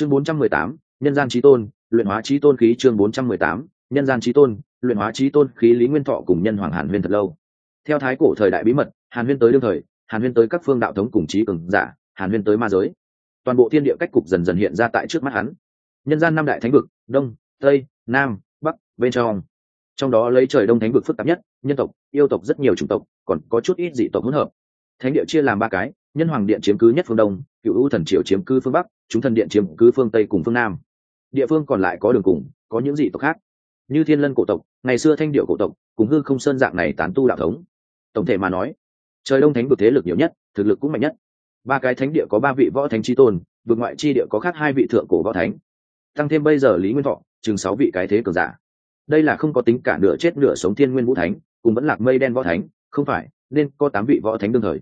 chương 418, nhân gian trí tôn luyện hóa trí tôn khí chương 418, nhân gian trí tôn luyện hóa trí tôn khí lý nguyên thọ cùng nhân hoàng hàn huyên thật lâu. Theo thái cổ thời đại bí mật hàn huyên tới đương thời hàn huyên tới các phương đạo thống cùng trí cường giả hàn huyên tới ma giới. Toàn bộ thiên địa cách cục dần dần hiện ra tại trước mắt hắn. Nhân gian năm đại thánh vực đông tây nam bắc bên trong. Trong đó lấy trời đông thánh vực phức tạp nhất nhân tộc yêu tộc rất nhiều chủng tộc còn có chút ít dị tộc hỗn hợp. Thánh địa chia làm ba cái nhân hoàng điện chiếm cứ nhất phương đông, cựu u thần triều chiếm cứ phương bắc, chúng thần điện chiếm cứ phương tây cùng phương nam. Địa phương còn lại có đường cùng, có những dị tộc khác. Như thiên lân cổ tộc, ngày xưa thanh điệu cổ tộc, cùng hư không sơn dạng này tán tu đạo thống. Tổng thể mà nói, trời đông thánh vực thế lực nhiều nhất, thực lực cũng mạnh nhất. Ba cái thánh địa có ba vị võ thánh chi tôn vượt ngoại chi địa có khác hai vị thượng cổ võ thánh. Tăng thêm bây giờ lý nguyên thọ, chừng sáu vị cái thế cường giả. Đây là không có tính cả nửa chết nửa sống thiên nguyên vũ thánh, cùng vẫn lạc mây đen võ thánh, không phải, nên có tám vị võ thánh đương thời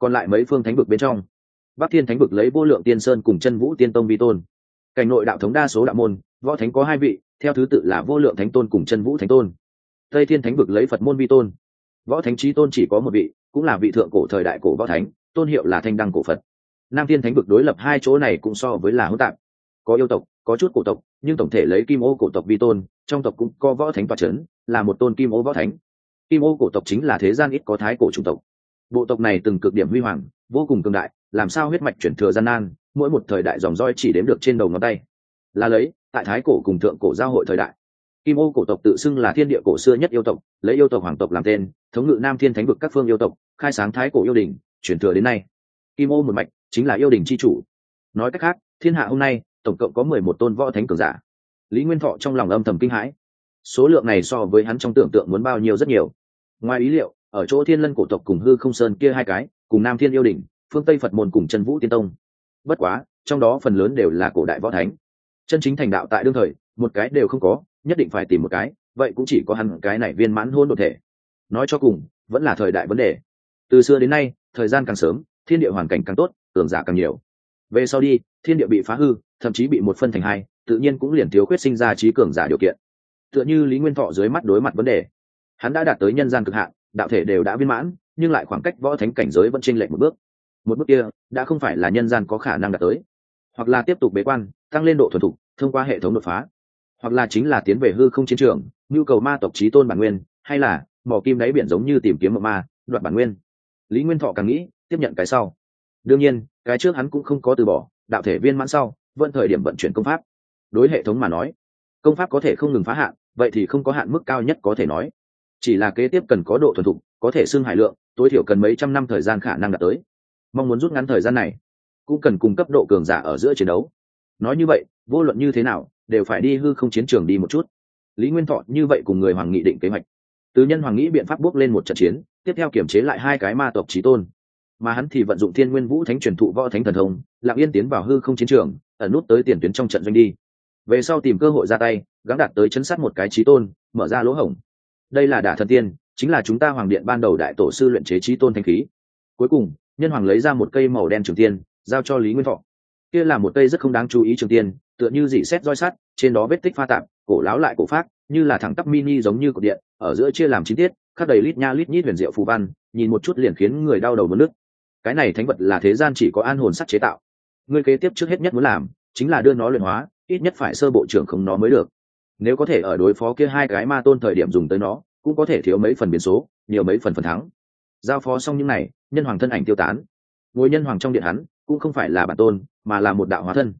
còn lại mấy phương thánh vực bên trong. Bắc thiên thánh vực lấy vô lượng tiên sơn cùng chân vũ tiên tông vi tôn. Cảnh nội đạo thống đa số đạo môn, võ thánh có hai vị, theo thứ tự là vô lượng thánh tôn cùng chân vũ thánh tôn. Tây thiên thánh vực lấy phật môn vi tôn. Võ thánh trí tôn chỉ có một vị, cũng là vị thượng cổ thời đại cổ võ thánh, tôn hiệu là thanh đăng cổ phật. Nam thiên thánh vực đối lập hai chỗ này cũng so với là hỗn tạp. Có yêu tộc, có chút cổ tộc, nhưng tổng thể lấy kim ô cổ tộc vi tôn, trong tộc cũng có võ thánh toa c là một tôn kim ô võ thánh. Kim ô cổ tộc chính là thế gian ít có thái cổ trung tộc bộ tộc này từng cực điểm huy hoàng, vô cùng cường đại, làm sao huyết mạch chuyển thừa gian nan, mỗi một thời đại dòng roi chỉ đếm được trên đầu ngón tay. Là lấy, tại thái cổ cùng thượng cổ giao hội thời đại. Kim ô cổ tộc tự xưng là thiên địa cổ xưa nhất yêu tộc, lấy yêu tộc hoàng tộc làm tên, thống ngự nam thiên thánh vực các phương yêu tộc, khai sáng thái cổ yêu đình, chuyển thừa đến nay. Kim ô một mạch chính là yêu đình c h i chủ. Nói cách khác, thiên hạ hôm nay, tổng cộng có mười một tôn võ thánh cường giả. Lý nguyên thọ trong lòng âm thầm kinh hãi. Số lượng này so với hắn trong tưởng tượng muốn bao nhiêu rất nhiều. Ngoài ý liệu ở chỗ thiên lân cổ tộc cùng hư không sơn kia hai cái, cùng nam thiên yêu đình phương tây phật môn cùng chân vũ tiên tông. Bất quá, trong đó phần lớn đều là cổ đại võ thánh. Chân chính thành đạo tại đương thời, một cái đều không có, nhất định phải tìm một cái, vậy cũng chỉ có hẳn cái này viên mãn hôn đ ộ thể. Nói cho cùng, vẫn là thời đại vấn đề. Từ xưa đến nay, thời gian càng sớm, thiên địa hoàn cảnh càng tốt tưởng giả càng nhiều. Về sau đi, thiên địa bị phá hư, thậm chí bị một phân thành hai, tự nhiên cũng liền thiếu khuyết sinh ra trí cường giả điều kiện. Tựa như lý nguyên thọ dưới mắt đối mặt vấn đề hắn đã đạt tới nhân gian cực hạn, đạo thể đều đã viên mãn, nhưng lại khoảng cách võ thánh cảnh giới vẫn chênh lệch một bước. Một bước kia đã không phải là nhân gian có khả năng đạt tới, hoặc là tiếp tục bế quan, tăng lên độ thuần thục, thông qua hệ thống đột phá, hoặc là chính là tiến về hư không chiến trường, nhu cầu ma tộc trí tôn bản nguyên, hay là mỏ kim đáy biển giống như tìm kiếm một ma, đoạt bản nguyên. Lý nguyên thọ càng nghĩ, tiếp nhận cái sau. Đương nhiên, cái trước hắn cũng không có từ bỏ, đạo thể viên mãn sau, vẫn thời điểm vận chuyển công pháp. Đối hệ thống mà nói, công pháp có thể không ngừng phá hạn, vậy thì không có hạn mức cao nhất có thể nói chỉ là kế tiếp cần có độ thuần thục, có thể xưng hải lượng, tối thiểu cần mấy trăm năm thời gian khả năng đạt tới. Mong muốn rút ngắn thời gian này, cũng cần cung cấp độ cường giả ở giữa chiến đấu. Nói như vậy, vô luận như thế nào, đều phải đi hư không chiến trường đi một chút. Lý nguyên thọ như vậy cùng người hoàng nghị định kế hoạch. Từ nhân hoàng nghĩ biện pháp bước lên một trận chiến, tiếp theo kiểm chế lại hai cái ma tộc trí tôn. Mà hắn thì vận dụng thiên nguyên vũ thánh truyền thụ võ thánh thần thông, lặng yên tiến vào hư không chiến trường, ẩn nút tới tiền tuyến trong trận doanh đi. Về sau tìm cơ hội ra tay, gắng đạt tới chấn sát một cái trí tôn, mở ra lỗ hổng đây là đả thần tiên, chính là chúng ta hoàng điện ban đầu đại tổ sư luyện chế trí tôn thanh khí. Cuối cùng, nhân hoàng lấy ra một cây màu đen trường tiên, giao cho lý nguyên thọ. Kia là một cây rất không đáng chú ý trường tiên, tựa như dị xét roi sắt, trên đó vết tích pha tạp, cổ láo lại cổ phát như là thẳng tắp mini giống như cột điện, ở giữa chia làm chi tiết, khắc đầy lít nha lít nhít huyền diệu phù văn, nhìn một chút liền khiến người đau đầu mất nước. Cái này thánh vật là thế gian chỉ có an hồn sắt chế tạo. Ngươi kế tiếp trước hết nhất muốn làm, chính là đưa nó luyện hóa, ít nhất phải sơ bộ trưởng không nó mới được nếu có thể ở đối phó kia hai cái ma tôn thời điểm dùng tới nó, cũng có thể thiếu mấy phần biến số, nhiều mấy phần phần thắng. Giao phó xong những n à y nhân hoàng thân ảnh tiêu tán. Ngồi nhân hoàng trong điện hắn, cũng không phải là bản tôn, mà là một đạo hóa thân.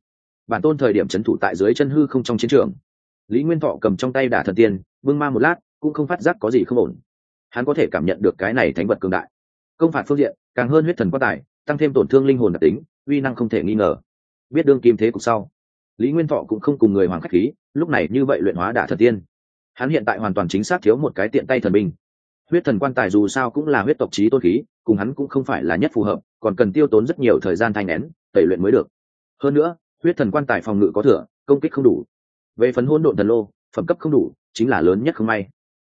Bản tôn thời điểm c h ấ n thủ tại dưới chân hư không trong chiến trường. Lý nguyên thọ cầm trong tay đả thần tiên, vương ma một lát, cũng không phát giác có gì không ổn. Hắn có thể cảm nhận được cái này thánh vật cường đại. Công phạt phương diện, càng hơn huyết thần quá tài, tăng thêm tổn thương linh hồn đặc tính, uy năng không thể nghi ngờ. Biết đương kim thế cục sau lý nguyên thọ cũng không cùng người hoàng khách khí, lúc này như vậy luyện hóa đả thần tiên. Hắn hiện tại hoàn toàn chính xác thiếu một cái tiện tay thần binh. Huyết thần quan tài dù sao cũng là huyết tộc trí tôn khí, cùng hắn cũng không phải là nhất phù hợp, còn cần tiêu tốn rất nhiều thời gian thay nén, tẩy luyện mới được. Hơn nữa, huyết thần quan tài phòng ngự có thừa, công kích không đủ. Về phấn hôn độn thần lô, phẩm cấp không đủ, chính là lớn nhất không may.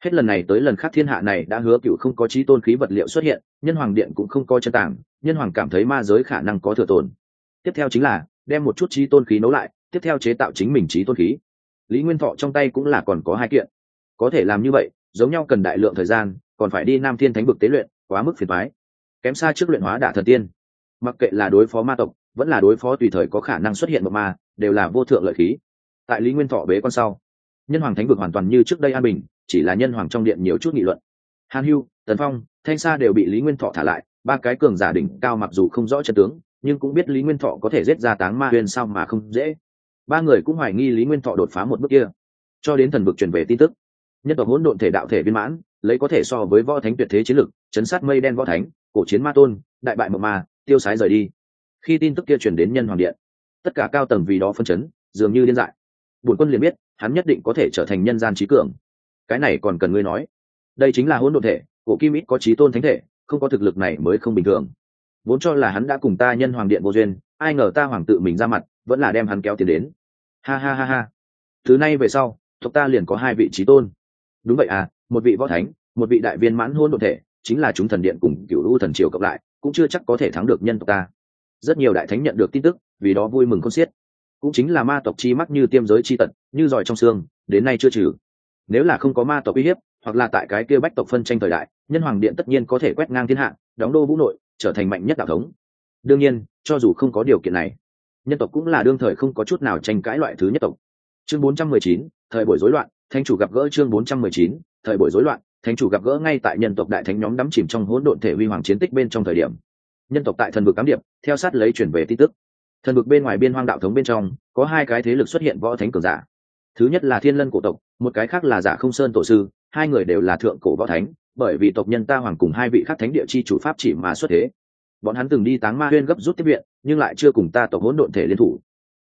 Hết lần này tới lần khác thiên hạ này đã hứa cựu không có trí tôn khí vật liệu xuất hiện, nhân hoàng điện cũng không có chân tảng, nhân hoàng cảm thấy ma giới khả năng có thừa tồn. Tiếp theo chính là, đem một chút trí tôn khí nấu lại tiếp theo chế tạo chính mình trí tôn khí. Lý nguyên thọ trong tay cũng là còn có hai kiện. Có thể làm như vậy, giống nhau cần đại lượng thời gian, còn phải đi nam thiên thánh vực tế luyện, quá mức phiền thoái kém xa trước luyện hóa đả thần tiên. Mặc kệ là đối phó ma tộc, vẫn là đối phó tùy thời có khả năng xuất hiện một ma, đều là vô thượng lợi khí. Tại lý nguyên thọ bế quan sau, nhân hoàng thánh vực hoàn toàn như trước đây an bình, chỉ là nhân hoàng trong điện nhiều chút nghị luận. Hàn hưu, tần phong, thanh sa đều bị lý nguyên thọ thả lại, ba cái cường giả đỉnh cao mặc dù không rõ trận tướng, nhưng cũng biết lý nguyên thọ có thể giết ra táng ma huyền sao mà không dễ ba người cũng hoài nghi lý nguyên thọ đột phá một bước kia. Cho đến thần vực truyền về tin tức, nhân tộc hỗn độn thể đạo thể viên mãn, lấy có thể so với võ thánh tuyệt thế chiến lực, chấn sát mây đen võ thánh, cổ chiến ma tôn, đại bại mộng ma, tiêu sái rời đi. Khi tin tức kia truyền đến nhân hoàng điện, tất cả cao tầng vì đó phân chấn, dường như điên dại. Bổn quân liền biết, hắn nhất định có thể trở thành nhân gian trí cường. Cái này còn cần ngươi nói. Đây chính là hỗn độn thể, cổ kim ít có trí tôn thánh thể, không có thực lực này mới không bình thường. Vốn cho là hắn đã cùng ta nhân hoàng điện vô duyên, ai ngờ ta hoàng tự mình ra mặt, vẫn là đem hắn kéo tiền đến ha ha ha ha. Thứ này về sau, tộc ta liền có hai vị trí tôn. Đúng vậy à một vị võ thánh, một vị đại viên mãn hôn đ ộ thể, chính là chúng thần điện cùng cựu u thần triều cộng lại, cũng chưa chắc có thể thắng được nhân tộc ta. Rất nhiều đại thánh nhận được tin tức, vì đó vui mừng con xiết. Cũng chính là ma tộc chi mắc như tiêm giới chi tật, như giỏi trong xương, đến nay chưa trừ. Nếu là không có ma tộc uy hiếp, hoặc là tại cái kia bách tộc phân tranh thời đại, nhân hoàng điện tất nhiên có thể quét ngang thiên hạ, đóng đô vũ nội, trở thành mạnh nhất đạo thống. Đương nhiên, cho dù không có điều kiện này nhân tộc cũng là đương thời không có chút nào tranh cãi loại thứ nhất tộc. Chương 419, thời buổi rối loạn thánh chủ gặp gỡ chương 419, thời buổi rối loạn thánh chủ gặp gỡ ngay tại nhân tộc đại thánh nhóm đắm chìm trong hỗn độn thể huy hoàng chiến tích bên trong thời điểm. Nhân tộc tại thần vực cám điệp theo sát lấy chuyển về tin tức. Thần vực bên ngoài biên hoang đạo thống bên trong có hai cái thế lực xuất hiện võ thánh cường giả. Thứ nhất là thiên lân cổ tộc một cái khác là giả không sơn tổ sư hai người đều là thượng cổ võ thánh bởi vì tộc nhân ta hoàng cùng hai vị khác thánh địa chi chủ pháp chỉ mà xuất thế bọn hắn từng đi táng ma huyên gấp rút tiếp viện, nhưng lại chưa cùng ta tộc hỗn độn thể liên thủ.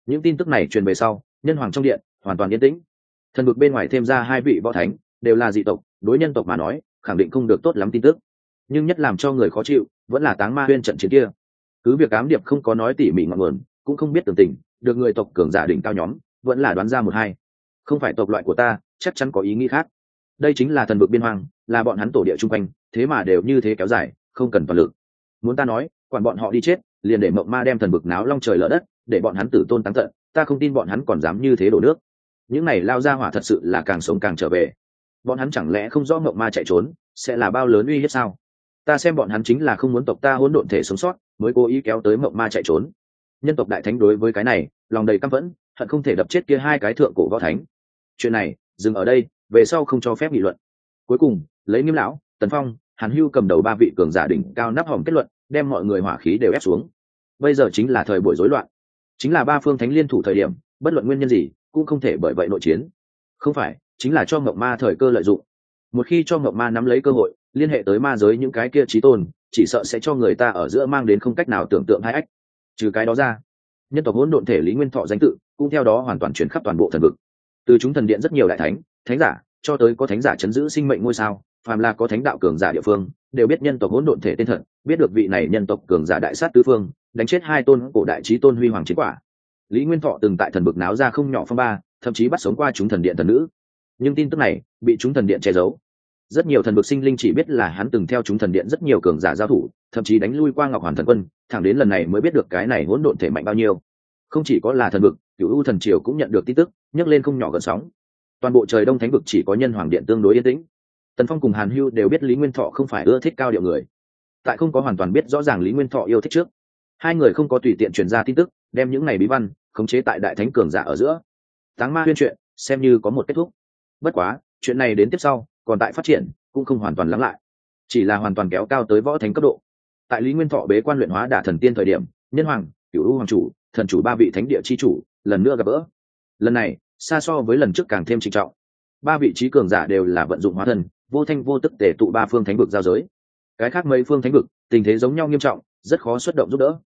Những tin tức này truyền về sau, nhân hoàng trong điện, hoàn toàn yên tĩnh. Thần vực bên ngoài thêm ra hai vị võ thánh, đều là dị tộc, đối nhân tộc mà nói, khẳng định không được tốt lắm tin tức. Nhưng nhất làm cho người khó chịu, vẫn là táng ma huyên trận chiến kia. Cứ việc ám điệp không có nói tỉ mỉ ngọn nguồn, cũng không biết tường tình, được người tộc cường giả đỉnh cao nhóm, vẫn là đoán ra một hai. Không phải tộc loại của ta, chắc chắn có ý nghĩ khác. Đây chính là thần vực biên hoang, là bọn hắn tổ địa chung quanh, thế mà đều như thế kéo dài, không cần toàn lực muốn ta nói, quản bọn họ đi chết, liền để mộng ma đem thần bực náo long trời lở đất, để bọn hắn tử tôn tán tận, ta không tin bọn hắn còn dám như thế đổ nước. Những này lao ra hỏa thật sự là càng sống càng trở về. Bọn hắn chẳng lẽ không rõ mộng ma chạy trốn, sẽ là bao lớn uy hiếp sao? Ta xem bọn hắn chính là không muốn tộc ta hỗn độn thể sống sót, mới cố ý kéo tới mộng ma chạy trốn. Nhân tộc đại thánh đối với cái này, lòng đầy căm phẫn, hận không thể đập chết kia hai cái thượng cổ võ thánh. Chuyện này, dừng ở đây, về sau không cho phép nghị luận. Cuối cùng, lấy nghiêm lão, tần phong, hàn hưu cầm đầu ba vị cường giả đỉnh cao nắp hòm kết luận đem mọi người hỏa khí đều ép xuống. Bây giờ chính là thời buổi rối loạn. Chính là ba phương thánh liên thủ thời điểm, bất luận nguyên nhân gì, cũng không thể bởi vậy nội chiến. Không phải, chính là cho ngọc ma thời cơ lợi dụng. Một khi cho ngọc ma nắm lấy cơ hội, liên hệ tới ma giới những cái kia trí tôn, chỉ sợ sẽ cho người ta ở giữa mang đến không cách nào tưởng tượng hai ách. Trừ cái đó ra, nhân tộc hỗn độn thể lý nguyên thọ danh tự, cũng theo đó hoàn toàn chuyển khắp toàn bộ thần vực. Từ chúng thần điện rất nhiều đại thánh thánh giả, cho tới có thánh giả chấn giữ sinh mệnh ngôi sao phàm là có thánh đạo cường giả địa phương, đều biết nhân tộc hỗn độn thể tên thật, biết được vị này nhân tộc cường giả đại sát tứ phương, đánh chết hai tôn cổ đại trí tôn huy hoàng chiến quả. Lý nguyên thọ từng tại thần vực náo ra không nhỏ phong ba, thậm chí bắt sống qua chúng thần điện thần nữ. Nhưng tin tức này bị chúng thần điện che giấu. Rất nhiều thần vực sinh linh chỉ biết là hắn từng theo chúng thần điện rất nhiều cường giả giao thủ, thậm chí đánh lui qua ngọc hoàn thần quân, thẳng đến lần này mới biết được cái này hỗn độn thể mạnh bao nhiêu. Không chỉ có là thần vực cựu u thần triều cũng nhận được tin tức, nhấc lên không nhỏ gần sóng. Toàn bộ trời đông thánh vực chỉ có nhân hoàng điện tương đối yên tĩnh tần phong cùng hàn hưu đều biết lý nguyên thọ không phải ưa thích cao điệu người. Tại không có hoàn toàn biết rõ ràng lý nguyên thọ yêu thích trước, hai người không có tùy tiện truyền ra tin tức, đem những này bí văn khống chế tại đại thánh cường giả ở giữa. Táng ma huyên chuyện, xem như có một kết thúc. Bất quá, chuyện này đến tiếp sau, còn tại phát triển, cũng không hoàn toàn lắng lại. Chỉ là hoàn toàn kéo cao tới võ thánh cấp độ. Tại lý nguyên thọ bế quan luyện hóa đả thần tiên thời điểm, nhân hoàng cựu u hoàng chủ, thần chủ ba vị thánh địa chi chủ, lần nữa gặp gỡ. Lần này, xa so với lần trước càng thêm trinh trọng ba vị trí cường giả đều là vận dụng hóa thân, vô thanh vô tức để tụ ba phương thánh vực giao giới. Cái khác mấy phương thánh vực, tình thế giống nhau nghiêm trọng, rất khó xuất động giúp đỡ.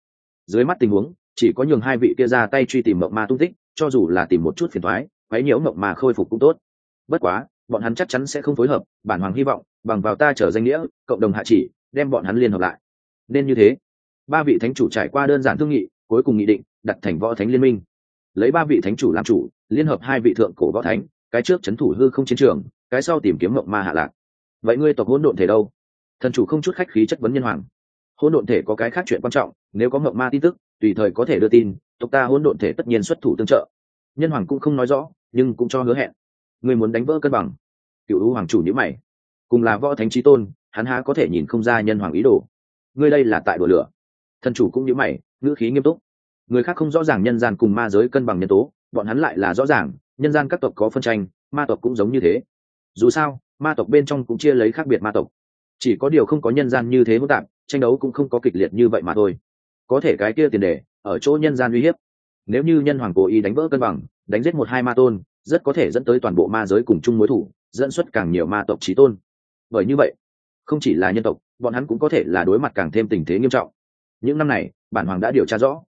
Dưới mắt tình huống, chỉ có nhường hai vị kia ra tay truy tìm mộng ma tung tích, cho dù là tìm một chút phiền thoái, quấy nhiễu mộng ma khôi phục cũng tốt. Bất quá, bọn hắn chắc chắn sẽ không phối hợp, bản hoàng hy vọng, bằng vào ta trở danh nghĩa, cộng đồng hạ chỉ, đem bọn hắn liên hợp lại. Nên như thế, ba vị thánh chủ trải qua đơn giản thương nghị, cuối cùng nghị định, đặt thành võ thánh liên minh. Lấy ba vị thánh chủ làm chủ, liên hợp hai vị thượng cổ võ thánh cái trước c h ấ n thủ hư không chiến trường, cái sau tìm kiếm mộng ma hạ lạc. Vậy ngươi tộc hỗn độn thể đâu? Thần chủ không chút khách khí chất vấn nhân hoàng. Hỗn độn thể có cái khác chuyện quan trọng, nếu có mộng ma tin tức, tùy thời có thể đưa tin, tộc ta hỗn độn thể tất nhiên xuất thủ tương trợ. Nhân hoàng cũng không nói rõ, nhưng cũng cho hứa hẹn. Ngươi muốn đánh vỡ cân bằng. Cựu hữu hoàng chủ nhữ mày. Cùng là võ thánh trí tôn, hắn há có thể nhìn không ra nhân hoàng ý đồ. Ngươi đây là tại đùa lửa. Thần chủ cũng nhữ mày, ngữ khí nghiêm túc. Người khác không rõ ràng nhân gian cùng ma giới cân bằng nhân tố, bọn hắn lại là rõ ràng nhân gian các tộc có phân tranh, ma tộc cũng giống như thế. Dù sao, ma tộc bên trong cũng chia lấy khác biệt ma tộc. Chỉ có điều không có nhân gian như thế hỗn tạp, tranh đấu cũng không có kịch liệt như vậy mà thôi. Có thể cái kia tiền đề, ở chỗ nhân gian uy hiếp. Nếu như nhân hoàng cố ý đánh vỡ cân bằng, đánh giết một hai ma tôn, rất có thể dẫn tới toàn bộ ma giới cùng chung mối thủ, dẫn xuất càng nhiều ma tộc trí tôn. Bởi như vậy, không chỉ là nhân tộc, bọn hắn cũng có thể là đối mặt càng thêm tình thế nghiêm trọng. Những năm này, bản hoàng đã điều tra rõ.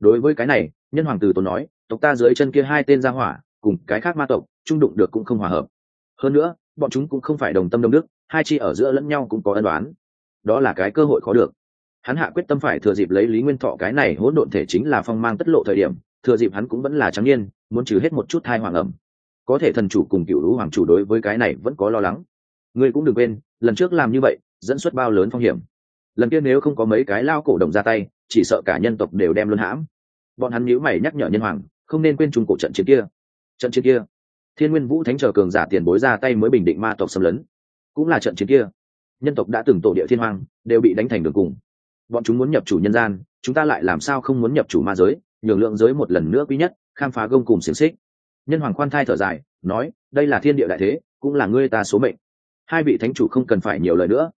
Đối với cái này, nhân hoàng từ tốn nói, tộc ta dưới chân kia hai tên gia hỏa cùng cái khác ma tộc trung đụng được cũng không hòa hợp. Hơn nữa bọn chúng cũng không phải đồng tâm đồng đức hai chi ở giữa lẫn nhau cũng có ân đoán đó là cái cơ hội khó được. Hắn hạ quyết tâm phải thừa dịp lấy lý nguyên thọ cái này hỗn độn thể chính là phong mang tất lộ thời điểm thừa dịp hắn cũng vẫn là trắng nhiên, muốn trừ hết một chút thai hoàng ẩm. Có thể thần chủ cùng cựu lũ hoàng chủ đối với cái này vẫn có lo lắng. Ngươi cũng đừng quên lần trước làm như vậy dẫn xuất bao lớn phong hiểm. Lần kia nếu không có mấy cái lao cổ đồng ra tay chỉ sợ cả nhân tộc đều đem luân hãm. Bọn hắn nhíu mày nhắc nhở nhân hoàng không nên quên trung cổ trận chiến kia trận chiến kia. Thiên nguyên vũ thánh chờ cường giả tiền bối ra tay mới bình định ma tộc xâm lấn. Cũng là trận chiến kia. Nhân tộc đã từng tổ địa thiên hoàng đều bị đánh thành đường cùng. Bọn chúng muốn nhập chủ nhân gian, chúng ta lại làm sao không muốn nhập chủ ma giới, nhường lượng giới một lần nữa quý nhất, khám phá gông cùng xiềng xích. Nhân hoàng khoan thai thở dài, nói, đây là thiên địa đại thế, cũng là ngươi ta số mệnh. Hai vị thánh chủ không cần phải nhiều lời nữa.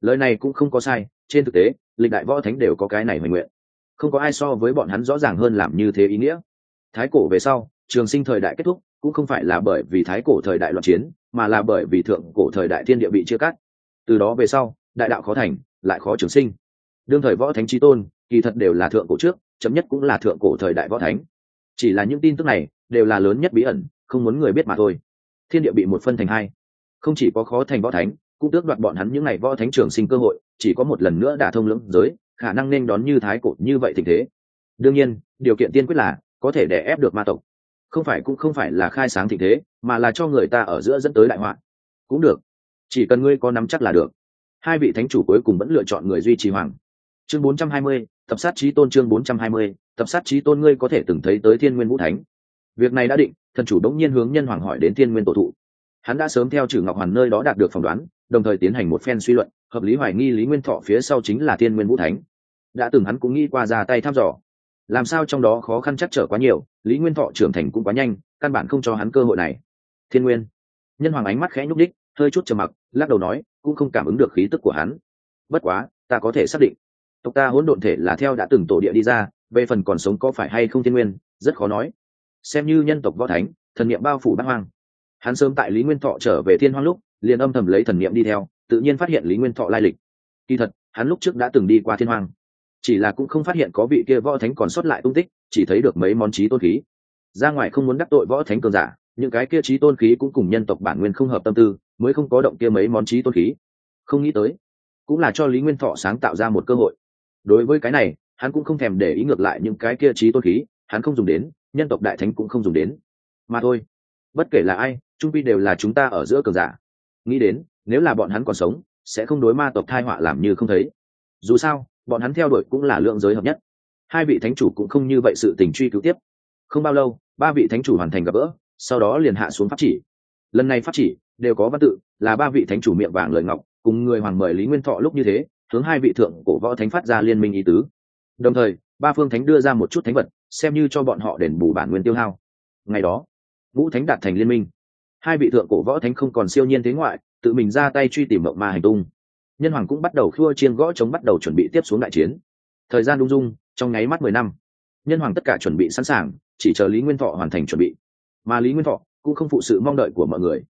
Lời này cũng không có sai, trên thực tế, lịch đại võ thánh đều có cái này hoành nguyện. Không có ai so với bọn hắn rõ ràng hơn làm như thế ý nghĩa. Thái cổ về sau trường sinh thời đại kết thúc, cũng không phải là bởi vì thái cổ thời đại loạn chiến, mà là bởi vì thượng cổ thời đại thiên địa bị chia cắt. Từ đó về sau, đại đạo khó thành, lại khó trường sinh. Đương thời võ thánh trí tôn, kỳ thật đều là thượng cổ trước, chấm nhất cũng là thượng cổ thời đại võ thánh. Chỉ là những tin tức này, đều là lớn nhất bí ẩn, không muốn người biết mà thôi. Thiên địa bị một phân thành hai. Không chỉ có khó thành võ thánh, cũng tước đoạt bọn hắn những ngày võ thánh trường sinh cơ hội, chỉ có một lần nữa đả thông lưỡng giới, khả năng nên đón như thái cổ như vậy tình thế. Đương nhiên, điều kiện tiên quyết là, có thể đè ép được ma tộc không phải cũng không phải là khai sáng thịnh thế mà là cho người ta ở giữa dẫn tới đại họa. Cũng được. Chỉ cần ngươi có nắm chắc là được. Hai vị thánh chủ cuối cùng vẫn lựa chọn người duy trì hoàng. Chương 420, tập sát trí tôn chương 420, tập sát trí tôn ngươi có thể từng thấy tới thiên nguyên vũ thánh. Việc này đã định thần chủ đống nhiên hướng nhân hoàng hỏi đến thiên nguyên tổ thụ. Hắn đã sớm theo trừ ngọc hoàn nơi đó đạt được phỏng đoán đồng thời tiến hành một phen suy luận hợp lý hoài nghi lý nguyên thọ phía sau chính là thiên nguyên vũ thánh. Đã từng hắn cũng nghĩ qua ra tay thăm dò làm sao trong đó khó khăn chắc trở quá nhiều, lý nguyên thọ trưởng thành cũng quá nhanh, căn bản không cho hắn cơ hội này. Thiên nguyên. Nhân hoàng ánh mắt khẽ nhúc đích hơi chút trầm mặc, lắc đầu nói, cũng không cảm ứng được khí tức của hắn. Bất quá, ta có thể xác định. Tộc ta hỗn độn thể là theo đã từng tổ địa đi ra, về phần còn sống có phải hay không thiên nguyên, rất khó nói. Xem như nhân tộc võ thánh, thần niệm bao phủ bát hoang. Hắn sớm tại lý nguyên thọ trở về thiên hoang lúc, liền âm thầm lấy thần niệm đi theo, tự nhiên phát hiện lý nguyên thọ lai lịch. Kỳ thật, hắn lúc trước đã từng đi qua thiên hoang chỉ là cũng không phát hiện có vị kia võ thánh còn sót lại tung tích, chỉ thấy được mấy món trí tôn khí. Ra ngoài không muốn đắc tội võ thánh cường giả, những cái kia trí tôn khí cũng cùng nhân tộc bản nguyên không hợp tâm tư, mới không có động kia mấy món trí tôn khí. Không nghĩ tới, cũng là cho lý nguyên thọ sáng tạo ra một cơ hội. Đối với cái này, hắn cũng không thèm để ý ngược lại những cái kia trí tôn khí, hắn không dùng đến, nhân tộc đại thánh cũng không dùng đến. Mà thôi, bất kể là ai, trung pi đều là chúng ta ở giữa cường giả. Nghĩ đến, nếu là bọn hắn còn sống, sẽ không đối ma tộc thai họa làm như không thấy. Dù sao bọn hắn theo đuổi cũng là lượng giới hợp nhất. Hai vị thánh chủ cũng không như vậy sự tình truy cứu tiếp. Không bao lâu, ba vị thánh chủ hoàn thành gặp gỡ, sau đó liền hạ xuống pháp chỉ. Lần này pháp chỉ đều có văn tự, là ba vị thánh chủ miệng vàng lời ngọc, cùng người hoàng mời lý nguyên thọ lúc như thế, hướng hai vị thượng cổ võ thánh phát ra liên minh ý tứ. Đồng thời, ba phương thánh đưa ra một chút thánh vật, xem như cho bọn họ đền bù bản nguyên tiêu hao. Ngày đó vũ thánh đạt thành liên minh. Hai vị thượng cổ võ thánh không còn siêu nhiên thế ngoại, tự mình ra tay truy tìm mộng ma hành tung nhân hoàng cũng bắt đầu khua chiên gõ chống bắt đầu chuẩn bị tiếp xuống đại chiến. Thời gian đung dung, trong nháy mắt mười năm, nhân hoàng tất cả chuẩn bị sẵn sàng, chỉ chờ lý nguyên thọ hoàn thành chuẩn bị. Mà lý nguyên thọ cũng không phụ sự mong đợi của mọi người.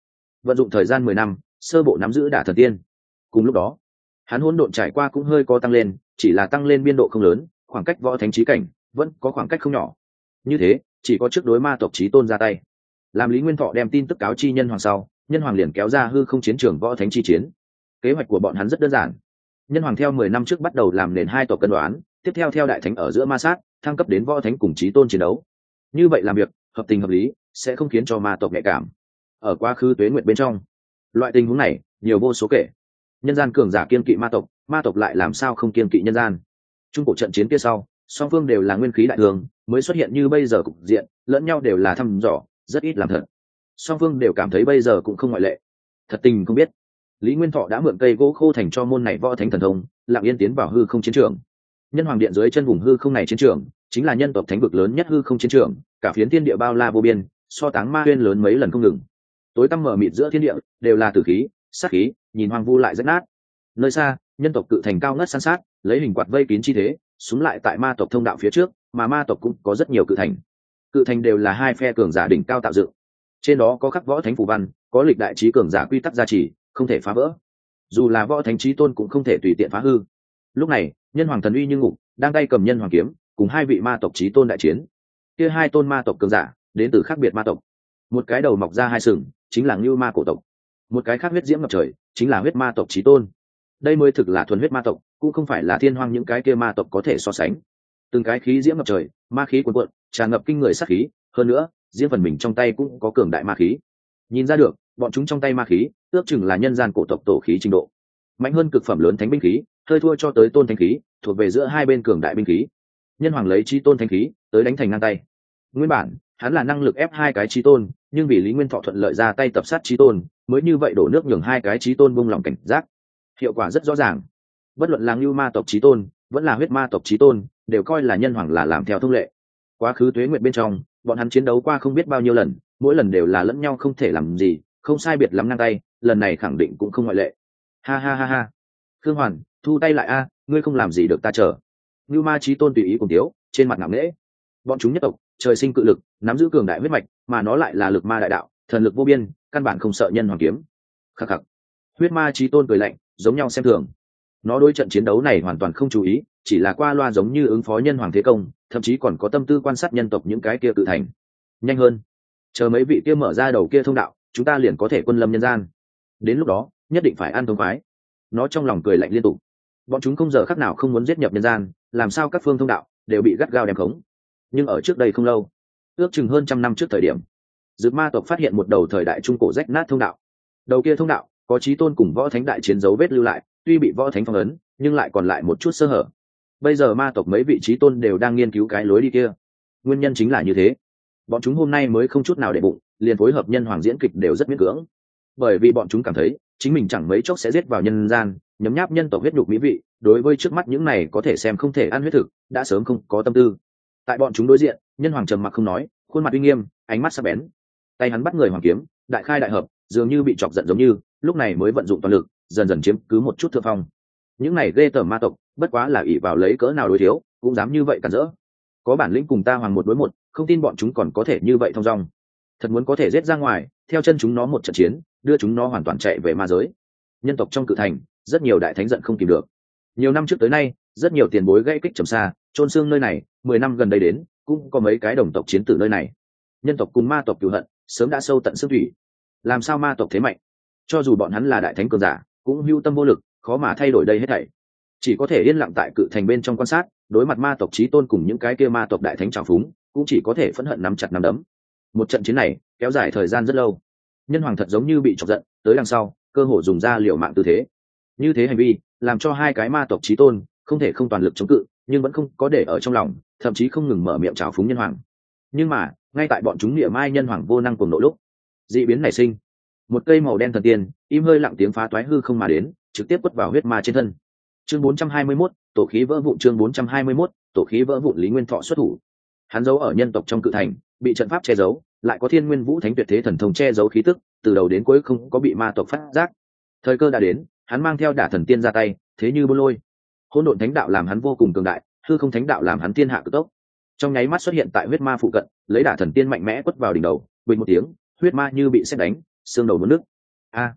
Vận dụng thời gian mười năm, sơ bộ nắm giữ đả thần tiên. Cùng lúc đó, hắn hỗn độn trải qua cũng hơi có tăng lên, chỉ là tăng lên biên độ không lớn, khoảng cách võ thánh trí cảnh vẫn có khoảng cách không nhỏ. Như thế, chỉ có trước đối ma tộc trí tôn ra tay. Làm lý nguyên thọ đem tin tức cáo chi nhân hoàng sau, nhân hoàng liền kéo ra hư không chiến trường võ thánh chi chiến kế hoạch của bọn hắn rất đơn giản. Nhân hoàng theo mười năm trước bắt đầu làm nền hai tộc cân đoán, tiếp theo theo đại thánh ở giữa ma sát, thăng cấp đến võ thánh cùng trí tôn chiến đấu. Như vậy làm việc, hợp tình hợp lý, sẽ không khiến cho ma tộc nhạy cảm. Ở quá khứ tuế nguyện bên trong, loại tình huống này, nhiều vô số kể. Nhân gian cường giả kiên kỵ ma tộc ma tộc lại làm sao không kiên kỵ nhân gian? Trung cổ trận chiến kia sau, song phương đều là nguyên khí đại thường, mới xuất hiện như bây giờ cục diện, lẫn nhau đều là thăm dò, rất ít làm thật. Song phương đều cảm thấy bây giờ cũng không ngoại lệ. Thật tình không biết lý nguyên thọ đã mượn cây gỗ khô thành cho môn này võ thánh thần thông, lặng yên tiến vào hư không chiến trường. Nhân hoàng điện dưới chân vùng hư không này chiến trường, chính là nhân tộc thánh vực lớn nhất hư không chiến trường, cả phiến thiên địa bao la vô biên, so táng ma huyên lớn mấy lần không ngừng. Tối tăm mở mịt giữa thiên địa, đều là tử khí, sát khí, nhìn hoang vu lại rách nát. Nơi xa, nhân tộc cự thành cao ngất san sát, lấy hình quạt vây kín chi thế, súng lại tại ma tộc thông đạo phía trước, mà ma tộc cũng có rất nhiều cự thành. Cự thành đều là hai phe cường giả đỉnh cao tạo dựng. Trên đó có khắc võ thánh phù văn, có lịch đại trí cường giả quy tắc gia trì không thể phá vỡ. Dù là võ thánh trí tôn cũng không thể tùy tiện phá hư. Lúc này, nhân hoàng thần uy như ngục, đang tay cầm nhân hoàng kiếm, cùng hai vị ma tộc trí tôn đại chiến. Kia hai tôn ma tộc cường giả, đến từ khác biệt ma tộc. Một cái đầu mọc ra hai sừng, chính là ngưu ma cổ tộc. Một cái khác huyết diễm ngập trời, chính là huyết ma tộc trí tôn. Đây mới thực là thuần huyết ma tộc, cũng không phải là thiên hoang những cái kia ma tộc có thể so sánh. Từng cái khí diễm ngập trời, ma khí cuồn cuộn, tràn ngập kinh người sát khí, hơn nữa, diễm phần mình trong tay cũng có cường đại ma khí nhìn ra được, bọn chúng trong tay ma khí, ước chừng là nhân gian cổ tộc tổ khí trình độ. Mạnh hơn cực phẩm lớn thánh binh khí, hơi thua cho tới tôn thánh khí, thuộc về giữa hai bên cường đại binh khí. Nhân hoàng lấy chi tôn thánh khí, tới đánh thành ngang tay. Nguyên bản, hắn là năng lực ép hai cái trí tôn, nhưng vì lý nguyên thọ thuận lợi ra tay tập sát trí tôn, mới như vậy đổ nước nhường hai cái trí tôn bung lòng cảnh giác. Hiệu quả rất rõ ràng. Bất luận là ngưu ma tộc trí tôn, vẫn là huyết ma tộc trí tôn, đều coi là nhân hoàng là làm theo thông lệ. Quá khứ tuế nguyện bên trong, bọn hắn chiến đấu qua không biết bao nhiêu lần mỗi lần đều là lẫn nhau không thể làm gì, không sai biệt lắm ngang tay, lần này khẳng định cũng không ngoại lệ. Ha ha ha ha. Khương hoàn, thu tay lại a, ngươi không làm gì được ta chờ. Như ma trí tôn tùy ý cùng tiếu, trên mặt nặng nễ bọn chúng nhất tộc, trời sinh cự lực, nắm giữ cường đại huyết mạch, mà nó lại là lực ma đại đạo, thần lực vô biên, căn bản không sợ nhân hoàng kiếm. Khắc khắc. Huyết ma trí tôn cười lạnh, giống nhau xem thường. Nó đối trận chiến đấu này hoàn toàn không chú ý, chỉ là qua loa giống như ứng phó nhân hoàng thế công, thậm chí còn có tâm tư quan sát nhân tộc những cái kia tự thành. Nhanh hơn chờ mấy vị kia mở ra đầu kia thông đạo, chúng ta liền có thể quân lâm nhân gian. Đến lúc đó, nhất định phải ăn thông khoái. Nó trong lòng cười lạnh liên tục. Bọn chúng không giờ khắc nào không muốn giết nhập nhân gian, làm sao các phương thông đạo đều bị gắt gao đem khống? Nhưng ở trước đây không lâu, ước chừng hơn trăm năm trước thời điểm, dược ma tộc phát hiện một đầu thời đại trung cổ rách nát thông đạo. Đầu kia thông đạo có trí tôn cùng võ thánh đại chiến dấu vết lưu lại, tuy bị võ thánh phong ấn, nhưng lại còn lại một chút sơ hở. Bây giờ ma tộc mấy vị trí tôn đều đang nghiên cứu cái lối đi kia. Nguyên nhân chính là như thế bọn chúng hôm nay mới không chút nào để bụng, liền phối hợp nhân hoàng diễn kịch đều rất miễn cưỡng. Bởi vì bọn chúng cảm thấy, chính mình chẳng mấy chốc sẽ giết vào nhân gian, nhấm nháp nhân tộc huyết nhục mỹ vị, đối với trước mắt những này có thể xem không thể ăn huyết thực, đã sớm không có tâm tư. Tại bọn chúng đối diện, nhân hoàng trầm mặc không nói, khuôn mặt uy nghiêm, ánh mắt sắc bén. Tay hắn bắt người hoàng kiếm, đại khai đại hợp, dường như bị chọc giận giống như, lúc này mới vận dụng toàn lực, dần dần chiếm cứ một chút thượng phong. Những này ghê tởm ma tộc, bất quá là ỷ vào lấy cỡ nào đối thiếu, cũng dám như vậy cản rỡ. Có bản lĩnh cùng ta hoàng một đối một không tin bọn chúng còn có thể như vậy thong dong. Thật muốn có thể giết ra ngoài, theo chân chúng nó một trận chiến, đưa chúng nó hoàn toàn chạy về ma giới. Nhân tộc trong cự thành, rất nhiều đại thánh giận không kìm được. Nhiều năm trước tới nay, rất nhiều tiền bối gây kích trầm xa trôn xương nơi này, mười năm gần đây đến, cũng có mấy cái đồng tộc chiến tử nơi này. Nhân tộc cùng ma tộc cựu hận, sớm đã sâu tận xương thủy. Làm sao ma tộc thế mạnh? Cho dù bọn hắn là đại thánh cường giả, cũng hưu tâm vô lực, khó mà thay đổi đây hết thảy. Chỉ có thể yên lặng tại cự thành bên trong quan sát, đối mặt ma tộc trí tôn cùng những cái kia ma tộc đại thánh trào phúng cũng chỉ có thể phẫn hận nắm chặt nắm đấm. Một trận chiến này kéo dài thời gian rất lâu. Nhân hoàng thật giống như bị chọc giận tới đằng sau cơ hội dùng ra liều mạng tư thế. Như thế hành vi làm cho hai cái ma tộc trí tôn không thể không toàn lực chống cự nhưng vẫn không có để ở trong lòng thậm chí không ngừng mở miệng trào phúng nhân hoàng. Nhưng mà ngay tại bọn chúng niệm mai nhân hoàng vô năng cùng nội lúc dị biến nảy sinh. Một cây màu đen thần tiên im hơi lặng tiếng phá toái hư không mà đến trực tiếp quất vào huyết ma trên thân. Chương 421, tổ khí vỡ vụn chương 421, tổ khí vỡ vụn lý nguyên thọ xuất thủ hắn giấu ở nhân tộc trong cự thành bị trận pháp che giấu lại có thiên nguyên vũ thánh tuyệt thế thần thông che giấu khí tức từ đầu đến cuối không có bị ma tộc phát giác. Thời cơ đã đến hắn mang theo đả thần tiên ra tay thế như bô lôi. Hỗn độn thánh đạo làm hắn vô cùng cường đại hư không thánh đạo làm hắn tiên hạ cực tốc. Trong nháy mắt xuất hiện tại huyết ma phụ cận lấy đả thần tiên mạnh mẽ quất vào đỉnh đầu bình một tiếng huyết ma như bị xét đánh xương đầu mất nước. A! À,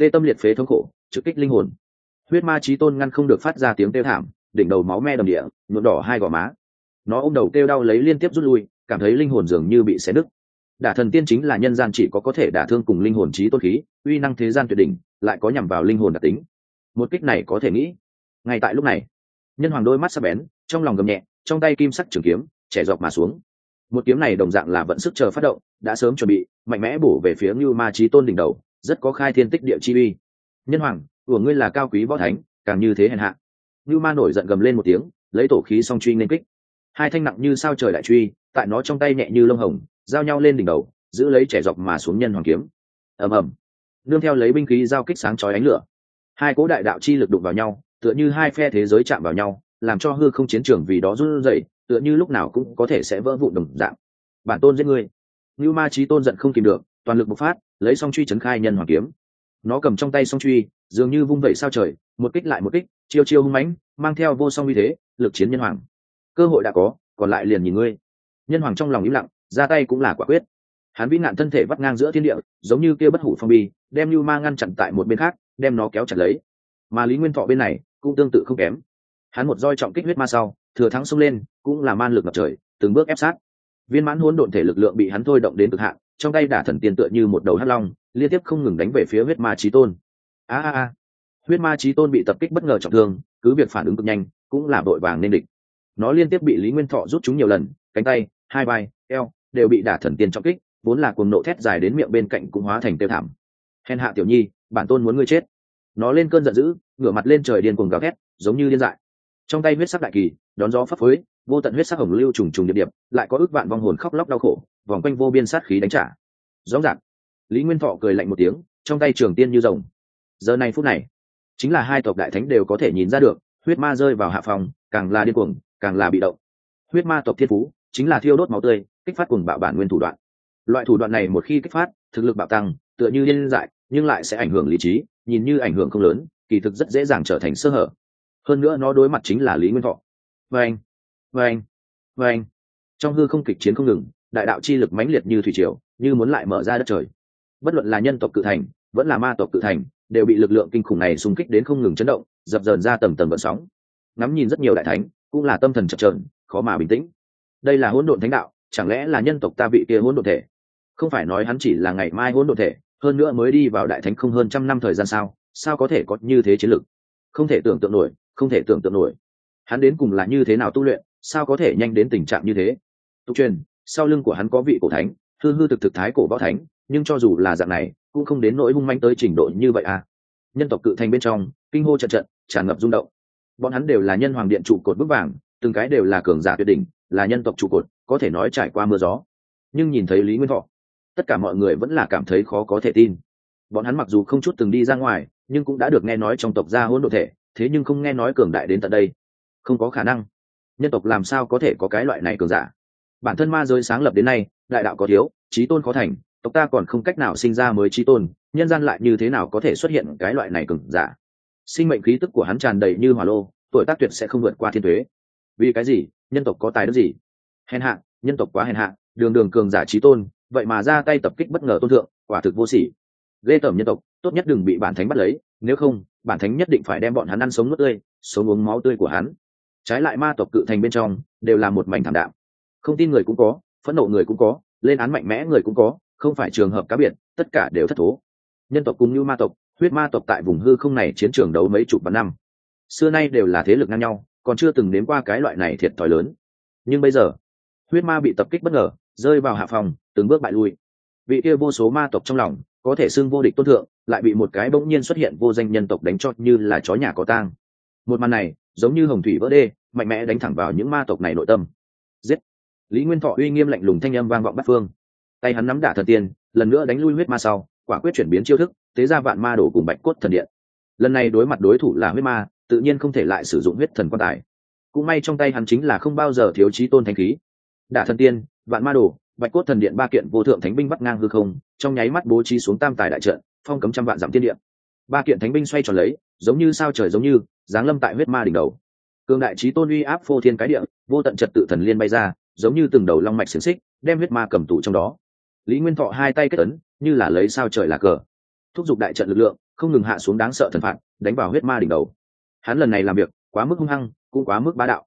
tê tâm liệt phế thống khổ trực kích linh hồn. Huyết ma trí tôn ngăn không được phát ra tiếng kêu thảm đỉnh đầu máu me đầm địa nhuộm đỏ hai gò má nó ôm đầu kêu đau lấy liên tiếp rút lui, cảm thấy linh hồn dường như bị xé nứt đả thần tiên chính là nhân gian chỉ có có thể đả thương cùng linh hồn trí tôn khí, uy năng thế gian tuyệt đỉnh, lại có nhằm vào linh hồn đặc tính. Một kích này có thể nghĩ. Ngay tại lúc này, nhân hoàng đôi mắt sắc bén, trong lòng gầm nhẹ, trong tay kim sắc trường kiếm trẻ dọc mà xuống. Một kiếm này đồng dạng là vận sức chờ phát động, đã sớm chuẩn bị, mạnh mẽ bổ về phía như ma trí tôn đỉnh đầu, rất có khai thiên tích địa chi uy. Nhân hoàng, của ngươi là cao quý võ thánh, càng như thế hèn hạ. Như ma nổi giận gầm lên một tiếng, lấy tổ khí song truy nên kích hai thanh nặng như sao trời đại truy, tại nó trong tay nhẹ như lông hồng, giao nhau lên đỉnh đầu, giữ lấy trẻ dọc mà xuống nhân hoàng kiếm. Ầm ầm. Nương theo lấy binh khí giao kích sáng chói ánh lửa. Hai cố đại đạo chi lực đụng vào nhau, tựa như hai phe thế giới chạm vào nhau, làm cho hư không chiến trường vì đó run rẩy, tựa như lúc nào cũng có thể sẽ vỡ vụn đồng dạng. Bản tôn giết ngươi. Như ma trí tôn giận không kìm được, toàn lực bộc phát, lấy song truy trấn khai nhân hoàng kiếm. Nó cầm trong tay song truy, dường như vung vẩy sao trời, một kích lại một kích, chiêu chiêu hung mãnh, mang theo vô song uy thế, lực chiến nhân hoàng cơ hội đã có, còn lại liền nhìn ngươi. Nhân hoàng trong lòng im lặng, ra tay cũng là quả quyết. Hắn vĩ nạn thân thể vắt ngang giữa thiên địa, giống như kia bất hủ phong bi, đem lưu ma ngăn chặn tại một bên khác, đem nó kéo chặt lấy. Mà lý nguyên thọ bên này, cũng tương tự không kém. Hắn một roi trọng kích huyết ma sau, thừa thắng xông lên, cũng là man lực ngập trời, từng bước ép sát. Viên mãn hỗn độn thể lực lượng bị hắn thôi động đến cực hạn, trong tay đả thần tiền tựa như một đầu hắc long, liên tiếp không ngừng đánh về phía huyết ma trí tôn. A a a. Huyết ma trí tôn bị tập kích bất ngờ trọng thương, cứ việc phản ứng cực nhanh, cũng là vội vàng nên địch nó liên tiếp bị lý nguyên thọ rút chúng nhiều lần, cánh tay, hai vai, eo, đều bị đả thần Tiên trọng kích, vốn là cuồng nộ thét dài đến miệng bên cạnh cũng hóa thành tiêu thảm. Hèn hạ tiểu nhi, bản tôn muốn ngươi chết. Nó lên cơn giận dữ, ngửa mặt lên trời điên cuồng gào thét, giống như điên dại. Trong tay huyết sắc đại kỳ, đón gió phấp phới, vô tận huyết sắc hồng lưu trùng trùng điệp điệp, lại có ước vạn vong hồn khóc lóc đau khổ, vòng quanh vô biên sát khí đánh trả. Rõ ràng, lý nguyên thọ cười lạnh một tiếng, trong tay trường tiên như rồng. Giờ này phút này, chính là hai tộc đại thánh đều có thể nhìn ra được, huyết ma rơi vào hạ phòng, càng là điên cuồng càng là bị động. Huyết ma tộc thiên phú chính là thiêu đốt máu tươi, kích phát cùng bạo bản nguyên thủ đoạn. Loại thủ đoạn này một khi kích phát, thực lực bạo tăng, tựa như liên dại, nhưng lại sẽ ảnh hưởng lý trí, nhìn như ảnh hưởng không lớn, kỳ thực rất dễ dàng trở thành sơ hở. Hơn nữa nó đối mặt chính là lý nguyên thọ. Vâng vâng vâng. Trong hư không kịch chiến không ngừng, đại đạo chi lực mãnh liệt như thủy triều, như muốn lại mở ra đất trời. Bất luận là nhân tộc cự thành, vẫn là ma tộc cự thành, đều bị lực lượng kinh khủng này xung kích đến không ngừng chấn động, dập dờn ra tầng tầng vận sóng. Ngắm nhìn rất nhiều đại thánh cũng là tâm thần chập trờn khó mà bình tĩnh. Đây là hỗn độn thánh đạo, chẳng lẽ là nhân tộc ta vị kia hỗn độn thể? Không phải nói hắn chỉ là ngày mai hỗn độn thể, hơn nữa mới đi vào đại thánh không hơn trăm năm thời gian sao? Sao có thể có như thế chiến lực không thể tưởng tượng nổi, không thể tưởng tượng nổi. Hắn đến cùng là như thế nào tu luyện, sao có thể nhanh đến tình trạng như thế? Tục truyền, sau lưng của hắn có vị cổ thánh, hư hư thực thực thái cổ võ thánh, nhưng cho dù là dạng này, cũng không đến nỗi hung manh tới trình độ như vậy à? Nhân tộc cự thành bên trong, kinh hô trận trận, tràn ngập rung động bọn hắn đều là nhân hoàng điện trụ cột bức vàng, từng cái đều là cường giả tuyệt đỉnh, là nhân tộc trụ cột, có thể nói trải qua mưa gió. Nhưng nhìn thấy lý nguyên thọ, tất cả mọi người vẫn là cảm thấy khó có thể tin. Bọn hắn mặc dù không chút từng đi ra ngoài, nhưng cũng đã được nghe nói trong tộc gia hỗn độ thể, thế nhưng không nghe nói cường đại đến tận đây. Không có khả năng. Nhân tộc làm sao có thể có cái loại này cường giả? Bản thân ma giới sáng lập đến nay, đại đạo có thiếu trí tôn khó thành, tộc ta còn không cách nào sinh ra mới trí tôn, nhân gian lại như thế nào có thể xuất hiện cái loại này cường giả? Sinh mệnh khí tức của hắn tràn đầy như hỏa lô, tuổi tác tuyệt sẽ không vượt qua thiên thuế vì cái gì? Nhân tộc có tài đức gì? Hèn hạ, nhân tộc quá hèn hạ, đường đường cường giả trí tôn, vậy mà ra tay tập kích bất ngờ tôn thượng, quả thực vô sỉ. Ghê tởm nhân tộc, tốt nhất đừng bị bản thánh bắt lấy, nếu không, bản thánh nhất định phải đem bọn hắn ăn sống nước tươi, sống uống máu tươi của hắn. Trái lại ma tộc cự thành bên trong, đều là một mảnh thảm đạm. Không tin người cũng có, phẫn nộ người cũng có, lên án mạnh mẽ người cũng có, không phải trường hợp cá biệt, tất cả đều thất thố. Nhân tộc cùng như ma tộc huyết ma tộc tại vùng hư không này chiến trường đấu mấy chục vạn năm. Xưa nay đều là thế lực ngang nhau, còn chưa từng nếm qua cái loại này thiệt thòi lớn. Nhưng bây giờ, huyết ma bị tập kích bất ngờ, rơi vào hạ phòng, từng bước bại lui. Vị kia vô số ma tộc trong lòng, có thể xưng vô địch tôn thượng, lại bị một cái bỗng nhiên xuất hiện vô danh nhân tộc đánh chót như là chó nhà có tang. Một màn này, giống như hồng thủy vỡ đê, mạnh mẽ đánh thẳng vào những ma tộc này nội tâm. Giết! Lý nguyên thọ uy nghiêm lạnh lùng thanh âm vang vọng bắt phương. Tay hắn nắm đả thần tiên, lần nữa đánh lui huyết ma sau quả quyết chuyển biến chiêu thức, tế ra vạn ma đổ cùng bạch cốt thần điện. Lần này đối mặt đối thủ là huyết ma, tự nhiên không thể lại sử dụng huyết thần quan tài. Cũng may trong tay hắn chính là không bao giờ thiếu trí tôn thanh khí. Đả thần tiên, vạn ma đồ bạch cốt thần điện ba kiện vô thượng thánh binh bắt ngang hư không, trong nháy mắt bố trí xuống tam tài đại trận, phong cấm trăm vạn giảm tiên điện ba kiện thánh binh xoay tròn lấy, giống như sao trời giống như, giáng lâm tại huyết ma đỉnh đầu. Cường đại trí tôn uy áp phô thiên cái địa, vô tận trật tự thần liên bay ra, giống như từng đầu long mạch xiềng xích, đem huyết ma cầm tủ trong đó. Lý nguyên thọ hai tay kết ấn như là lấy sao trời là cờ. Thúc giục đại trận lực lượng, không ngừng hạ xuống đáng sợ thần phạt, đánh vào huyết ma đỉnh đầu. Hắn lần này làm việc, quá mức hung hăng, cũng quá mức bá đạo.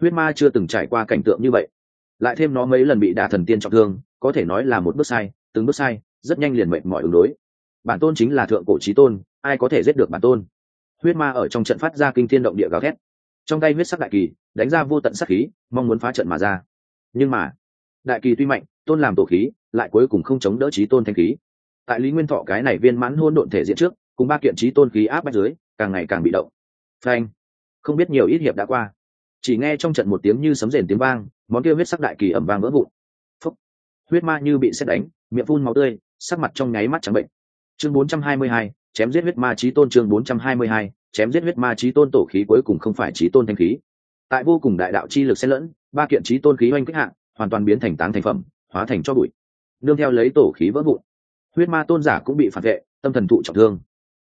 Huyết ma chưa từng trải qua cảnh tượng như vậy. Lại thêm nó mấy lần bị đả thần tiên trọng thương, có thể nói là một bước sai, từng bước sai, rất nhanh liền mệnh mọi ứng đối. Bản tôn chính là thượng cổ trí tôn, ai có thể giết được bản tôn? Huyết ma ở trong trận phát ra kinh thiên động địa gào thét. Trong tay huyết sắc đại kỳ, đánh ra vô tận sắc khí, mong muốn phá trận mà ra. Nhưng mà, đại kỳ tuy mạnh tôn làm tổ khí lại cuối cùng không chống đỡ trí tôn thanh khí. Tại lý nguyên thọ cái này viên mãn hôn độn thể diện trước cùng ba kiện trí tôn khí áp bách dưới càng ngày càng bị động. Phanh! Không biết nhiều ít hiệp đã qua. Chỉ nghe trong trận một tiếng như sấm rền tiếng vang món kia huyết sắc đại kỳ ẩm vang vỡ vụn. Phúc! Huyết ma như bị xét đánh miệng phun máu tươi sắc mặt trong nháy mắt trắng bệnh. Chương 422, chém giết huyết ma trí tôn chương 422, chém giết huyết ma trí tôn tổ khí cuối cùng không phải trí tôn thanh khí. Tại vô cùng đại đạo chi lực xen lẫn ba kiện trí tôn khí oanh kích hạng hoàn toàn biến thành táng thành phẩm hóa thành cho bụi, nương theo lấy tổ khí vỡ vụn. Huyết ma tôn giả cũng bị phản vệ, tâm thần thụ trọng thương.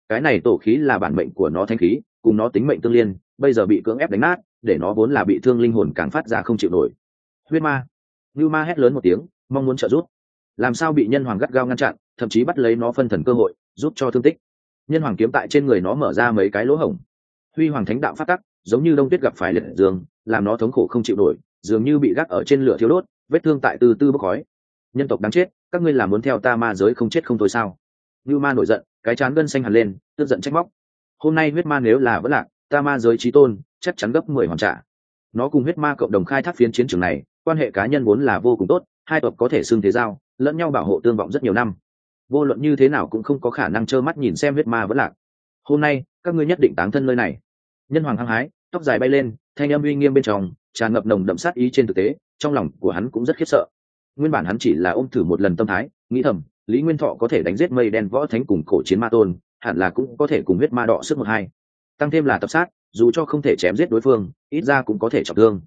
Cái này tổ khí là bản mệnh của nó thanh khí, cùng nó tính mệnh tương liên, bây giờ bị cưỡng ép đánh nát, để nó vốn là bị thương linh hồn càng phát ra không chịu nổi. Huyết ma. Như ma hét lớn một tiếng, mong muốn trợ giúp. Làm sao bị nhân hoàng gắt gao ngăn chặn, thậm chí bắt lấy nó phân thần cơ hội, giúp cho thương tích. Nhân hoàng kiếm tại trên người nó mở ra mấy cái lỗ hổng. Huy hoàng thánh đạo phát tắc, giống như đông tuyết gặp phải liệt dương, làm nó thống khổ không chịu nổi, dường như bị gác ở trên lửa thiếu đốt vết thương tại từ tư bốc khói. Nhân tộc đáng chết, các ngươi làm muốn theo ta ma giới không chết không thôi sao? Như ma nổi giận, cái chán gân xanh hẳn lên, tức giận trách móc. Hôm nay huyết ma nếu là vẫn lạc, ta ma giới trí tôn, chắc chắn gấp mười hoàn trả. Nó cùng huyết ma cộng đồng khai thác phiến chiến trường này, quan hệ cá nhân vốn là vô cùng tốt, hai tộc có thể xưng thế giao, lẫn nhau bảo hộ tương vọng rất nhiều năm. Vô luận như thế nào cũng không có khả năng trơ mắt nhìn xem huyết ma vẫn lạc. Hôm nay, các ngươi nhất định táng thân nơi này. Nhân hoàng hăng hái, tóc dài bay lên, thanh âm uy nghiêm bên trong, tràn ngập nồng đậm sát ý trên thực tế trong lòng của hắn cũng rất khiếp sợ. Nguyên bản hắn chỉ là ôm thử một lần tâm thái, nghĩ thầm, lý nguyên thọ có thể đánh giết mây đen võ thánh cùng cổ chiến ma tôn, hẳn là cũng có thể cùng huyết ma đọ sức một hai. Tăng thêm là tập sát, dù cho không thể chém giết đối phương, ít ra cũng có thể trọng thương.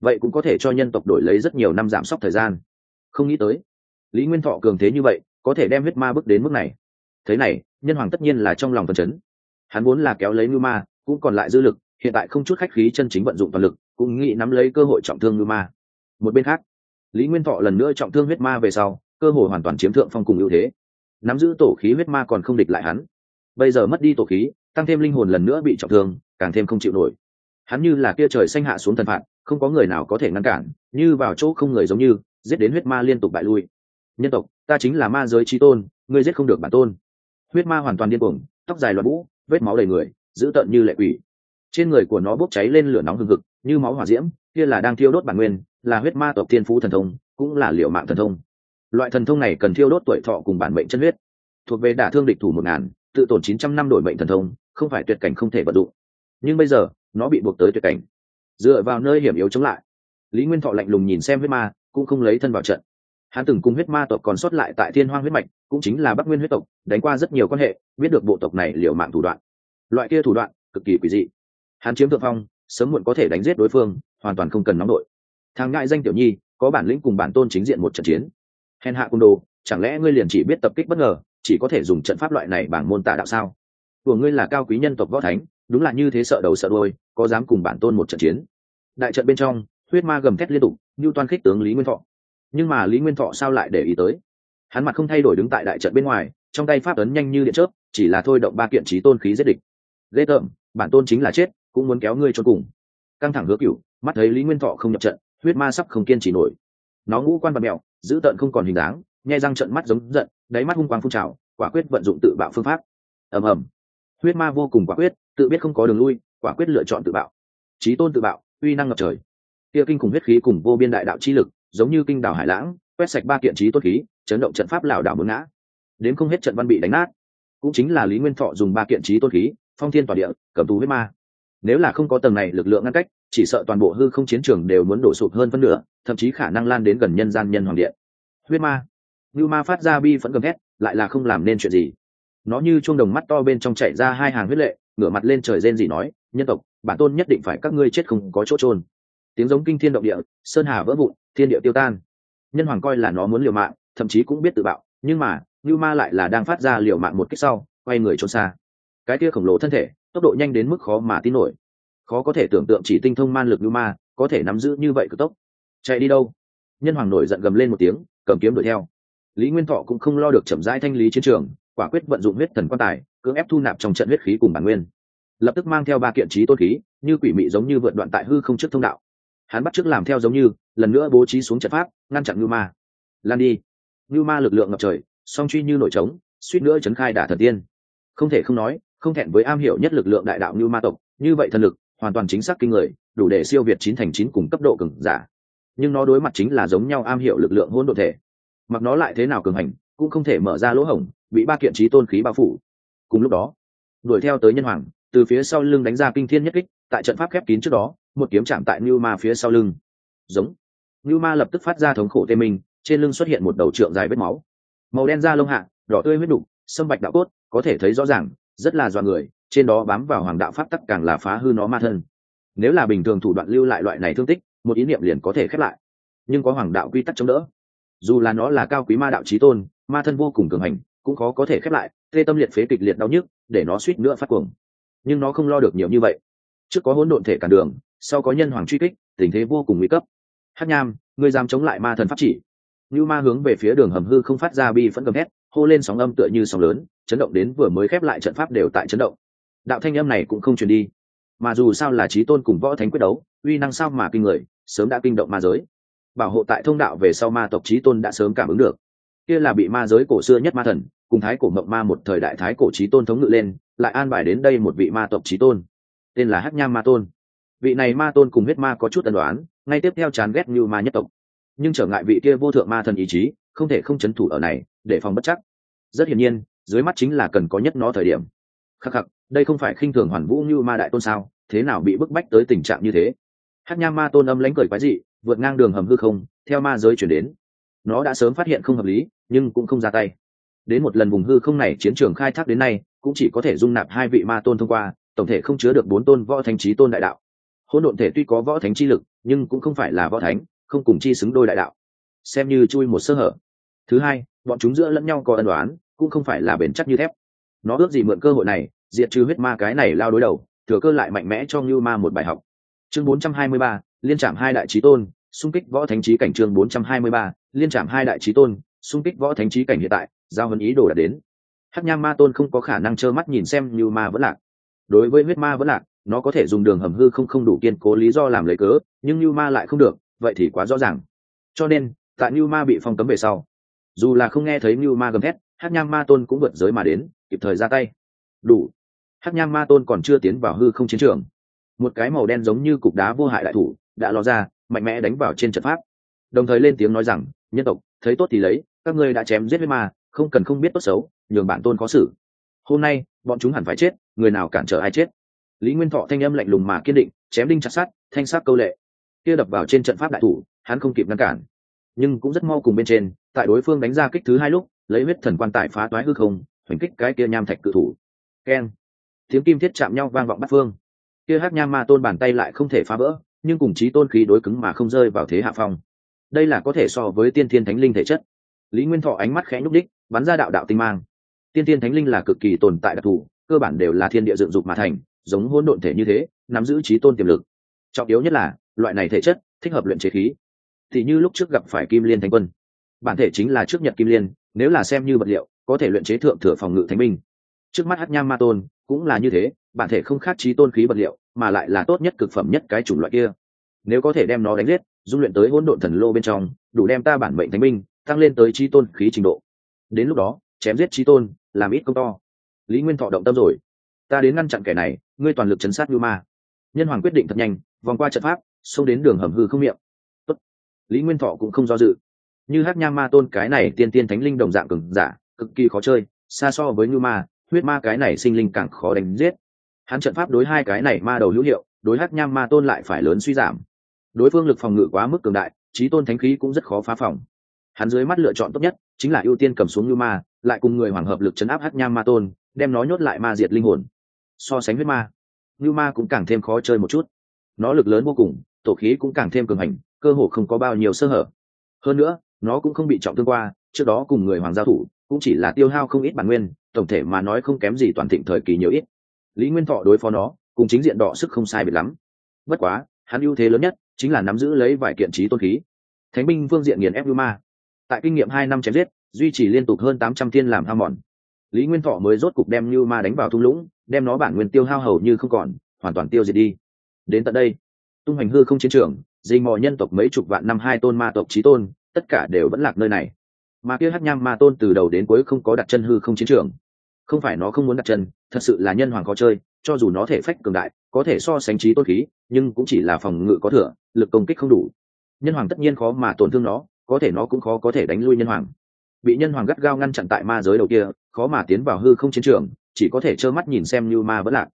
Vậy cũng có thể cho nhân tộc đổi lấy rất nhiều năm giảm sốc thời gian. Không nghĩ tới, lý nguyên thọ cường thế như vậy, có thể đem huyết ma bước đến mức này. Thế này, nhân hoàng tất nhiên là trong lòng phần chấn. Hắn muốn là kéo lấy ngư ma, cũng còn lại dư lực, hiện tại không chút khách khí chân chính vận dụng toàn lực, cũng nghĩ nắm lấy cơ hội trọng thương ngư ma một bên khác, lý nguyên thọ lần nữa trọng thương huyết ma về sau, cơ hội hoàn toàn chiếm thượng phong cùng ưu thế. Nắm giữ tổ khí huyết ma còn không địch lại hắn. Bây giờ mất đi tổ khí, tăng thêm linh hồn lần nữa bị trọng thương, càng thêm không chịu nổi. Hắn như là kia trời xanh hạ xuống thần phạt, không có người nào có thể ngăn cản, như vào chỗ không người giống như, giết đến huyết ma liên tục bại lui. Nhân tộc, ta chính là ma giới trí tôn, ngươi giết không được bản tôn. Huyết ma hoàn toàn điên cuồng, tóc dài loạn vũ, vết máu đầy người, dữ tợn như lệ quỷ. Trên người của nó bốc cháy lên lửa nóng hừng hực, như máu hỏa diễm, kia là đang thiêu đốt bản nguyên là huyết ma tộc thiên phú thần thông, cũng là liệu mạng thần thông. Loại thần thông này cần thiêu đốt tuổi thọ cùng bản mệnh chân huyết. Thuộc về đả thương địch thủ một ngàn, tự tổn chín trăm năm đổi mệnh thần thông, không phải tuyệt cảnh không thể vận dụng. Nhưng bây giờ, nó bị buộc tới tuyệt cảnh. Dựa vào nơi hiểm yếu chống lại, lý nguyên thọ lạnh lùng nhìn xem huyết ma, cũng không lấy thân vào trận. Hắn từng cùng huyết ma tộc còn sót lại tại thiên hoang huyết mạch, cũng chính là bắc nguyên huyết tộc, đánh qua rất nhiều quan hệ, biết được bộ tộc này liều mạng thủ đoạn. Loại kia thủ đoạn, cực kỳ quỷ dị. Hắn chiếm thượng phong, sớm muộn có thể đánh giết đối phương, hoàn toàn không cần nóng đội thằng ngại danh tiểu nhi, có bản lĩnh cùng bản tôn chính diện một trận chiến. Hèn hạ cung đồ, chẳng lẽ ngươi liền chỉ biết tập kích bất ngờ, chỉ có thể dùng trận pháp loại này bằng môn tả đạo sao? Của ngươi là cao quý nhân tộc võ thánh, đúng là như thế sợ đầu sợ đôi có dám cùng bản tôn một trận chiến. Đại trận bên trong, huyết ma gầm thét liên tục, như toan khích tướng lý nguyên thọ. Nhưng mà lý nguyên thọ sao lại để ý tới? Hắn mặt không thay đổi đứng tại đại trận bên ngoài, trong tay pháp ấn nhanh như điện chớp, chỉ là thôi động ba kiện trí tôn khí giết địch. Ghê tởm, bản tôn chính là chết, cũng muốn kéo ngươi cho cùng. Căng thẳng hứa cựu mắt thấy lý nguyên thọ không nhập trận huyết ma sắp không kiên trì nổi. Nó ngũ quan bật mẹo giữ tợn không còn hình dáng nhai răng trận mắt giống giận, đáy mắt hung quang phun trào, quả quyết vận dụng tự bạo phương pháp. Ầm ầm. Huyết ma vô cùng quả quyết, tự biết không có đường lui, quả quyết lựa chọn tự bạo. Trí tôn tự bạo, uy năng ngập trời. Kia kinh khủng huyết khí cùng vô biên đại đạo chi lực, giống như kinh đảo hải lãng, quét sạch ba kiện trí tốt khí, chấn động trận pháp lảo đảo mướn ngã. Đến không hết trận văn bị đánh nát. Cũng chính là lý nguyên thọ dùng ba kiện trí tốt khí, phong thiên tỏa địa, cầm tù huyết ma. Nếu là không có tầng này lực lượng ngăn cách chỉ sợ toàn bộ hư không chiến trường đều muốn đổ sụp hơn phân nửa, thậm chí khả năng lan đến gần nhân gian nhân hoàng điện. Huyết ma. Như ma phát ra bi phẫn gầm hét lại là không làm nên chuyện gì. Nó như chuông đồng mắt to bên trong chạy ra hai hàng huyết lệ, ngửa mặt lên trời rên gì nói, nhân tộc, bản tôn nhất định phải các ngươi chết không có chỗ trôn tiếng giống kinh thiên động địa, sơn hà vỡ vụn, thiên địa tiêu tan. Nhân hoàng coi là nó muốn liều mạng, thậm chí cũng biết tự bạo, nhưng mà như ma lại là đang phát ra liều mạng một cách sau, quay người trốn xa. Cái kia khổng lồ thân thể, tốc độ nhanh đến mức khó mà tin nổi khó có thể tưởng tượng chỉ tinh thông man lực như ma có thể nắm giữ như vậy cực tốc. Chạy đi đâu? Nhân hoàng nổi giận gầm lên một tiếng, cầm kiếm đuổi theo. Lý nguyên thọ cũng không lo được chậm rãi thanh lý chiến trường, quả quyết vận dụng huyết thần quan tài, cưỡng ép thu nạp trong trận huyết khí cùng bản nguyên. Lập tức mang theo ba kiện trí tôn khí, như quỷ mị giống như vượt đoạn tại hư không trước thông đạo. Hắn bắt t làm theo giống như, lần nữa bố trí xuống trận pháp, ngăn chặn ngưu ma. Lan đi. Ngưu ma lực lượng ngập trời, song truy như nổi trống, suýt nữa chấn khai đả thần tiên. Không thể không nói, không thẹn với am hiểu nhất lực lượng đại đạo ngưu ma tộc, như vậy thần lực hoàn toàn chính xác kinh người đủ để siêu việt chín thành chín cùng cấp độ cường giả nhưng nó đối mặt chính là giống nhau am hiểu lực lượng hôn đ ộ thể mặc nó lại thế nào cường hành cũng không thể mở ra lỗ hổng bị ba kiện trí tôn khí bao phủ cùng lúc đó đuổi theo tới nhân hoàng từ phía sau lưng đánh ra kinh thiên nhất kích tại trận pháp khép kín trước đó một kiếm chạm tại Nưu Ma phía sau lưng. Giống. Nưu Ma lập tức phát ra thống khổ tê mình, trên lưng xuất hiện một đầu trượng dài vết máu. Màu đen da lông hạ, đỏ tươi huyết đục, sâm bạch đạo cốt, có thể thấy rõ ràng, rất là dọa người, trên đó bám vào hoàng đạo pháp tắc càng là phá hư nó ma thân. nếu là bình thường thủ đoạn lưu lại loại này thương tích một ý niệm liền có thể khép lại. Nhưng có hoàng đạo quy tắc chống đỡ. Dù là nó là cao quý ma đạo trí tôn ma thân vô cùng cường hành cũng khó có thể khép lại tê tâm liệt phế kịch liệt đau nhức để nó suýt nữa phát cuồng. Nhưng nó không lo được nhiều như vậy. Trước có hỗn độn thể cản đường sau có nhân hoàng truy kích tình thế vô cùng nguy cấp. Hát nham ngươi dám chống lại ma thần pháp chỉ. Như ma hướng về phía đường hầm hư không phát ra bi phẫn gầm hét hô lên sóng âm tựa như sóng lớn chấn động đến vừa mới khép lại trận pháp đều tại chấn động. Đạo thanh âm này cũng không truyền đi. Mà dù sao là trí tôn cùng võ thánh quyết đấu, uy năng sao mà kinh người, sớm đã kinh động ma giới. Bảo hộ tại thông đạo về sau ma tộc trí tôn đã sớm cảm ứng được. Kia là bị ma giới cổ xưa nhất ma thần, cùng thái cổ mộng ma một thời đại thái cổ trí tôn thống ngự lên, lại an bài đến đây một vị ma tộc trí tôn. Tên là hắc nham ma tôn. Vị này ma tôn cùng huyết ma có chút tần đoán ngay tiếp theo chán ghét như ma nhất tộc. Nhưng trở ngại vị kia vô thượng ma thần ý chí, không thể không chấn thủ ở này, để phòng bất chắc. Rất hiển nhiên dưới mắt chính là cần có nhất nó thời điểm. Khắc khắc, đây không phải khinh thường hoàn vũ như ma đại tôn sao? Thế nào bị bức bách tới tình trạng như thế? Hát nham ma tôn âm lãnh cười quái dị, vượt ngang đường hầm hư không, theo ma giới chuyển đến. Nó đã sớm phát hiện không hợp lý, nhưng cũng không ra tay. Đến một lần vùng hư không này chiến trường khai thác đến nay, cũng chỉ có thể dung nạp hai vị ma tôn thông qua, tổng thể không chứa được bốn tôn võ thánh trí tôn đại đạo. Hỗn độn thể tuy có võ thánh chi lực, nhưng cũng không phải là võ thánh, không cùng chi xứng đôi đại đạo. Xem như chui một sơ hở. Thứ hai, bọn chúng giữa lẫn nhau có ân đoán cũng không phải là bền chắc như thép. Nó ước gì mượn cơ hội này diệt trừ huyết ma cái này lao đối đầu thừa cơ lại mạnh mẽ cho ngưu ma một bài học. Chương 423, liên trạm hai đại trí tôn xung kích võ thánh trí cảnh chương 423, liên trạm hai đại trí tôn xung kích võ thánh trí cảnh hiện tại giao hân ý đồ đã đến. Hắc nham ma tôn không có khả năng trơ mắt nhìn xem như ma vẫn lạc. Đối với huyết ma vẫn lạc nó có thể dùng đường hầm hư không không đủ kiên cố lý do làm lấy cớ nhưng như ma lại không được vậy thì quá rõ ràng. Cho nên tại như ma bị phong cấm về sau dù là không nghe thấy như ma gầm thét hát nham ma tôn cũng vượt giới mà đến, kịp thời ra tay. Đủ. Hát nham ma tôn còn chưa tiến vào hư không chiến trường. Một cái màu đen giống như cục đá vô hại đại thủ, đã ló ra, mạnh mẽ đánh vào trên trận pháp. Đồng thời lên tiếng nói rằng, nhân tộc, thấy tốt thì lấy, các ngươi đã chém giết với ma, không cần không biết tốt xấu, nhường bản tôn có xử. Hôm nay, bọn chúng hẳn phải chết, người nào cản trở ai chết? Lý nguyên thọ thanh âm lạnh lùng mà kiên định, chém đinh chặt sát thanh sát câu lệ. Kia đập vào trên trận pháp đại thủ, hắn không kịp ngăn cản. Nhưng cũng rất mau cùng bên trên, tại đối phương đánh ra kích thứ hai lúc lấy huyết thần quan tài phá toái hư không, hoành kích cái kia nham thạch cự thủ. Keng. Tiếng kim thiết chạm nhau vang vọng bắt phương. Kia hát nham ma tôn bàn tay lại không thể phá vỡ, nhưng cùng chí tôn khí đối cứng mà không rơi vào thế hạ phong. Đây là có thể so với tiên thiên thánh linh thể chất. Lý nguyên thọ ánh mắt khẽ nhúc đích bắn ra đạo đạo tinh mang. Tiên thiên thánh linh là cực kỳ tồn tại đặc thù, cơ bản đều là thiên địa dựng dục mà thành, giống hôn độn thể như thế, nắm giữ trí tôn tiềm lực. Trọng yếu nhất là, loại này thể chất, thích hợp luyện chế khí. Thì như lúc trước gặp phải kim liên thánh quân. Bản thể chính là trước nhật kim liên nếu là xem như vật liệu, có thể luyện chế thượng thừa phòng ngự thánh binh. Trước mắt hát nham ma tôn cũng là như thế, bản thể không khác trí tôn khí vật liệu, mà lại là tốt nhất cực phẩm nhất cái chủng loại kia. Nếu có thể đem nó đánh giết, dung luyện tới hỗn độn thần lô bên trong, đủ đem ta bản mệnh thánh binh, tăng lên tới trí tôn khí trình độ. Đến lúc đó, chém giết trí tôn, làm ít công to. Lý nguyên thọ động tâm rồi. Ta đến ngăn chặn kẻ này, ngươi toàn lực chấn sát như ma. Nhân hoàng quyết định thật nhanh, vòng qua trận pháp, xông đến đường hầm hư không miệng. Tốt. lý nguyên thọ cũng không do dự như hát nha ma tôn cái này tiên tiên thánh linh đồng dạng cường giả, cực kỳ khó chơi, xa so với như ma, huyết ma cái này sinh linh càng khó đánh giết. Hắn trận pháp đối hai cái này ma đầu hữu hiệu, đối hát nham ma tôn lại phải lớn suy giảm. Đối phương lực phòng ngự quá mức cường đại trí tôn thánh khí cũng rất khó phá phòng. Hắn dưới mắt lựa chọn tốt nhất chính là ưu tiên cầm xuống như ma, lại cùng người hoàng hợp lực chấn áp hát nham ma tôn, đem nó nhốt lại ma diệt linh hồn. So sánh huyết ma như ma cũng càng thêm khó chơi một chút. Nó lực lớn vô cùng, tổ khí cũng càng thêm cường hành, cơ hồ không có bao nhiêu sơ hở. Hơn nữa nó cũng không bị trọng thương qua, trước đó cùng người hoàng giao thủ, cũng chỉ là tiêu hao không ít bản nguyên, tổng thể mà nói không kém gì toàn thịnh thời kỳ nhiều ít. Lý nguyên thọ đối phó nó, cùng chính diện đọ sức không sai biệt lắm. Bất quá, hắn ưu thế lớn nhất chính là nắm giữ lấy vài kiện trí tôn khí. Thánh binh phương diện nghiền ép lưu ma tại kinh nghiệm hai năm chém giết, duy trì liên tục hơn tám trăm thiên làm ham mòn. Lý nguyên thọ mới rốt cục đem lưu ma đánh vào thung lũng, đem nó bản nguyên tiêu hao hầu như không còn, hoàn toàn tiêu diệt đi. Đến tận đây, tung hành hư không chiến trường dình mò nhân tộc mấy chục vạn năm hai tôn ma tộc trí tôn tất cả đều vẫn lạc nơi này. Mà kia hát nham ma tôn từ đầu đến cuối không có đặt chân hư không chiến trường. Không phải nó không muốn đặt chân, thật sự là nhân hoàng khó chơi, cho dù nó thể phách cường đại, có thể so sánh trí tôn khí, nhưng cũng chỉ là phòng ngự có thừa, lực công kích không đủ. Nhân hoàng tất nhiên khó mà tổn thương nó, có thể nó cũng khó có thể đánh lui nhân hoàng. Bị nhân hoàng gắt gao ngăn chặn tại ma giới đầu kia, khó mà tiến vào hư không chiến trường, chỉ có thể trơ mắt nhìn xem như ma vẫn lạc.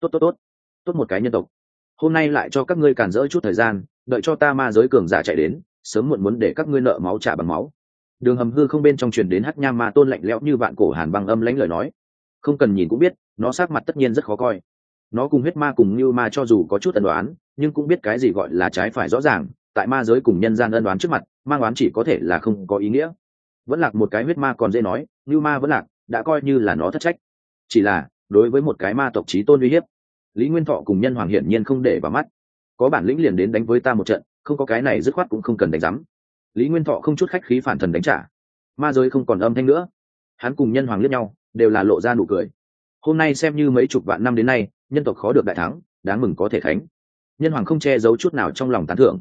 Tốt tốt tốt. Tốt một cái nhân tộc. Hôm nay lại cho các ngươi cản rỡ chút thời gian, đợi cho ta ma giới cường giả chạy đến sớm muộn muốn để các ngươi nợ máu trả bằng máu. Đường hầm hư không bên trong truyền đến hắc nham ma tôn lạnh lẽo như vạn cổ hàn băng âm lãnh lời nói. Không cần nhìn cũng biết, nó sát mặt tất nhiên rất khó coi. Nó cùng huyết ma cùng như ma cho dù có chút ân đoán nhưng cũng biết cái gì gọi là trái phải rõ ràng, tại ma giới cùng nhân gian ân đoán trước mặt mang oán chỉ có thể là không có ý nghĩa. Vẫn lạc một cái huyết ma còn dễ nói như ma vẫn lạc, đã coi như là nó thất trách. Chỉ là, đối với một cái ma tộc trí tôn uy hiếp, lý nguyên thọ cùng nhân hoàng hiển nhiên không để vào mắt. Có bản lĩnh liền đến đánh với ta một trận không có cái này dứt khoát cũng không cần đánh giám. Lý nguyên thọ không chút khách khí phản thần đánh trả. Ma giới không còn âm thanh nữa. Hắn cùng nhân hoàng liếc nhau, đều là lộ ra nụ cười. Hôm nay xem như mấy chục vạn năm đến nay, nhân tộc khó được đại thắng, đáng mừng có thể thánh. Nhân hoàng không che giấu chút nào trong lòng tán thưởng.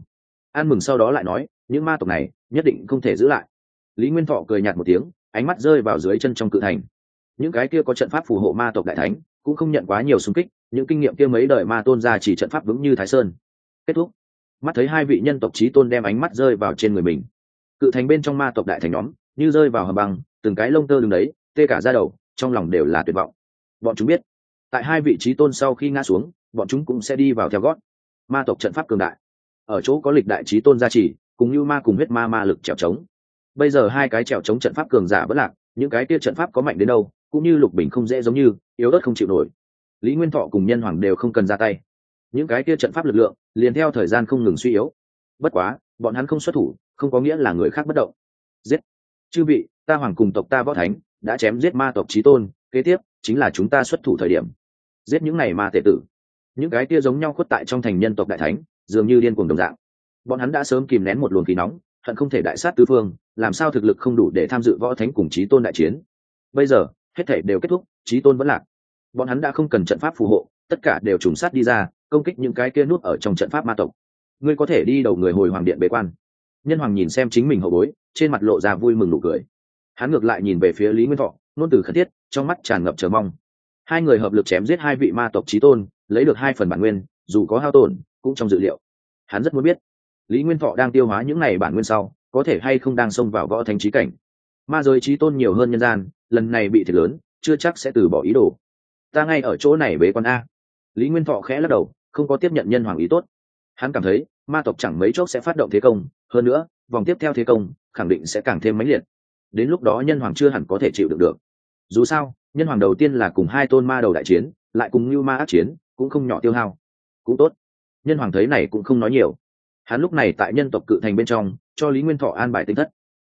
An mừng sau đó lại nói, những ma tộc này, nhất định không thể giữ lại. Lý nguyên thọ cười nhạt một tiếng, ánh mắt rơi vào dưới chân trong cự thành. Những cái kia có trận pháp phù hộ ma tộc đại thánh, cũng không nhận quá nhiều xung kích, những kinh nghiệm kia mấy đời ma tôn ra chỉ trận pháp vững như thái sơn. Kết thúc mắt thấy hai vị nhân tộc trí tôn đem ánh mắt rơi vào trên người mình. Cự thành bên trong ma tộc đại thành nhóm, như rơi vào hầm băng, từng cái lông tơ đứng đấy, tê cả ra đầu, trong lòng đều là tuyệt vọng. Bọn chúng biết, tại hai vị trí tôn sau khi ngã xuống, bọn chúng cũng sẽ đi vào theo gót. Ma tộc trận pháp cường đại. Ở chỗ có lịch đại trí tôn gia trì, cùng như ma cùng huyết ma ma lực trèo trống. Bây giờ hai cái trèo trống trận pháp cường giả vẫn lạc, những cái kia trận pháp có mạnh đến đâu, cũng như lục bình không dễ giống như, yếu ớt không chịu nổi. Lý nguyên thọ cùng nhân hoàng đều không cần ra tay những cái kia trận pháp lực lượng, liền theo thời gian không ngừng suy yếu. Bất quá, bọn hắn không xuất thủ, không có nghĩa là người khác bất động. Giết! Chư vị, ta hoàng cùng tộc ta võ thánh, đã chém giết ma tộc trí tôn, kế tiếp, chính là chúng ta xuất thủ thời điểm. Giết những này ma tệ tử. Những cái kia giống nhau khuất tại trong thành nhân tộc đại thánh, dường như điên cuồng đồng dạng. Bọn hắn đã sớm kìm nén một luồng khí nóng, hận không thể đại sát tứ phương, làm sao thực lực không đủ để tham dự võ thánh cùng trí tôn đại chiến. Bây giờ, hết thể đều kết thúc trí tôn vẫn lạc. Bọn hắn đã không cần trận pháp phù hộ, tất cả đều trùng sát đi ra công kích những cái kia nút ở trong trận pháp ma tộc. Ngươi có thể đi đầu người hồi hoàng điện bế quan. Nhân hoàng nhìn xem chính mình hậu bối, trên mặt lộ ra vui mừng nụ cười. Hắn ngược lại nhìn về phía lý nguyên thọ, nôn từ khẩn thiết, trong mắt tràn ngập chờ mong. Hai người hợp lực chém giết hai vị ma tộc trí tôn, lấy được hai phần bản nguyên, dù có hao tổn, cũng trong dự liệu. Hắn rất muốn biết, lý nguyên thọ đang tiêu hóa những n à y bản nguyên sau, có thể hay không đang xông vào võ thánh trí cảnh. Ma giới trí tôn nhiều hơn nhân gian, lần này bị thiệt lớn, chưa chắc sẽ từ bỏ ý đồ. Ta ngay ở chỗ này bế quan a. Lý nguyên thọ khẽ lắc đầu không có tiếp nhận nhân hoàng ý tốt. Hắn cảm thấy, ma tộc chẳng mấy chốc sẽ phát động thế công, hơn nữa, vòng tiếp theo thế công, khẳng định sẽ càng thêm mãnh liệt. Đến lúc đó nhân hoàng chưa hẳn có thể chịu được được. Dù sao, nhân hoàng đầu tiên là cùng hai tôn ma đầu đại chiến, lại cùng như ma ác chiến, cũng không nhỏ tiêu hao. Cũng tốt. Nhân hoàng thấy này cũng không nói nhiều. Hắn lúc này tại nhân tộc cự thành bên trong, cho lý nguyên thọ an bài tinh thất.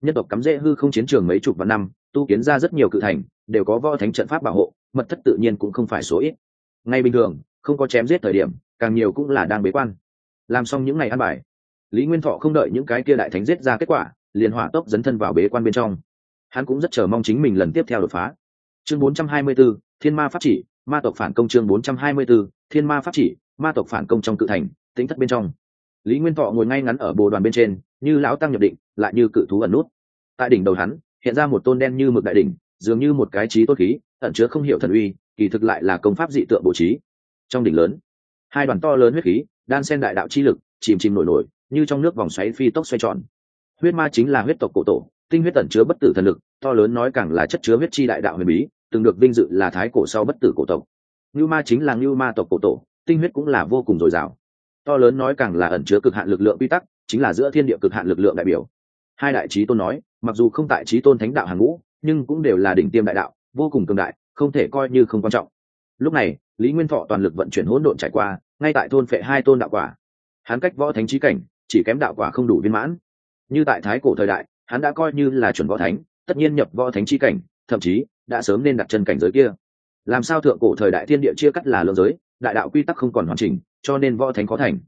Nhân tộc cắm rễ hư không chiến trường mấy chục vạn năm, tu kiến ra rất nhiều cự thành, đều có võ thánh trận pháp bảo hộ, mật thất tự nhiên cũng không phải số ít. Ngay bình thường, không có chém giết thời điểm càng nhiều cũng là đang bế quan. Làm xong những ngày ăn bài lý nguyên thọ không đợi những cái kia đại thánh giết ra kết quả liền hỏa tốc dấn thân vào bế quan bên trong. Hắn cũng rất chờ mong chính mình lần tiếp theo đột phá. Chương 424, thiên ma pháp chỉ ma tộc phản công chương 424, thiên ma pháp chỉ ma tộc phản công trong cự thành tính thất bên trong. Lý nguyên thọ ngồi ngay ngắn ở bồ đoàn bên trên như lão tăng nhập định lại như cự thú ẩn nút. Tại đỉnh đầu hắn hiện ra một tôn đen như mực đại đỉnh dường như một cái trí tốt khí ẩn chứa không hiểu thần uy kỳ thực lại là công pháp dị tượng bố trí. Trong đỉnh lớn hai đoàn to lớn huyết khí, đan sen đại đạo chi lực, chìm chìm nổi nổi, như trong nước vòng xoáy phi tốc xoay tròn. Huyết ma chính là huyết tộc cổ tổ, tinh huyết tẩn chứa bất tử thần lực, to lớn nói càng là chất chứa huyết chi đại đạo huyền bí, từng được vinh dự là thái cổ sau bất tử cổ tộc. Ngưu ma chính là ngưu ma tộc cổ tổ, tinh huyết cũng là vô cùng dồi dào. To lớn nói càng là ẩn chứa cực hạn lực lượng quy tắc, chính là giữa thiên địa cực hạn lực lượng đại biểu. Hai đại trí tôn nói, mặc dù không tại trí tôn thánh đạo hàng ngũ, nhưng cũng đều là đỉnh tiêm đại đạo, vô cùng cường đại, không thể coi như không quan trọng. Lúc này, lý nguyên thọ toàn lực vận chuyển hỗn độn trải qua ngay tại thôn phệ hai tôn đạo quả, hắn cách võ thánh trí cảnh, chỉ kém đạo quả không đủ viên mãn. Như tại thái cổ thời đại, hắn đã coi như là chuẩn võ thánh, tất nhiên nhập võ thánh trí cảnh, thậm chí đã sớm nên đặt chân cảnh giới kia. Làm sao thượng cổ thời đại thiên địa chia cắt là lượng giới, đại đạo quy tắc không còn hoàn chỉnh, cho nên võ thánh khó thành.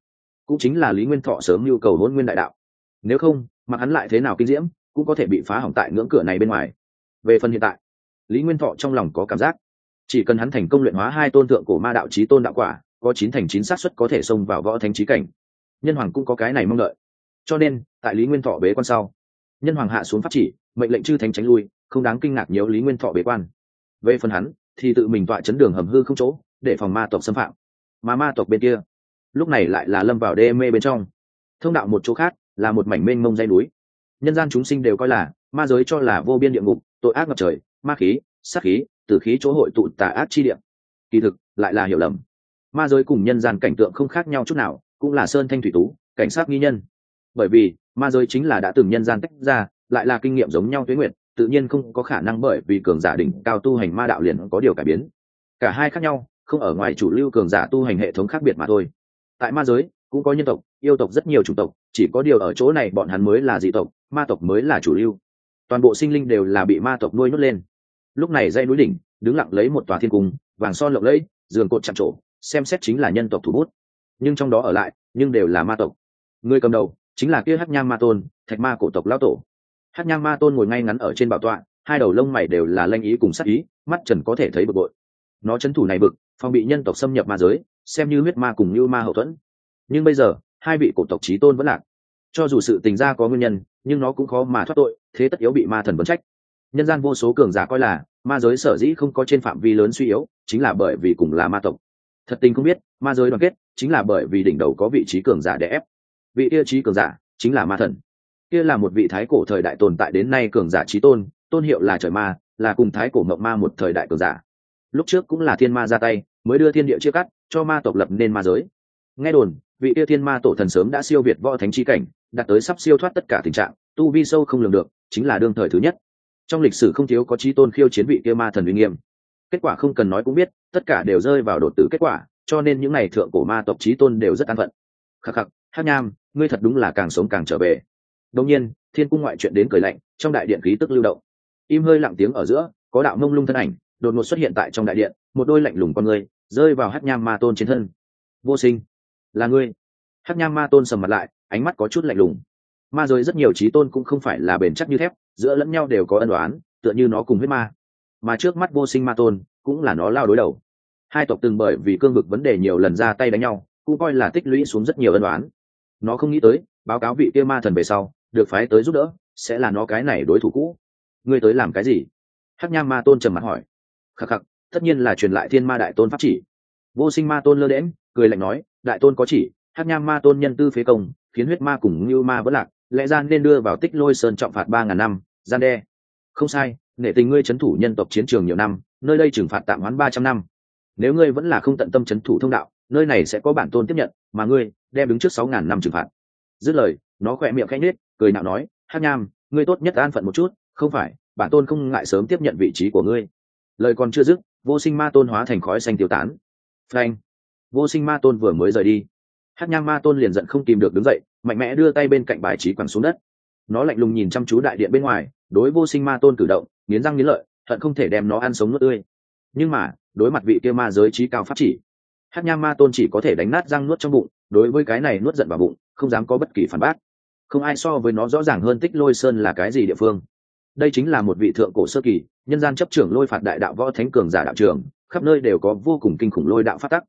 Cũng chính là lý nguyên thọ sớm nhu cầu hôn nguyên đại đạo. Nếu không mặc hắn lại thế nào kinh diễm, cũng có thể bị phá hỏng tại ngưỡng cửa này bên ngoài. Về phần hiện tại, lý nguyên thọ trong lòng có cảm giác, chỉ cần hắn thành công luyện hóa hai tôn thượng cổ ma đạo trí tôn đạo quả có chín thành chín xác suất có thể xông vào võ thánh trí cảnh. Nhân hoàng cũng có cái này mong đợi. Cho nên, tại lý nguyên thọ bế quan sau, nhân hoàng hạ xuống pháp chỉ, mệnh lệnh chư thánh tránh lui, không đáng kinh ngạc nhiều lý nguyên thọ bế quan. Về phần hắn, thì tự mình tọa chấn đường hầm hư không chỗ, để phòng ma tộc xâm phạm. Mà ma tộc bên kia, lúc này lại là lâm vào đê mê bên trong. Thông đạo một chỗ khác, là một mảnh mênh mông dây núi. Nhân gian chúng sinh đều coi là, ma giới cho là vô biên địa ngục, tội ác ngập trời, ma khí, sát khí, tử khí chỗ hội tụ tà ác chi địa. Kỳ thực, lại là hiểu lầm ma giới cùng nhân gian cảnh tượng không khác nhau chút nào, cũng là sơn thanh thủy tú, cảnh sát nghi nhân. Bởi vì, ma giới chính là đã từng nhân gian tách ra, lại là kinh nghiệm giống nhau tuyến nguyện tự nhiên không có khả năng bởi vì cường giả đỉnh cao tu hành ma đạo liền có điều cải biến. Cả hai khác nhau, không ở ngoài chủ lưu cường giả tu hành hệ thống khác biệt mà thôi. Tại ma giới, cũng có nhân tộc, yêu tộc rất nhiều chủng tộc, chỉ có điều ở chỗ này bọn hắn mới là dị tộc, ma tộc mới là chủ lưu. Toàn bộ sinh linh đều là bị ma tộc nuôi nhốt lên. Lúc này dây núi đỉnh, đứng lặng lấy một tòa thiên cung, vàng son lộng lẫy, giường cột chạm trổ xem xét chính là nhân tộc thủ bút. Nhưng trong đó ở lại, nhưng đều là ma tộc. Người cầm đầu chính là kia hát nham ma tôn, thạch ma cổ tộc lao tổ. Hát nham ma tôn ngồi ngay ngắn ở trên bảo tọa, hai đầu lông mày đều là lanh ý cùng sắc ý, mắt trần có thể thấy bực bội. Nó c h ấ n thủ này bực phòng bị nhân tộc xâm nhập ma giới, xem như huyết ma cùng như ma hậu thuẫn. Nhưng bây giờ, hai vị cổ tộc trí tôn vẫn lạc. Cho dù sự tình ra có nguyên nhân, nhưng nó cũng khó mà thoát tội, thế tất yếu bị ma thần vấn trách. Nhân gian vô số cường giả coi là, ma giới sở dĩ không có trên phạm vi lớn suy yếu, chính là bởi vì cùng là ma tộc thật tình không biết, ma giới đoàn kết chính là bởi vì đỉnh đầu có vị trí cường giả để ép. Vị kia trí cường giả chính là ma thần. Kia là một vị thái cổ thời đại tồn tại đến nay cường giả trí tôn tôn hiệu là trời ma, là cùng thái cổ mộng ma một thời đại cường giả. Lúc trước cũng là thiên ma ra tay, mới đưa thiên địa chia cắt, cho ma tộc lập nên ma giới. Nghe đồn, vị kia thiên ma tổ thần sớm đã siêu việt võ thánh chi cảnh, đạt tới sắp siêu thoát tất cả tình trạng, tu vi sâu không lường được, chính là đương thời thứ nhất. Trong lịch sử không thiếu có trí tôn khiêu chiến vị kia ma thần uy nghiêm kết quả không cần nói cũng biết, tất cả đều rơi vào đột tử kết quả, cho nên những n à y thượng cổ ma tộc trí tôn đều rất an phận. Khắc khắc, hát nham, ngươi thật đúng là càng sống càng trở về. Đông nhiên, thiên cung ngoại chuyện đến cười lạnh, trong đại điện khí tức lưu động. Im hơi lặng tiếng ở giữa, có đạo mông lung thân ảnh, đột ngột xuất hiện tại trong đại điện, một đôi lạnh lùng con người, rơi vào hát nham ma tôn trên thân. Vô sinh, là ngươi. Hát nham ma tôn sầm mặt lại, ánh mắt có chút lạnh lùng. Ma rồi rất nhiều trí tôn cũng không phải là bền chắc như thép, giữa lẫn nhau đều có ân đoán tựa như nó cùng huyết ma mà trước mắt vô sinh ma tôn cũng là nó lao đối đầu. Hai tộc từng bởi vì cương vực vấn đề nhiều lần ra tay đánh nhau, cũng coi là tích lũy xuống rất nhiều ân đoán nó không nghĩ tới, báo cáo vị kia ma thần về sau, được phái tới giúp đỡ, sẽ là nó cái này đối thủ cũ. Ngươi tới làm cái gì? Hắc nham ma tôn trầm mặt hỏi. Khắc khắc, tất nhiên là truyền lại thiên ma đại tôn pháp chỉ. Vô sinh ma tôn lơ đễm cười lạnh nói, đại tôn có chỉ, hắc nham ma tôn nhân tư phế công, khiến huyết ma cùng như ma vẫn lạc, lẽ ra nên đưa vào tích lôi sơn trọng phạt ba ngàn năm, gian đe. Không sai nể tình ngươi trấn thủ nhân tộc chiến trường nhiều năm, nơi đây trừng phạt tạm hoãn ba trăm năm. Nếu ngươi vẫn là không tận tâm trấn thủ thông đạo, nơi này sẽ có bản tôn tiếp nhận, mà ngươi đem đứng trước sáu ngàn năm trừng phạt. Dứt lời, nó khỏe miệng khẽ nhếch, cười nạo nói, hát nham, ngươi tốt nhất an phận một chút, không phải, bản tôn không ngại sớm tiếp nhận vị trí của ngươi. Lời còn chưa dứt, vô sinh ma tôn hóa thành khói xanh tiêu tán. Phanh! Vô sinh ma tôn vừa mới rời đi. Hát nham ma tôn liền giận không tìm được đứng dậy, mạnh mẽ đưa tay bên cạnh bài trí quẳng xuống đất nó lạnh lùng nhìn chăm chú đại điện bên ngoài, đối vô sinh ma tôn cử động, nghiến răng nghiến lợi thận không thể đem nó ăn sống nước tươi. Nhưng mà, đối mặt vị kia ma giới trí cao pháp chỉ, hát nham ma tôn chỉ có thể đánh nát răng nuốt trong bụng, đối với cái này nuốt giận vào bụng, không dám có bất kỳ phản bác. Không ai so với nó rõ ràng hơn tích lôi sơn là cái gì địa phương. Đây chính là một vị thượng cổ sơ kỳ, nhân gian chấp trưởng lôi phạt đại đạo võ thánh cường giả đạo trường, khắp nơi đều có vô cùng kinh khủng lôi đạo phát tắc.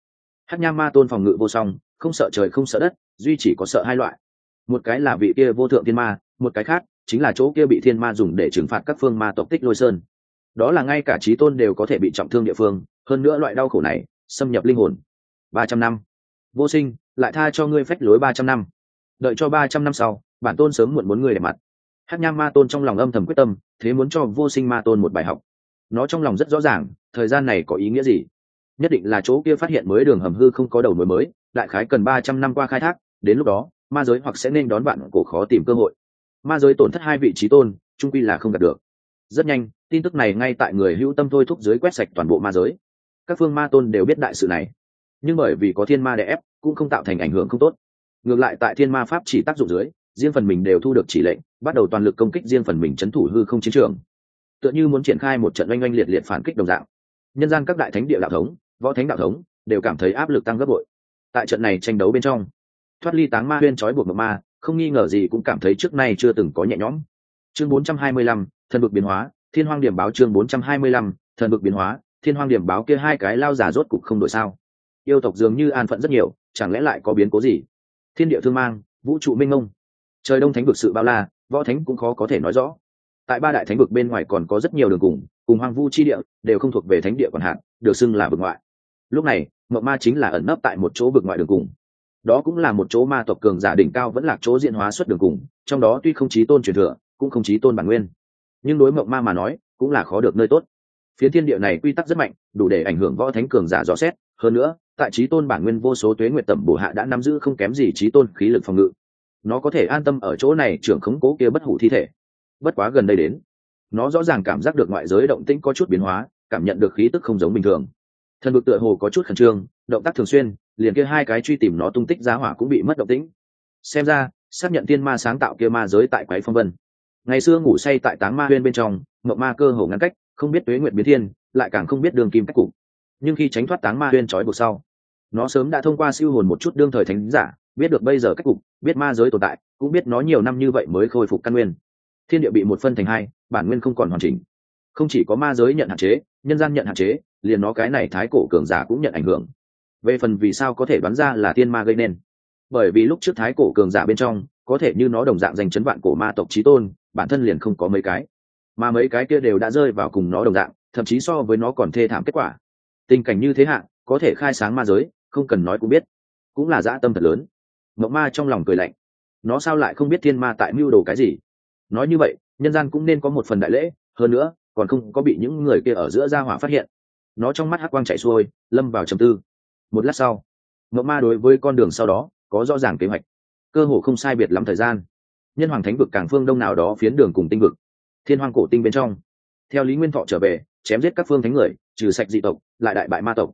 Hát nham ma tôn phòng ngự vô song, không sợ trời không sợ đất, duy chỉ có sợ hai loại một cái là vị kia vô thượng thiên ma, một cái khác chính là chỗ kia bị thiên ma dùng để trừng phạt các phương ma tộc tích lôi sơn. Đó là ngay cả trí tôn đều có thể bị trọng thương địa phương, hơn nữa loại đau khổ này xâm nhập linh hồn. Ba trăm năm. Vô sinh, lại tha cho ngươi phách lối ba trăm năm. Đợi cho ba trăm năm sau, bản tôn sớm muộn muốn ngươi để mặt. Hát nham ma tôn trong lòng âm thầm quyết tâm, thế muốn cho vô sinh ma tôn một bài học. Nó trong lòng rất rõ ràng, thời gian này có ý nghĩa gì? Nhất định là chỗ kia phát hiện mới đường hầm hư không có đầu mối mới, đại khái cần ba trăm năm qua khai thác, đến lúc đó ma giới hoặc sẽ nên đón bạn cổ khó tìm cơ hội. Ma giới tổn thất hai vị trí tôn, trung quy là không đạt được. Rất nhanh, tin tức này ngay tại người hữu tâm thôi thúc giới quét sạch toàn bộ ma giới. Các phương ma tôn đều biết đại sự này. Nhưng bởi vì có thiên ma đè ép, cũng không tạo thành ảnh hưởng không tốt. Ngược lại tại thiên ma pháp chỉ tác dụng dưới, riêng phần mình đều thu được chỉ lệnh, bắt đầu toàn lực công kích riêng phần mình c h ấ n thủ hư không chiến trường. Tựa như muốn triển khai một trận oanh oanh liệt liệt phản kích đồng dạng. Nhân gian các đại thánh địa đạo thống, võ thánh đạo thống, đều cảm thấy áp lực tăng gấp bội. Tại trận này tranh đấu bên trong thoát ly táng ma huyên trói buộc mộng ma không nghi ngờ gì cũng cảm thấy trước nay chưa từng có nhẹ nhõm. Chương 425, thần vực biến hóa thiên hoang điểm báo chương 425, thần vực biến hóa thiên hoang điểm báo kia hai cái lao giả rốt cục không đổi sao. Yêu tộc dường như an phận rất nhiều chẳng lẽ lại có biến cố gì? Thiên địa thương mang vũ trụ minh ngông. Trời đông thánh vực sự bao la võ thánh cũng khó có thể nói rõ. Tại ba đại thánh vực bên ngoài còn có rất nhiều đường cùng cùng hoang vu chi địa đều không thuộc về thánh địa còn hạn được xưng là vực ngoại. Lúc này mộng ma chính là ẩn nấp tại một chỗ vực ngoại đường cùng đó cũng là một chỗ ma tộc cường giả đỉnh cao vẫn là chỗ diện hóa xuất đường cùng, trong đó tuy không chí tôn truyền thừa, cũng không chí tôn bản nguyên. Nhưng đối mộng ma mà nói, cũng là khó được nơi tốt. Phiến thiên địa này quy tắc rất mạnh, đủ để ảnh hưởng võ thánh cường giả rõ xét. Hơn nữa, tại chí tôn bản nguyên vô số tuế nguyệt tẩm bổ hạ đã nắm giữ không kém gì chí tôn khí lực phòng ngự. Nó có thể an tâm ở chỗ này trưởng khống cố kia bất hủ thi thể. Bất quá gần đây đến, nó rõ ràng cảm giác được ngoại giới động tĩnh có chút biến hóa, cảm nhận được khí tức không giống bình thường. Thần vực tựa hồ có chút khẩn trương, động tác thường xuyên liền kia hai cái truy tìm nó tung tích giá hỏa cũng bị mất động tĩnh. Xem ra, xác nhận tiên ma sáng tạo kia ma giới tại quái phong vân. Ngày xưa ngủ say tại táng ma huyên bên trong, mộng ma cơ hồ ngăn cách, không biết tuế nguyện biến thiên, lại càng không biết đường kim cách cục. Nhưng khi tránh thoát táng ma huyên trói buộc sau, nó sớm đã thông qua siêu hồn một chút đương thời thánh giả, biết được bây giờ cách cục, biết ma giới tồn tại, cũng biết nó nhiều năm như vậy mới khôi phục căn nguyên. Thiên địa bị một phân thành hai, bản nguyên không còn hoàn chỉnh. Không chỉ có ma giới nhận hạn chế, nhân gian nhận hạn chế, liền nó cái này thái cổ cường giả cũng nhận ảnh hưởng về phần vì sao có thể đoán ra là tiên ma gây nên. Bởi vì lúc trước thái cổ cường giả bên trong, có thể như nó đồng dạng danh chấn vạn cổ ma tộc trí tôn, bản thân liền không có mấy cái. Mà mấy cái kia đều đã rơi vào cùng nó đồng dạng, thậm chí so với nó còn thê thảm kết quả. Tình cảnh như thế hạ, có thể khai sáng ma giới, không cần nói cũng biết. Cũng là dã tâm thật lớn. Mộng ma trong lòng cười lạnh. Nó sao lại không biết thiên ma tại mưu đồ cái gì? Nói như vậy, nhân gian cũng nên có một phần đại lễ, hơn nữa, còn không có bị những người kia ở giữa gia hỏa phát hiện. Nó trong mắt hắc quang chạy xuôi, lâm vào trầm tư một lát sau mẫu ma đối với con đường sau đó có rõ ràng kế hoạch. Cơ hồ không sai biệt lắm thời gian, nhân hoàng thánh vực càng phương đông nào đó phiến đường cùng tinh vực, thiên hoàng cổ tinh bên trong. Theo lý nguyên thọ trở về, chém giết các phương thánh người, trừ sạch dị tộc, lại đại bại ma tộc.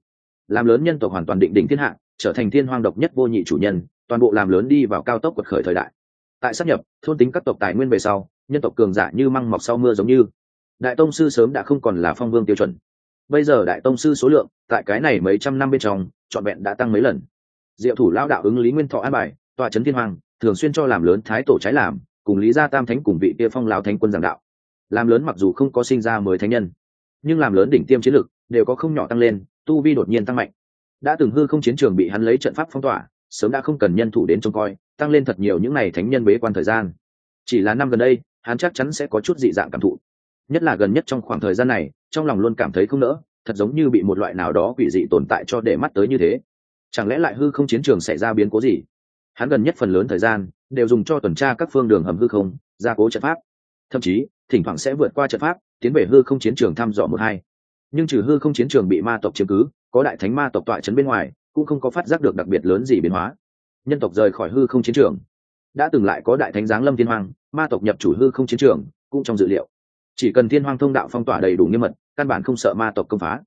Làm lớn nhân tộc hoàn toàn định đỉnh thiên hạ, trở thành thiên hoàng độc nhất vô nhị chủ nhân, toàn bộ làm lớn đi vào cao tốc quật khởi thời đại. Tại sát nhập, thôn tính các tộc tài nguyên về sau, nhân tộc cường giả như măng mọc sau mưa giống như. Đại tông sư sớm đã không còn là phong vương tiêu chuẩn bây giờ đại tông sư số lượng, tại cái này mấy trăm năm bên trong, trọn vẹn đã tăng mấy lần. Diệu thủ lao đạo ứng lý nguyên thọ an bài tòa trấn thiên hoàng, thường xuyên cho làm lớn thái tổ trái làm, cùng lý gia tam thánh cùng vị kia phong lao thánh quân giảng đạo. Làm lớn mặc dù không có sinh ra mới thánh nhân, nhưng làm lớn đỉnh tiêm chiến lực đều có không nhỏ tăng lên, tu vi đột nhiên tăng mạnh. Đã từng hư không chiến trường bị hắn lấy trận pháp phong tỏa, sớm đã không cần nhân thủ đến trông coi, tăng lên thật nhiều những ngày thánh nhân bế quan thời gian. Chỉ là năm gần đây, hắn chắc chắn sẽ có chút dị dạng cảm thụ. Nhất là gần nhất trong khoảng thời gian này trong lòng luôn cảm thấy không nỡ, thật giống như bị một loại nào đó quỷ dị tồn tại cho để mắt tới như thế. Chẳng lẽ lại hư không chiến trường xảy ra biến cố gì? Hắn gần nhất phần lớn thời gian đều dùng cho tuần tra các phương đường hầm hư không, gia cố trận pháp. Thậm chí, thỉnh thoảng sẽ vượt qua trận pháp, tiến về hư không chiến trường thăm dò một hai. Nhưng trừ hư không chiến trường bị ma tộc chiếm cứ, có đại thánh ma tộc tọa trấn bên ngoài, cũng không có phát giác được đặc biệt lớn gì biến hóa. Nhân tộc rời khỏi hư không chiến trường. Đã từng lại có đại thánh giáng lâm thiên hoàng ma tộc nhập chủ hư không chiến trường, cũng trong dự liệu chỉ cần thiên hoàng thông đạo phong tỏa đầy đủ nghiêm mật, căn bản không sợ ma tộc công phá.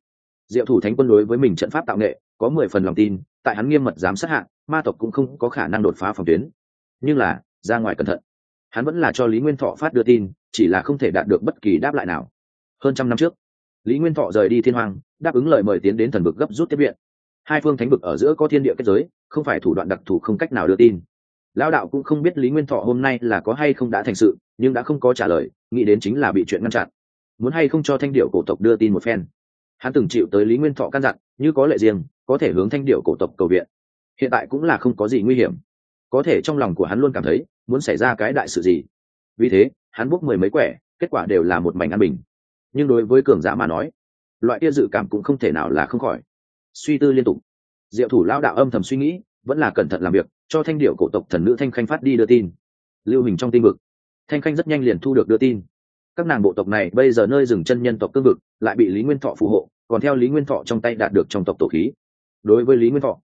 Diệu thủ thánh quân đối với mình trận pháp tạo nghệ, có mười phần lòng tin, tại hắn nghiêm mật giám sát hạng ma tộc cũng không có khả năng đột phá phòng tuyến. Nhưng là, ra ngoài cẩn thận. Hắn vẫn là cho lý nguyên thọ phát đưa tin, chỉ là không thể đạt được bất kỳ đáp lại nào. Hơn trăm năm trước, lý nguyên thọ rời đi thiên hoàng đáp ứng lời mời tiến đến thần vực gấp rút tiếp viện. Hai phương thánh vực ở giữa có thiên địa kết giới, không phải thủ đoạn đặc thù không cách nào đưa tin lão đạo cũng không biết lý nguyên thọ hôm nay là có hay không đã thành sự, nhưng đã không có trả lời, nghĩ đến chính là bị chuyện ngăn chặn. Muốn hay không cho thanh điệu cổ tộc đưa tin một phen. Hắn từng chịu tới lý nguyên thọ căn dặn, như có lệ riêng, có thể hướng thanh điệu cổ tộc cầu viện. Hiện tại cũng là không có gì nguy hiểm. Có thể trong lòng của hắn luôn cảm thấy, muốn xảy ra cái đại sự gì. Vì thế, hắn bốc mười mấy quẻ, kết quả đều là một mảnh an bình. Nhưng đối với cường giả mà nói, loại kia dự cảm cũng không thể nào là không khỏi. Suy tư liên tục. Diệu thủ lao đạo âm thầm suy nghĩ, vẫn là cẩn thận làm việc cho thanh điệu cổ tộc thần nữ thanh khanh phát đi đưa tin. Lưu hình trong tinh vực. Thanh khanh rất nhanh liền thu được đưa tin. Các nàng bộ tộc này bây giờ nơi dừng chân nhân tộc cương vực, lại bị lý nguyên thọ phù hộ, còn theo lý nguyên thọ trong tay đạt được trong tộc tổ khí. Đối với lý nguyên thọ,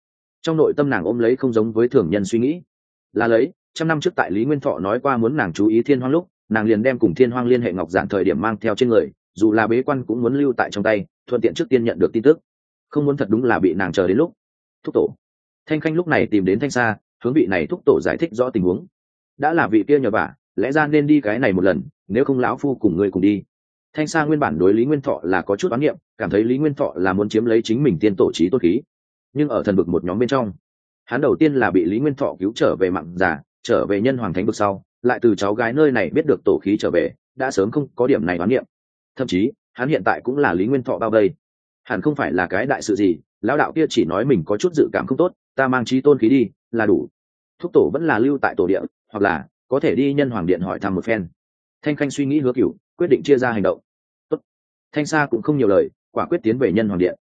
trong nội tâm nàng ôm lấy không giống với thường nhân suy nghĩ. Là lấy, trăm năm trước tại lý nguyên thọ nói qua muốn nàng chú ý thiên hoang lúc, nàng liền đem cùng thiên hoang liên hệ ngọc giản thời điểm mang theo trên người, dù là bế quan cũng muốn lưu tại trong tay, thuận tiện trước tiên nhận được tin tức. Không muốn thật đúng là bị nàng chờ đến lúc. Thúc tổ. Thanh khanh lúc này tìm đến thanh sa hướng vị này thúc tổ giải thích rõ tình huống. Đã là vị kia nhờ vả, lẽ ra nên đi cái này một lần, nếu không lão phu cùng ngươi cùng đi. Thanh sa nguyên bản đối lý nguyên thọ là có chút oán niệm cảm thấy lý nguyên thọ là muốn chiếm lấy chính mình tiên tổ trí tốt khí. Nhưng ở thần vực một nhóm bên trong, hắn đầu tiên là bị lý nguyên thọ cứu trở về mạng già, trở về nhân hoàng thánh vực sau, lại từ cháu gái nơi này biết được tổ khí trở về, đã sớm không có điểm này oán niệm thậm chí, hắn hiện tại cũng là lý nguyên thọ bao vây. Hẳn không phải là cái đại sự gì, lão đạo kia chỉ nói mình có chút dự cảm không tốt, ta mang trí tôn khí đi là đủ. Thúc tổ vẫn là lưu tại tổ điện hoặc là có thể đi nhân hoàng điện hỏi thăm một phen. Thanh khanh suy nghĩ hứa cựu quyết định chia ra hành động. Tốt. thanh sa cũng không nhiều lời, quả quyết tiến về nhân hoàng điện.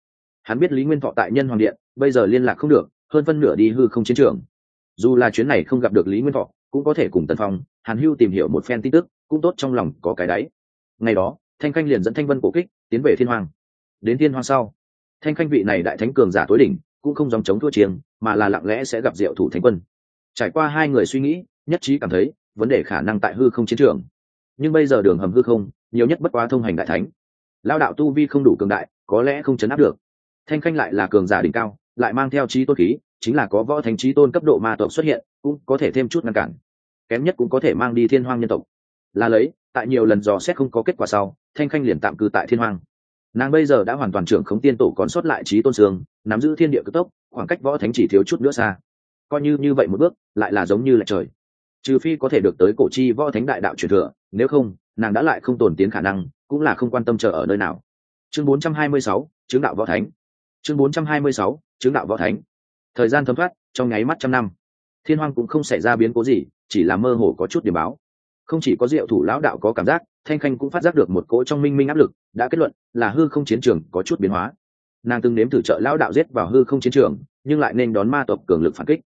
Hắn biết lý nguyên thọ tại nhân hoàng điện, bây giờ liên lạc không được, hơn phân nửa đi hư không chiến trường. Dù là chuyến này không gặp được lý nguyên thọ, cũng có thể cùng tân phong, hàn hưu tìm hiểu một phen tin tức, cũng tốt trong lòng có cái đáy. Ngày đó, thanh khanh liền dẫn thanh vân cổ kích, tiến về thiên hoàng đến thiên hoàng sau, thanh khanh vị này đại thánh cường giả tối đỉnh cũng không dòng chống thua chiêng, mà là lặng lẽ sẽ gặp diệu thủ thánh quân. Trải qua hai người suy nghĩ, nhất trí cảm thấy vấn đề khả năng tại hư không chiến trường. Nhưng bây giờ đường hầm hư không, nhiều nhất bất quá thông hành đại thánh. Lao đạo tu vi không đủ cường đại, có lẽ không chấn áp được. Thanh khanh lại là cường giả đỉnh cao, lại mang theo trí tôn khí, chính là có võ thánh trí tôn cấp độ ma tộc xuất hiện, cũng có thể thêm chút ngăn cản. Kém nhất cũng có thể mang đi thiên hoang nhân tộc. Là lấy, tại nhiều lần dò xét không có kết quả sau, thanh khanh liền tạm cư tại thiên hoang nàng bây giờ đã hoàn toàn trưởng khống tiên tổ còn sót lại trí tôn sương nắm giữ thiên địa cực tốc khoảng cách võ thánh chỉ thiếu chút nữa xa. Coi như như vậy một bước lại là giống như là trời. Trừ phi có thể được tới cổ chi võ thánh đại đạo truyền thừa nếu không nàng đã lại không tồn tiến khả năng cũng là không quan tâm chờ ở nơi nào. Chương 426, chứng đạo võ thánh. Chương 426, chứng đạo võ thánh. Thời gian thấm thoát trong nháy mắt trăm năm. Thiên hoang cũng không xảy ra biến cố gì chỉ là mơ hồ có chút điểm báo không chỉ có diệu thủ lão đạo có cảm giác, thanh khanh cũng phát giác được một cỗ trong minh minh áp lực, đã kết luận là hư không chiến trường có chút biến hóa. Nàng từng nếm thử trợ lão đạo giết vào hư không chiến trường, nhưng lại nên đón ma tộc cường lực phản kích.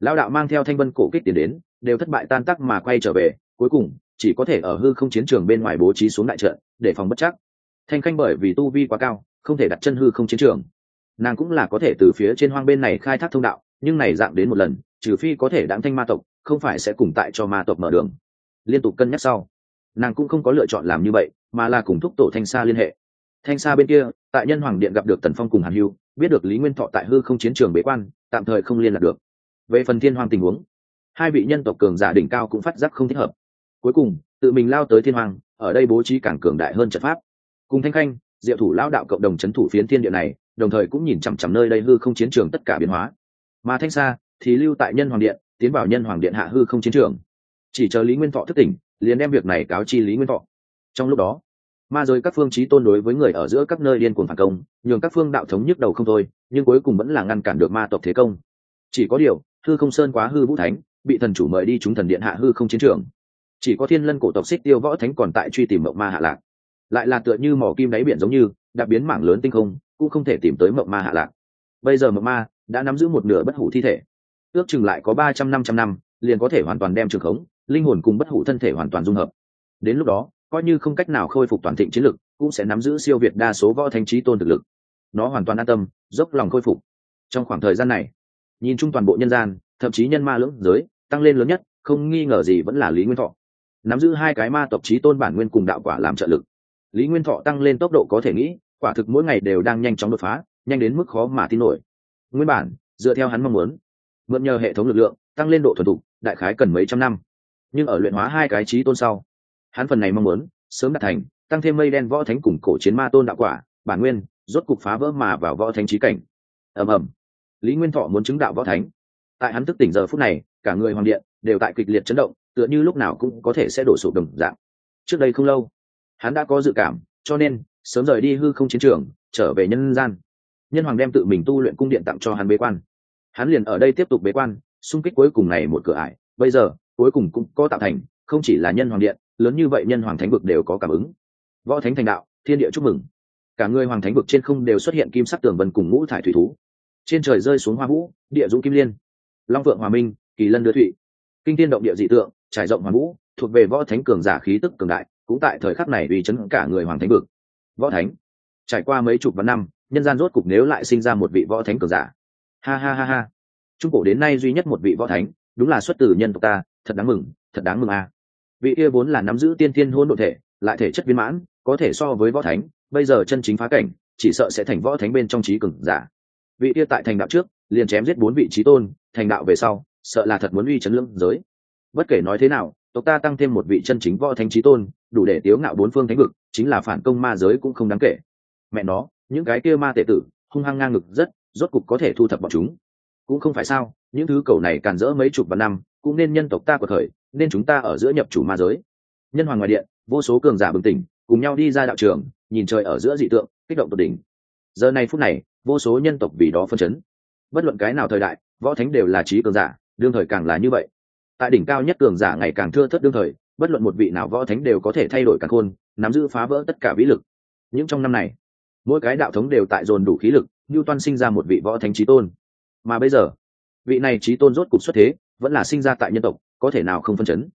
Lão đạo mang theo thanh vân cổ kích tiến đến, đều thất bại tan tắc mà quay trở về, cuối cùng, chỉ có thể ở hư không chiến trường bên ngoài bố trí xuống đại trận, để phòng bất chắc. Thanh khanh bởi vì tu vi quá cao, không thể đặt chân hư không chiến trường. Nàng cũng là có thể từ phía trên hoang bên này khai thác thông đạo, nhưng này dạng đến một lần, trừ phi có thể đáng thanh ma tộc, không phải sẽ cùng tại cho ma tộc mở đường liên tục cân nhắc sau. Nàng cũng không có lựa chọn làm như vậy, mà là cùng thúc tổ thanh sa liên hệ. Thanh sa bên kia, tại nhân hoàng điện gặp được tần phong cùng hàn hưu, biết được lý nguyên thọ tại hư không chiến trường bế quan, tạm thời không liên lạc được. Về phần thiên hoàng tình huống, hai vị nhân tộc cường giả đỉnh cao cũng phát giác không thích hợp. Cuối cùng, tự mình lao tới thiên hoàng ở đây bố trí càng cường đại hơn trận pháp. Cùng thanh khanh, diệu thủ lao đạo cộng đồng c h ấ n thủ phiến thiên địa này, đồng thời cũng nhìn chằm chằm nơi đây hư không chiến trường tất cả biến hóa. Mà thanh sa thì lưu tại nhân hoàng điện, tiến vào nhân hoàng điện hạ hư không chiến trường chỉ chờ lý nguyên thọ thức tỉnh, liền đem việc này cáo chi lý nguyên thọ. Trong lúc đó, ma giới các phương trí tôn đối với người ở giữa các nơi điên cuồng phản công, nhường các phương đạo thống nhức đầu không thôi, nhưng cuối cùng vẫn là ngăn cản được ma tộc thế công. Chỉ có điều, hư không sơn quá hư vũ thánh, bị thần chủ mời đi chúng thần điện hạ hư không chiến trường. Chỉ có thiên lân cổ tộc xích tiêu võ thánh còn tại truy tìm mộng ma hạ lạc. Lại là tựa như mỏ kim đáy biển giống như đặc biến mảng lớn tinh không, cũng không thể tìm tới mộng ma hạ lạc. Bây giờ mộng ma đã nắm giữ một nửa bất hủ thi thể. Ước chừng lại có ba trăm năm trăm năm, liền có thể hoàn toàn đem trường khống linh hồn cùng bất hủ thân thể hoàn toàn dung hợp. Đến lúc đó, coi như không cách nào khôi phục toàn thịnh chiến lực, cũng sẽ nắm giữ siêu việt đa số võ thanh trí tôn thực lực. Nó hoàn toàn an tâm, dốc lòng khôi phục. Trong khoảng thời gian này, nhìn chung toàn bộ nhân gian, thậm chí nhân ma lưỡng giới, tăng lên lớn nhất, không nghi ngờ gì vẫn là lý nguyên thọ. Nắm giữ hai cái ma tộc trí tôn bản nguyên cùng đạo quả làm trợ lực. Lý nguyên thọ tăng lên tốc độ có thể nghĩ, quả thực mỗi ngày đều đang nhanh chóng đột phá, nhanh đến mức khó mà tin nổi. Nguyên bản, dựa theo hắn mong muốn, mượn nhờ hệ thống lực lượng, tăng lên độ thuần thục, đại khái cần mấy trăm năm nhưng ở luyện hóa hai cái trí tôn sau, hắn phần này mong muốn sớm đạt thành, tăng thêm mây đen võ thánh cùng cổ chiến ma tôn đạo quả, bản nguyên, rốt cục phá vỡ mà vào võ thánh trí cảnh. Ầm ầm. Lý nguyên thọ muốn chứng đạo võ thánh. Tại hắn thức tỉnh giờ phút này, cả người hoàng điện đều tại kịch liệt chấn động, tựa như lúc nào cũng có thể sẽ đổ sụp đồng dạng. Trước đây không lâu, hắn đã có dự cảm, cho nên sớm rời đi hư không chiến trường, trở về nhân gian. Nhân hoàng đem tự mình tu luyện cung điện tặng cho hắn bế quan. Hắn liền ở đây tiếp tục bế quan, xung kích cuối cùng này một cửa ải. Bây giờ cuối cùng cũng có tạo thành, không chỉ là nhân hoàng điện, lớn như vậy nhân hoàng thánh vực đều có cảm ứng. Võ thánh thành đạo, thiên địa chúc mừng. Cả người hoàng thánh vực trên không đều xuất hiện kim sắc tường vân cùng ngũ thải thủy thú. Trên trời rơi xuống hoa vũ, địa dũng kim liên. Long vượng hòa minh, kỳ lân đưa thụy. Kinh tiên động địa dị tượng, trải rộng hoàng vũ, thuộc về võ thánh cường giả khí tức cường đại, cũng tại thời khắc này uy chấn cả người hoàng thánh vực. Võ thánh, trải qua mấy chục vạn năm, nhân gian rốt cục nếu lại sinh ra một vị võ thánh cường giả. Ha ha ha ha. Trung cổ đến nay duy nhất một vị võ thánh, đúng là xuất từ nhân tộc ta thật đáng mừng, thật đáng mừng a. Vị kia vốn là nắm giữ tiên tiên hôn đ thể, lại thể chất viên mãn, có thể so với võ thánh, bây giờ chân chính phá cảnh, chỉ sợ sẽ thành võ thánh bên trong trí cường giả. Vị kia tại thành đạo trước, liền chém giết bốn vị trí tôn, thành đạo về sau, sợ là thật muốn uy chấn lưỡng giới. Bất kể nói thế nào, tộc ta tăng thêm một vị chân chính võ thánh trí tôn, đủ để tiếu ngạo bốn phương thánh vực, chính là phản công ma giới cũng không đáng kể. Mẹ nó, những cái kia ma tệ tử, hung hăng ngang ngực rất, rốt cục có thể thu thập bọn chúng. Cũng không phải sao, những thứ cầu này càn rỡ mấy chục vạn năm cũng nên nhân tộc ta của thời, nên chúng ta ở giữa nhập chủ ma giới. Nhân hoàng ngoài điện, vô số cường giả bừng tỉnh, cùng nhau đi ra đạo trường, nhìn trời ở giữa dị tượng, kích động tột đỉnh. Giờ này phút này, vô số nhân tộc vì đó phân chấn. Bất luận cái nào thời đại, võ thánh đều là trí cường giả, đương thời càng là như vậy. Tại đỉnh cao nhất cường giả ngày càng thưa thất đương thời, bất luận một vị nào võ thánh đều có thể thay đổi cả khôn, nắm giữ phá vỡ tất cả vĩ lực. Những trong năm này, mỗi cái đạo thống đều tại dồn đủ khí lực như toan sinh ra một vị võ thánh trí tôn. Mà bây giờ, vị này trí tôn rốt cục xuất thế vẫn là sinh ra tại nhân tộc, có thể nào không phân chấn?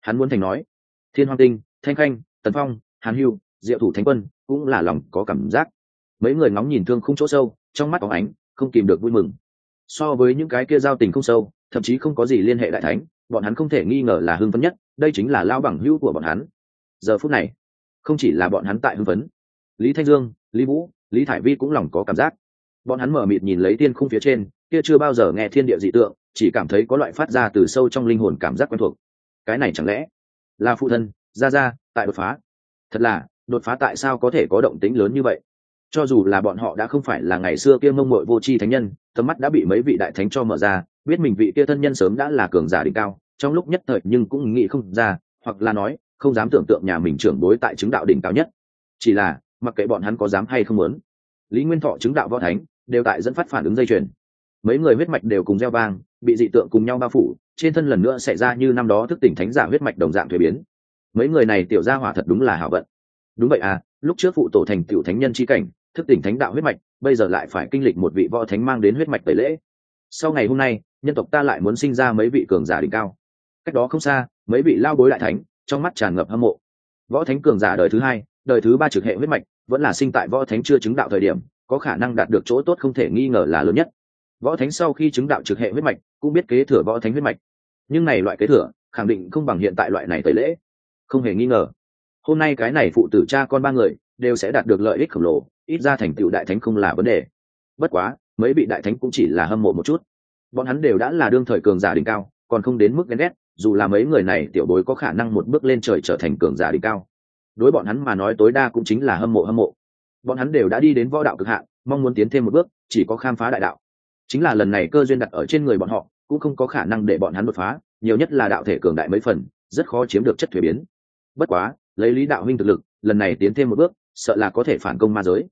Hắn muốn thành nói, thiên hoàng tinh, thanh khanh, tần phong, hàn hưu, diệu thủ thánh quân cũng là lòng có cảm giác. Mấy người ngóng nhìn thương không chỗ sâu, trong mắt óng ánh, không kìm được vui mừng. So với những cái kia giao tình không sâu, thậm chí không có gì liên hệ đại thánh, bọn hắn không thể nghi ngờ là hưng phấn nhất, đây chính là lao bằng hữu của bọn hắn. Giờ phút này, không chỉ là bọn hắn tại hưng phấn, lý thanh dương, lý vũ, lý thải vi cũng lòng có cảm giác. Bọn hắn mở mịt nhìn lấy tiên khung phía trên, kia chưa bao giờ nghe thiên địa dị tượng chỉ cảm thấy có loại phát ra từ sâu trong linh hồn cảm giác quen thuộc. Cái này chẳng lẽ là phụ thân ra ra tại đột phá? Thật là, đột phá tại sao có thể có động tính lớn như vậy? Cho dù là bọn họ đã không phải là ngày xưa kia mông mội vô tri thánh nhân, tầm mắt đã bị mấy vị đại thánh cho mở ra, biết mình vị kia thân nhân sớm đã là cường giả đỉnh cao, trong lúc nhất thời nhưng cũng nghĩ không ra, hoặc là nói, không dám tưởng tượng nhà mình trưởng bối tại chứng đạo đỉnh cao nhất. Chỉ là, mặc kệ bọn hắn có dám hay không muốn, lý nguyên thọ chứng đạo võ thánh, đều tại dẫn phát phản ứng dây chuyền. Mấy người huyết mạch đều cùng gieo vang bị dị tượng cùng nhau bao phủ, trên thân lần nữa xảy ra như năm đó thức tỉnh thánh giả huyết mạch đồng dạng thuế biến. Mấy người này tiểu gia hỏa thật đúng là hảo vận. Đúng vậy à lúc trước phụ tổ thành tiểu thánh nhân c h i cảnh, thức tỉnh thánh đạo huyết mạch, bây giờ lại phải kinh lịch một vị võ thánh mang đến huyết mạch tẩy lễ. Sau ngày hôm nay, nhân tộc ta lại muốn sinh ra mấy vị cường giả đỉnh cao. Cách đó không xa, mấy vị lao bối đại thánh, trong mắt tràn ngập hâm mộ. Võ thánh cường giả đời thứ hai, đời thứ ba trực hệ huyết mạch, vẫn là sinh tại võ thánh chưa chứng đạo thời điểm, có khả năng đạt được chỗ tốt không thể nghi ngờ là lớn nhất. Võ thánh sau khi chứng đạo trực hệ huyết mạch cũng biết kế thừa võ thánh huyết mạch. Nhưng này loại kế thừa, khẳng định không bằng hiện tại loại này tẩy lễ. Không hề nghi ngờ. Hôm nay cái này phụ tử cha con ba người đều sẽ đạt được lợi ích khổng lồ, ít ra thành tựu đại thánh không là vấn đề. Bất quá, mấy vị đại thánh cũng chỉ là hâm mộ một chút. Bọn hắn đều đã là đương thời cường giả đỉnh cao, còn không đến mức ghen ghét, dù là mấy người này tiểu bối có khả năng một bước lên trời trở thành cường giả đỉnh cao. Đối bọn hắn mà nói tối đa cũng chính là hâm mộ hâm mộ. Bọn hắn đều đã đi đến võ đạo cực hạn, mong muốn tiến thêm một bước, chỉ có khám phá đại đạo chính là lần này cơ duyên đặt ở trên người bọn họ cũng không có khả năng để bọn hắn đột phá nhiều nhất là đạo thể cường đại mấy phần rất khó chiếm được chất thuế biến. Bất quá lấy lý đạo huynh thực lực lần này tiến thêm một bước sợ là có thể phản công ma giới.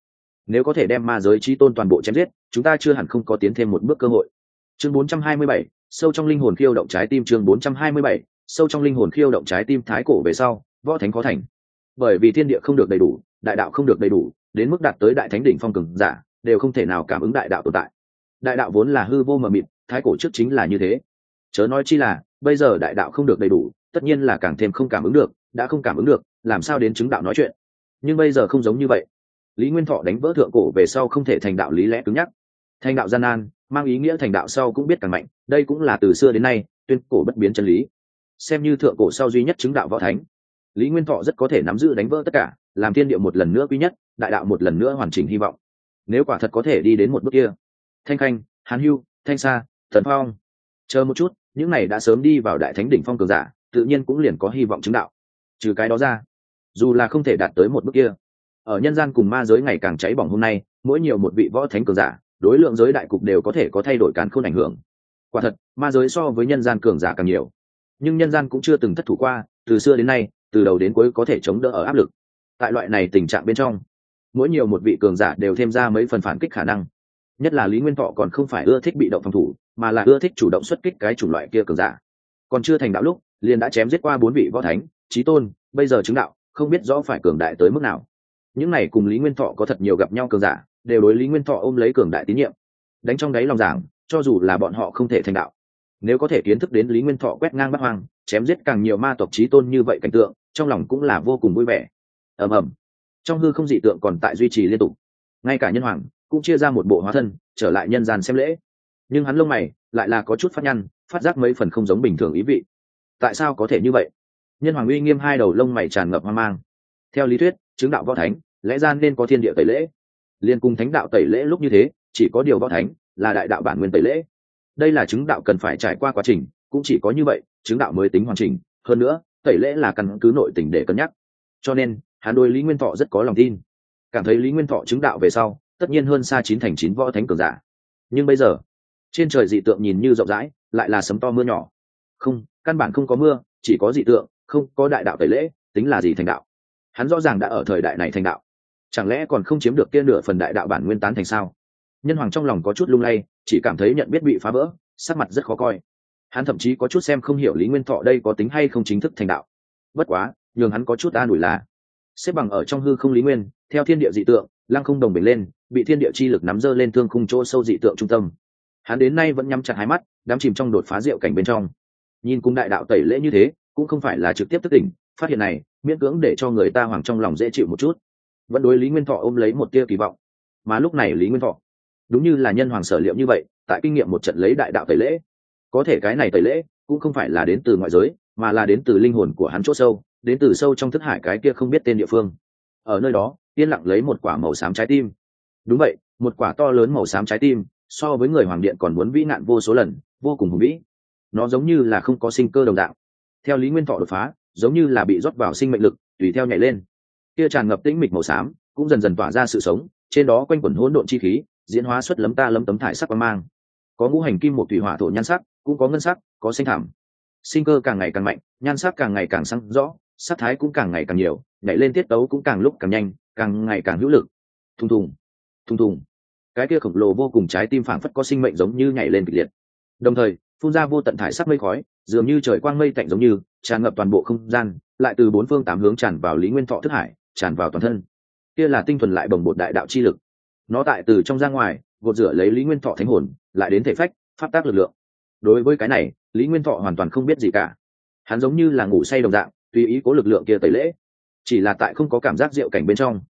Nếu có thể đem ma giới trí tôn toàn bộ chém giết chúng ta chưa hẳn không có tiến thêm một bước cơ hội. Chương 427, sâu trong linh hồn khiêu động trái tim chương 427, sâu trong linh hồn khiêu động trái tim thái cổ về sau võ thánh khó thành. Bởi vì thiên địa không được đầy đủ đại đạo không được đầy đủ đến mức đạt tới đại thánh đỉnh phong cường giả đều không thể nào cảm ứng đại đạo tồn tại đại đạo vốn là hư vô mờ mịt, thái cổ trước chính là như thế. Chớ nói chi là, bây giờ đại đạo không được đầy đủ, tất nhiên là càng thêm không cảm ứng được, đã không cảm ứng được, làm sao đến chứng đạo nói chuyện? Nhưng bây giờ không giống như vậy. Lý nguyên thọ đánh vỡ thượng cổ về sau không thể thành đạo lý lẽ cứng nhắc. Thành đạo gian nan, mang ý nghĩa thành đạo sau cũng biết càng mạnh, đây cũng là từ xưa đến nay, tuyên cổ bất biến chân lý. Xem như thượng cổ sau duy nhất chứng đạo võ thánh. Lý nguyên thọ rất có thể nắm giữ đánh vỡ tất cả, làm thiên điệu một lần nữa quý nhất, đại đạo một lần nữa hoàn chỉnh hy vọng. Nếu quả thật có thể đi đến một bước kia thanh khanh hàn hưu, thanh sa, thần phong. Chờ một chút, những này đã sớm đi vào đại thánh đỉnh phong cường giả, tự nhiên cũng liền có hy vọng chứng đạo. Trừ cái đó ra, dù là không thể đạt tới một bước kia, ở nhân gian cùng ma giới ngày càng cháy bỏng hôm nay, mỗi nhiều một vị võ thánh cường giả, đối lượng giới đại cục đều có thể có thay đổi càn khôn ảnh hưởng. Quả thật, ma giới so với nhân gian cường giả càng nhiều. Nhưng nhân gian cũng chưa từng thất thủ qua, từ xưa đến nay, từ đầu đến cuối có thể chống đỡ ở áp lực. Tại loại này tình trạng bên trong, mỗi nhiều một vị cường giả đều thêm ra mấy phần phản kích khả năng nhất là lý nguyên thọ còn không phải ưa thích bị động phòng thủ, mà là ưa thích chủ động xuất kích cái chủng loại kia cường giả. Còn chưa thành đạo lúc, liền đã chém giết qua bốn vị võ thánh trí tôn, bây giờ chứng đạo, không biết rõ phải cường đại tới mức nào. Những này cùng lý nguyên thọ có thật nhiều gặp nhau cường giả, đều đối lý nguyên thọ ôm lấy cường đại tín nhiệm. Đánh trong đáy lòng giảng, cho dù là bọn họ không thể thành đạo, nếu có thể kiến thức đến lý nguyên thọ quét ngang bắt hoang, chém giết càng nhiều ma tộc trí tôn như vậy cảnh tượng, trong lòng cũng là vô cùng vui vẻ. Ầm ầm. Trong hư không dị tượng còn tại duy trì liên tục. Ngay cả nhân hoàng cũng chia ra một bộ hóa thân, trở lại nhân gian xem lễ. Nhưng hắn lông mày lại là có chút phát nhăn, phát giác mấy phần không giống bình thường ý vị. Tại sao có thể như vậy? Nhân hoàng uy nghiêm hai đầu lông mày tràn ngập hoang mang. Theo lý thuyết, chứng đạo võ thánh, lẽ ra nên có thiên địa tẩy lễ. Liên cung thánh đạo tẩy lễ lúc như thế, chỉ có điều võ thánh là đại đạo bản nguyên tẩy lễ. Đây là chứng đạo cần phải trải qua quá trình, cũng chỉ có như vậy, chứng đạo mới tính hoàn chỉnh. Hơn nữa, tẩy lễ là căn cứ nội tình để cân nhắc. Cho nên, hắn đôi lý nguyên thọ rất có lòng tin. Cảm thấy lý nguyên thọ chứng đạo về sau tất nhiên hơn xa chín thành chín võ thánh cường giả. Nhưng bây giờ, trên trời dị tượng nhìn như rộng rãi, lại là sấm to mưa nhỏ. Không, căn bản không có mưa, chỉ có dị tượng, không có đại đạo tẩy lễ, tính là gì thành đạo? Hắn rõ ràng đã ở thời đại này thành đạo. Chẳng lẽ còn không chiếm được kia nửa phần đại đạo bản nguyên tán thành sao? Nhân hoàng trong lòng có chút lung lay, chỉ cảm thấy nhận biết bị phá vỡ, sắc mặt rất khó coi. Hắn thậm chí có chút xem không hiểu lý nguyên thọ đây có tính hay không chính thức thành đạo. Bất quá, nhường hắn có chút an ủi là, xếp bằng ở trong hư không lý nguyên, theo thiên địa dị tượng, lăng không đồng bình lên bị thiên địa chi lực nắm dơ lên thương khung chỗ sâu dị tượng trung tâm. Hắn đến nay vẫn nhắm chặt hai mắt, đắm chìm trong đột phá rượu cảnh bên trong. Nhìn cung đại đạo tẩy lễ như thế, cũng không phải là trực tiếp thức tỉnh, phát hiện này, miễn cưỡng để cho người ta hoàng trong lòng dễ chịu một chút. Vẫn đối lý nguyên thọ ôm lấy một tia kỳ vọng. Mà lúc này lý nguyên thọ, đúng như là nhân hoàng sở liệu như vậy, tại kinh nghiệm một trận lấy đại đạo tẩy lễ. Có thể cái này tẩy lễ, cũng không phải là đến từ ngoại giới, mà là đến từ linh hồn của hắn c h ỗ sâu, đến từ sâu trong thức hải cái kia không biết tên địa phương. Ở nơi đó, yên lặng lấy một quả màu xám trái tim đúng vậy, một quả to lớn màu xám trái tim, so với người hoàng điện còn muốn vĩ nạn vô số lần, vô cùng hùng vĩ. Nó giống như là không có sinh cơ đồng đạo theo lý nguyên thọ đột phá, giống như là bị rót vào sinh mệnh lực, tùy theo nhảy lên. Kia tràn ngập tĩnh mịch màu xám, cũng dần dần tỏa ra sự sống, trên đó quanh quẩn hỗn độn chi khí, diễn hóa xuất lấm ta lấm tấm thải sắc và mang. Có ngũ hành kim một thủy hỏa thổ nhan sắc, cũng có ngân sắc, có xanh thảm sinh cơ càng ngày càng mạnh, nhan sắc càng ngày càng sáng rõ, sắc thái cũng càng ngày càng nhiều, nhảy lên tiết tấu cũng càng lúc càng nhanh, càng ngày càng hữu lực. Thùng thùng thùng thùng. Cái kia khổng lồ vô cùng trái tim phảng phất có sinh mệnh giống như nhảy lên kịch liệt. Đồng thời, phun ra vô tận thải sắc mây khói, dường như trời quang mây tạnh giống như, tràn ngập toàn bộ không gian, lại từ bốn phương tám hướng tràn vào lý nguyên thọ thức hải, tràn vào toàn thân. Kia là tinh thuần lại bồng bột đại đạo chi lực. Nó tại từ trong ra ngoài, gột rửa lấy lý nguyên thọ thánh hồn, lại đến thể phách, pháp tác lực lượng. Đối với cái này, lý nguyên thọ hoàn toàn không biết gì cả. Hắn giống như là ngủ say đồng dạng, tùy ý cố lực lượng kia tẩy lễ. Chỉ là tại không có cảm giác diệu cảnh bên trong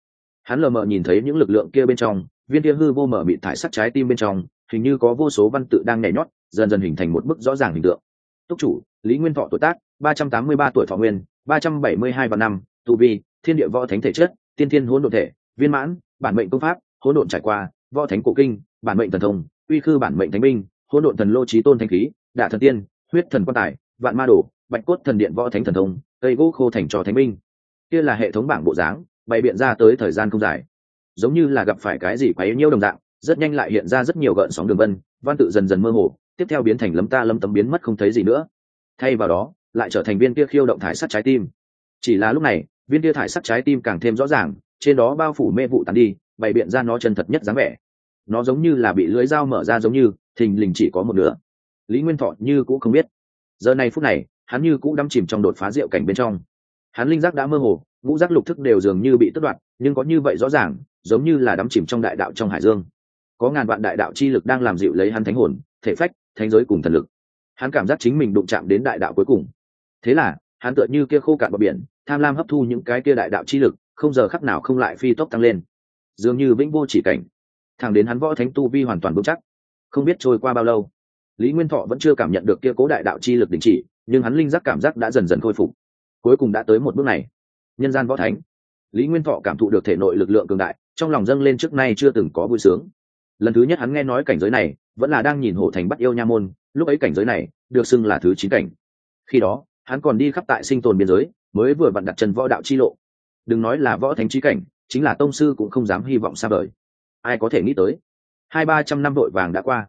hắn lờ mờ nhìn thấy những lực lượng kia bên trong, viên kia hư vô mở mịt thải sắc trái tim bên trong, hình như có vô số văn tự đang nhảy nhót, dần dần hình thành một bức rõ ràng hình tượng. Túc chủ, lý nguyên thọ tuổi tác, ba trăm tám mươi ba tuổi thọ nguyên, ba trăm bảy mươi hai và năm, tu vi, thiên địa võ thánh thể chất, tiên thiên hỗn độn thể, viên mãn, bản mệnh công pháp, hỗn độn trải qua, võ thánh cổ kinh, bản mệnh thần thông, uy khư bản mệnh thánh binh, hỗn độn thần lô trí tôn thanh khí đạ thần tiên, huyết thần quan tài, vạn ma đồ, bạch cốt thần điện võ thánh thần thông, cây gỗ khô thành trò thánh binh. Kia là hệ thống bảng bộ dáng bày biện ra tới thời gian không dài. Giống như là gặp phải cái gì quấy nhiễu đồng dạng, rất nhanh lại hiện ra rất nhiều gợn sóng đường vân, văn tự dần dần mơ hồ, tiếp theo biến thành lấm ta lấm tấm biến mất không thấy gì nữa. Thay vào đó, lại trở thành viên kia khiêu động thải sắt trái tim. Chỉ là lúc này, viên kia thải sắt trái tim càng thêm rõ ràng, trên đó bao phủ mê vụ tàn đi, bày biện ra nó chân thật nhất dáng vẻ. Nó giống như là bị lưới dao mở ra giống như, thình lình chỉ có một nửa. Lý nguyên thọ như cũng không biết. Giờ này phút này, hắn như cũng đắm chìm trong đột phá rượu cảnh bên trong hắn linh giác đã mơ hồ, ngũ giác lục thức đều dường như bị tất đoạt, nhưng có như vậy rõ ràng, giống như là đắm chìm trong đại đạo trong hải dương. Có ngàn vạn đại đạo chi lực đang làm dịu lấy hắn thánh hồn, thể phách, thánh giới cùng thần lực. Hắn cảm giác chính mình đụng chạm đến đại đạo cuối cùng. Thế là, hắn tựa như kia khô cạn bờ biển, tham lam hấp thu những cái kia đại đạo chi lực, không giờ khắc nào không lại phi tốc tăng lên. Dường như vĩnh vô chỉ cảnh. Thẳng đến hắn võ thánh tu vi hoàn toàn vững chắc. Không biết trôi qua bao lâu, lý nguyên thọ vẫn chưa cảm nhận được kia cố đại đạo chi lực đình chỉ, nhưng hắn linh giác cảm giác đã dần dần khôi phục cuối cùng đã tới một bước này. Nhân gian võ thánh. Lý nguyên thọ cảm thụ được thể nội lực lượng cường đại, trong lòng dâng lên trước nay chưa từng có vui sướng. Lần thứ nhất hắn nghe nói cảnh giới này, vẫn là đang nhìn hổ thành bắt yêu nha môn, lúc ấy cảnh giới này, được xưng là thứ chín cảnh. Khi đó, hắn còn đi khắp tại sinh tồn biên giới, mới vừa vặn đặt chân võ đạo chi lộ. Đừng nói là võ thánh trí cảnh, chính là tông sư cũng không dám hy vọng xa vời. Ai có thể nghĩ tới? Hai ba trăm năm đội vàng đã qua.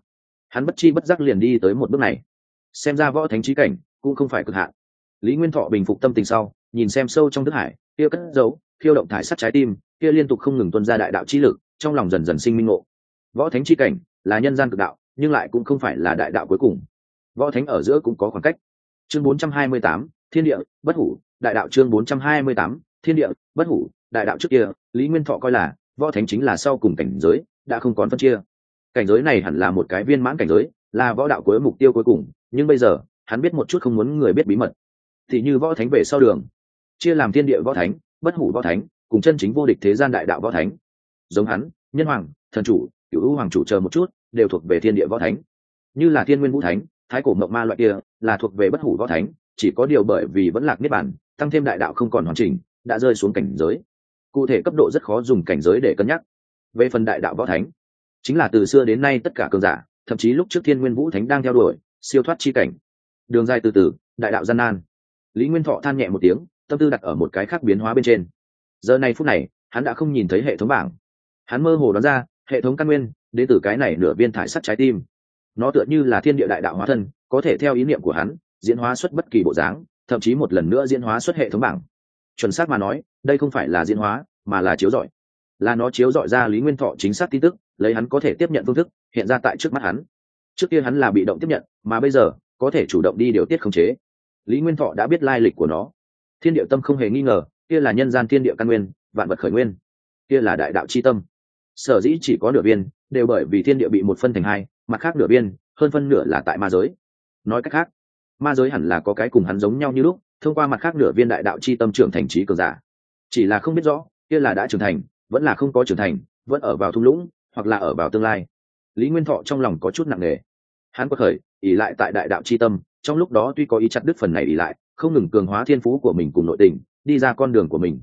Hắn bất chi bất giác liền đi tới một bước này. Xem ra võ thánh trí cảnh cũng không phải cực hạn lý nguyên thọ bình phục tâm tình sau nhìn xem sâu trong thức hải kia cất giấu khiêu động thải sắt trái tim kia liên tục không ngừng tuân ra đại đạo trí lực trong lòng dần dần sinh minh ngộ. Võ thánh chi cảnh là nhân gian cực đạo nhưng lại cũng không phải là đại đạo cuối cùng. Võ thánh ở giữa cũng có khoảng cách. Chương 428, thiên địa bất hủ đại đạo chương 428, thiên địa bất hủ đại đạo trước kia lý nguyên thọ coi là võ thánh chính là sau cùng cảnh giới đã không còn phân chia. Cảnh giới này hẳn là một cái viên mãn cảnh giới là võ đạo cuối mục tiêu cuối cùng nhưng bây giờ hắn biết một chút không muốn người biết bí mật thì như võ thánh về sau đường. Chia làm thiên địa võ thánh, bất hủ võ thánh, cùng chân chính vô địch thế gian đại đạo võ thánh. Giống hắn, nhân hoàng, thần chủ cựu hữu hoàng chủ chờ một chút, đều thuộc về thiên địa võ thánh. Như là thiên nguyên vũ thánh, thái cổ mộng ma loại kia, là thuộc về bất hủ võ thánh, chỉ có điều bởi vì vẫn lạc niết bản tăng thêm đại đạo không còn hoàn chỉnh, đã rơi xuống cảnh giới. Cụ thể cấp độ rất khó dùng cảnh giới để cân nhắc. Về phần đại đạo võ thánh, chính là từ xưa đến nay tất cả cường giả, thậm chí lúc trước thiên nguyên vũ thánh đang theo đuổi, siêu thoát chi cảnh. Đường dài từ từ, đại đạo gian nan lý nguyên thọ than nhẹ một tiếng, tâm tư đặt ở một cái khác biến hóa bên trên. Giờ này phút này, hắn đã không nhìn thấy hệ thống bảng. Hắn mơ hồ đoán ra, hệ thống căn nguyên đến từ cái này nửa viên thải sắt trái tim. Nó tựa như là thiên địa đại đạo hóa thân, có thể theo ý niệm của hắn, diễn hóa xuất bất kỳ bộ dáng, thậm chí một lần nữa diễn hóa xuất hệ thống bảng. Chuẩn xác mà nói, đây không phải là diễn hóa, mà là chiếu rọi. Là nó chiếu rọi ra lý nguyên thọ chính xác tin tức, lấy hắn có thể tiếp nhận phương thức, hiện ra tại trước mắt hắn. Trước kia hắn là bị động tiếp nhận, mà bây giờ, có thể chủ động đi điều tiết khống chế lý nguyên thọ đã biết lai lịch của nó. Thiên địa tâm không hề nghi ngờ, kia là nhân gian thiên địa căn nguyên, vạn vật khởi nguyên. Kia là đại đạo c h i tâm. Sở dĩ chỉ có nửa viên, đều bởi vì thiên địa bị một phân thành hai, mặt khác nửa viên, hơn phân nửa là tại ma giới. Nói cách khác, ma giới hẳn là có cái cùng hắn giống nhau như lúc, thông qua mặt khác nửa viên đại đạo c h i tâm trưởng thành trí cường giả. Chỉ là không biết rõ, kia là đã trưởng thành, vẫn là không có trưởng thành, vẫn ở vào thung lũng, hoặc là ở vào tương lai. Lý nguyên thọ trong lòng có chút nặng nề. Hắn có khởi ỉ lại tại đại đạo c h i tâm trong lúc đó tuy có ý chặt đứt phần này ỉ lại, không ngừng cường hóa thiên phú của mình cùng nội tình, đi ra con đường của mình.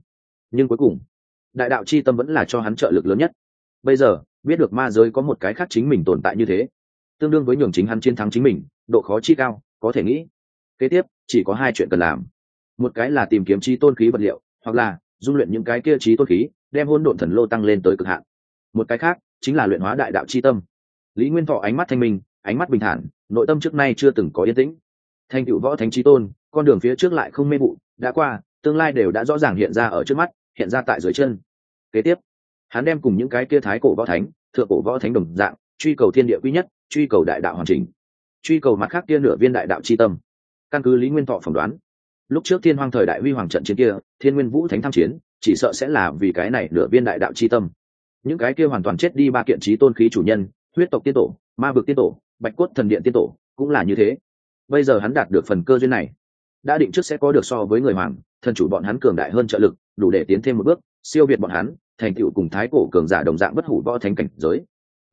Nhưng cuối cùng, đại đạo c h i tâm vẫn là cho hắn trợ lực lớn nhất. Bây giờ, biết được ma giới có một cái khác chính mình tồn tại như thế, tương đương với nhường chính hắn chiến thắng chính mình, độ khó chi cao, có thể nghĩ. Kế tiếp, chỉ có hai chuyện cần làm. Một cái là tìm kiếm chi tôn khí vật liệu, hoặc là dung luyện những cái kia trí tôn khí, đem hôn độn thần lô tăng lên tới cực hạn. Một cái khác, chính là luyện hóa đại đạo c h i tâm. Lý nguyên thọ ánh mắt thanh minh, ánh mắt bình thản, nội tâm trước nay chưa từng có yên tĩnh thành tựu võ thánh trí tôn, con đường phía trước lại không mê vụ, đã qua, tương lai đều đã rõ ràng hiện ra ở trước mắt, hiện ra tại dưới chân. Kế tiếp, hắn đem cùng những cái kia thái cổ võ thánh, thượng cổ võ thánh đồng dạng, truy cầu thiên địa quý nhất, truy cầu đại đạo hoàn chỉnh, truy cầu mặt khác kia nửa viên đại đạo c h i tâm. Căn cứ lý nguyên thọ phỏng đoán, lúc trước thiên hoàng thời đại huy hoàng trận chiến kia, thiên nguyên vũ thánh tham chiến, chỉ sợ sẽ là vì cái này nửa viên đại đạo c h i tâm. Những cái kia hoàn toàn chết đi ba kiện trí tôn khí chủ nhân, huyết tộc tiên tổ, ma vực tiên tổ, bạch cốt thần điện tiên tổ, cũng là như thế bây giờ hắn đạt được phần cơ duyên này, đã định trước sẽ có được so với người hoàng, thần chủ bọn hắn cường đại hơn trợ lực, đủ để tiến thêm một bước, siêu việt bọn hắn, thành tựu cùng thái cổ cường giả đồng dạng bất hủ võ thánh cảnh giới.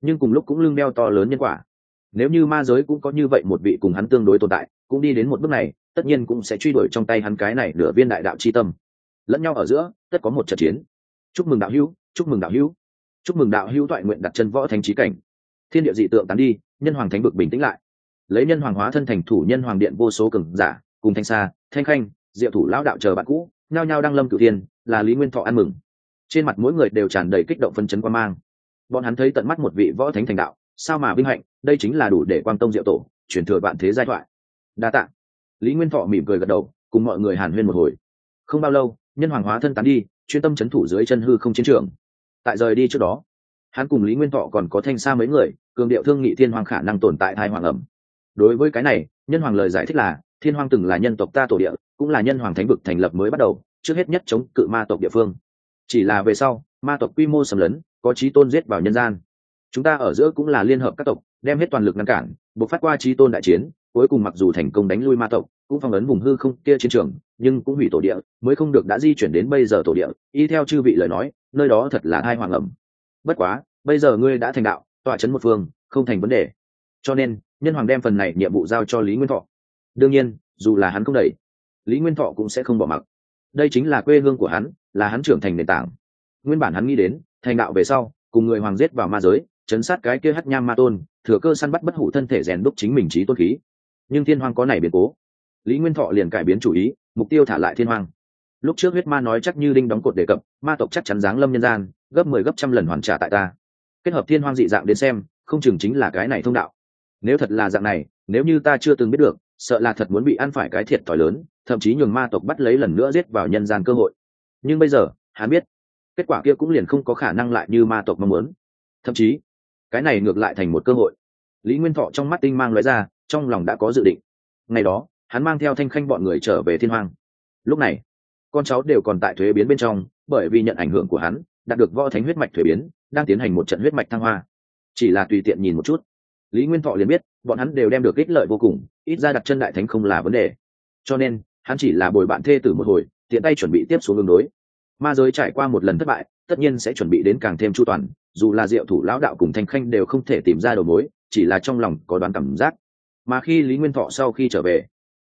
Nhưng cùng lúc cũng lưng đeo to lớn nhân quả. Nếu như ma giới cũng có như vậy một vị cùng hắn tương đối tồn tại, cũng đi đến một bước này, tất nhiên cũng sẽ truy đuổi trong tay hắn cái này nửa viên đại đạo c h i tâm. Lẫn nhau ở giữa, tất có một trận chiến. Chúc mừng đạo hữu, chúc mừng đạo hữu. Chúc mừng đạo hữu toại nguyện đặt chân võ thánh trí cảnh. Thiên địa dị tượng tán đi, nhân hoàng thánh bực bình tĩnh lại lấy nhân hoàng hóa thân thành thủ nhân hoàng điện vô số cường giả, cùng thanh sa, thanh khanh, diệu thủ lão đạo chờ bạn cũ, nhao nhao đăng lâm cửu thiên, là lý nguyên thọ ăn mừng. Trên mặt mỗi người đều tràn đầy kích động phân chấn quan mang. Bọn hắn thấy tận mắt một vị võ thánh thành đạo, sao mà vinh hạnh, đây chính là đủ để quang tông diệu tổ chuyển thừa vạn thế giai thoại. Đa t ạ lý nguyên thọ mỉm cười gật đầu, cùng mọi người hàn huyên một hồi. Không bao lâu, nhân hoàng hóa thân tán đi, chuyên tâm c h ấ n thủ dưới chân hư không chiến trường. Tại rời đi trước đó, hắn cùng lý nguyên thọ còn có thanh xa mấy người, cường điệu thương nghị thiên hoàng khả năng tồn tại thai hoàng ẩm đối với cái này, nhân hoàng lời giải thích là, thiên hoàng từng là nhân tộc ta tổ địa, cũng là nhân hoàng thánh vực thành lập mới bắt đầu, trước hết nhất chống cự ma tộc địa phương. Chỉ là về sau, ma tộc quy mô sầm lấn, có trí tôn giết vào nhân gian. Chúng ta ở giữa cũng là liên hợp các tộc, đem hết toàn lực ngăn cản buộc phát qua trí tôn đại chiến, cuối cùng mặc dù thành công đánh lui ma tộc, cũng phong ấn vùng hư không kia chiến trường, nhưng cũng hủy tổ địa, mới không được đã di chuyển đến bây giờ tổ địa, y theo chư vị lời nói, nơi đó thật là hai hoàng ẩm. Bất quá, bây giờ ngươi đã thành đạo, tọa chấn một phương, không thành vấn đề. Cho nên nhân hoàng đem phần này nhiệm vụ giao cho lý nguyên thọ. Đương nhiên, dù là hắn không đẩy, lý nguyên thọ cũng sẽ không bỏ mặc. Đây chính là quê hương của hắn, là hắn trưởng thành nền tảng. Nguyên bản hắn nghĩ đến, thành đạo về sau, cùng người hoàng giết vào ma giới, chấn sát cái kia hắc nham ma tôn, thừa cơ săn bắt bất hủ thân thể rèn đúc chính mình trí tôn khí. Nhưng thiên hoàng có này biến cố. Lý nguyên thọ liền cải biến chủ ý, mục tiêu thả lại thiên hoàng lúc trước huyết ma nói chắc như đinh đóng cột đề cập, ma tộc chắc chắn giáng lâm nhân gian, gấp mười 10 gấp trăm lần hoàn trả tại ta. Kết hợp thiên hoàng dị dạng đến xem, không chừng chính là cái này thông đạo nếu thật là dạng này, nếu như ta chưa từng biết được, sợ là thật muốn bị ăn phải cái thiệt thòi lớn, thậm chí nhường ma tộc bắt lấy lần nữa giết vào nhân gian cơ hội. Nhưng bây giờ, hắn biết, kết quả kia cũng liền không có khả năng lại như ma tộc mong muốn. Thậm chí, cái này ngược lại thành một cơ hội. Lý nguyên thọ trong mắt tinh mang loại ra, trong lòng đã có dự định. Ngày đó, hắn mang theo thanh khanh bọn người trở về thiên hoàng lúc này, con cháu đều còn tại thuế biến bên trong, bởi vì nhận ảnh hưởng của hắn, đạt được võ thánh huyết mạch thuế biến, đang tiến hành một trận huyết mạch thăng hoa. Chỉ là tùy tiện nhìn một chút lý nguyên thọ liền biết, bọn hắn đều đem được ích lợi vô cùng, ít ra đặt chân đại thánh không là vấn đề. Cho nên, hắn chỉ là bồi bạn thê tử một hồi, tiện tay chuẩn bị tiếp xuống đường đối. Ma giới trải qua một lần thất bại, tất nhiên sẽ chuẩn bị đến càng thêm chu toàn, dù là diệu thủ lão đạo cùng thanh khanh đều không thể tìm ra đầu mối, chỉ là trong lòng có đoán cảm giác. Mà khi lý nguyên thọ sau khi trở về,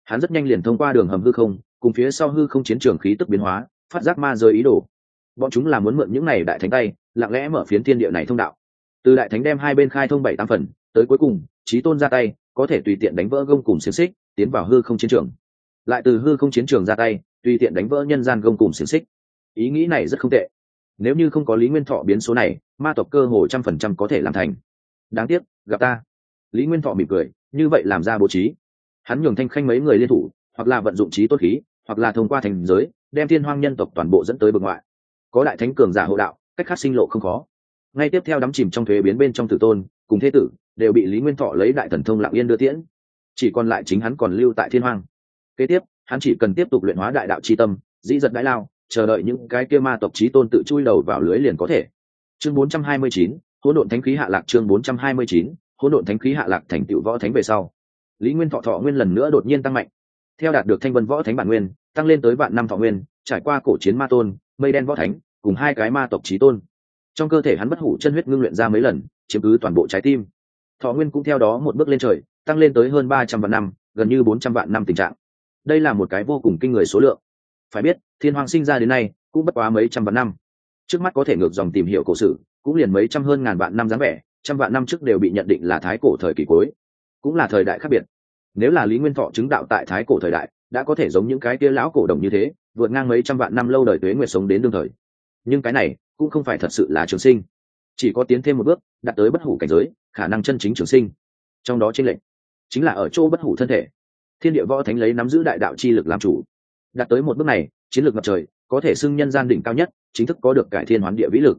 hắn rất nhanh liền thông qua đường hầm hư không, cùng phía sau hư không chiến trường khí tức biến hóa, phát giác ma giới ý đồ. Bọn chúng là muốn mượn những này đại thánh tay, lặng lẽ mở phiến thiên địa này thông đạo. Từ đại thánh đem hai bên khai thông bảy tam phần tới cuối cùng trí tôn ra tay, có thể tùy tiện đánh vỡ gông cùng xiềng xích, tiến vào hư không chiến trường. Lại từ hư không chiến trường ra tay, tùy tiện đánh vỡ nhân gian gông cùng xiềng xích. Ý nghĩ này rất không tệ. Nếu như không có lý nguyên thọ biến số này, ma tộc cơ hồ trăm phần trăm có thể làm thành. Đáng tiếc, gặp ta. Lý nguyên thọ mỉm cười, như vậy làm ra bố trí. Hắn nhường thanh khanh mấy người liên thủ, hoặc là vận dụng trí tốt khí, hoặc là thông qua thành giới, đem thiên hoang nhân tộc toàn bộ dẫn tới bực ngoại. Có đại thánh cường giả hộ đạo, cách khác sinh lộ không khó. Ngay tiếp theo đắm chìm trong thuế biến bên trong tử tôn, cùng thế tử đều bị lý nguyên thọ lấy đại thần thông lạng yên đưa tiễn. Chỉ còn lại chính hắn còn lưu tại thiên hoang. Kế tiếp hắn chỉ cần tiếp tục luyện hóa đại đạo c h i tâm dĩ giật đãi lao chờ đợi những cái kia ma tộc trí tôn tự chui đầu vào lưới liền có thể. Chương 429, hỗn độn thánh khí hạ lạc chương 429, hỗn độn thánh khí hạ lạc thành tựu võ thánh về sau. Lý nguyên thọ thọ nguyên lần nữa đột nhiên tăng mạnh. Theo đạt được thanh vân võ thánh bản nguyên tăng lên tới vạn năm thọ nguyên trải qua cổ chiến ma tôn mây đen võ thánh cùng hai cái ma tộc trí tôn. Trong cơ thể hắn bất hủ chân huyết ngưng luyện ra mấy lần chiếm cứ toàn bộ trái tim thọ nguyên cũng theo đó một bước lên trời, tăng lên tới hơn ba trăm vạn năm, gần như bốn trăm vạn năm tình trạng. Đây là một cái vô cùng kinh người số lượng. Phải biết, thiên hoàng sinh ra đến nay, cũng bất quá mấy trăm vạn năm. Trước mắt có thể ngược dòng tìm hiểu cổ sử, cũng liền mấy trăm hơn ngàn vạn năm dáng vẻ, trăm vạn năm trước đều bị nhận định là thái cổ thời kỳ cuối. Cũng là thời đại khác biệt. Nếu là lý nguyên thọ chứng đạo tại thái cổ thời đại, đã có thể giống những cái tia lão cổ đồng như thế, vượt ngang mấy trăm vạn năm lâu đời tuế nguyệt sống đến đương thời. Nhưng cái này, cũng không phải thật sự là trường sinh chỉ có tiến thêm một bước, đạt tới bất hủ cảnh giới, khả năng chân chính trường sinh. Trong đó trên lệnh chính là ở chỗ bất hủ thân thể. Thiên địa võ thánh lấy nắm giữ đại đạo chi lực làm chủ. Đạt tới một bước này, chiến lược ngập trời, có thể xưng nhân gian đỉnh cao nhất, chính thức có được cải thiên hoán địa vĩ lực.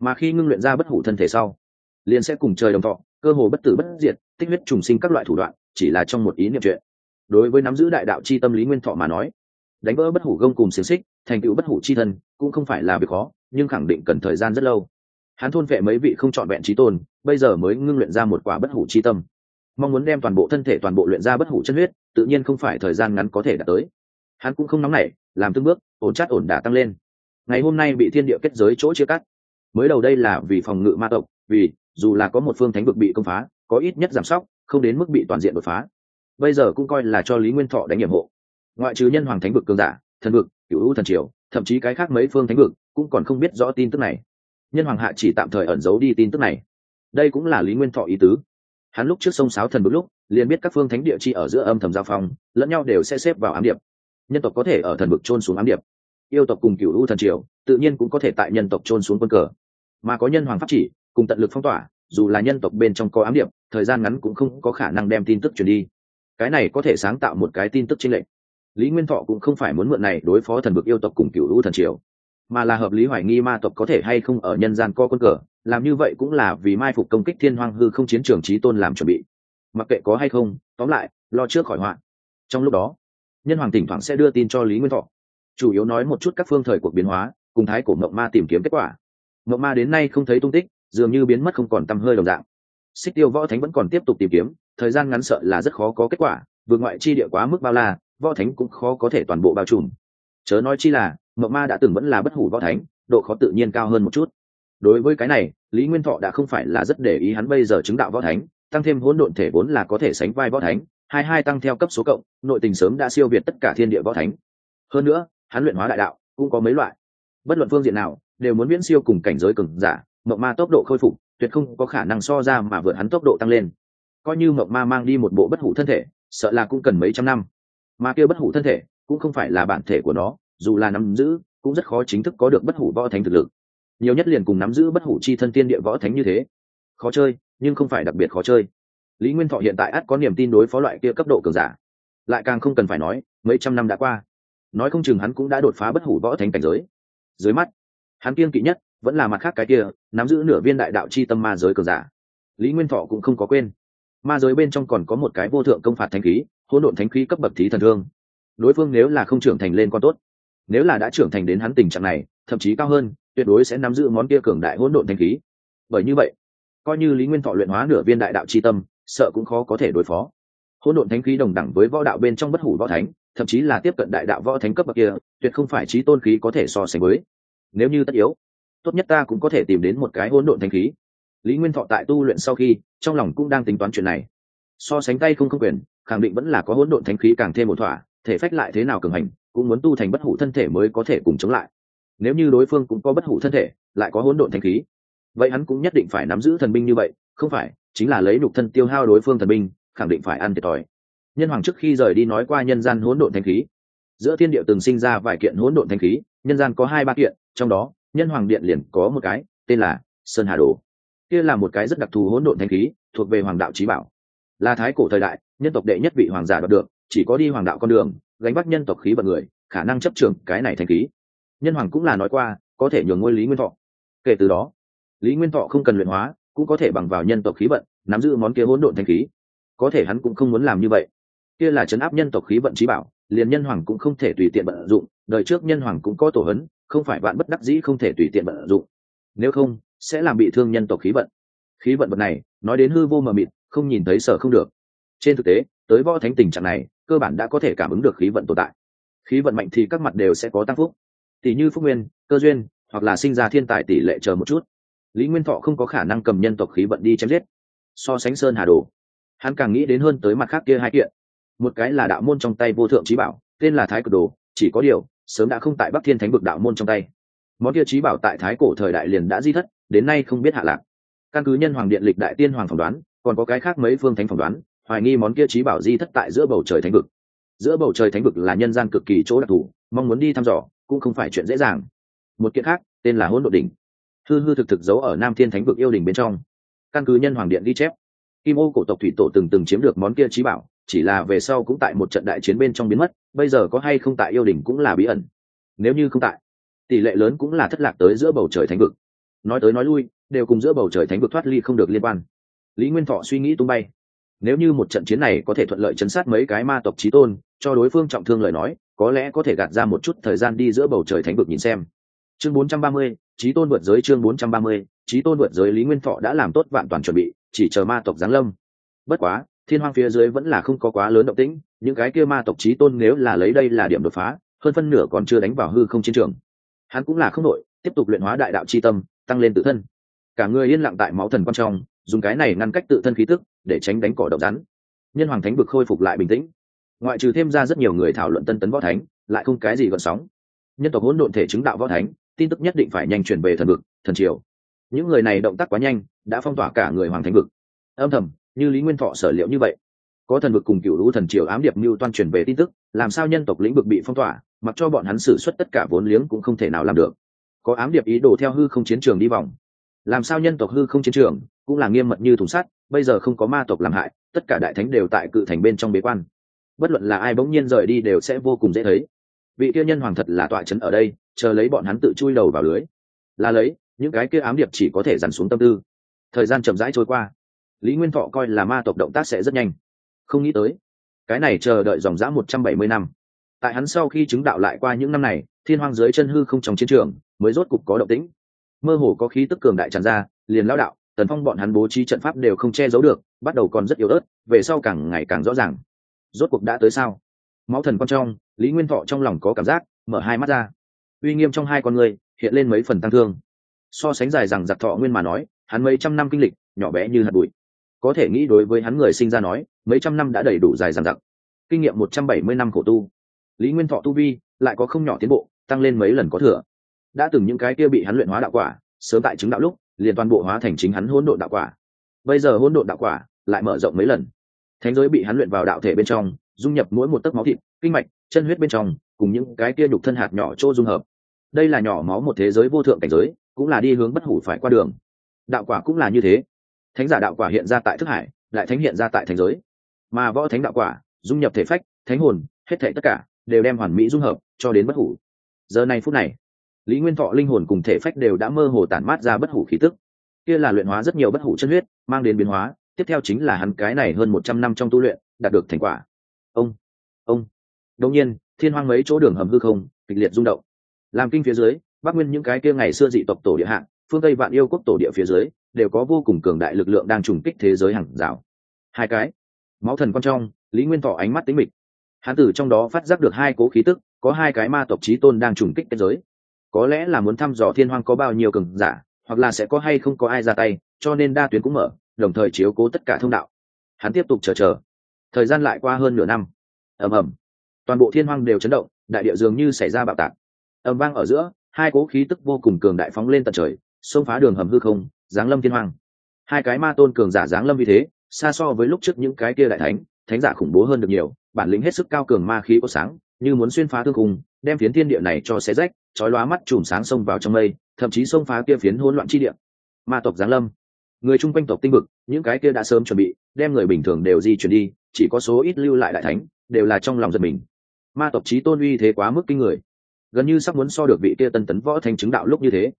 Mà khi ngưng luyện ra bất hủ thân thể sau, liền sẽ cùng trời đồng thọ, cơ hồ bất tử bất diệt, tích huyết trùng sinh các loại thủ đoạn, chỉ là trong một ý niệm chuyện. Đối với nắm giữ đại đạo chi tâm lý nguyên thọ mà nói, đánh vỡ bất hủ gông cùng xiềng xích, thành tựu bất hủ chi thân cũng không phải là việc khó, nhưng khẳng định cần thời gian rất lâu hắn thôn vệ mấy vị không chọn vẹn trí tôn, bây giờ mới ngưng luyện ra một quả bất hủ chi tâm. Mong muốn đem toàn bộ thân thể toàn bộ luyện ra bất hủ chân huyết, tự nhiên không phải thời gian ngắn có thể đạt tới. Hắn cũng không nóng nảy, làm từng bước, ổn chát ổn đả tăng lên. Ngày hôm nay bị thiên địa kết giới chỗ chia cắt. Mới đầu đây là vì phòng ngự ma tộc, vì, dù là có một phương thánh vực bị công phá, có ít nhất giảm sóc, không đến mức bị toàn diện đột phá. Bây giờ cũng coi là cho lý nguyên thọ đánh nhiệm hộ. Ngoại trừ nhân hoàng thánh vực cường giả, thần vực cựu hữu thần triều, thậm chí cái khác mấy phương thánh vực, cũng còn không biết rõ tin tức này nhân hoàng hạ chỉ tạm thời ẩn giấu đi tin tức này. Đây cũng là lý nguyên thọ ý tứ. Hắn lúc trước sông sáo thần bước lúc, liền biết các phương thánh địa chi ở giữa âm thầm giao phong, lẫn nhau đều sẽ xếp vào ám điệp. Nhân tộc có thể ở thần vực trôn xuống ám điệp. Yêu tộc cùng cựu u thần triều, tự nhiên cũng có thể tại nhân tộc trôn xuống quân cờ. Mà có nhân hoàng pháp chỉ, cùng tận lực phong tỏa, dù là nhân tộc bên trong có ám điệp, thời gian ngắn cũng không có khả năng đem tin tức truyền đi. Cái này có thể sáng tạo một cái tin tức trên lệnh lý nguyên thọ cũng không phải muốn mượn này đối phó thần vực yêu tộc cùng cựu u thần triều mà là hợp lý hoài nghi ma tộc có thể hay không ở nhân gian co quân cờ, làm như vậy cũng là vì mai phục công kích thiên hoang hư không chiến trường trí tôn làm chuẩn bị. Mặc kệ có hay không, tóm lại, lo trước khỏi hoạn trong lúc đó, nhân hoàng thỉnh thoảng sẽ đưa tin cho lý nguyên thọ. Chủ yếu nói một chút các phương thời cuộc biến hóa, cùng thái cổ mộng ma tìm kiếm kết quả. Mộng ma đến nay không thấy tung tích, dường như biến mất không còn tăm hơi đồng dạng. Xích tiêu võ thánh vẫn còn tiếp tục tìm kiếm, thời gian ngắn sợ là rất khó có kết quả, vượt ngoại chi địa quá mức bao la, võ thánh cũng khó có thể toàn bộ bao trùm. Chớ nói chi là mộng ma đã từng vẫn là bất hủ võ thánh, độ khó tự nhiên cao hơn một chút. Đối với cái này, lý nguyên thọ đã không phải là rất để ý hắn bây giờ chứng đạo võ thánh, tăng thêm hỗn độn thể vốn là có thể sánh vai võ thánh, hai hai tăng theo cấp số cộng, nội tình sớm đã siêu việt tất cả thiên địa võ thánh. Hơn nữa, hắn luyện hóa đại đạo, cũng có mấy loại. Bất luận phương diện nào, đều muốn miễn siêu cùng cảnh giới cường giả mộng ma tốc độ khôi phục, tuyệt không có khả năng so ra mà vượt hắn tốc độ tăng lên. Coi như mộng ma mang đi một bộ bất hủ thân thể, sợ là cũng cần mấy trăm năm. Mà kia bất hủ thân thể, cũng không phải là bản thể của nó dù là nắm giữ, cũng rất khó chính thức có được bất hủ võ thánh thực lực. Nhiều nhất liền cùng nắm giữ bất hủ chi thân tiên địa võ thánh như thế. Khó chơi, nhưng không phải đặc biệt khó chơi. Lý nguyên thọ hiện tại ắt có niềm tin đối phó loại kia cấp độ cường giả. Lại càng không cần phải nói, mấy trăm năm đã qua. Nói không chừng hắn cũng đã đột phá bất hủ võ thánh cảnh giới. Dưới mắt, hắn kiên kỵ nhất vẫn là mặt khác cái kia, nắm giữ nửa viên đại đạo chi tâm ma giới cường giả. Lý nguyên thọ cũng không có quên. Ma giới bên trong còn có một cái vô thượng công phạt thanh khí, hỗn độn thánh khí cấp bậc thí thần thương. Đối phương nếu là không trưởng thành lên con tốt nếu là đã trưởng thành đến hắn tình trạng này, thậm chí cao hơn, tuyệt đối sẽ nắm giữ món kia cường đại hỗn độn thanh khí. Bởi như vậy, coi như lý nguyên thọ luyện hóa nửa viên đại đạo c h i tâm, sợ cũng khó có thể đối phó. Hỗn độn thánh khí đồng đẳng với võ đạo bên trong bất hủ võ thánh, thậm chí là tiếp cận đại đạo võ thánh cấp bậc kia, tuyệt không phải trí tôn khí có thể so sánh với. Nếu như tất yếu, tốt nhất ta cũng có thể tìm đến một cái hỗn độn thánh khí. Lý nguyên thọ tại tu luyện sau khi, trong lòng cũng đang tính toán chuyện này. So sánh tay không không quyền, khẳng định vẫn là có hỗn độn thánh khí càng thêm một thỏa, thể phách lại thế nào cường hành cũng muốn tu thành bất hủ thân thể mới có thể cùng chống lại. Nếu như đối phương cũng có bất hủ thân thể, lại có hỗn độn thánh khí, vậy hắn cũng nhất định phải nắm giữ thần binh như vậy, không phải, chính là lấy nhục thân tiêu hao đối phương thần binh, khẳng định phải ăn thiệt thòi. Nhân hoàng trước khi rời đi nói qua nhân gian hỗn độn thanh khí. Giữa thiên địa từng sinh ra vài kiện hỗn độn thanh khí, nhân gian có hai ba kiện, trong đó, nhân hoàng điện liền có một cái, tên là sơn hà đồ. Kia là một cái rất đặc thù hỗn độn thanh khí, thuộc về hoàng đạo trí bảo. Là thái cổ thời đại, nhân tộc đệ nhất vị hoàng giả đoạt được, chỉ có đi hoàng đạo con đường gánh vác nhân tộc khí vận người, khả năng chấp trường cái này thành khí. Nhân hoàng cũng là nói qua, có thể nhường ngôi lý nguyên thọ. Kể từ đó, lý nguyên thọ không cần luyện hóa, cũng có thể bằng vào nhân tộc khí vận, nắm giữ món kia hỗn độn thanh khí. Có thể hắn cũng không muốn làm như vậy. Kia là chấn áp nhân tộc khí vận trí bảo, liền nhân hoàng cũng không thể tùy tiện vận dụng, đời trước nhân hoàng cũng có tổ hấn, không phải bạn bất đắc dĩ không thể tùy tiện vận dụng. Nếu không, sẽ làm bị thương nhân tộc khí vận. Khí vận vật này, nói đến hư vô mờ mịt, không nhìn thấy sở không được. Trên thực tế, tới võ thánh tình trạng này cơ bản đã có thể cảm ứng được khí vận tồn tại. Khí vận mạnh thì các mặt đều sẽ có tăng phúc. Tỷ như phúc nguyên, cơ duyên, hoặc là sinh ra thiên tài tỷ lệ chờ một chút. Lý nguyên thọ không có khả năng cầm nhân tộc khí vận đi chém giết. So sánh sơn hà đồ, hắn càng nghĩ đến hơn tới mặt khác kia hai kiện. Một cái là đạo môn trong tay vô thượng trí bảo, tên là thái cực đồ, chỉ có điều, sớm đã không tại bắc thiên thánh vực đạo môn trong tay. Món kia trí bảo tại thái cổ thời đại liền đã di thất, đến nay không biết hạ lạc. Căn cứ nhân hoàng điện lịch đại tiên hoàng phỏng đoán, còn có cái khác mấy phương thánh phỏng đoán hoài nghi món kia trí bảo di thất tại giữa bầu trời thánh vực. Giữa bầu trời thánh vực là nhân gian cực kỳ chỗ đặc thù, mong muốn đi thăm dò, cũng không phải chuyện dễ dàng. Một kiện khác, tên là hỗn độ đỉnh. Hư hư thực thực giấu ở nam thiên thánh vực yêu đình bên trong. Căn cứ nhân hoàng điện ghi chép, kim ô cổ tộc thủy tổ từng từng chiếm được món kia trí bảo, chỉ là về sau cũng tại một trận đại chiến bên trong biến mất, bây giờ có hay không tại yêu đình cũng là bí ẩn. Nếu như không tại, tỷ lệ lớn cũng là thất lạc tới giữa bầu trời thánh vực. Nói tới nói lui, đều cùng giữa bầu trời thánh vực thoát ly không được liên quan. Lý nguyên thọ suy nghĩ tung bay nếu như một trận chiến này có thể thuận lợi chấn sát mấy cái ma tộc trí tôn cho đối phương trọng thương lời nói có lẽ có thể gạt ra một chút thời gian đi giữa bầu trời thánh vực nhìn xem. Chương 430, trí tôn vượt giới chương 430, trí tôn vượt giới lý nguyên thọ đã làm tốt vạn toàn chuẩn bị chỉ chờ ma tộc giáng lâm. Bất quá thiên hoang phía dưới vẫn là không có quá lớn động tĩnh những cái kia ma tộc trí tôn nếu là lấy đây là điểm đột phá hơn phân nửa còn chưa đánh vào hư không chiến trường. Hắn cũng là không nội tiếp tục luyện hóa đại đạo c h i tâm tăng lên tự thân. Cả người yên lặng tại máu thần quan trọng dùng cái này ngăn cách tự thân khí tức để tránh đánh cỏ độc rắn. Nhân hoàng thánh vực khôi phục lại bình tĩnh. Ngoại trừ thêm ra rất nhiều người thảo luận tân tấn võ thánh, lại không cái gì gợn sóng. Nhân tộc hỗn độn thể chứng đạo võ thánh, tin tức nhất định phải nhanh chuyển về thần vực, thần triều. Những người này động tác quá nhanh, đã phong tỏa cả người hoàng thánh vực. Âm thầm, như lý nguyên thọ sở liệu như vậy. Có thần vực cùng cựu lũ thần triều ám điệp mưu toan truyền về tin tức, làm sao nhân tộc lĩnh vực bị phong tỏa, mặc cho bọn hắn xử suất tất cả vốn liếng cũng không thể nào làm được. Có ám điệp ý đồ theo hư không chiến trường đi vòng làm sao nhân tộc hư không chiến trường, cũng là nghiêm mật như thùng sắt, bây giờ không có ma tộc làm hại, tất cả đại thánh đều tại cự thành bên trong bế quan. Bất luận là ai bỗng nhiên rời đi đều sẽ vô cùng dễ thấy. Vị kia nhân hoàng thật là tọa trấn ở đây, chờ lấy bọn hắn tự chui đầu vào lưới. Là lấy, những cái kia ám điệp chỉ có thể dằn xuống tâm tư. Thời gian chậm rãi trôi qua. Lý nguyên thọ coi là ma tộc động tác sẽ rất nhanh. Không nghĩ tới, cái này chờ đợi dòng dã một trăm bảy mươi năm. Tại hắn sau khi chứng đạo lại qua những năm này, thiên hoang dưới chân hư không trong chiến trường, mới rốt cục có động tĩnh mơ hồ có khí tức cường đại tràn ra, liền lao đạo, tần phong bọn hắn bố trí trận pháp đều không che giấu được, bắt đầu còn rất yếu ớt, về sau càng ngày càng rõ ràng. Rốt cuộc đã tới sao? Máu thần con trong, lý nguyên thọ trong lòng có cảm giác, mở hai mắt ra. Uy nghiêm trong hai con người, hiện lên mấy phần tăng thương. So sánh dài rằng giặc thọ nguyên mà nói, hắn mấy trăm năm kinh lịch, nhỏ bé như hạt bụi. Có thể nghĩ đối với hắn người sinh ra nói, mấy trăm năm đã đầy đủ dài dằng dặc kinh nghiệm một trăm bảy mươi năm khổ tu. Lý nguyên thọ tu vi lại có không nhỏ tiến bộ, tăng lên mấy lần có thừa đã từng những cái kia bị hắn luyện hóa đạo quả, sớm tại chứng đạo lúc, liền toàn bộ hóa thành chính hắn hỗn độn đạo quả. Bây giờ hỗn độn đạo quả lại mở rộng mấy lần. Thánh giới bị hắn luyện vào đạo thể bên trong, dung nhập mỗi một tấc máu thịt, kinh mạch, chân huyết bên trong, cùng những cái kia nhục thân hạt nhỏ chỗ dung hợp. Đây là nhỏ máu một thế giới vô thượng cảnh giới, cũng là đi hướng bất hủ phải qua đường. Đạo quả cũng là như thế. Thánh giả đạo quả hiện ra tại thức hải lại thánh hiện ra tại thánh giới. Mà võ thánh đạo quả, dung nhập thể phách, thánh hồn, hết thể tất cả, đều đem hoàn mỹ dung hợp, cho đến bất hủ. Giờ này phút này lý nguyên thọ linh hồn cùng thể phách đều đã mơ hồ tản mát ra bất hủ khí tức. Kia là luyện hóa rất nhiều bất hủ chân huyết, mang đến biến hóa, tiếp theo chính là hắn cái này hơn một trăm năm trong tu luyện, đạt được thành quả. Ông ông. Đông nhiên, thiên hoang mấy chỗ đường hầm hư không, kịch liệt rung động. Làm kinh phía dưới, bắc nguyên những cái kia ngày xưa dị tộc tổ địa hạng, phương tây vạn yêu quốc tổ địa phía dưới, đều có vô cùng cường đại lực lượng đang trùng kích thế giới hàng rào. Hai cái. Máu thần con trong, lý nguyên thọ ánh mắt tính mịch. Hán tử trong đó phát giác được hai cố khí tức, có hai cái ma tộc trí tôn đang trùng kích thế giới có lẽ là muốn thăm dò thiên hoang có bao nhiêu cường giả, hoặc là sẽ có hay không có ai ra tay, cho nên đa tuyến cũng mở, đồng thời chiếu cố tất cả thông đạo. Hắn tiếp tục chờ chờ. Thời gian lại qua hơn nửa năm. Ầm ầm. Toàn bộ thiên hoang đều chấn động, đại địa dường như xảy ra bạo tạc. Ầm vang ở giữa, hai cố khí tức vô cùng cường đại phóng lên tận trời, xông phá đường hầm hư không, giáng lâm thiên hoàng hai cái ma tôn cường giả giáng lâm vì thế, xa so với lúc trước những cái kia đại thánh thánh giả khủng bố hơn được nhiều, bản lĩnh hết sức cao cường ma khí có sáng như muốn xuyên phá thương khung đem phiến thiên địa này cho xé rách, chói lóa mắt chùm sáng xông vào trong mây, thậm chí xông phá kia phiến hỗn loạn chi địa. Ma tộc giáng lâm. Người chung quanh tộc tinh vực, những cái kia đã sớm chuẩn bị, đem người bình thường đều di chuyển đi, chỉ có số ít lưu lại đại thánh, đều là trong lòng giật mình. Ma tộc trí tôn uy thế quá mức kinh người. Gần như sắp muốn so được vị kia tân tấn võ thành chứng đạo lúc như thế.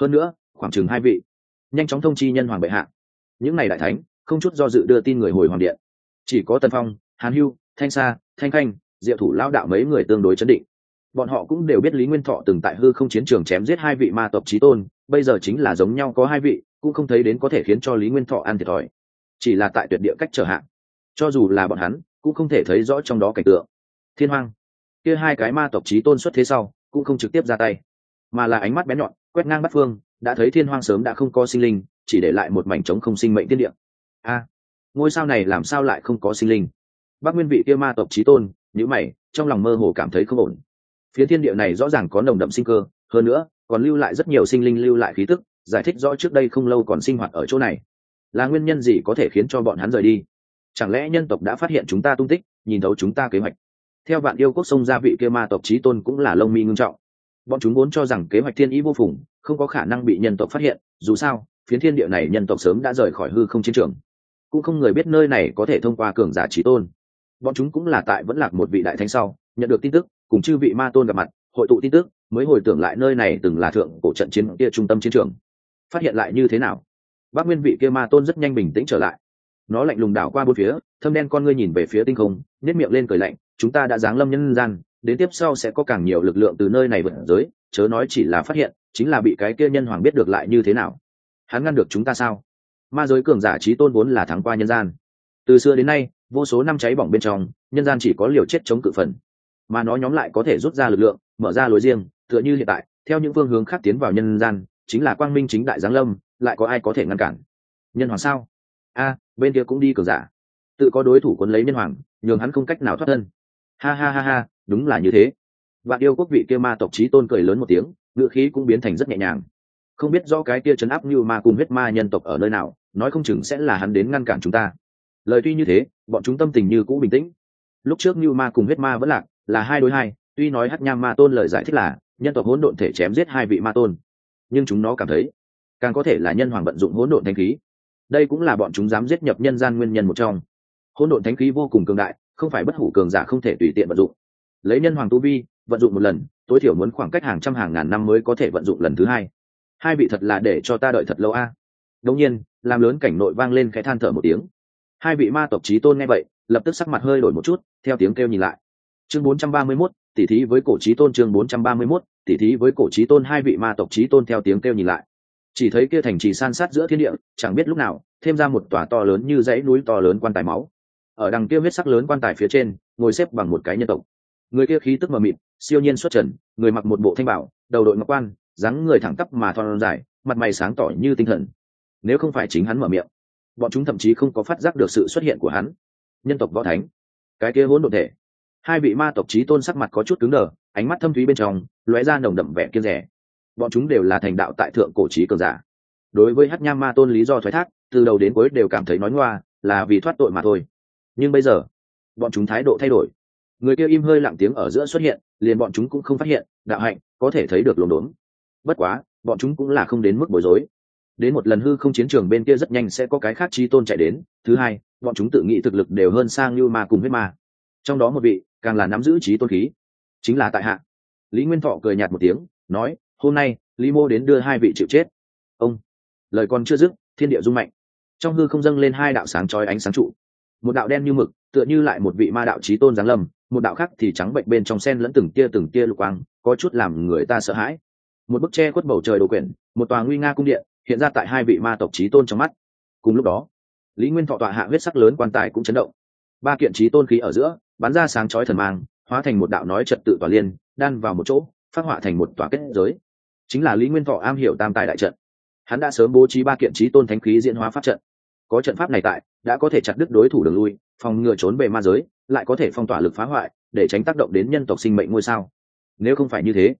Hơn nữa, khoảng chừng hai vị. Nhanh chóng thông chi nhân hoàng bệ hạ. Những ngày đại thánh, không chút do dự đưa tin người hồi hoàng điện. Chỉ có tân phong, hàn hưu, thanh sa, thanh khanh diệu thủ lao đạo mấy người tương đối chấn định. Bọn họ cũng đều biết lý nguyên thọ từng tại hư không chiến trường chém giết hai vị ma tộc trí tôn, bây giờ chính là giống nhau có hai vị, cũng không thấy đến có thể khiến cho lý nguyên thọ ăn thiệt thòi. Chỉ là tại tuyệt địa cách trở hạn cho dù là bọn hắn, cũng không thể thấy rõ trong đó cảnh tượng. Thiên hoang. Kia hai cái ma tộc trí tôn xuất thế sau, cũng không trực tiếp ra tay, mà là ánh mắt bén nhọn, quét ngang bắt phương, đã thấy thiên hoang sớm đã không có sinh linh, chỉ để lại một mảnh trống không sinh mệnh tiên địa. A, ngôi sao này làm sao lại không có sinh linh? Bác nguyên vị kia ma tộc trí tôn nhữ mày, trong lòng mơ hồ cảm thấy không ổn. Phía thiên địa này rõ ràng có nồng đậm sinh cơ, hơn nữa, còn lưu lại rất nhiều sinh linh lưu lại khí tức, giải thích rõ trước đây không lâu còn sinh hoạt ở chỗ này. Là nguyên nhân gì có thể khiến cho bọn hắn rời đi? Chẳng lẽ nhân tộc đã phát hiện chúng ta tung tích, nhìn thấu chúng ta kế hoạch? Theo bạn yêu quốc sông gia vị kia ma tộc trí tôn cũng là lông mi ngưng trọng. Bọn chúng vốn cho rằng kế hoạch thiên ý vô phùng, không có khả năng bị nhân tộc phát hiện, dù sao, phiến thiên địa này nhân tộc sớm đã rời khỏi hư không chiến trường. Cũng không người biết nơi này có thể thông qua cường giả trí tôn bọn chúng cũng là tại vẫn lạc một vị đại thánh sau, nhận được tin tức, cùng chư vị ma tôn gặp mặt, hội tụ tin tức, mới hồi tưởng lại nơi này từng là thượng cổ trận chiến kia trung tâm chiến trường. Phát hiện lại như thế nào? Bác nguyên vị kia ma tôn rất nhanh bình tĩnh trở lại. Nó lạnh lùng đảo qua bốn phía, thâm đen con ngươi nhìn về phía tinh không nếp miệng lên cười lạnh, chúng ta đã giáng lâm nhân gian, đến tiếp sau sẽ có càng nhiều lực lượng từ nơi này vượt giới, chớ nói chỉ là phát hiện, chính là bị cái kia nhân hoàng biết được lại như thế nào. Hắn ngăn được chúng ta sao? Ma giới cường giả trí tôn vốn là thắng qua nhân gian. Từ xưa đến nay vô số năm cháy bỏng bên trong, nhân gian chỉ có liều chết chống cự phần. Mà nó nhóm lại có thể rút ra lực lượng, mở ra lối riêng, tựa như hiện tại, theo những phương hướng khác tiến vào nhân gian, chính là quang minh chính đại giáng lâm, lại có ai có thể ngăn cản? Nhân hoàng sao? A, bên kia cũng đi cường giả. Tự có đối thủ quân lấy nhân hoàng, nhường hắn không cách nào thoát thân. Ha ha ha ha, đúng là như thế. Bạn yêu quốc vị kia ma tộc trí tôn cười lớn một tiếng ngựa khí cũng biến thành rất nhẹ nhàng. Không biết do cái kia chấn áp như ma cùng huyết ma nhân tộc ở nơi nào, nói không chừng sẽ là hắn đến ngăn cản chúng ta lời tuy như thế, bọn chúng tâm tình như cũ bình tĩnh. Lúc trước như ma cùng huyết ma vẫn lạc, là hai đối hai, tuy nói hát nham ma tôn lời giải thích là, nhân tộc hỗn độn thể chém giết hai vị ma tôn. Nhưng chúng nó cảm thấy, càng có thể là nhân hoàng vận dụng hỗn độn thanh khí. Đây cũng là bọn chúng dám giết nhập nhân gian nguyên nhân một trong. Hỗn độn thánh khí vô cùng cường đại, không phải bất hủ cường giả không thể tùy tiện vận dụng. Lấy nhân hoàng tu vi, vận dụng một lần, tối thiểu muốn khoảng cách hàng trăm hàng ngàn năm mới có thể vận dụng lần thứ hai. Hai vị thật là để cho ta đợi thật lâu a. À. đông nhiên, làm lớn cảnh nội vang lên cái than thở một tiếng hai vị ma tộc trí tôn nghe vậy lập tức sắc mặt hơi đổi một chút theo tiếng kêu nhìn lại. Chương 431, tỉ thí với cổ trí tôn chương 431, tỉ thí với cổ trí tôn hai vị ma tộc trí tôn theo tiếng kêu nhìn lại. Chỉ thấy kia thành trì san sát giữa thiên địa chẳng biết lúc nào thêm ra một tòa to lớn như dãy núi to lớn quan tài máu. Ở đằng kia huyết sắc lớn quan tài phía trên ngồi xếp bằng một cái nhân tộc. Người kia khí tức mờ mịt siêu nhiên xuất trần người mặc một bộ thanh bảo đầu đội ngọc quan dáng người thẳng tắp mà thon dài mặt mày sáng tỏ như tinh thần. Nếu không phải chính hắn mở miệng bọn chúng thậm chí không có phát giác được sự xuất hiện của hắn. Nhân tộc võ thánh. Cái kia hỗn độn thể. Hai vị ma tộc trí tôn sắc mặt có chút cứng đờ, ánh mắt thâm thúy bên trong, lóe ra nồng đậm vẻ kiên rẻ. Bọn chúng đều là thành đạo tại thượng cổ trí cường giả. Đối với hát nham ma tôn lý do thoái thác, từ đầu đến cuối đều cảm thấy nói ngoa, là vì thoát tội mà thôi. Nhưng bây giờ, bọn chúng thái độ thay đổi. Người kia im hơi lặng tiếng ở giữa xuất hiện, liền bọn chúng cũng không phát hiện, đạo hạnh có thể thấy được lồn đốn. Bất quá, bọn chúng cũng là không đến mức bối rối đến một lần hư không chiến trường bên kia rất nhanh sẽ có cái khác chi tôn chạy đến. Thứ hai, bọn chúng tự nghĩ thực lực đều hơn sang như ma cùng huyết ma. Trong đó một vị, càng là nắm giữ trí tôn khí, chính là tại hạ. Lý nguyên thọ cười nhạt một tiếng, nói, hôm nay, lý mô đến đưa hai vị chịu chết. Ông, lời còn chưa dứt, thiên địa rung mạnh. Trong hư không dâng lên hai đạo sáng trói ánh sáng trụ. Một đạo đen như mực, tựa như lại một vị ma đạo trí tôn giáng lâm, một đạo khác thì trắng bệnh bên trong sen lẫn từng tia từng tia lục quang, có chút làm người ta sợ hãi. Một bức tre khuất bầu trời đồ quyển, một tòa nguy nga cung điện hiện ra tại hai vị ma tộc trí tôn trong mắt. Cùng lúc đó, lý nguyên thọ tọa hạ huyết sắc lớn quan tài cũng chấn động. Ba kiện trí tôn khí ở giữa, bắn ra sáng chói thần mang, hóa thành một đạo nói trật tự tòa liên, đan vào một chỗ, phát họa thành một tòa kết giới. Chính là lý nguyên thọ am hiểu tam tài đại trận. Hắn đã sớm bố trí ba kiện trí tôn thánh khí diễn hóa pháp trận. Có trận pháp này tại, đã có thể chặt đứt đối thủ đường lui, phòng ngừa trốn về ma giới, lại có thể phong tỏa lực phá hoại, để tránh tác động đến nhân tộc sinh mệnh ngôi sao. Nếu không phải như thế,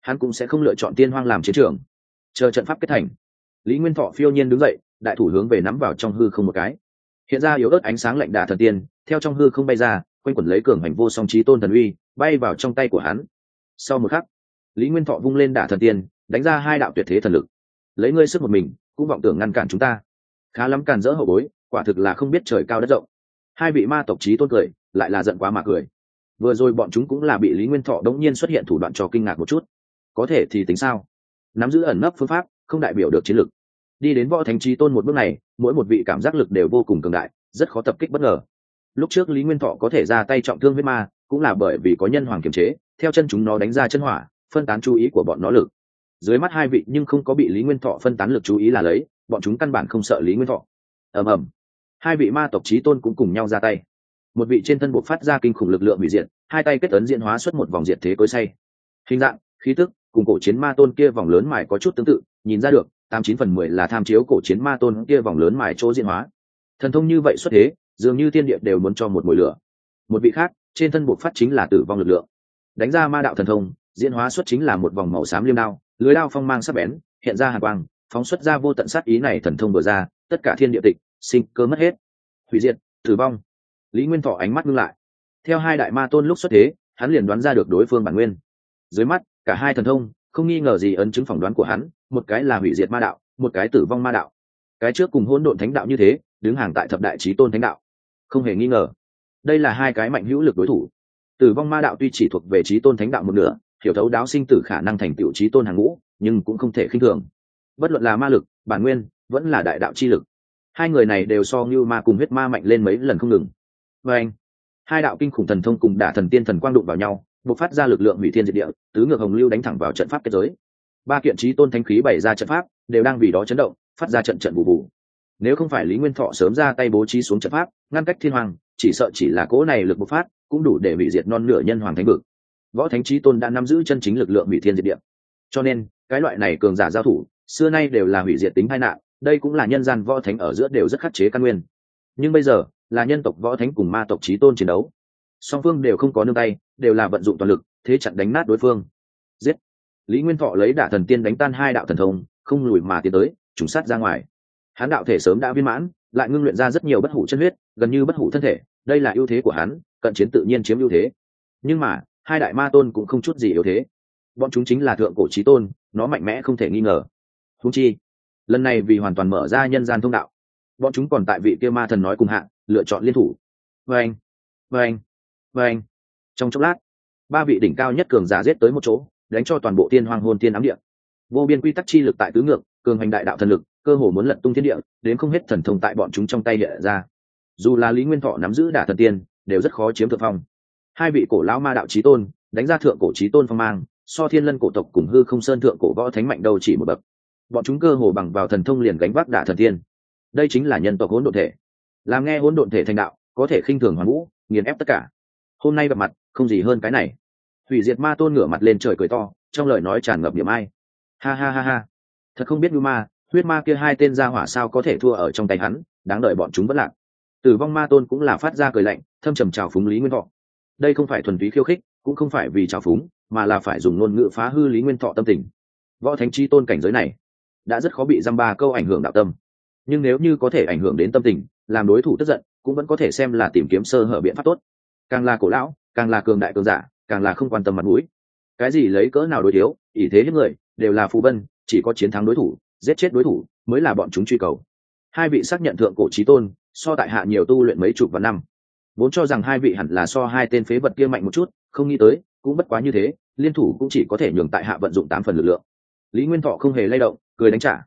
hắn cũng sẽ không lựa chọn tiên hoang làm chiến trường. Chờ trận pháp kết thành lý nguyên thọ phiêu nhiên đứng dậy, đại thủ hướng về nắm vào trong hư không một cái. Hiện ra yếu ớt ánh sáng lạnh đà thần tiên, theo trong hư không bay ra, quanh quẩn lấy cường hành vô song trí tôn thần uy, bay vào trong tay của hắn. Sau một khắc, lý nguyên thọ vung lên đả thần tiên, đánh ra hai đạo tuyệt thế thần lực. Lấy ngươi sức một mình, cũng vọng tưởng ngăn cản chúng ta. Khá lắm càn dỡ hậu bối, quả thực là không biết trời cao đất rộng. Hai vị ma tộc trí tôn cười, lại là giận quá mà cười. Vừa rồi bọn chúng cũng là bị lý nguyên thọ đống nhiên xuất hiện thủ đoạn cho kinh ngạc một chút. Có thể thì tính sao? Nắm giữ ẩn nấp phương pháp, không đại biểu được chiến lược đi đến võ thánh trí tôn một bước này, mỗi một vị cảm giác lực đều vô cùng cường đại, rất khó tập kích bất ngờ. Lúc trước lý nguyên thọ có thể ra tay trọng thương huyết ma, cũng là bởi vì có nhân hoàng kiềm chế, theo chân chúng nó đánh ra chân hỏa, phân tán chú ý của bọn nó lực. Dưới mắt hai vị nhưng không có bị lý nguyên thọ phân tán lực chú ý là lấy, bọn chúng căn bản không sợ lý nguyên thọ. Ầm ầm. Hai vị ma tộc trí tôn cũng cùng nhau ra tay. Một vị trên thân buộc phát ra kinh khủng lực lượng hủy diệt, hai tay kết tấn diễn hóa xuất một vòng diệt thế cối say. Hình dạng, khí tức, cùng cổ chiến ma tôn kia vòng lớn mài có chút tương tự, nhìn ra được tám chín phần mười là tham chiếu cổ chiến ma tôn kia vòng lớn mài chỗ diễn hóa. Thần thông như vậy xuất thế, dường như thiên địa đều muốn cho một mùi lửa. Một vị khác, trên thân buộc phát chính là tử vong lực lượng. Đánh ra ma đạo thần thông, diễn hóa xuất chính là một vòng màu xám liêm đao, lưới đao phong mang sắc bén, hiện ra hàng quang, phóng xuất ra vô tận sát ý này thần thông vừa ra, tất cả thiên địa tịch, sinh cơ mất hết. Hủy diệt, tử vong. Lý nguyên thọ ánh mắt ngưng lại. Theo hai đại ma tôn lúc xuất thế, hắn liền đoán ra được đối phương bản nguyên. Dưới mắt, cả hai thần thông, không nghi ngờ gì ấn chứng phỏng đoán của hắn một cái là hủy diệt ma đạo, một cái tử vong ma đạo. Cái trước cùng hỗn độn thánh đạo như thế, đứng hàng tại thập đại trí tôn thánh đạo. Không hề nghi ngờ, đây là hai cái mạnh hữu lực đối thủ. Tử vong ma đạo tuy chỉ thuộc về trí tôn thánh đạo một nửa, hiểu thấu đáo sinh tử khả năng thành tựu trí tôn hàng ngũ, nhưng cũng không thể khinh thường. Bất luận là ma lực, bản nguyên, vẫn là đại đạo chi lực, hai người này đều so như ma cùng huyết ma mạnh lên mấy lần không ngừng. Và anh, hai đạo kinh khủng thần thông cùng đả thần tiên thần quang đụng vào nhau, bộc phát ra lực lượng hủy thiên diệt địa, tứ ngược hồng lưu đánh thẳng vào trận pháp kết giới ba kiện trí tôn thánh khí bày ra trận pháp, đều đang vì đó chấn động, phát ra trận trận bù bù. nếu không phải lý nguyên thọ sớm ra tay bố trí xuống trận pháp, ngăn cách thiên hoàng, chỉ sợ chỉ là cỗ này lực bộc phát, cũng đủ để hủy diệt non nửa nhân hoàng thánh vực. Võ thánh trí tôn đã nắm giữ chân chính lực lượng hủy thiên diệt địa. Cho nên, cái loại này cường giả giao thủ, xưa nay đều là hủy diệt tính tai nạn, đây cũng là nhân gian võ thánh ở giữa đều rất khắc chế căn nguyên. Nhưng bây giờ, là nhân tộc võ thánh cùng ma tộc trí tôn chiến đấu. Song phương đều không có nương tay, đều là vận dụng toàn lực, thế chặn đánh nát đối phương lý nguyên thọ lấy đả thần tiên đánh tan hai đạo thần thông, không lùi mà tiến tới, trùng sát ra ngoài. Hán đạo thể sớm đã viên mãn, lại ngưng luyện ra rất nhiều bất hủ chân huyết, gần như bất hủ thân thể, đây là ưu thế của hắn, cận chiến tự nhiên chiếm ưu thế. Nhưng mà, hai đại ma tôn cũng không chút gì yếu thế. Bọn chúng chính là thượng cổ trí tôn, nó mạnh mẽ không thể nghi ngờ. Húng chi, lần này vì hoàn toàn mở ra nhân gian thông đạo, bọn chúng còn tại vị kia ma thần nói cùng hạng lựa chọn liên thủ. Vê anh vê anh vê anh trong chốc lát, ba vị đỉnh cao nhất cường giả giết tới một chỗ đánh cho toàn bộ tiên hoang hôn tiên ám địa. Vô biên quy tắc chi lực tại tứ ngược, cường hành đại đạo thần lực, cơ hồ muốn lận tung thiên địa, đến không hết thần thông tại bọn chúng trong tay địa ra. Dù là lý nguyên thọ nắm giữ đả thần tiên, đều rất khó chiếm thượng phong. Hai vị cổ lão ma đạo trí tôn, đánh ra thượng cổ trí tôn phong mang, so thiên lân cổ tộc cùng hư không sơn thượng cổ võ thánh mạnh đầu chỉ một bậc. Bọn chúng cơ hồ bằng vào thần thông liền gánh vác đả thần tiên. Đây chính là nhân tộc hỗn độn thể. Làm nghe hỗn độn thể thành đạo, có thể khinh thường hoàn vũ, nghiền ép tất cả. Hôm nay gặp mặt, không gì hơn cái này hủy diệt ma tôn ngửa mặt lên trời cười to, trong lời nói tràn ngập niệm ai. Ha ha ha ha. Thật không biết như ma, huyết ma kia hai tên gia hỏa sao có thể thua ở trong tay hắn, đáng đợi bọn chúng vẫn lạc. Tử vong ma tôn cũng là phát ra cười lạnh, thâm trầm trào phúng lý nguyên thọ. Đây không phải thuần túy khiêu khích, cũng không phải vì trào phúng, mà là phải dùng ngôn ngữ phá hư lý nguyên thọ tâm tình. Võ thánh chi tôn cảnh giới này, đã rất khó bị dăm ba câu ảnh hưởng đạo tâm. Nhưng nếu như có thể ảnh hưởng đến tâm tình, làm đối thủ tức giận, cũng vẫn có thể xem là tìm kiếm sơ hở biện pháp tốt. Càng là cổ lão, càng là cường đại cường giả càng là không quan tâm mặt mũi. Cái gì lấy cỡ nào đối thiếu ỷ thế hết người đều là phù vân chỉ có chiến thắng đối thủ giết chết đối thủ mới là bọn chúng truy cầu. Hai vị xác nhận thượng cổ trí tôn so tại hạ nhiều tu luyện mấy chục vạn năm. Vốn cho rằng hai vị hẳn là so hai tên phế vật kia mạnh một chút không nghĩ tới cũng bất quá như thế liên thủ cũng chỉ có thể nhường tại hạ vận dụng tám phần lực lượng. Lý nguyên thọ không hề lay động cười đánh trả.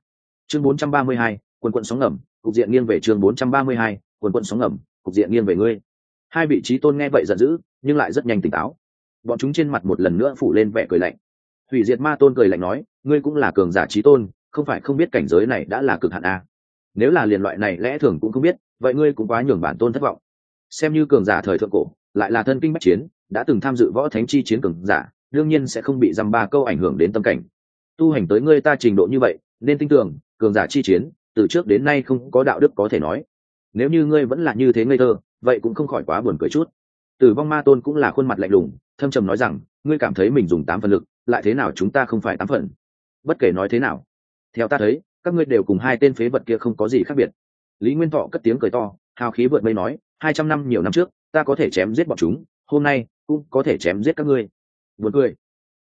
Chương 432, quần quận sóng ngầm cục diện nghiêng về chương 432, quần quận sóng ngầm cục diện nghiêng về ngươi. Hai vị trí tôn nghe vậy giận dữ nhưng lại rất nhanh tỉnh táo bọn chúng trên mặt một lần nữa phủ lên vẻ cười lạnh. Hủy diệt ma tôn cười lạnh nói, ngươi cũng là cường giả trí tôn, không phải không biết cảnh giới này đã là cực hạn a nếu là liền loại này lẽ thường cũng không biết, vậy ngươi cũng quá nhường bản tôn thất vọng. Xem như cường giả thời thượng cổ, lại là thân kinh bách chiến, đã từng tham dự võ thánh chi chiến cường giả, đương nhiên sẽ không bị dăm ba câu ảnh hưởng đến tâm cảnh. Tu hành tới ngươi ta trình độ như vậy, nên tin tưởng, cường giả chi chiến, từ trước đến nay không có đạo đức có thể nói. Nếu như ngươi vẫn là như thế ngây thơ, vậy cũng không khỏi quá buồn cười chút tử vong ma tôn cũng là khuôn mặt lạnh lùng, thâm trầm nói rằng, ngươi cảm thấy mình dùng tám phần lực, lại thế nào chúng ta không phải tám phần? Bất kể nói thế nào, theo ta thấy, các ngươi đều cùng hai tên phế vật kia không có gì khác biệt. Lý nguyên thọ cất tiếng cười to, hào khí vượt mây nói, hai trăm năm nhiều năm trước, ta có thể chém giết bọn chúng, hôm nay cũng có thể chém giết các ngươi. Vượt cười.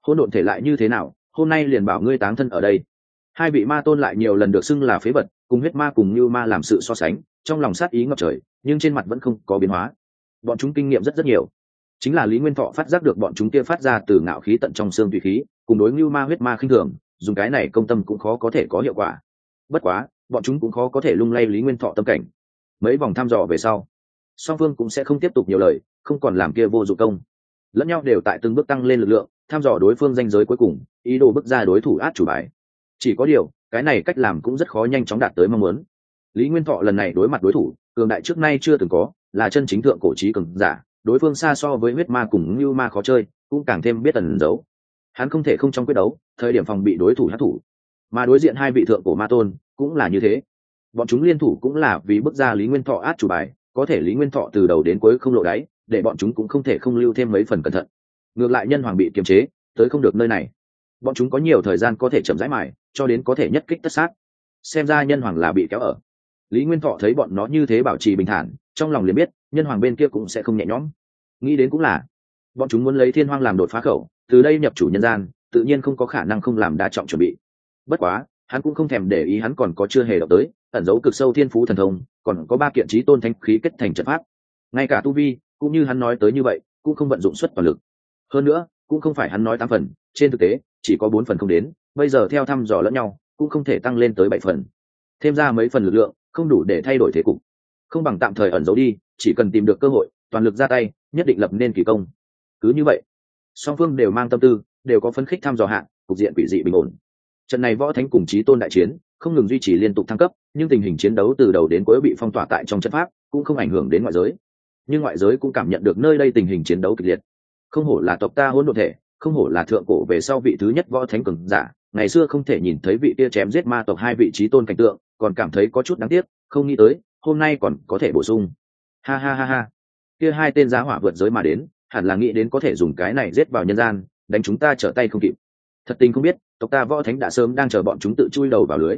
Hôn độn thể lại như thế nào, hôm nay liền bảo ngươi táng thân ở đây. Hai vị ma tôn lại nhiều lần được xưng là phế vật, cùng huyết ma cùng như ma làm sự so sánh, trong lòng sát ý ngập trời, nhưng trên mặt vẫn không có biến hóa bọn chúng kinh nghiệm rất rất nhiều. Chính là lý nguyên thọ phát giác được bọn chúng kia phát ra từ ngạo khí tận trong xương tùy khí, cùng đối ngưu ma huyết ma khinh thường, dùng cái này công tâm cũng khó có thể có hiệu quả. Bất quá, bọn chúng cũng khó có thể lung lay lý nguyên thọ tâm cảnh. Mấy vòng thăm dò về sau, song phương cũng sẽ không tiếp tục nhiều lời, không còn làm kia vô dụng công. Lẫn nhau đều tại từng bước tăng lên lực lượng, thăm dò đối phương danh giới cuối cùng, ý đồ bước ra đối thủ át chủ bài. Chỉ có điều, cái này cách làm cũng rất khó nhanh chóng đạt tới mong muốn. Lý nguyên thọ lần này đối mặt đối thủ, cường đại trước nay chưa từng có là chân chính thượng cổ trí cường giả, đối phương xa so với huyết ma cùng như ma khó chơi, cũng càng thêm biết tần giấu. Hắn không thể không trong quyết đấu, thời điểm phòng bị đối thủ hát thủ mà đối diện hai vị thượng cổ ma tôn, cũng là như thế. Bọn chúng liên thủ cũng là vì bước ra lý nguyên thọ át chủ bài, có thể lý nguyên thọ từ đầu đến cuối không lộ đáy, để bọn chúng cũng không thể không lưu thêm mấy phần cẩn thận. Ngược lại nhân hoàng bị kiềm chế, tới không được nơi này. Bọn chúng có nhiều thời gian có thể chậm rãi mài, cho đến có thể nhất kích tất sát. Xem ra nhân hoàng là bị kéo ở. Lý nguyên thọ thấy bọn nó như thế bảo trì bình thản trong lòng liền biết, nhân hoàng bên kia cũng sẽ không nhẹ nhõm. Nghĩ đến cũng là, bọn chúng muốn lấy thiên hoang làm đột phá khẩu, từ đây nhập chủ nhân gian, tự nhiên không có khả năng không làm đa trọng chuẩn bị. Bất quá, hắn cũng không thèm để ý hắn còn có chưa hề đọc tới, ẩn dấu cực sâu thiên phú thần thông, còn có ba kiện trí tôn thanh khí kết thành trận pháp. Ngay cả tu vi, cũng như hắn nói tới như vậy, cũng không vận dụng suất toàn lực. Hơn nữa, cũng không phải hắn nói tám phần, trên thực tế, chỉ có bốn phần không đến, bây giờ theo thăm dò lẫn nhau, cũng không thể tăng lên tới bảy phần. Thêm ra mấy phần lực lượng, không đủ để thay đổi thế cục không bằng tạm thời ẩn giấu đi, chỉ cần tìm được cơ hội, toàn lực ra tay, nhất định lập nên kỳ công. Cứ như vậy, song phương đều mang tâm tư, đều có phấn khích thăm dò hạn cục diện quỷ dị bình ổn. Trận này võ thánh cùng chí tôn đại chiến, không ngừng duy trì liên tục thăng cấp, nhưng tình hình chiến đấu từ đầu đến cuối bị phong tỏa tại trong trận pháp, cũng không ảnh hưởng đến ngoại giới. Nhưng ngoại giới cũng cảm nhận được nơi đây tình hình chiến đấu kịch liệt. Không hổ là tộc ta hỗn độn thể, không hổ là thượng cổ về sau vị thứ nhất võ thánh cường giả, ngày xưa không thể nhìn thấy vị kia chém giết ma tộc hai vị trí tôn cảnh tượng, còn cảm thấy có chút đáng tiếc, không nghĩ tới hôm nay còn có thể bổ sung. Ha ha ha ha. Kia hai tên giá hỏa vượt giới mà đến, hẳn là nghĩ đến có thể dùng cái này giết vào nhân gian, đánh chúng ta trở tay không kịp. Thật tình không biết, tộc ta võ thánh đã sớm đang chờ bọn chúng tự chui đầu vào lưới.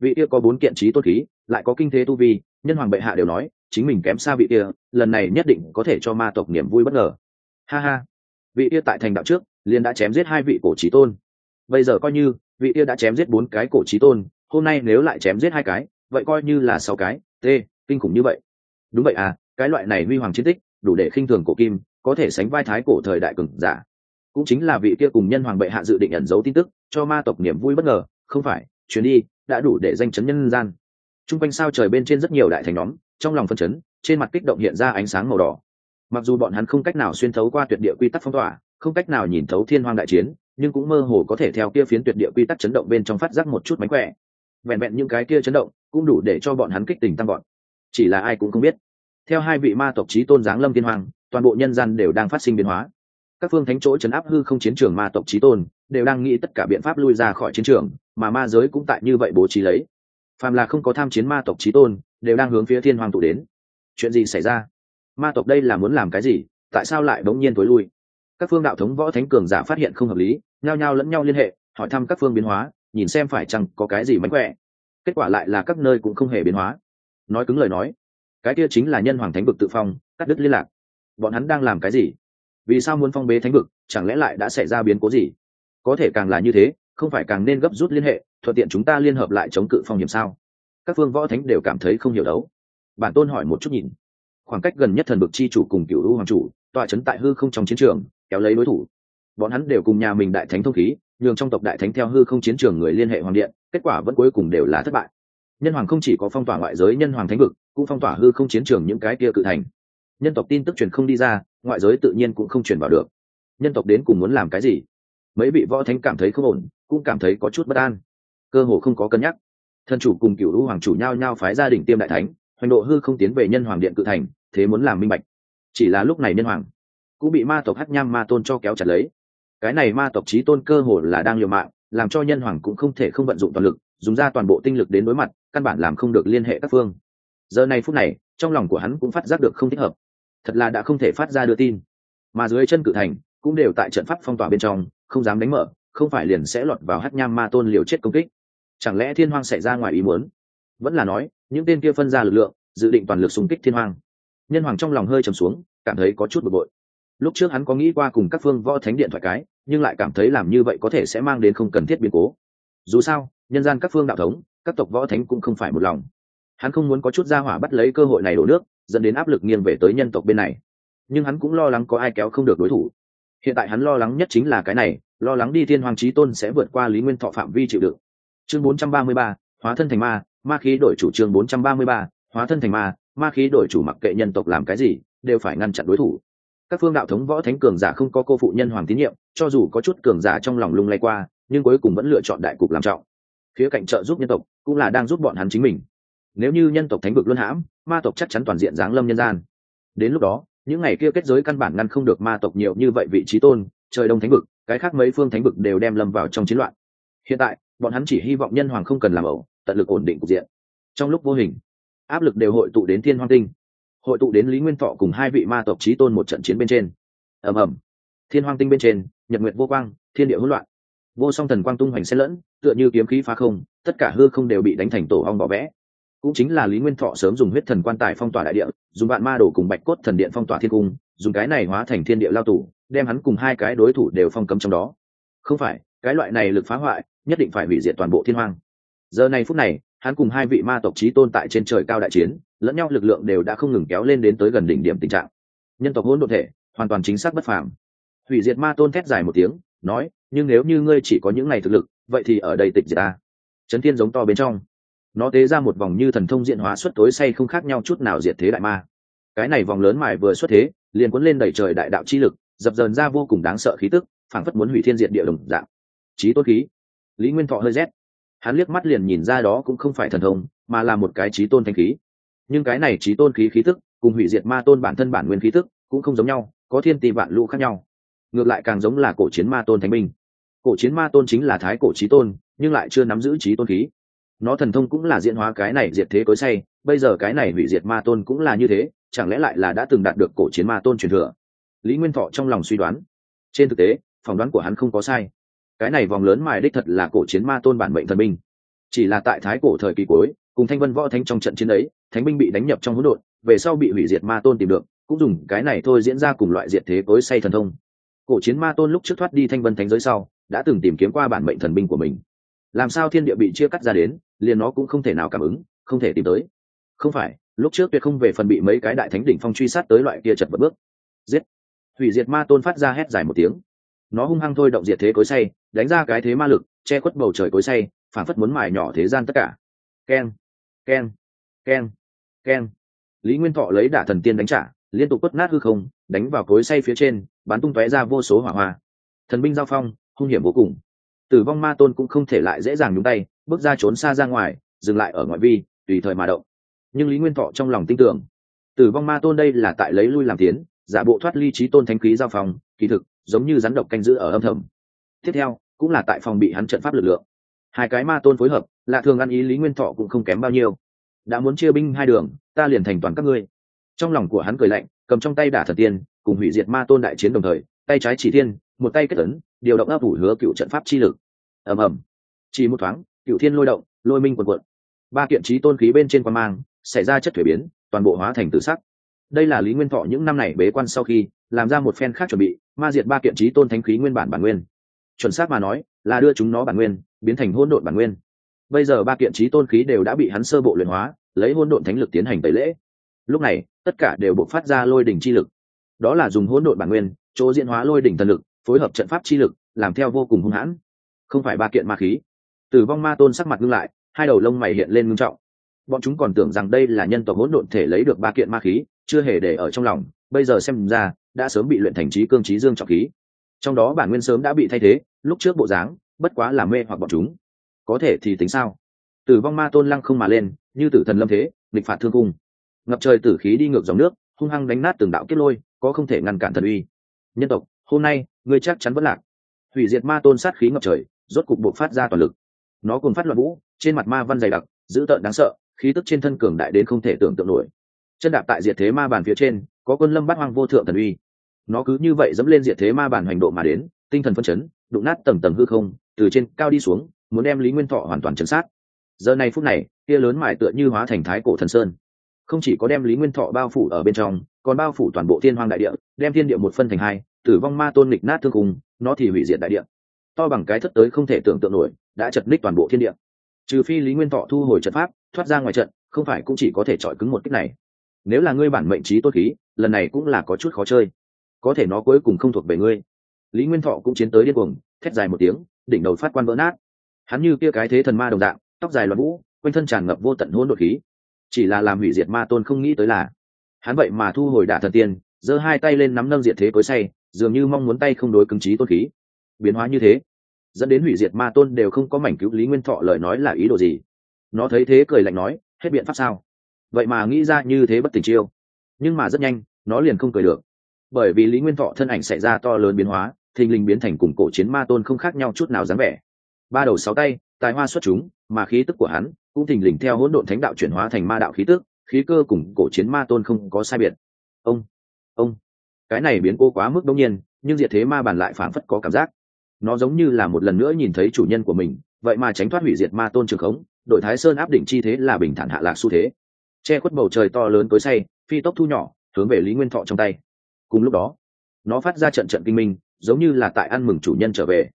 Vị kia có bốn kiện trí tốt khí, lại có kinh thế tu vi, nhân hoàng bệ hạ đều nói, chính mình kém xa vị kia, lần này nhất định có thể cho ma tộc niềm vui bất ngờ. Ha ha. Vị kia tại thành đạo trước, liền đã chém giết hai vị cổ trí tôn. Bây giờ coi như, vị kia đã chém giết bốn cái cổ trí tôn, hôm nay nếu lại chém giết hai cái, vậy coi như là sáu cái t, kinh khủng như vậy. Đúng vậy à cái loại này huy hoàng chiến tích, đủ để khinh thường cổ kim, có thể sánh vai thái cổ thời đại cường giả. Cũng chính là vị kia cùng nhân hoàng bệ hạ dự định ẩn giấu tin tức, cho ma tộc niềm vui bất ngờ, không phải, chuyến đi, đã đủ để danh chấn nhân gian. T r u n g quanh sao trời bên trên rất nhiều đại thành nhóm, trong lòng phân chấn, trên mặt kích động hiện ra ánh sáng màu đỏ. Mặc dù bọn hắn không cách nào xuyên thấu qua tuyệt địa quy tắc phong tỏa, không cách nào nhìn thấu thiên hoang đại chiến, nhưng cũng mơ hồ có thể theo kia phiến tuyệt địa quy tắc chấn động bên trong phát giác một chút mánh khỏe. Vẹn vẹn những cái kia chấn động cũng đủ để cho bọn hắn kích tình tăng bọn chỉ là ai cũng không biết. Theo hai vị ma tộc trí tôn giáng lâm thiên hoàng, toàn bộ nhân gian đều đang phát sinh biến hóa. Các phương thánh chỗ chấn áp hư không chiến trường ma tộc trí tôn đều đang nghĩ tất cả biện pháp lui ra khỏi chiến trường, mà ma giới cũng tại như vậy bố trí lấy. Phàm là không có tham chiến ma tộc trí tôn đều đang hướng phía thiên hoàng tụ đến. Chuyện gì xảy ra? Ma tộc đây là muốn làm cái gì? Tại sao lại bỗng nhiên tối lui? Các phương đạo thống võ thánh cường giả phát hiện không hợp lý, nhao nhao lẫn nhau liên hệ, hỏi thăm các phương biến hóa, nhìn xem phải chăng có cái gì mánh khỏe kết quả lại là các nơi cũng không hề biến hóa. Nói cứng lời nói, cái kia chính là nhân hoàng thánh vực tự phong, cắt đứt liên lạc. Bọn hắn đang làm cái gì? Vì sao muốn phong bế thánh vực, chẳng lẽ lại đã xảy ra biến cố gì? Có thể càng là như thế, không phải càng nên gấp rút liên hệ, thuận tiện chúng ta liên hợp lại chống cự phong hiểm sao? Các phương võ thánh đều cảm thấy không hiểu đấu. Bản tôn hỏi một chút nhìn. Khoảng cách gần nhất thần vực chi chủ cùng cựu hữu hoàng chủ, tọa chấn tại hư không trong chiến trường, kéo lấy đối thủ. Bọn hắn đều cùng nhà mình đại thánh thông khí, nhường trong tộc đại thánh theo hư không chiến trường người liên hệ hoàng điện kết quả vẫn cuối cùng đều là thất bại. Nhân hoàng không chỉ có phong tỏa ngoại giới nhân hoàng thánh vực, cũng phong tỏa hư không chiến trường những cái kia cự thành. Nhân tộc tin tức truyền không đi ra, ngoại giới tự nhiên cũng không truyền vào được. Nhân tộc đến cùng muốn làm cái gì? Mấy vị võ thánh cảm thấy không ổn, cũng cảm thấy có chút bất an. Cơ hồ không có cân nhắc. Thần chủ cùng cựu lũ hoàng chủ nhao nhau phái gia đình tiêm đại thánh, hoành độ hư không tiến về nhân hoàng điện cự thành, thế muốn làm minh bạch. Chỉ là lúc này nhân hoàng cũng bị ma tộc hắc nham ma tôn cho kéo chặt lấy. Cái này ma tộc trí tôn cơ hồ là đang liều mạng làm cho nhân hoàng cũng không thể không vận dụng toàn lực, dùng ra toàn bộ tinh lực đến đối mặt, căn bản làm không được liên hệ các phương. Giờ này phút này, trong lòng của hắn cũng phát giác được không thích hợp. Thật là đã không thể phát ra đưa tin. Mà dưới chân cự thành, cũng đều tại trận pháp phong tỏa bên trong, không dám đánh mở, không phải liền sẽ lọt vào hát nham ma tôn liều chết công kích. Chẳng lẽ thiên hoang xảy ra ngoài ý muốn? Vẫn là nói, những tên kia phân ra lực lượng, dự định toàn lực xung kích thiên hoang. Nhân hoàng trong lòng hơi trầm xuống, cảm thấy có chút bực bội. Lúc trước hắn có nghĩ qua cùng các phương võ thánh điện thoại cái nhưng lại cảm thấy làm như vậy có thể sẽ mang đến không cần thiết biến cố. Dù sao nhân gian các phương đạo thống các tộc võ thánh cũng không phải một lòng. Hắn không muốn có chút ra hỏa bắt lấy cơ hội này đổ nước dẫn đến áp lực nghiêng về tới nhân tộc bên này. Nhưng hắn cũng lo lắng có ai kéo không được đối thủ. Hiện tại hắn lo lắng nhất chính là cái này lo lắng đi thiên hoàng trí tôn sẽ vượt qua lý nguyên thọ phạm vi chịu đựng. Chương 433, hóa thân thành ma ma khí đổi chủ chương 433, hóa thân thành ma ma khí đổi chủ mặc kệ nhân tộc làm cái gì đều phải ngăn chặn đối thủ. Các phương đạo thống võ thánh cường giả không có cô phụ nhân hoàng tín nhiệm cho dù có chút cường giả trong lòng lung lay qua, nhưng cuối cùng vẫn lựa chọn đại cục làm trọng. Khía cạnh trợ giúp nhân tộc cũng là đang giúp bọn hắn chính mình. Nếu như nhân tộc thánh vực luân hãm, ma tộc chắc chắn toàn diện giáng lâm nhân gian. Đến lúc đó, những ngày kia kết giới căn bản ngăn không được ma tộc nhiều như vậy vị trí tôn, trời đông thánh vực, cái khác mấy phương thánh vực đều đem lâm vào trong chiến loạn. Hiện tại, bọn hắn chỉ hy vọng nhân hoàng không cần làm ẩu, tận lực ổn định cục diện. Trong lúc vô hình, áp lực đều hội tụ đến thiên hoàng tinh. Hội tụ đến lý nguyên thọ cùng hai vị ma tộc trí tôn một trận chiến bên trên. Ầm ầm. Thiên hoàng tinh bên trên nhật nguyệt vô quang, thiên địa hỗn loạn. Vô song thần quang tung hoành xen lẫn, tựa như kiếm khí phá không, tất cả hư không đều bị đánh thành tổ ong bỏ vẽ. Cũng chính là lý nguyên thọ sớm dùng huyết thần quan tài phong tỏa đại địa, dùng bạn ma đổ cùng bạch cốt thần điện phong tỏa thiên cung, dùng cái này hóa thành thiên địa lao tủ đem hắn cùng hai cái đối thủ đều phong cấm trong đó. Không phải, cái loại này lực phá hoại, nhất định phải hủy diệt toàn bộ thiên hoang. Giờ này phút này, hắn cùng hai vị ma tộc trí tôn tại trên trời cao đại chiến, lẫn nhau lực lượng đều đã không ngừng kéo lên đến tới gần đỉnh điểm tình trạng. Nhân tộc hỗn độn thể, hoàn toàn chính xác bất phàm hủy diệt ma tôn thét dài một tiếng, nói, nhưng nếu như ngươi chỉ có những ngày thực lực, vậy thì ở đây tịch diệt ta. Trấn thiên giống to bên trong. Nó tế ra một vòng như thần thông diện hóa xuất tối say không khác nhau chút nào diệt thế đại ma. Cái này vòng lớn mài vừa xuất thế, liền cuốn lên đẩy trời đại đạo chi lực, dập dờn ra vô cùng đáng sợ khí tức, phảng phất muốn hủy thiên diệt địa đồng dạng. Trí tôn khí. Lý nguyên thọ hơi rét. Hắn liếc mắt liền nhìn ra đó cũng không phải thần thông, mà là một cái trí tôn thanh khí. Nhưng cái này trí tôn khí khí tức, cùng hủy diệt ma tôn bản thân bản nguyên khí tức, cũng không giống nhau, có thiên tỷ vạn lũ khác nhau ngược lại càng giống là cổ chiến ma tôn thánh binh. Cổ chiến ma tôn chính là thái cổ trí tôn, nhưng lại chưa nắm giữ trí tôn khí. Nó thần thông cũng là diễn hóa cái này diệt thế cối say, bây giờ cái này hủy diệt ma tôn cũng là như thế, chẳng lẽ lại là đã từng đạt được cổ chiến ma tôn truyền thừa? Lý nguyên thọ trong lòng suy đoán. Trên thực tế, phỏng đoán của hắn không có sai. Cái này vòng lớn mài đích thật là cổ chiến ma tôn bản mệnh thần binh. Chỉ là tại thái cổ thời kỳ cuối, cùng thanh vân võ thanh trong trận chiến ấy, thánh binh bị đánh nhập trong hỗn độn, về sau bị hủy diệt ma tôn tìm được, cũng dùng cái này thôi diễn ra cùng loại diệt thế cối say thần thông cổ chiến ma tôn lúc trước thoát đi thanh vân thánh giới sau, đã từng tìm kiếm qua bản mệnh thần binh của mình. Làm sao thiên địa bị chia cắt ra đến, liền nó cũng không thể nào cảm ứng, không thể tìm tới. Không phải, lúc trước tuyệt không về phần bị mấy cái đại thánh đỉnh phong truy sát tới loại kia chật vật bước. Giết. Hủy diệt ma tôn phát ra hét dài một tiếng. Nó hung hăng thôi động diệt thế cối say, đánh ra cái thế ma lực, che khuất bầu trời cối say, phản phất muốn mài nhỏ thế gian tất cả. Keng. Keng. Keng. Keng. Lý nguyên thọ lấy đả thần tiên đánh trả liên tục quất nát hư không, đánh vào cối say phía trên, bắn tung tóe ra vô số hỏa hoa. Thần binh giao phong, hung hiểm vô cùng. Tử vong ma tôn cũng không thể lại dễ dàng nhúng tay, bước ra trốn xa ra ngoài, dừng lại ở ngoại vi, tùy thời mà động. Nhưng lý nguyên thọ trong lòng tin tưởng, tử vong ma tôn đây là tại lấy lui làm tiến, giả bộ thoát ly trí tôn thanh khí giao phòng kỳ thực, giống như rắn độc canh giữ ở âm thầm. Tiếp theo, cũng là tại phòng bị hắn trận pháp lực lượng. Hai cái ma tôn phối hợp, lạ thường ăn ý lý nguyên thọ cũng không kém bao nhiêu. Đã muốn chia binh hai đường, ta liền thành toàn các ngươi trong lòng của hắn cười lạnh, cầm trong tay đả thần tiên, cùng hủy diệt ma tôn đại chiến đồng thời, tay trái chỉ thiên, một tay kết ấn, điều động ấp ủ hứa cựu trận pháp chi lực. Ầm ầm. Chỉ một thoáng, cựu thiên lôi động, lôi minh quần quận ba kiện trí tôn khí bên trên quan mang, xảy ra chất thuế biến, toàn bộ hóa thành tự sắc. Đây là lý nguyên thọ những năm này bế quan sau khi, làm ra một phen khác chuẩn bị, ma diệt ba kiện trí tôn thánh khí nguyên bản bản nguyên. Chuẩn xác mà nói, là đưa chúng nó bản nguyên, biến thành hôn độn bản nguyên. Bây giờ ba kiện trí tôn khí đều đã bị hắn sơ bộ luyện hóa, lấy hôn độn thánh lực tiến hành tẩy lễ lúc này, tất cả đều buộc phát ra lôi đỉnh chi lực. Đó là dùng hỗn độn bản nguyên, chỗ diễn hóa lôi đỉnh thần lực, phối hợp trận pháp chi lực, làm theo vô cùng hung hãn. Không phải ba kiện ma khí. Tử vong ma tôn sắc mặt ngưng lại, hai đầu lông mày hiện lên ngưng trọng. Bọn chúng còn tưởng rằng đây là nhân tộc hỗn độn thể lấy được ba kiện ma khí, chưa hề để ở trong lòng, bây giờ xem ra, đã sớm bị luyện thành trí cương trí dương trọng khí. Trong đó bản nguyên sớm đã bị thay thế, lúc trước bộ dáng, bất quá là mê hoặc bọn chúng. Có thể thì tính sao? Tử vong ma tôn lăng không mà lên, như tử thần lâm thế địch phạt thương cung ngập trời tử khí đi ngược dòng nước, hung hăng đánh nát từng đạo kết lôi, có không thể ngăn cản thần uy. Nhân tộc, hôm nay, ngươi chắc chắn vẫn lạc. Hủy diệt ma tôn sát khí ngập trời, rốt cục buộc phát ra toàn lực. Nó cùng phát loạn vũ, trên mặt ma văn dày đặc, dữ tợn đáng sợ, khí tức trên thân cường đại đến không thể tưởng tượng nổi. Chân đạp tại diệt thế ma bàn phía trên, có quân lâm bát hoang vô thượng thần uy. Nó cứ như vậy dẫm lên diệt thế ma bàn hành độ mà đến, tinh thần phân chấn, đụng nát tầng tầng hư không, từ trên cao đi xuống, muốn đem lý nguyên thọ hoàn toàn chấn sát. Giờ này phút này kia lớn mải tựa như hóa thành thái cổ thần sơn không chỉ có đem lý nguyên thọ bao phủ ở bên trong, còn bao phủ toàn bộ thiên hoang đại địa, đem thiên địa một phân thành hai, tử vong ma tôn nghịch nát thương cùng nó thì hủy diệt đại địa. To bằng cái thất tới không thể tưởng tượng nổi, đã chật ních toàn bộ thiên địa. Trừ phi lý nguyên thọ thu hồi trận pháp, thoát ra ngoài trận, không phải cũng chỉ có thể chọi cứng một cách này. Nếu là ngươi bản mệnh trí tốt khí, lần này cũng là có chút khó chơi. Có thể nó cuối cùng không thuộc về ngươi. Lý nguyên thọ cũng chiến tới điên cuồng, thét dài một tiếng, đỉnh đầu phát quan vỡ nát. Hắn như kia cái thế thần ma đồng dạng, tóc dài loạn vũ, quanh thân tràn ngập vô tận hôn đột khí chỉ là làm hủy diệt ma tôn không nghĩ tới là. Hắn vậy mà thu hồi đả thần tiên, giơ hai tay lên nắm nâng diệt thế cối say, dường như mong muốn tay không đối cứng trí tôn khí. Biến hóa như thế, dẫn đến hủy diệt ma tôn đều không có mảnh cứu lý nguyên thọ lời nói là ý đồ gì? Nó thấy thế cười lạnh nói, hết biện pháp sao? Vậy mà nghĩ ra như thế bất tình chiêu. Nhưng mà rất nhanh, nó liền không cười được. Bởi vì lý nguyên thọ thân ảnh xảy ra to lớn biến hóa, thình lình biến thành cùng cổ chiến ma tôn không khác nhau chút nào dáng vẻ. Ba đầu sáu tay, tài hoa xuất chúng, mà khí tức của hắn cũng thình lình theo hỗn độn thánh đạo chuyển hóa thành ma đạo khí tức, khí cơ cùng cổ chiến ma tôn không có sai biệt. Ông ông, cái này biến cô quá mức đông nhiên, nhưng diệt thế ma bàn lại phản phất có cảm giác. Nó giống như là một lần nữa nhìn thấy chủ nhân của mình, vậy mà tránh thoát hủy diệt ma tôn trường khống, đội thái sơn áp đỉnh chi thế là bình thản hạ lạc xu thế. Che khuất bầu trời to lớn tối say, phi tốc thu nhỏ, hướng về lý nguyên thọ trong tay. Cùng lúc đó, nó phát ra trận trận kinh minh, giống như là tại ăn mừng chủ nhân trở về.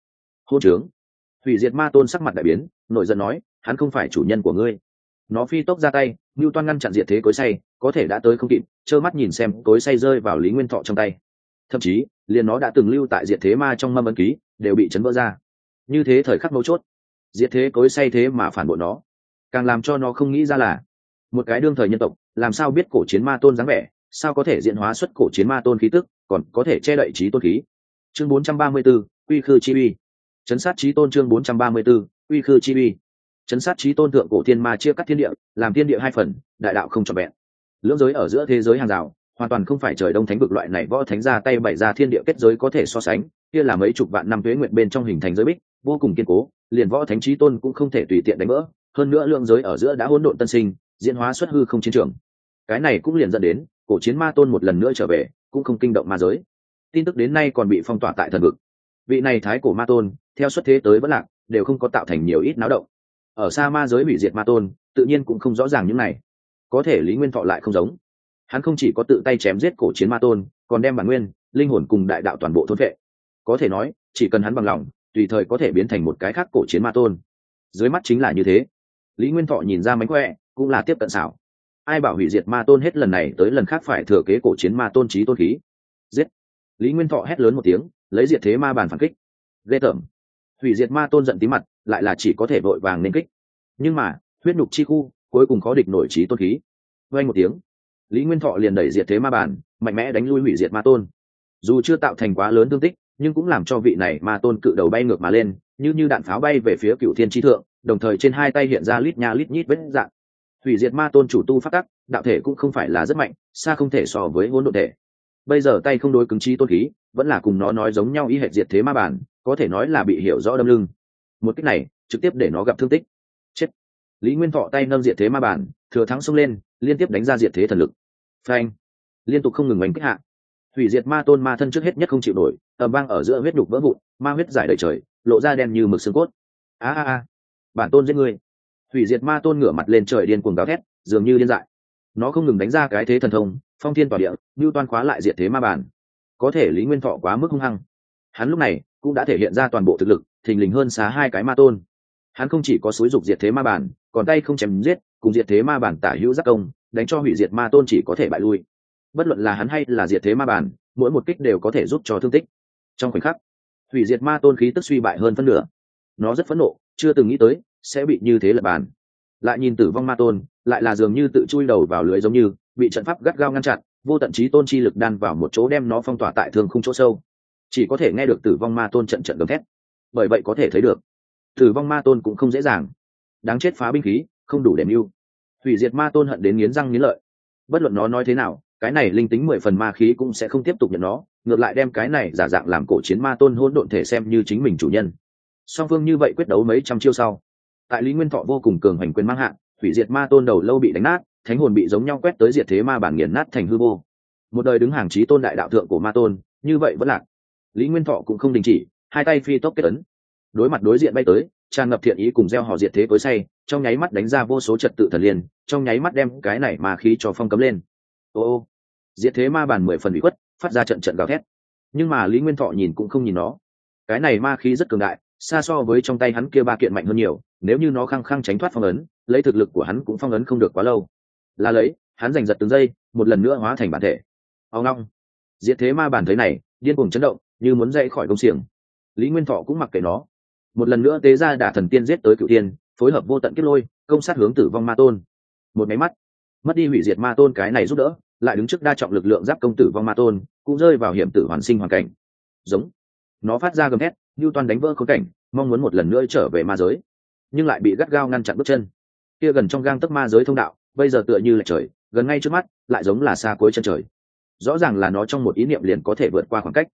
Hô trướng hủy diệt ma tôn sắc mặt đại biến nội dân nói hắn không phải chủ nhân của ngươi. Nó phi tốc ra tay ngưu toan ngăn chặn diệt thế cối say có thể đã tới không kịp trơ mắt nhìn xem cối say rơi vào lý nguyên thọ trong tay. Thậm chí liền nó đã từng lưu tại diệt thế ma trong mâm ân ký đều bị chấn vỡ ra. Như thế thời khắc mấu chốt diệt thế cối say thế mà phản bội nó. Càng làm cho nó không nghĩ ra là một cái đương thời nhân tộc làm sao biết cổ chiến ma tôn dáng vẻ sao có thể diễn hóa xuất cổ chiến ma tôn khí tức còn có thể che đậy trí tôn khí. Chương 434, quy khư chi uy chấn sát trí tôn chương 434, uy khư chi uy. Chấn sát trí tôn thượng cổ thiên ma chia cắt thiên địa làm thiên địa hai phần đại đạo không trọn vẹn. Lưỡng giới ở giữa thế giới hàng rào hoàn toàn không phải trời đông thánh vực loại này võ thánh ra tay bày ra thiên địa kết giới có thể so sánh kia là mấy chục vạn năm tuế nguyện bên trong hình thành giới bích vô cùng kiên cố liền võ thánh trí tôn cũng không thể tùy tiện đánh vỡ hơn nữa lượng giới ở giữa đã hỗn độn tân sinh diễn hóa xuất hư không chiến trường. Cái này cũng liền dẫn đến cổ chiến ma tôn một lần nữa trở về cũng không kinh động ma giới. Tin tức đến nay còn bị phong tỏa tại thần vực vị này thái cổ ma tôn, theo xuất thế tới vẫn lạc, đều không có tạo thành nhiều ít náo động. Ở xa ma giới hủy diệt ma tôn, tự nhiên cũng không rõ ràng những này. Có thể lý nguyên thọ lại không giống. Hắn không chỉ có tự tay chém giết cổ chiến ma tôn, còn đem bản nguyên, linh hồn cùng đại đạo toàn bộ thôn vệ. Có thể nói, chỉ cần hắn bằng lòng, tùy thời có thể biến thành một cái khác cổ chiến ma tôn. Dưới mắt chính là như thế. Lý nguyên thọ nhìn ra mánh khỏe, cũng là tiếp cận xảo. Ai bảo hủy diệt ma tôn hết lần này tới lần khác phải thừa kế cổ chiến ma tôn trí tôn khí? Giết! Lý nguyên thọ hét lớn một tiếng lấy diệt thế ma bàn phản kích. Ghê tởm. Hủy diệt ma tôn giận tí mặt, lại là chỉ có thể vội vàng nên kích. Nhưng mà, huyết nhục chi khu, cuối cùng khó địch nổi trí tôn khí. Vay một tiếng, lý nguyên thọ liền đẩy diệt thế ma bản mạnh mẽ đánh lui hủy diệt ma tôn. Dù chưa tạo thành quá lớn thương tích, nhưng cũng làm cho vị này ma tôn cự đầu bay ngược mà lên, như như đạn pháo bay về phía cựu thiên tri thượng, đồng thời trên hai tay hiện ra lít nha lít nhít vết dạng. Hủy diệt ma tôn chủ tu phát tắc, đạo thể cũng không phải là rất mạnh, xa không thể so với hỗn độ thể bây giờ tay không đối cứng chi tôn khí, vẫn là cùng nó nói giống nhau y hệ diệt thế ma bản, có thể nói là bị hiểu rõ đâm lưng. Một cách này, trực tiếp để nó gặp thương tích. Chết. Lý nguyên thọ tay nâng diệt thế ma bản, thừa thắng xông lên, liên tiếp đánh ra diệt thế thần lực. Phanh. Liên tục không ngừng đánh kích hạ. Hủy diệt ma tôn ma thân trước hết nhất không chịu nổi ẩm vang ở giữa huyết đục vỡ vụn, ma huyết giải đầy trời, lộ ra đen như mực xương cốt. A a a. Bản tôn giết người hủy diệt ma tôn ngửa mặt lên trời điên cuồng gào thét, dường như điên dại. Nó không ngừng đánh ra cái thế thần thông phong thiên tỏa địa như toan khóa lại diệt thế ma bản có thể lý nguyên thọ quá mức hung hăng. Hắn lúc này cũng đã thể hiện ra toàn bộ thực lực, thình lình hơn xá hai cái ma tôn. Hắn không chỉ có xúi dục diệt thế ma bản còn tay không chém giết, cùng diệt thế ma bản tả hữu giác công, đánh cho hủy diệt ma tôn chỉ có thể bại lui. Bất luận là hắn hay là diệt thế ma bản mỗi một kích đều có thể giúp cho thương tích. Trong khoảnh khắc, hủy diệt ma tôn khí tức suy bại hơn phân nửa. Nó rất phẫn nộ, chưa từng nghĩ tới sẽ bị như thế lập bàn. Lại nhìn tử vong ma tôn, lại là dường như tự chui đầu vào lưới giống như bị trận pháp gắt gao ngăn chặn, vô tận trí tôn chi lực đan vào một chỗ đem nó phong tỏa tại thương không chỗ sâu. Chỉ có thể nghe được tử vong ma tôn trận trận gầm thét. Bởi vậy có thể thấy được, tử vong ma tôn cũng không dễ dàng. Đáng chết phá binh khí, không đủ để mưu. Hủy diệt ma tôn hận đến nghiến răng nghiến lợi. Bất luận nó nói thế nào, cái này linh tính mười phần ma khí cũng sẽ không tiếp tục nhận nó, ngược lại đem cái này giả dạng làm cổ chiến ma tôn hôn độn thể xem như chính mình chủ nhân. Song phương như vậy quyết đấu mấy trăm chiêu sau, tại lý nguyên thọ vô cùng cường hành quyền mang hạn hủy diệt ma tôn đầu lâu bị đánh nát thánh hồn bị giống nhau quét tới diệt thế ma bản nghiền nát thành hư vô. Một đời đứng hàng trí tôn đại đạo thượng của ma tôn, như vậy vẫn lạc. Lý nguyên thọ cũng không đình chỉ, hai tay phi tốc kết ấn. Đối mặt đối diện bay tới, tràn ngập thiện ý cùng gieo họ diệt thế với say, trong nháy mắt đánh ra vô số trật tự thần liên, trong nháy mắt đem cái này ma khí cho phong cấm lên. Ô ô, diệt thế ma bàn mười phần bị khuất, phát ra trận trận gào thét. Nhưng mà lý nguyên thọ nhìn cũng không nhìn nó. Cái này ma khí rất cường đại, xa so với trong tay hắn kia ba kiện mạnh hơn nhiều, nếu như nó khăng khăng tránh thoát phong ấn, lấy thực lực của hắn cũng phong ấn không được quá lâu là lấy, hắn giành giật từng giây, một lần nữa hóa thành bản thể. Ao ngong diệt thế ma bản thấy này, điên cuồng chấn động, như muốn dậy khỏi công xiềng. Lý nguyên thọ cũng mặc kệ nó. Một lần nữa tế ra đả thần tiên giết tới cựu tiên, phối hợp vô tận kết lôi, công sát hướng tử vong ma tôn. Một máy mắt. Mất đi hủy diệt ma tôn cái này giúp đỡ, lại đứng trước đa trọng lực lượng giáp công tử vong ma tôn, cũng rơi vào hiểm tử hoàn sinh hoàn cảnh. Giống. Nó phát ra gầm thét, như toàn đánh vỡ khối cảnh, mong muốn một lần nữa trở về ma giới. Nhưng lại bị gắt gao ngăn chặn bước chân. Kia gần trong gang tấc ma giới thông đạo bây giờ tựa như là trời, gần ngay trước mắt, lại giống là xa cuối chân trời. Rõ ràng là nó trong một ý niệm liền có thể vượt qua khoảng cách.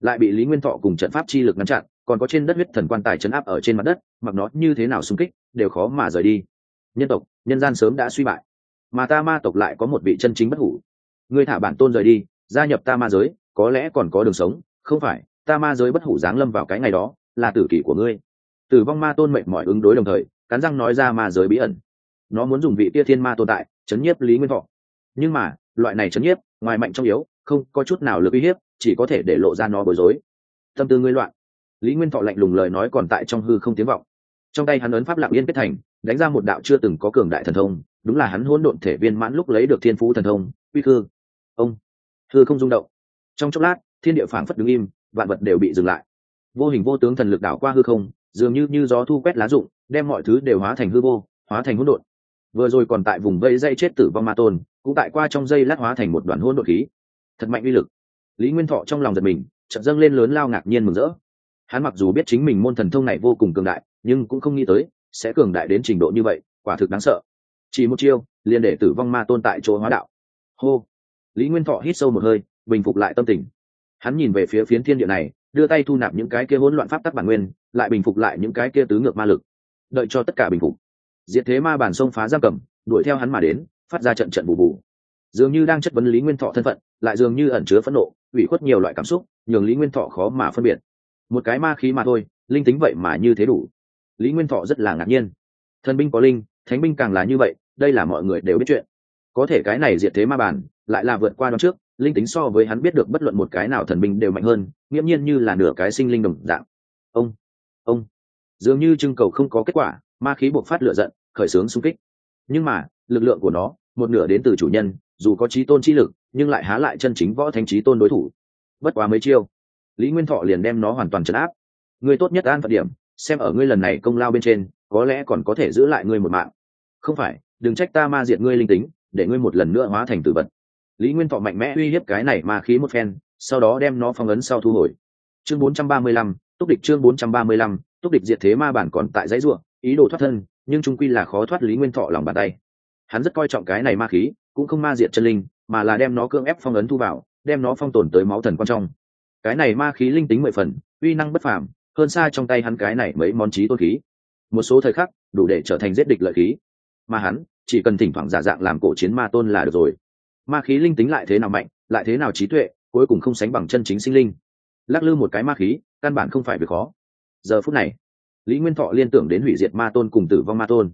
Lại bị lý nguyên thọ cùng trận pháp chi lực ngăn chặn, còn có trên đất huyết thần quan tài chấn áp ở trên mặt đất, mặc nó như thế nào xung kích, đều khó mà rời đi. Nhân tộc, nhân gian sớm đã suy bại. Mà ta ma tộc lại có một vị chân chính bất hủ. Ngươi thả bản tôn rời đi, gia nhập ta ma giới, có lẽ còn có đường sống, không phải, ta ma giới bất hủ giáng lâm vào cái ngày đó, là tử kỷ của ngươi. Tử vong ma tôn mệnh mọi ứng đối đồng thời, cắn răng nói ra ma giới bí ẩn nó muốn dùng vị tia thiên ma tồn tại, chấn nhiếp lý nguyên thọ. Nhưng mà, loại này chấn nhiếp, ngoài mạnh trong yếu, không có chút nào lực uy hiếp, chỉ có thể để lộ ra nó bối rối. Tâm tư ngươi loạn. Lý nguyên thọ lạnh lùng lời nói còn tại trong hư không tiếng vọng. Trong tay hắn ấn pháp lạng yên kết thành, đánh ra một đạo chưa từng có cường đại thần thông, đúng là hắn hỗn độn thể viên mãn lúc lấy được thiên phú thần thông, uy khư. Ông, hư không rung động. Trong chốc lát, thiên địa phảng phất đứng im, vạn vật đều bị dừng lại. Vô hình vô tướng thần lực đảo qua hư không, dường như như gió thu quét lá rụng, đem mọi thứ đều hóa thành hư vô, hóa thành hỗn độn vừa rồi còn tại vùng vây dây chết tử vong ma tôn, cũng tại qua trong dây lát hóa thành một đoàn hỗn độn khí. Thật mạnh uy lực. Lý nguyên thọ trong lòng giật mình, chợt dâng lên lớn lao ngạc nhiên mừng rỡ. Hắn mặc dù biết chính mình môn thần thông này vô cùng cường đại, nhưng cũng không nghĩ tới, sẽ cường đại đến trình độ như vậy, quả thực đáng sợ. Chỉ một chiêu, liền để tử vong ma tôn tại chỗ hóa đạo. Hô. Lý nguyên thọ hít sâu một hơi, bình phục lại tâm tình. Hắn nhìn về phía phiến thiên địa này, đưa tay thu nạp những cái kia hỗn loạn pháp tắc bản nguyên, lại bình phục lại những cái kia tứ ngược ma lực. Đợi cho tất cả bình phục diệt thế ma bản sông phá giam cầm, đuổi theo hắn mà đến, phát ra trận trận bù bù. Dường như đang chất vấn lý nguyên thọ thân phận, lại dường như ẩn chứa phẫn nộ, ủy khuất nhiều loại cảm xúc, nhường lý nguyên thọ khó mà phân biệt. Một cái ma khí mà thôi, linh tính vậy mà như thế đủ. Lý nguyên thọ rất là ngạc nhiên. Thần binh có linh, thánh binh càng là như vậy, đây là mọi người đều biết chuyện. Có thể cái này diệt thế ma bản, lại là vượt qua đón trước, linh tính so với hắn biết được bất luận một cái nào thần binh đều mạnh hơn, nghiễm nhiên như là nửa cái sinh linh đồng dạng. Ông ông. Dường như trưng cầu không có kết quả, ma khí buộc phát lửa giận khởi xướng xung kích. Nhưng mà lực lượng của nó một nửa đến từ chủ nhân dù có trí tôn chi lực nhưng lại há lại chân chính võ thanh trí tôn đối thủ. Bất quá mấy chiêu lý nguyên thọ liền đem nó hoàn toàn chấn áp. Người tốt nhất an phận điểm xem ở ngươi lần này công lao bên trên có lẽ còn có thể giữ lại ngươi một mạng. Không phải đừng trách ta ma diệt ngươi linh tính để ngươi một lần nữa hóa thành tử vật. Lý nguyên thọ mạnh mẽ uy hiếp cái này ma khí một phen sau đó đem nó phong ấn sau thu hồi. Chương 435, túc địch chương 435, túc địch diệt thế ma bản còn tại dãy ruộng ý đồ thoát thân nhưng trung quy là khó thoát lý nguyên thọ lòng bàn tay. Hắn rất coi trọng cái này ma khí, cũng không ma diệt chân linh, mà là đem nó cưỡng ép phong ấn thu vào, đem nó phong tồn tới máu thần quan trong. Cái này ma khí linh tính mười phần, uy năng bất phàm, hơn xa trong tay hắn cái này mấy món trí tôn khí. Một số thời khắc, đủ để trở thành giết địch lợi khí. Mà hắn, chỉ cần thỉnh thoảng giả dạng làm cổ chiến ma tôn là được rồi. Ma khí linh tính lại thế nào mạnh, lại thế nào trí tuệ, cuối cùng không sánh bằng chân chính sinh linh. Lắc lư một cái ma khí, căn bản không phải việc khó. Giờ phút này lý nguyên thọ liên tưởng đến hủy diệt ma tôn cùng tử vong ma tôn.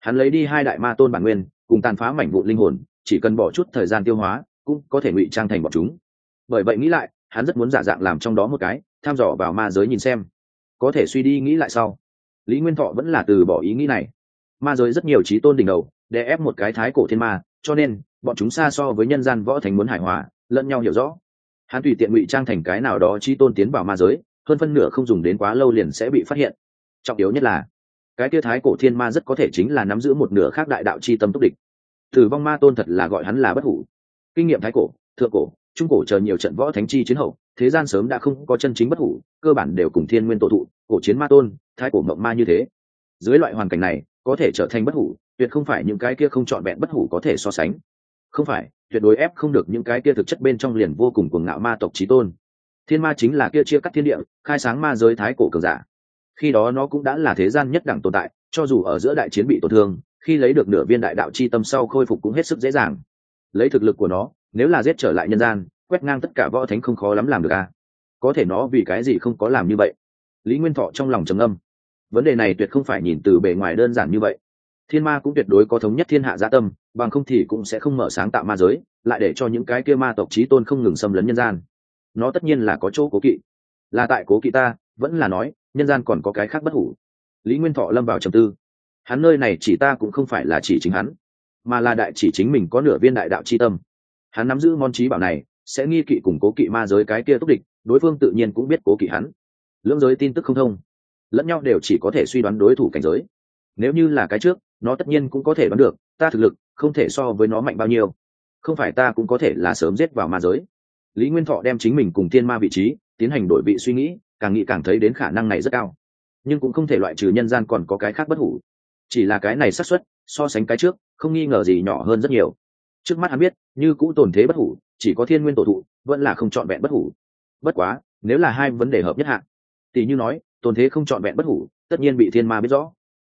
Hắn lấy đi hai đại ma tôn bản nguyên, cùng tàn phá mảnh vụ linh hồn, chỉ cần bỏ chút thời gian tiêu hóa, cũng có thể ngụy trang thành bọn chúng. Bởi vậy nghĩ lại, hắn rất muốn giả dạng làm trong đó một cái, tham dò vào ma giới nhìn xem. Có thể suy đi nghĩ lại sau. Lý nguyên thọ vẫn là từ bỏ ý nghĩ này. Ma giới rất nhiều trí tôn đỉnh đầu để ép một cái thái cổ thiên ma, cho nên, bọn chúng xa so với nhân gian võ thành muốn hài hòa, lẫn nhau hiểu rõ. Hắn tùy tiện ngụy trang thành cái nào đó trí tôn tiến vào ma giới, hơn phân nửa không dùng đến quá lâu liền sẽ bị phát hiện trọng yếu nhất là, cái kia thái cổ thiên ma rất có thể chính là nắm giữ một nửa khác đại đạo c h i tâm túc địch. Thử vong ma tôn thật là gọi hắn là bất hủ. Kinh nghiệm thái cổ, thượng cổ, trung cổ chờ nhiều trận võ thánh chi chiến hậu, thế gian sớm đã không có chân chính bất hủ, cơ bản đều cùng thiên nguyên tổ thụ, cổ chiến ma tôn, thái cổ mộng ma như thế. Dưới loại hoàn cảnh này, có thể trở thành bất hủ, tuyệt không phải những cái kia không trọn vẹn bất hủ có thể so sánh. Không phải, tuyệt đối ép không được những cái kia thực chất bên trong liền vô cùng cuồng ngạo ma tộc trí tôn. Thiên ma chính là kia chia cắt thiên địa, khai sáng ma giới thái cổ cường giả khi đó nó cũng đã là thế gian nhất đẳng tồn tại, cho dù ở giữa đại chiến bị tổn thương, khi lấy được nửa viên đại đạo chi tâm sau khôi phục cũng hết sức dễ dàng. Lấy thực lực của nó, nếu là giết trở lại nhân gian, quét ngang tất cả võ thánh không khó lắm làm được à? Có thể nó vì cái gì không có làm như vậy? Lý nguyên thọ trong lòng trầm âm vấn đề này tuyệt không phải nhìn từ bề ngoài đơn giản như vậy. Thiên ma cũng tuyệt đối có thống nhất thiên hạ gia tâm, bằng không thì cũng sẽ không mở sáng tạo ma giới, lại để cho những cái kia ma tộc trí tôn không ngừng xâm lấn nhân gian. Nó tất nhiên là có chỗ cố kỵ. Là tại cố kỵ ta, vẫn là nói nhân gian còn có cái khác bất hủ. Lý nguyên thọ lâm vào trầm tư. Hắn nơi này chỉ ta cũng không phải là chỉ chính hắn, mà là đại chỉ chính mình có nửa viên đại đạo c h i tâm. Hắn nắm giữ món trí bảo này, sẽ nghi kỵ củng cố kỵ ma giới cái kia túc địch, đối phương tự nhiên cũng biết cố kỵ hắn. Lưỡng giới tin tức không thông, lẫn nhau đều chỉ có thể suy đoán đối thủ cảnh giới. Nếu như là cái trước, nó tất nhiên cũng có thể đoán được, ta thực lực không thể so với nó mạnh bao nhiêu. Không phải ta cũng có thể là sớm giết vào ma giới. Lý nguyên thọ đem chính mình cùng thiên ma vị trí tiến hành đổi vị suy nghĩ càng nghĩ càng thấy đến khả năng này rất cao. Nhưng cũng không thể loại trừ nhân gian còn có cái khác bất hủ. Chỉ là cái này xác suất, so sánh cái trước, không nghi ngờ gì nhỏ hơn rất nhiều. Trước mắt hắn biết, như cũ tồn thế bất hủ, chỉ có thiên nguyên tổ thụ, vẫn là không trọn vẹn bất hủ. Bất quá, nếu là hai vấn đề hợp nhất hạng tỷ như nói, tồn thế không trọn vẹn bất hủ, tất nhiên bị thiên ma biết rõ.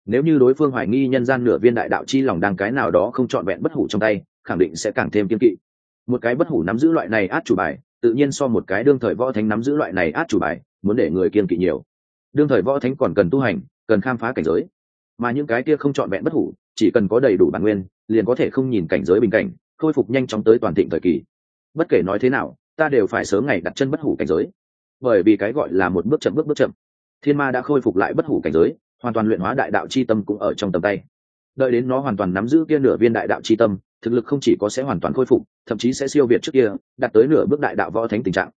Nếu như đối phương hoài nghi nhân gian nửa viên đại đạo chi lòng đang cái nào đó không trọn vẹn bất hủ trong tay, khẳng định sẽ càng thêm kiên kỵ. Một cái bất hủ nắm giữ loại này át chủ bài tự nhiên so một cái đương thời võ thánh nắm giữ loại này át chủ bài, muốn để người kiên kỵ nhiều. Đương thời võ thánh còn cần tu hành, cần khám phá cảnh giới. Mà những cái kia không chọn vẹn bất hủ, chỉ cần có đầy đủ bản nguyên, liền có thể không nhìn cảnh giới bình cảnh, khôi phục nhanh chóng tới toàn thịnh thời kỳ. Bất kể nói thế nào, ta đều phải sớm ngày đặt chân bất hủ cảnh giới. Bởi vì cái gọi là một bước chậm bước bước chậm. Thiên ma đã khôi phục lại bất hủ cảnh giới, hoàn toàn luyện hóa đại đạo c h i tâm cũng ở trong tầm tay. Đợi đến nó hoàn toàn nắm giữ kia nửa viên đại đạo c h i tâm thực lực không chỉ có sẽ hoàn toàn khôi phục, thậm chí sẽ siêu việt trước kia, đạt tới nửa bước đại đạo võ thánh tình trạng.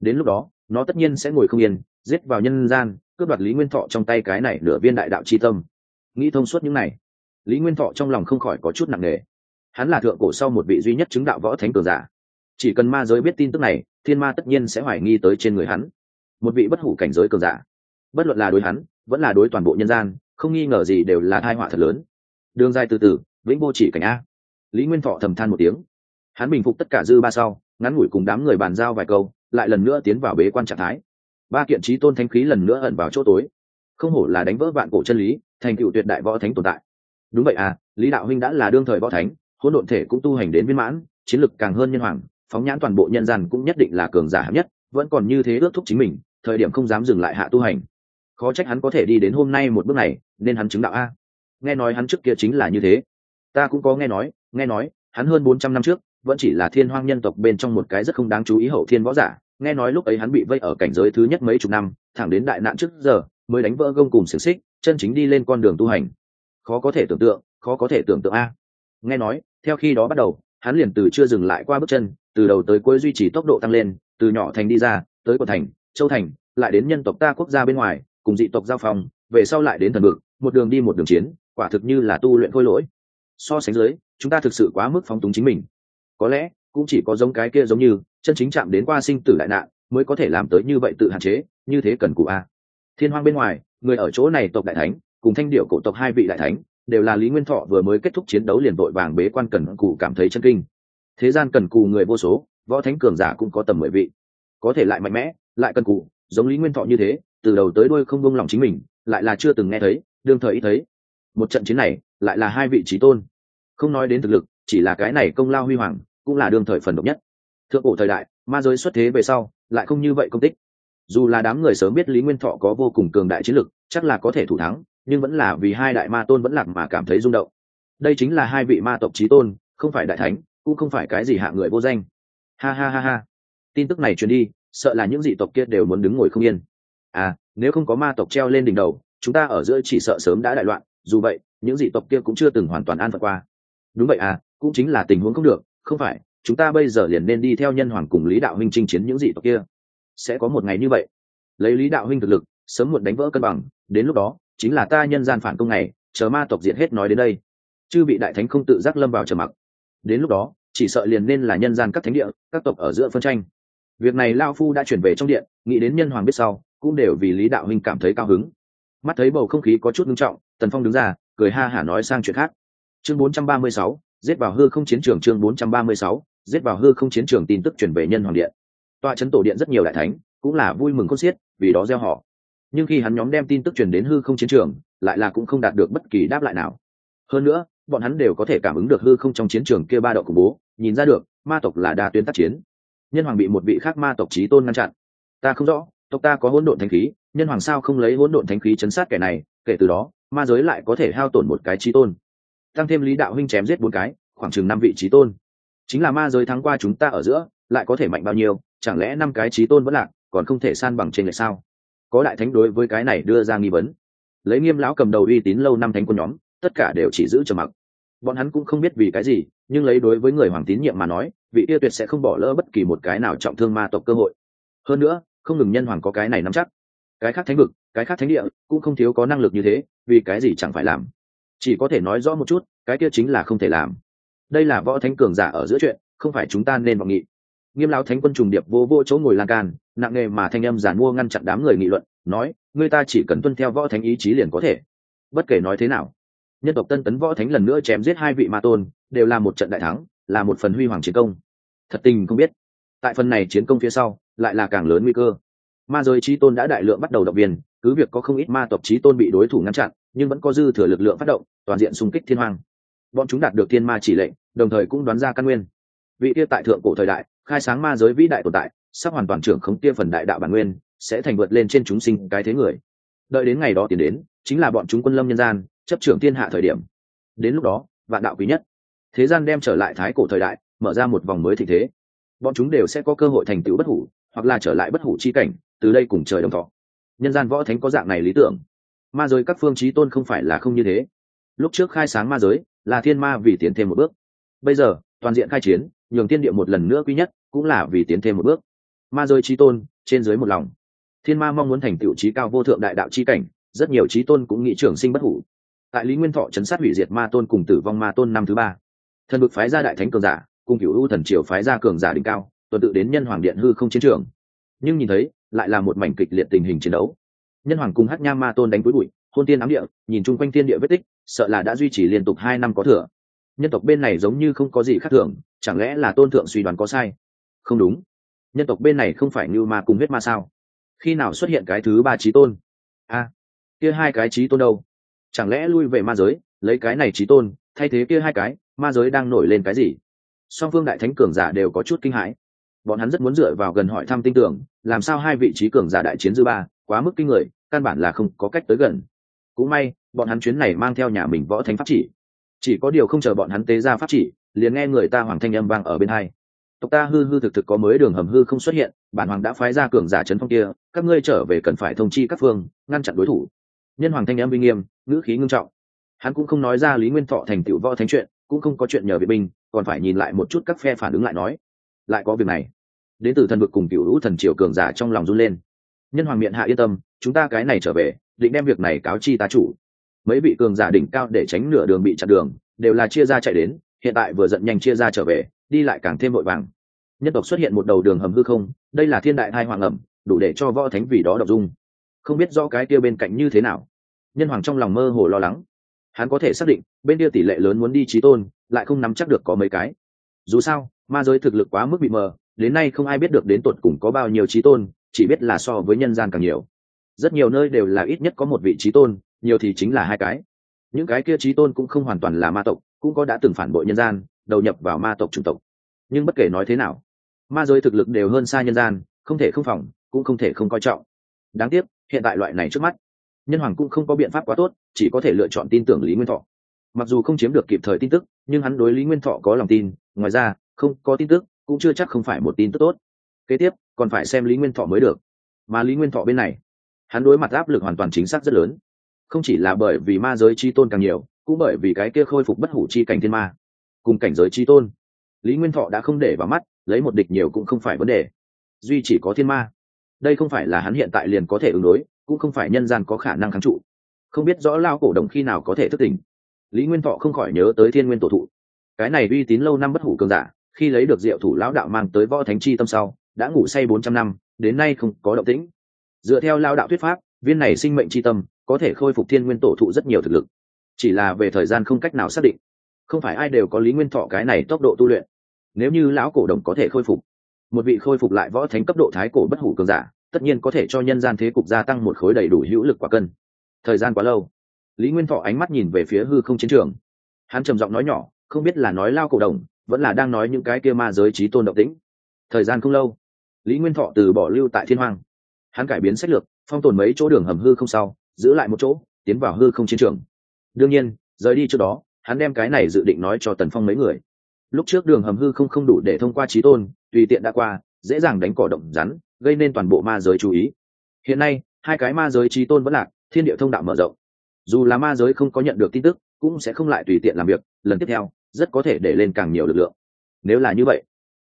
Đến lúc đó, nó tất nhiên sẽ ngồi không yên, giết vào nhân gian, cướp đoạt lý nguyên thọ trong tay cái này nửa viên đại đạo c h i tâm. Nghĩ thông suốt những này, lý nguyên thọ trong lòng không khỏi có chút nặng nề. Hắn là thượng cổ sau một vị duy nhất chứng đạo võ thánh cường giả. Chỉ cần ma giới biết tin tức này, thiên ma tất nhiên sẽ hoài nghi tới trên người hắn. Một vị bất hủ cảnh giới cường giả. Bất luận là đối hắn, vẫn là đối toàn bộ nhân gian, không nghi ngờ gì đều là thai họa thật lớn. Đường dài từ từ, vĩnh vô chỉ cảnh a lý nguyên thọ thầm than một tiếng. Hắn bình phục tất cả dư ba sau, ngắn ngủi cùng đám người bàn giao vài câu, lại lần nữa tiến vào bế quan trạng thái. Ba kiện trí tôn thanh khí lần nữa ẩn vào chỗ tối. Không hổ là đánh vỡ vạn cổ chân lý, thành cựu tuyệt đại võ thánh tồn tại. Đúng vậy à lý đạo huynh đã là đương thời võ thánh, hỗn độn thể cũng tu hành đến viên mãn, chiến lực càng hơn nhân hoàng, phóng nhãn toàn bộ nhân gian cũng nhất định là cường giả hạng nhất, vẫn còn như thế ước thúc chính mình, thời điểm không dám dừng lại hạ tu hành. Khó trách hắn có thể đi đến hôm nay một bước này, nên hắn chứng đạo a. Nghe nói hắn trước kia chính là như thế. Ta cũng có nghe nói nghe nói, hắn hơn bốn trăm năm trước, vẫn chỉ là thiên hoang nhân tộc bên trong một cái rất không đáng chú ý hậu thiên võ giả. Nghe nói lúc ấy hắn bị vây ở cảnh giới thứ nhất mấy chục năm, thẳng đến đại nạn trước giờ, mới đánh vỡ gông cùng xiềng xích, chân chính đi lên con đường tu hành. Khó có thể tưởng tượng, khó có thể tưởng tượng a. Nghe nói, theo khi đó bắt đầu, hắn liền từ chưa dừng lại qua bước chân, từ đầu tới cuối duy trì tốc độ tăng lên, từ nhỏ thành đi ra, tới quận thành, châu thành, lại đến nhân tộc ta quốc gia bên ngoài, cùng dị tộc giao phòng về sau lại đến thần vực, một đường đi một đường chiến, quả thực như là tu luyện khôi lỗi. So sánh dưới chúng ta thực sự quá mức phóng túng chính mình. Có lẽ, cũng chỉ có giống cái kia giống như, chân chính chạm đến qua sinh tử đại nạn, mới có thể làm tới như vậy tự hạn chế, như thế cần cụ a. Thiên hoang bên ngoài, người ở chỗ này tộc đại thánh, cùng thanh điệu cổ tộc hai vị đại thánh, đều là lý nguyên thọ vừa mới kết thúc chiến đấu liền vội vàng bế quan cần cụ cảm thấy chân kinh. Thế gian cần cù người vô số, võ thánh cường giả cũng có tầm mười vị. Có thể lại mạnh mẽ, lại cần cụ giống lý nguyên thọ như thế, từ đầu tới đuôi không buông lòng chính mình, lại là chưa từng nghe thấy, đương thời ít thấy. Một trận chiến này, lại là hai vị trí tôn không nói đến thực lực, chỉ là cái này công lao huy hoàng, cũng là đương thời phần độc nhất. Thượng cổ thời đại, ma giới xuất thế về sau, lại không như vậy công tích. Dù là đám người sớm biết lý nguyên thọ có vô cùng cường đại chiến lực, chắc là có thể thủ thắng, nhưng vẫn là vì hai đại ma tôn vẫn lạc mà cảm thấy rung động. Đây chính là hai vị ma tộc trí tôn, không phải đại thánh, cũng không phải cái gì hạ người vô danh. Ha ha ha ha. Tin tức này truyền đi, sợ là những dị tộc kia đều muốn đứng ngồi không yên. À nếu không có ma tộc treo lên đỉnh đầu, chúng ta ở giữa chỉ sợ sớm đã đại loạn, dù vậy, những dị tộc kia cũng chưa từng hoàn toàn an phận qua đúng vậy à cũng chính là tình huống không được, không phải, chúng ta bây giờ liền nên đi theo nhân hoàng cùng lý đạo huynh chinh chiến những dị tộc kia. Sẽ có một ngày như vậy. Lấy lý đạo huynh thực lực, sớm muộn đánh vỡ cân bằng, đến lúc đó, chính là ta nhân gian phản công này chờ ma tộc diện hết nói đến đây. Chư vị đại thánh không tự giác lâm vào trầm mặc. Đến lúc đó, chỉ sợ liền nên là nhân gian các thánh địa, các tộc ở giữa phân tranh. Việc này lao phu đã chuyển về trong điện, nghĩ đến nhân hoàng biết sau, cũng đều vì lý đạo huynh cảm thấy cao hứng. Mắt thấy bầu không khí có chút nghiêm trọng, tần phong đứng ra, cười ha hả nói sang chuyện khác chương 436, giết vào hư không chiến trường chương 436, giết vào hư không chiến trường tin tức truyền về nhân hoàng điện. Tọa chấn tổ điện rất nhiều đại thánh cũng là vui mừng khôn xiết vì đó gieo họ. Nhưng khi hắn nhóm đem tin tức truyền đến hư không chiến trường lại là cũng không đạt được bất kỳ đáp lại nào. Hơn nữa bọn hắn đều có thể cảm ứng được hư không trong chiến trường kia ba độ khủng bố nhìn ra được ma tộc là đa tuyến tác chiến. Nhân hoàng bị một vị khác ma tộc trí tôn ngăn chặn. Ta không rõ tộc ta có hỗn độn thánh khí nhân hoàng sao không lấy hỗn độn thánh khí chấn sát kẻ này kể từ đó ma giới lại có thể hao tổn một cái trí tôn tăng thêm lý đạo huynh chém giết bốn cái, khoảng chừng năm vị trí tôn. Chính là ma giới thắng qua chúng ta ở giữa, lại có thể mạnh bao nhiêu, chẳng lẽ năm cái trí tôn vẫn lạc, còn không thể san bằng trên lệ sao? Có đại thánh đối với cái này đưa ra nghi vấn. Lấy nghiêm lão cầm đầu uy tín lâu năm thánh quân nhóm, tất cả đều chỉ giữ trầm mặc. Bọn hắn cũng không biết vì cái gì, nhưng lấy đối với người hoàng tín nhiệm mà nói, vị yêu tuyệt sẽ không bỏ lỡ bất kỳ một cái nào trọng thương ma tộc cơ hội. Hơn nữa, không ngừng nhân hoàng có cái này nắm chắc. Cái khác thánh vực, cái khác thánh địa, cũng không thiếu có năng lực như thế, vì cái gì chẳng phải làm? Chỉ có thể nói rõ một chút, cái kia chính là không thể làm. Đây là võ thánh cường giả ở giữa chuyện, không phải chúng ta nên vọng nghị. Nghiêm lão thánh quân trùng điệp vô vô chỗ ngồi lan can, nặng nề mà thanh âm giản mua ngăn chặn đám người nghị luận, nói người ta chỉ cần tuân theo võ thánh ý chí liền có thể. Bất kể nói thế nào, nhân tộc tân tấn võ thánh lần nữa chém giết hai vị ma tôn, đều là một trận đại thắng, là một phần huy hoàng chiến công. Thật tình không biết, tại phần này chiến công phía sau, lại là càng lớn nguy cơ ma giới trí tôn đã đại lượng bắt đầu động viên, cứ việc có không ít ma tộc trí tôn bị đối thủ ngăn chặn, nhưng vẫn có dư thừa lực lượng phát động, toàn diện xung kích thiên hoang. bọn chúng đạt được thiên ma chỉ lệnh, đồng thời cũng đoán ra căn nguyên. Vị kia tại thượng cổ thời đại, khai sáng ma giới vĩ đại tồn tại, sắp hoàn toàn trưởng khống kia phần đại đạo bản nguyên, sẽ thành vượt lên trên chúng sinh cái thế người. Đợi đến ngày đó tiến đến, chính là bọn chúng quân lâm nhân gian, chấp trưởng thiên hạ thời điểm. Đến lúc đó, vạn đạo quý nhất. Thế gian đem trở lại thái cổ thời đại, mở ra một vòng mới thịnh thế. Bọn chúng đều sẽ có cơ hội thành tựu bất hủ hoặc là trở lại bất hủ chi cảnh, từ đây cùng trời đồng thọ. Nhân gian võ thánh có dạng này lý tưởng. Ma giới các phương trí tôn không phải là không như thế. Lúc trước khai sáng ma giới, là thiên ma vì tiến thêm một bước. Bây giờ, toàn diện khai chiến, nhường tiên địa một lần nữa quý nhất, cũng là vì tiến thêm một bước. Ma giới trí tôn, trên dưới một lòng. Thiên ma mong muốn thành tựu trí cao vô thượng đại đạo chi cảnh, rất nhiều trí tôn cũng nghĩ trường sinh bất hủ. Tại lý nguyên thọ chấn sát hủy diệt ma tôn cùng tử vong ma tôn năm thứ ba. Thần vực phái ra đại thánh cường giả, cùng cựu u thần triều phái ra cường giả đỉnh cao tuần tự đến nhân hoàng điện hư không chiến trường. Nhưng nhìn thấy, lại là một mảnh kịch liệt tình hình chiến đấu. Nhân hoàng cùng hát nha ma tôn đánh cuối bụi, hôn tiên ám địa, nhìn chung quanh tiên địa vết tích, sợ là đã duy trì liên tục hai năm có thừa. Nhân tộc bên này giống như không có gì khác thường, chẳng lẽ là tôn thượng suy đoán có sai? Không đúng. Nhân tộc bên này không phải như ma cùng huyết ma sao? Khi nào xuất hiện cái thứ ba trí tôn? A, kia hai cái trí tôn đâu? Chẳng lẽ lui về ma giới, lấy cái này trí tôn, thay thế kia hai cái, ma giới đang nổi lên cái gì? Song phương đại thánh cường giả đều có chút kinh hãi bọn hắn rất muốn dựa vào gần hỏi thăm tin tưởng, làm sao hai vị trí cường giả đại chiến dư ba, quá mức kinh người, căn bản là không có cách tới gần. Cũng may, bọn hắn chuyến này mang theo nhà mình võ thánh pháp chỉ. Chỉ có điều không chờ bọn hắn tế ra pháp chỉ, liền nghe người ta hoàng thanh âm vang ở bên hai. Tộc ta hư hư thực thực có mới đường hầm hư không xuất hiện, bản hoàng đã phái ra cường giả trấn phong kia, các ngươi trở về cần phải thông chi các phương, ngăn chặn đối thủ. Nhân hoàng thanh âm uy nghiêm, ngữ khí ngưng trọng. Hắn cũng không nói ra lý nguyên thọ thành tựu võ thánh chuyện, cũng không có chuyện nhờ vệ binh, còn phải nhìn lại một chút các phe phản ứng lại nói. Lại có việc này đến từ thần vực cùng cựu hữu thần triều cường giả trong lòng run lên. Nhân hoàng miệng hạ yên tâm, chúng ta cái này trở về, định đem việc này cáo chi tá chủ. Mấy vị cường giả đỉnh cao để tránh nửa đường bị chặn đường, đều là chia ra chạy đến, hiện tại vừa giận nhanh chia ra trở về, đi lại càng thêm vội vàng. Nhân tộc xuất hiện một đầu đường hầm hư không, đây là thiên đại hai hoàng ẩm đủ để cho võ thánh vì đó đọc dung. Không biết do cái kia bên cạnh như thế nào. Nhân hoàng trong lòng mơ hồ lo lắng. Hắn có thể xác định, bên kia tỷ lệ lớn muốn đi trí tôn, lại không nắm chắc được có mấy cái. Dù sao, ma giới thực lực quá mức bị mờ đến nay không ai biết được đến tột cùng có bao nhiêu trí tôn, chỉ biết là so với nhân gian càng nhiều. Rất nhiều nơi đều là ít nhất có một vị trí tôn, nhiều thì chính là hai cái. Những cái kia trí tôn cũng không hoàn toàn là ma tộc, cũng có đã từng phản bội nhân gian, đầu nhập vào ma tộc chủng tộc. Nhưng bất kể nói thế nào, ma giới thực lực đều hơn xa nhân gian, không thể không phòng, cũng không thể không coi trọng. Đáng tiếc, hiện tại loại này trước mắt, nhân hoàng cũng không có biện pháp quá tốt, chỉ có thể lựa chọn tin tưởng lý nguyên thọ. Mặc dù không chiếm được kịp thời tin tức, nhưng hắn đối lý nguyên thọ có lòng tin, ngoài ra, không có tin tức cũng chưa chắc không phải một tin tức tốt. Kế tiếp, còn phải xem lý nguyên thọ mới được. Mà lý nguyên thọ bên này, hắn đối mặt áp lực hoàn toàn chính xác rất lớn. Không chỉ là bởi vì ma giới chi tôn càng nhiều, cũng bởi vì cái kia khôi phục bất hủ chi cảnh thiên ma. Cùng cảnh giới chi tôn, lý nguyên thọ đã không để vào mắt, lấy một địch nhiều cũng không phải vấn đề. Duy chỉ có thiên ma. Đây không phải là hắn hiện tại liền có thể ứng đối, cũng không phải nhân gian có khả năng kháng trụ. Không biết rõ lao cổ đồng khi nào có thể thức tỉnh. Lý nguyên thọ không khỏi nhớ tới thiên nguyên tổ thụ. Cái này uy tín lâu năm bất hủ cường giả khi lấy được diệu thủ lão đạo mang tới võ thánh chi tâm sau, đã ngủ say bốn trăm năm, đến nay không có động tĩnh. Dựa theo lao đạo thuyết pháp, viên này sinh mệnh chi tâm có thể khôi phục thiên nguyên tổ thụ rất nhiều thực lực. Chỉ là về thời gian không cách nào xác định. Không phải ai đều có lý nguyên thọ cái này tốc độ tu luyện. Nếu như lão cổ đồng có thể khôi phục, một vị khôi phục lại võ thánh cấp độ thái cổ bất hủ cường giả, tất nhiên có thể cho nhân gian thế cục gia tăng một khối đầy đủ hữu lực quả cân. Thời gian quá lâu. Lý nguyên thọ ánh mắt nhìn về phía hư không chiến trường. Hắn trầm giọng nói nhỏ, không biết là nói lao cổ đồng vẫn là đang nói những cái kia ma giới trí tôn động tĩnh. Thời gian không lâu, lý nguyên thọ từ bỏ lưu tại thiên hoàng hắn cải biến sách lược, phong tồn mấy chỗ đường hầm hư không sau, giữ lại một chỗ, tiến vào hư không chiến trường. Đương nhiên, rời đi trước đó, hắn đem cái này dự định nói cho tần phong mấy người. Lúc trước đường hầm hư không không đủ để thông qua trí tôn, tùy tiện đã qua, dễ dàng đánh cỏ động rắn, gây nên toàn bộ ma giới chú ý. Hiện nay, hai cái ma giới trí tôn vẫn lạc, thiên địa thông đạo mở rộng. Dù là ma giới không có nhận được tin tức, cũng sẽ không lại tùy tiện làm việc, lần tiếp theo rất có thể để lên càng nhiều lực lượng. Nếu là như vậy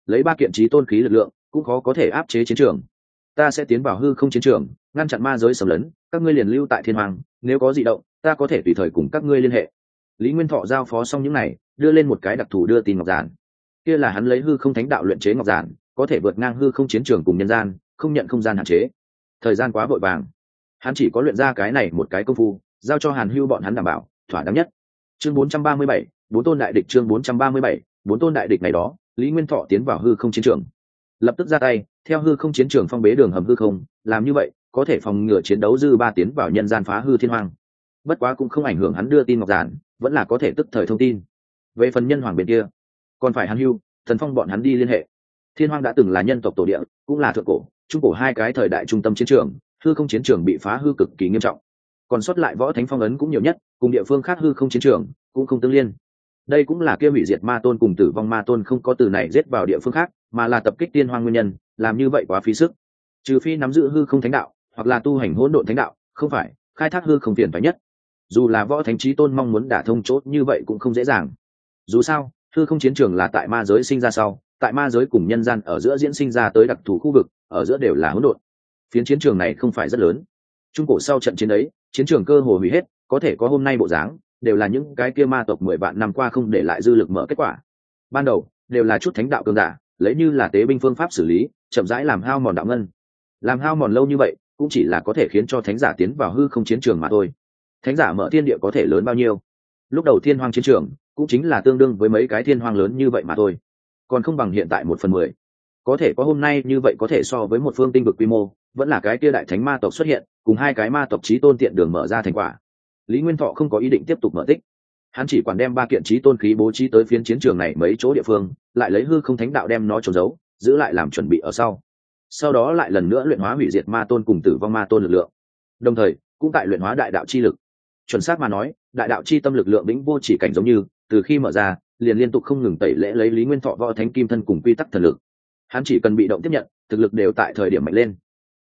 lấy ba kiện trí tôn khí lực lượng cũng khó có thể áp chế chiến trường. Ta sẽ tiến vào hư không chiến trường ngăn chặn ma giới sầm lấn các ngươi liền lưu tại thiên hoàng nếu có di động ta có thể tùy thời cùng các ngươi liên hệ. Lý nguyên thọ giao phó xong những n à y đưa lên một cái đặc thù đưa tin ngọc giản. Kia là hắn lấy hư không thánh đạo luyện chế ngọc giản có thể vượt ngang hư không chiến trường cùng nhân gian không nhận không gian hạn chế. Thời gian quá vội vàng. Hắn chỉ có luyện ra cái này một cái công phu giao cho hàn hưu bọn hắn đảm bảo thỏa đáng nhất. Chương 437, bốn tôn đại địch chương 437, bốn tôn đại địch này đó lý nguyên thọ tiến vào hư không chiến trường. Lập tức ra tay theo hư không chiến trường phong bế đường hầm hư không làm như vậy có thể phòng ngừa chiến đấu dư ba tiến vào nhân gian phá hư thiên hoàng bất quá cũng không ảnh hưởng hắn đưa tin ngọc giản vẫn là có thể tức thời thông tin. Về phần nhân hoàng bên kia còn phải hắn hưu thần phong bọn hắn đi liên hệ. Thiên hoàng đã từng là nhân tộc tổ địa cũng là thượng cổ trung cổ hai cái thời đại trung tâm chiến trường hư không chiến trường bị phá hư cực kỳ nghiêm trọng. Còn sót lại võ thánh phong ấn cũng nhiều nhất cùng địa phương khác hư không chiến trường cũng không tương liên đây cũng là kia hủy diệt ma tôn cùng tử vong ma tôn không có từ này giết vào địa phương khác, mà là tập kích tiên hoang nguyên nhân, làm như vậy quá phí sức. Trừ phi nắm giữ hư không thánh đạo, hoặc là tu hành hỗn độn thánh đạo, không phải, khai thác hư không phiền phải nhất. Dù là võ thánh trí tôn mong muốn đả thông chốt như vậy cũng không dễ dàng. Dù sao, hư không chiến trường là tại ma giới sinh ra sau, tại ma giới cùng nhân gian ở giữa diễn sinh ra tới đặc thù khu vực, ở giữa đều là hỗn độn. Phiến chiến trường này không phải rất lớn. Trung cổ sau trận chiến ấy, chiến trường cơ hồ hủy hết, có thể có hôm nay bộ dáng đều là những cái kia ma tộc mười vạn năm qua không để lại dư lực mở kết quả. Ban đầu, đều là chút thánh đạo cường giả, lấy như là tế binh phương pháp xử lý, chậm rãi làm hao mòn đạo ngân. Làm hao mòn lâu như vậy, cũng chỉ là có thể khiến cho thánh giả tiến vào hư không chiến trường mà thôi. Thánh giả mở thiên địa có thể lớn bao nhiêu? Lúc đầu thiên hoang chiến trường, cũng chính là tương đương với mấy cái thiên hoang lớn như vậy mà thôi. Còn không bằng hiện tại một phần mười. Có thể có hôm nay như vậy có thể so với một phương tinh vực quy mô, vẫn là cái kia đại thánh ma tộc xuất hiện, cùng hai cái ma tộc trí tôn tiện đường mở ra thành quả lý nguyên thọ không có ý định tiếp tục mở tích. Hắn chỉ quản đem ba kiện trí tôn khí bố trí tới phiến chiến trường này mấy chỗ địa phương, lại lấy hư không thánh đạo đem nó trốn giấu, giữ lại làm chuẩn bị ở sau. Sau đó lại lần nữa luyện hóa hủy diệt ma tôn cùng tử vong ma tôn lực lượng. Đồng thời, cũng tại luyện hóa đại đạo chi lực. Chuẩn xác mà nói, đại đạo chi tâm lực lượng vĩnh vô chỉ cảnh giống như, từ khi mở ra, liền liên tục không ngừng tẩy lễ lấy lý nguyên thọ võ thánh kim thân cùng quy tắc thần lực. Hắn chỉ cần bị động tiếp nhận, thực lực đều tại thời điểm mạnh lên.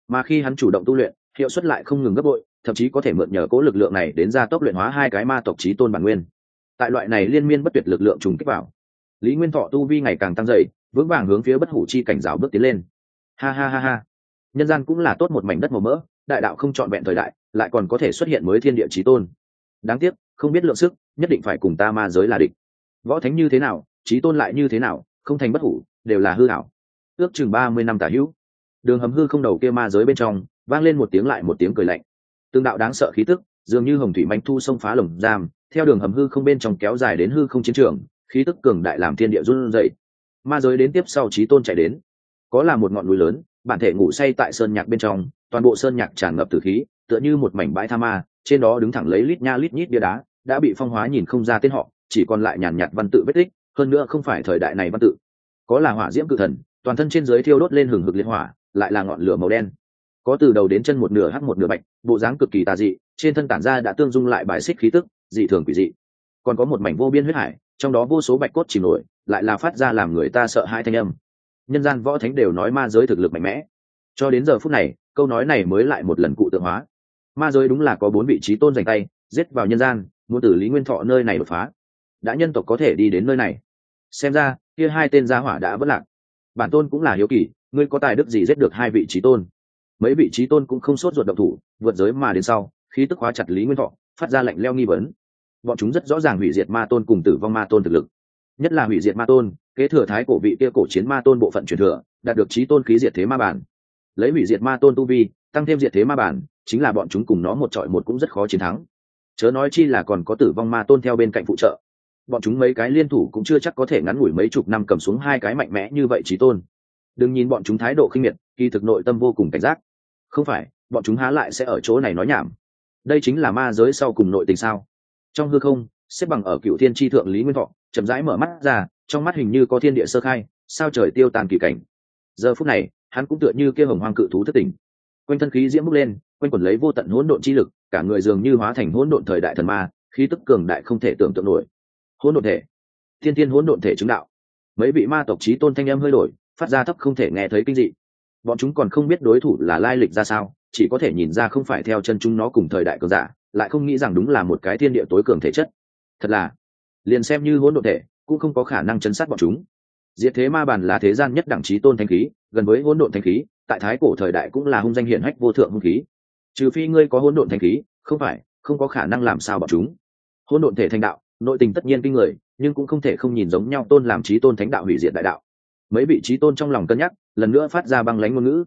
Mà khi hắn chủ động tu luyện, hiệu suất lại không ngừng gấp bội thậm chí có thể mượn nhờ cố lực lượng này đến gia tốc luyện hóa hai cái ma tộc trí tôn bản nguyên. Tại loại này liên miên bất tuyệt lực lượng trùng kích vào, lý nguyên thọ tu vi ngày càng tăng dậy, vững vàng hướng phía bất hủ chi cảnh rào bước tiến lên. Ha ha ha ha. Nhân gian cũng là tốt một mảnh đất màu mỡ, đại đạo không trọn vẹn thời đại, lại còn có thể xuất hiện mới thiên địa trí tôn. Đáng tiếc, không biết lượng sức, nhất định phải cùng ta ma giới là địch. Võ thánh như thế nào trí tôn lại như thế nào, không thành bất hủ, đều là hư hảo ước chừng ba mươi năm tả hữu. Đường hầm hư không đầu kia ma giới bên trong, vang lên một tiếng lại một tiếng cười lạnh tương đạo đáng sợ khí tức, dường như hồng thủy manh thu xông phá lồng giam, theo đường hầm hư không bên trong kéo dài đến hư không chiến trường, khí tức cường đại làm thiên địa run dậy ma giới đến tiếp sau trí tôn chạy đến. Có là một ngọn núi lớn, bản thể ngủ say tại sơn nhạc bên trong, toàn bộ sơn nhạc tràn ngập từ khí, tựa như một mảnh bãi tha ma, trên đó đứng thẳng lấy lít nha lít nhít bia đá, đã bị phong hóa nhìn không ra tên họ, chỉ còn lại nhàn nhạt văn tự vết tích, hơn nữa không phải thời đại này văn tự. Có là hỏa diễm cự thần, toàn thân trên dưới thiêu đốt lên hừng hực liên hỏa, lại là ngọn lửa màu đen có từ đầu đến chân một nửa hắc một nửa bạch, bộ dáng cực kỳ tà dị, trên thân tản ra đã tương dung lại bài xích khí tức, dị thường quỷ dị. Còn có một mảnh vô biên huyết hải, trong đó vô số bạch cốt chìm nổi, lại là phát ra làm người ta sợ hai thanh âm. Nhân gian võ thánh đều nói ma giới thực lực mạnh mẽ. Cho đến giờ phút này, câu nói này mới lại một lần cụ tượng hóa. Ma giới đúng là có bốn vị trí tôn dành tay, giết vào nhân gian, muốn tử lý nguyên thọ nơi này đột phá. Đã nhân tộc có thể đi đến nơi này. Xem ra, kia hai tên gia hỏa đã vất lạc. Bản tôn cũng là hiếu kỳ, ngươi có tài đức gì giết được hai vị trí tôn? Mấy vị trí tôn cũng không sốt ruột động thủ, vượt giới mà đến sau khi tức hóa chặt lý nguyên thọ, phát ra lệnh leo nghi vấn. Bọn chúng rất rõ ràng hủy diệt ma tôn cùng tử vong ma tôn thực lực. Nhất là hủy diệt ma tôn, kế thừa thái cổ vị kia cổ chiến ma tôn bộ phận truyền thừa, đạt được trí tôn khí diệt thế ma bản. Lấy hủy diệt ma tôn tu vi, tăng thêm diệt thế ma bản, chính là bọn chúng cùng nó một trọi một cũng rất khó chiến thắng. Chớ nói chi là còn có tử vong ma tôn theo bên cạnh phụ trợ. Bọn chúng mấy cái liên thủ cũng chưa chắc có thể ngắn ngủi mấy chục năm cầm xuống hai cái mạnh mẽ như vậy trí tôn. Đừng nhìn bọn chúng thái độ khinh miệt, kỳ thực nội tâm vô cùng cảnh giác không phải, bọn chúng há lại sẽ ở chỗ này nói nhảm. Đây chính là ma giới sau cùng nội tình sao? Trong hư không, xếp bằng ở cựu thiên tri thượng lý nguyên thọ, chậm rãi mở mắt ra, trong mắt hình như có thiên địa sơ khai, sao trời tiêu tàn kỳ cảnh. Giờ phút này, hắn cũng tựa như kia hồng hoang cự thú thất tình quanh thân khí diễm bước lên, quanh quẩn lấy vô tận hỗn độn chi lực, cả người dường như hóa thành hỗn độn thời đại thần ma, khí tức cường đại không thể tưởng tượng nổi. Hỗn độn thể. Thiên thiên hỗn độn thể chứng đạo. Mấy vị ma tộc trí tôn thanh em hơi đổi, phát ra thấp không thể nghe thấy kinh dị bọn chúng còn không biết đối thủ là lai lịch ra sao, chỉ có thể nhìn ra không phải theo chân chúng nó cùng thời đại cường giả, lại không nghĩ rằng đúng là một cái thiên địa tối cường thể chất. Thật là, liền xem như hỗn độn thể, cũng không có khả năng chấn sát bọn chúng. Diệt thế ma bản là thế gian nhất đẳng trí tôn thanh khí, gần với hỗn độn thanh khí, tại thái cổ thời đại cũng là hung danh hiển hách vô thượng hung khí. Trừ phi ngươi có hỗn độn thanh khí, không phải, không có khả năng làm sao bọn chúng. Hỗn độn thể thanh đạo, nội tình tất nhiên kinh người, nhưng cũng không thể không nhìn giống nhau tôn làm trí tôn thánh đạo hủy diệt đại đạo. Mấy vị trí tôn trong lòng cân nhắc lần nữa phát ra băng lánh ngôn ngữ.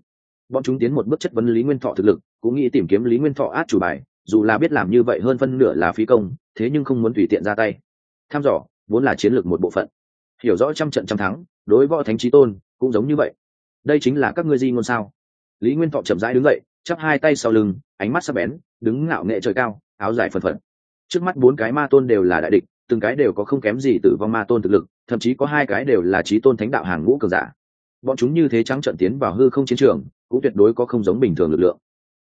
Bọn chúng tiến một bước chất vấn lý nguyên thọ thực lực, cũng nghĩ tìm kiếm lý nguyên thọ át chủ bài, dù là biết làm như vậy hơn phân nửa là phí công, thế nhưng không muốn tùy tiện ra tay. Tham dò, vốn là chiến lược một bộ phận. Hiểu rõ trăm trận trăm thắng, đối võ thánh trí tôn, cũng giống như vậy. Đây chính là các ngươi di ngôn sao? Lý nguyên thọ chậm rãi đứng dậy, chắp hai tay sau lưng, ánh mắt sắc bén, đứng ngạo nghệ trời cao, áo dài phần phật. Trước mắt bốn cái ma tôn đều là đại địch, từng cái đều có không kém gì tử vong ma tôn thực lực, thậm chí có hai cái đều là trí tôn thánh đạo hàng ngũ cường giả bọn chúng như thế trắng trận tiến vào hư không chiến trường, cũng tuyệt đối có không giống bình thường lực lượng.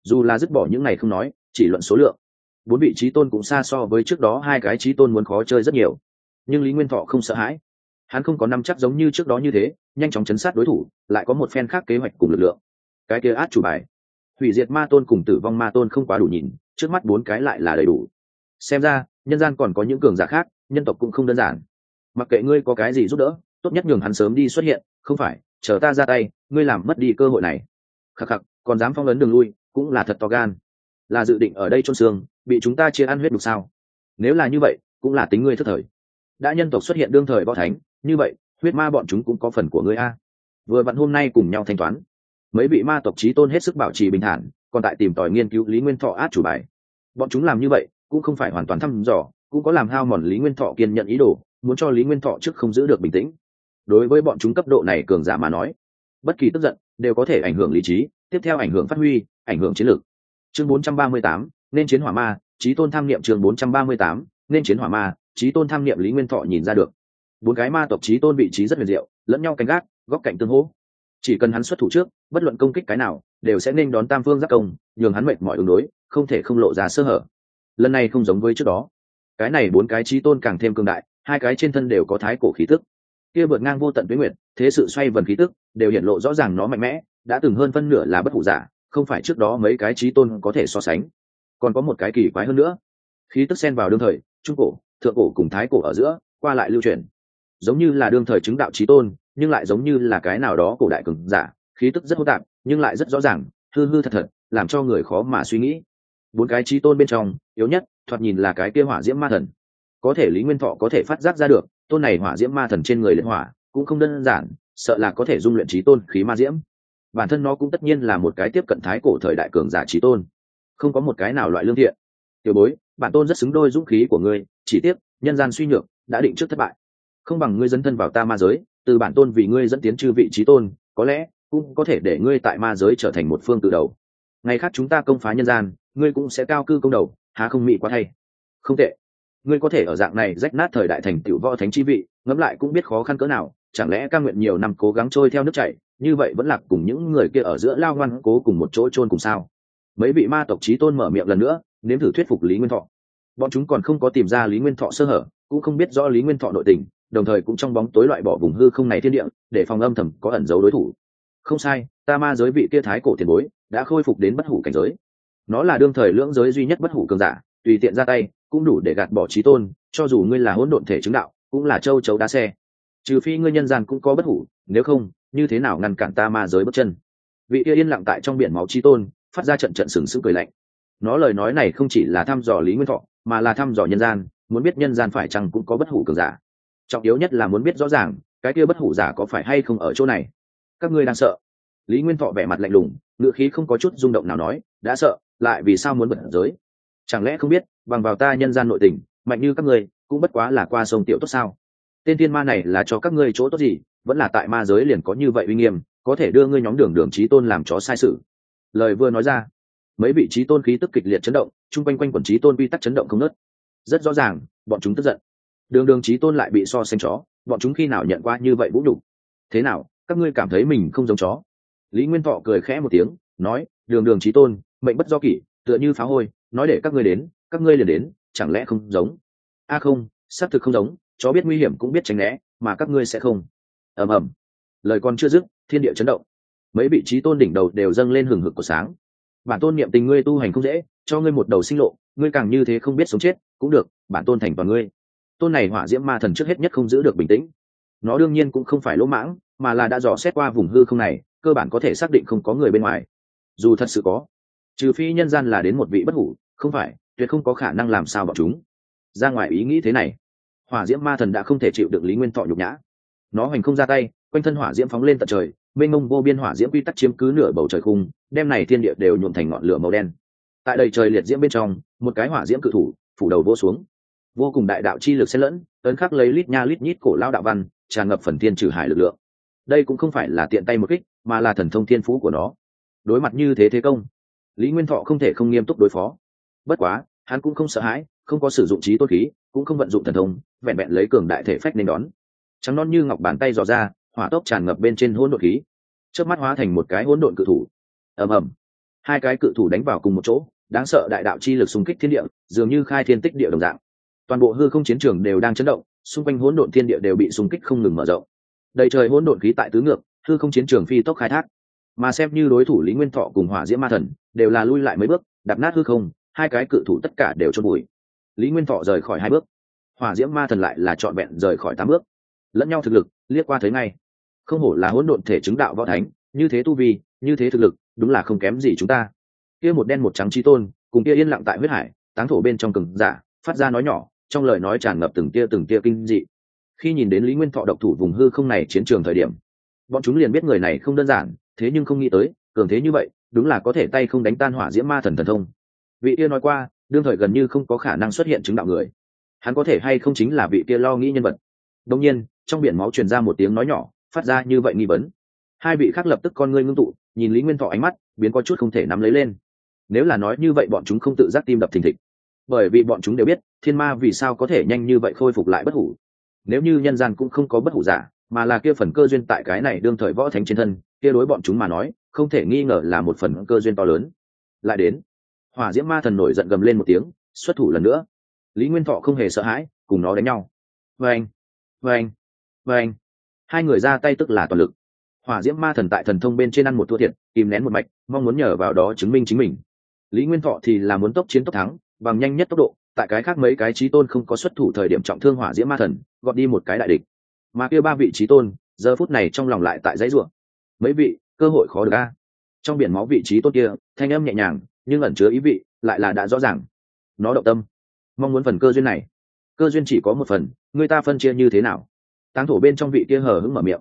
Dù là dứt bỏ những này không nói, chỉ luận số lượng, bốn vị trí tôn cũng xa so với trước đó hai cái trí tôn muốn khó chơi rất nhiều. Nhưng lý nguyên thọ không sợ hãi. Hắn không có năm chắc giống như trước đó như thế, nhanh chóng chấn sát đối thủ, lại có một phen khác kế hoạch cùng lực lượng. Cái kia át chủ bài. Hủy diệt ma tôn cùng tử vong ma tôn không quá đủ nhìn, trước mắt bốn cái lại là đầy đủ. Xem ra, nhân gian còn có những cường giả khác, nhân tộc cũng không đơn giản. Mặc kệ ngươi có cái gì giúp đỡ tốt nhất nhường hắn sớm đi xuất hiện, không phải, chờ ta ra tay, ngươi làm mất đi cơ hội này. Khắc khắc, còn dám phong ấn đường lui, cũng là thật to gan. Là dự định ở đây trôn xương, bị chúng ta chia ăn huyết đục sao? Nếu là như vậy, cũng là tính ngươi thất thời. Đã nhân tộc xuất hiện đương thời võ thánh, như vậy, huyết ma bọn chúng cũng có phần của ngươi a. Vừa vặn hôm nay cùng nhau thanh toán. Mấy vị ma tộc trí tôn hết sức bảo trì bình thản, còn tại tìm tòi nghiên cứu lý nguyên thọ át chủ bài. Bọn chúng làm như vậy, cũng không phải hoàn toàn thăm dò, cũng có làm hao mòn lý nguyên thọ kiên nhận ý đồ, muốn cho lý nguyên thọ trước không giữ được bình tĩnh đối với bọn chúng cấp độ này cường giả mà nói bất kỳ tức giận đều có thể ảnh hưởng lý trí tiếp theo ảnh hưởng phát huy ảnh hưởng chiến lược. Chương 438, nên chiến hỏa ma trí tôn tham niệm chương 438, nên chiến hỏa ma trí tôn tham niệm lý nguyên thọ nhìn ra được. Bốn cái ma tộc trí tôn vị trí rất huyền diệu lẫn nhau canh gác góc cạnh tương hỗ. Chỉ cần hắn xuất thủ trước bất luận công kích cái nào đều sẽ nên đón tam phương giác công nhường hắn mệt mọi ứng đối không thể không lộ ra sơ hở. Lần này không giống với trước đó. Cái này bốn cái trí tôn càng thêm cường đại hai cái trên thân đều có thái cổ khí tức kia vượt ngang vô tận tuyết nguyệt, thế sự xoay vần khí tức, đều hiện lộ rõ ràng nó mạnh mẽ, đã từng hơn phân nửa là bất hủ giả, không phải trước đó mấy cái trí tôn có thể so sánh. Còn có một cái kỳ quái hơn nữa. Khí tức xen vào đương thời, trung cổ, thượng cổ cùng thái cổ ở giữa, qua lại lưu truyền. Giống như là đương thời chứng đạo trí tôn, nhưng lại giống như là cái nào đó cổ đại cường giả, khí tức rất hỗn tạp, nhưng lại rất rõ ràng, hư hư thật thật, làm cho người khó mà suy nghĩ. Bốn cái trí tôn bên trong, yếu nhất, thoạt nhìn là cái kia hỏa diễm ma thần. Có thể lý nguyên thọ có thể phát giác ra được tôn này hỏa diễm ma thần trên người liệt hỏa cũng không đơn giản, sợ là có thể dung luyện trí tôn khí ma diễm. Bản thân nó cũng tất nhiên là một cái tiếp cận thái cổ thời đại cường giả trí tôn. Không có một cái nào loại lương thiện. Tiểu bối, bản tôn rất xứng đôi dũng khí của ngươi, chỉ tiếc, nhân gian suy nhược, đã định trước thất bại. Không bằng ngươi dẫn thân vào ta ma giới, từ bản tôn vì ngươi dẫn tiến chư vị trí tôn, có lẽ cũng có thể để ngươi tại ma giới trở thành một phương từ đầu. Ngày khác chúng ta công phá nhân gian, ngươi cũng sẽ cao cư công đầu, há không mị quá thay. Không tệ ngươi có thể ở dạng này rách nát thời đại thành tựu võ thánh chi vị, ngẫm lại cũng biết khó khăn cỡ nào, chẳng lẽ ca nguyện nhiều năm cố gắng trôi theo nước chảy, như vậy vẫn lạc cùng những người kia ở giữa lao ngoan cố cùng một chỗ chôn cùng sao? Mấy vị ma tộc trí tôn mở miệng lần nữa, nếm thử thuyết phục lý nguyên thọ. Bọn chúng còn không có tìm ra lý nguyên thọ sơ hở, cũng không biết rõ lý nguyên thọ nội tình, đồng thời cũng trong bóng tối loại bỏ vùng hư không này thiên địa, để phòng âm thầm có ẩn giấu đối thủ. Không sai, ta ma giới vị kia thái cổ tiền bối, đã khôi phục đến bất hủ cảnh giới. Nó là đương thời lưỡng giới duy nhất bất hủ cường giả, tùy tiện ra tay cũng đủ để gạt bỏ trí tôn, cho dù ngươi là hỗn độn thể chứng đạo, cũng là châu chấu đá xe. Trừ phi ngươi nhân gian cũng có bất hủ, nếu không, như thế nào ngăn cản ta ma giới bước chân? Vị kia yên lặng tại trong biển máu trí tôn, phát ra trận trận sừng sững cười lạnh. Nó lời nói này không chỉ là thăm dò lý nguyên thọ, mà là thăm dò nhân gian, muốn biết nhân gian phải chăng cũng có bất hủ cường giả. Trọng yếu nhất là muốn biết rõ ràng, cái kia bất hủ giả có phải hay không ở chỗ này? Các ngươi đang sợ. Lý nguyên thọ vẻ mặt lạnh lùng ngựa khí không có chút rung động nào nói, đã sợ, lại vì sao muốn bật giới? Chẳng lẽ không biết bằng vào ta nhân gian nội tình, mạnh như các ngươi, cũng bất quá là qua sông tiểu tốt sao? Tên thiên ma này là cho các ngươi chỗ tốt gì? Vẫn là tại ma giới liền có như vậy uy nghiêm, có thể đưa ngươi nhóm đường đường trí tôn làm chó sai sự. Lời vừa nói ra, mấy vị trí tôn khí tức kịch liệt chấn động, chung quanh quanh quần trí tôn quy tắc chấn động không nớt rất rõ ràng, bọn chúng tức giận. Đường đường trí tôn lại bị so sánh chó, bọn chúng khi nào nhận qua như vậy vũ nhục? Thế nào, các ngươi cảm thấy mình không giống chó? Lý nguyên thọ cười khẽ một tiếng, nói, đường đường trí tôn, mệnh bất do kỷ, tựa như phá hôi, nói để các ngươi đến các ngươi liền đến, chẳng lẽ không giống? A à không, xác thực không giống, chó biết nguy hiểm cũng biết tránh né, mà các ngươi sẽ không. Ầm ầm. Lời còn chưa dứt, thiên địa chấn động. Mấy vị trí tôn đỉnh đầu đều dâng lên hừng hực của sáng. Bản tôn niệm tình ngươi tu hành không dễ, cho ngươi một đầu sinh lộ, ngươi càng như thế không biết sống chết, cũng được, bản tôn thành toàn ngươi. Tôn này hỏa diễm ma thần trước hết nhất không giữ được bình tĩnh. Nó đương nhiên cũng không phải lỗ mãng, mà là đã dò xét qua vùng hư không này, cơ bản có thể xác định không có người bên ngoài. Dù thật sự có, trừ phi nhân gian là đến một vị bất hủ, không phải tuyệt không có khả năng làm sao bọn chúng. Ra ngoài ý nghĩ thế này, hỏa diễm ma thần đã không thể chịu được lý nguyên thọ nhục nhã. Nó hoành không ra tay, quanh thân hỏa diễm phóng lên tận trời, mênh mông vô biên hỏa diễm quy tắc chiếm cứ nửa bầu trời khung, đem này thiên địa đều nhuộm thành ngọn lửa màu đen. Tại đầy trời liệt diễm bên trong, một cái hỏa diễm cự thủ, phủ đầu vô xuống. Vô cùng đại đạo chi lực xen lẫn ấn khắc lấy lít nha lít nhít cổ lao đạo văn, tràn ngập phần thiên trừ hải lực lượng. Đây cũng không phải là tiện tay một kích, mà là thần thông thiên phú của nó. Đối mặt như thế thế công, lý nguyên thọ không thể không nghiêm túc đối phó bất quá, hắn cũng không sợ hãi, không có sử dụng trí tôn khí, cũng không vận dụng thần thông, vẹn vẹn lấy cường đại thể phách nên đón. Trắng non như ngọc bàn tay dò ra, hỏa tốc tràn ngập bên trên hỗn độn khí. Trước mắt hóa thành một cái hỗn độn cự thủ. Ầm ầm. Hai cái cự thủ đánh vào cùng một chỗ, đáng sợ đại đạo chi lực xung kích thiên địa, dường như khai thiên tích địa đồng dạng. Toàn bộ hư không chiến trường đều đang chấn động, xung quanh hỗn độn thiên địa đều bị xung kích không ngừng mở rộng. Đầy trời hỗn độn khí tại tứ ngược, hư không chiến trường phi tốc khai thác. Mà xem như đối thủ lý nguyên thọ cùng hỏa diễm ma thần, đều là lui lại mấy bước đập nát hư không hai cái cự thủ tất cả đều chôn bụi lý nguyên thọ rời khỏi hai bước. Hỏa diễm ma thần lại là trọn vẹn rời khỏi tám bước. Lẫn nhau thực lực, liếc qua thấy ngay. Không hổ là hỗn độn thể chứng đạo võ thánh, như thế tu vi, như thế thực lực, đúng là không kém gì chúng ta. Kia một đen một trắng trí tôn, cùng kia yên lặng tại huyết hải, táng thổ bên trong cừng giả, phát ra nói nhỏ, trong lời nói tràn ngập từng tia từng tia kinh dị. Khi nhìn đến lý nguyên thọ độc thủ vùng hư không này chiến trường thời điểm, bọn chúng liền biết người này không đơn giản, thế nhưng không nghĩ tới, cường thế như vậy, đúng là có thể tay không đánh tan hỏa diễm ma thần thần thông vị kia nói qua, đương thời gần như không có khả năng xuất hiện chứng đạo người. Hắn có thể hay không chính là vị kia lo nghĩ nhân vật? Đông nhiên, trong biển máu truyền ra một tiếng nói nhỏ, phát ra như vậy nghi vấn. Hai vị khác lập tức con ngươi ngưng tụ, nhìn lý nguyên thọ ánh mắt, biến có chút không thể nắm lấy lên. Nếu là nói như vậy bọn chúng không tự giác tim đập thình thịch. Bởi vì bọn chúng đều biết, thiên ma vì sao có thể nhanh như vậy khôi phục lại bất hủ? Nếu như nhân gian cũng không có bất hủ giả, mà là kia phần cơ duyên tại cái này đương thời võ thánh trên thân, kia đối bọn chúng mà nói, không thể nghi ngờ là một phần cơ duyên to lớn. Lại đến hỏa diễm ma thần nổi giận gầm lên một tiếng, xuất thủ lần nữa. Lý nguyên thọ không hề sợ hãi, cùng nó đánh nhau. Vê anh vê anh vê anh hai người ra tay tức là toàn lực. Hỏa diễm ma thần tại thần thông bên trên ăn một thua thiệt, kìm nén một mạch, mong muốn nhờ vào đó chứng minh chính mình. Lý nguyên thọ thì là muốn tốc chiến tốc thắng, bằng nhanh nhất tốc độ, tại cái khác mấy cái trí tôn không có xuất thủ thời điểm trọng thương hỏa diễm ma thần, gọt đi một cái đại địch. Mà kia ba vị trí tôn, giờ phút này trong lòng lại tại dãy ruộng mấy vị, cơ hội khó được a. Trong biển máu vị trí tôn kia, thanh âm nhẹ nhàng nhưng ẩn chứa ý vị lại là đã rõ ràng. Nó động tâm. Mong muốn phần cơ duyên này. Cơ duyên chỉ có một phần, người ta phân chia như thế nào? Táng thổ bên trong vị kia hờ hững mở miệng.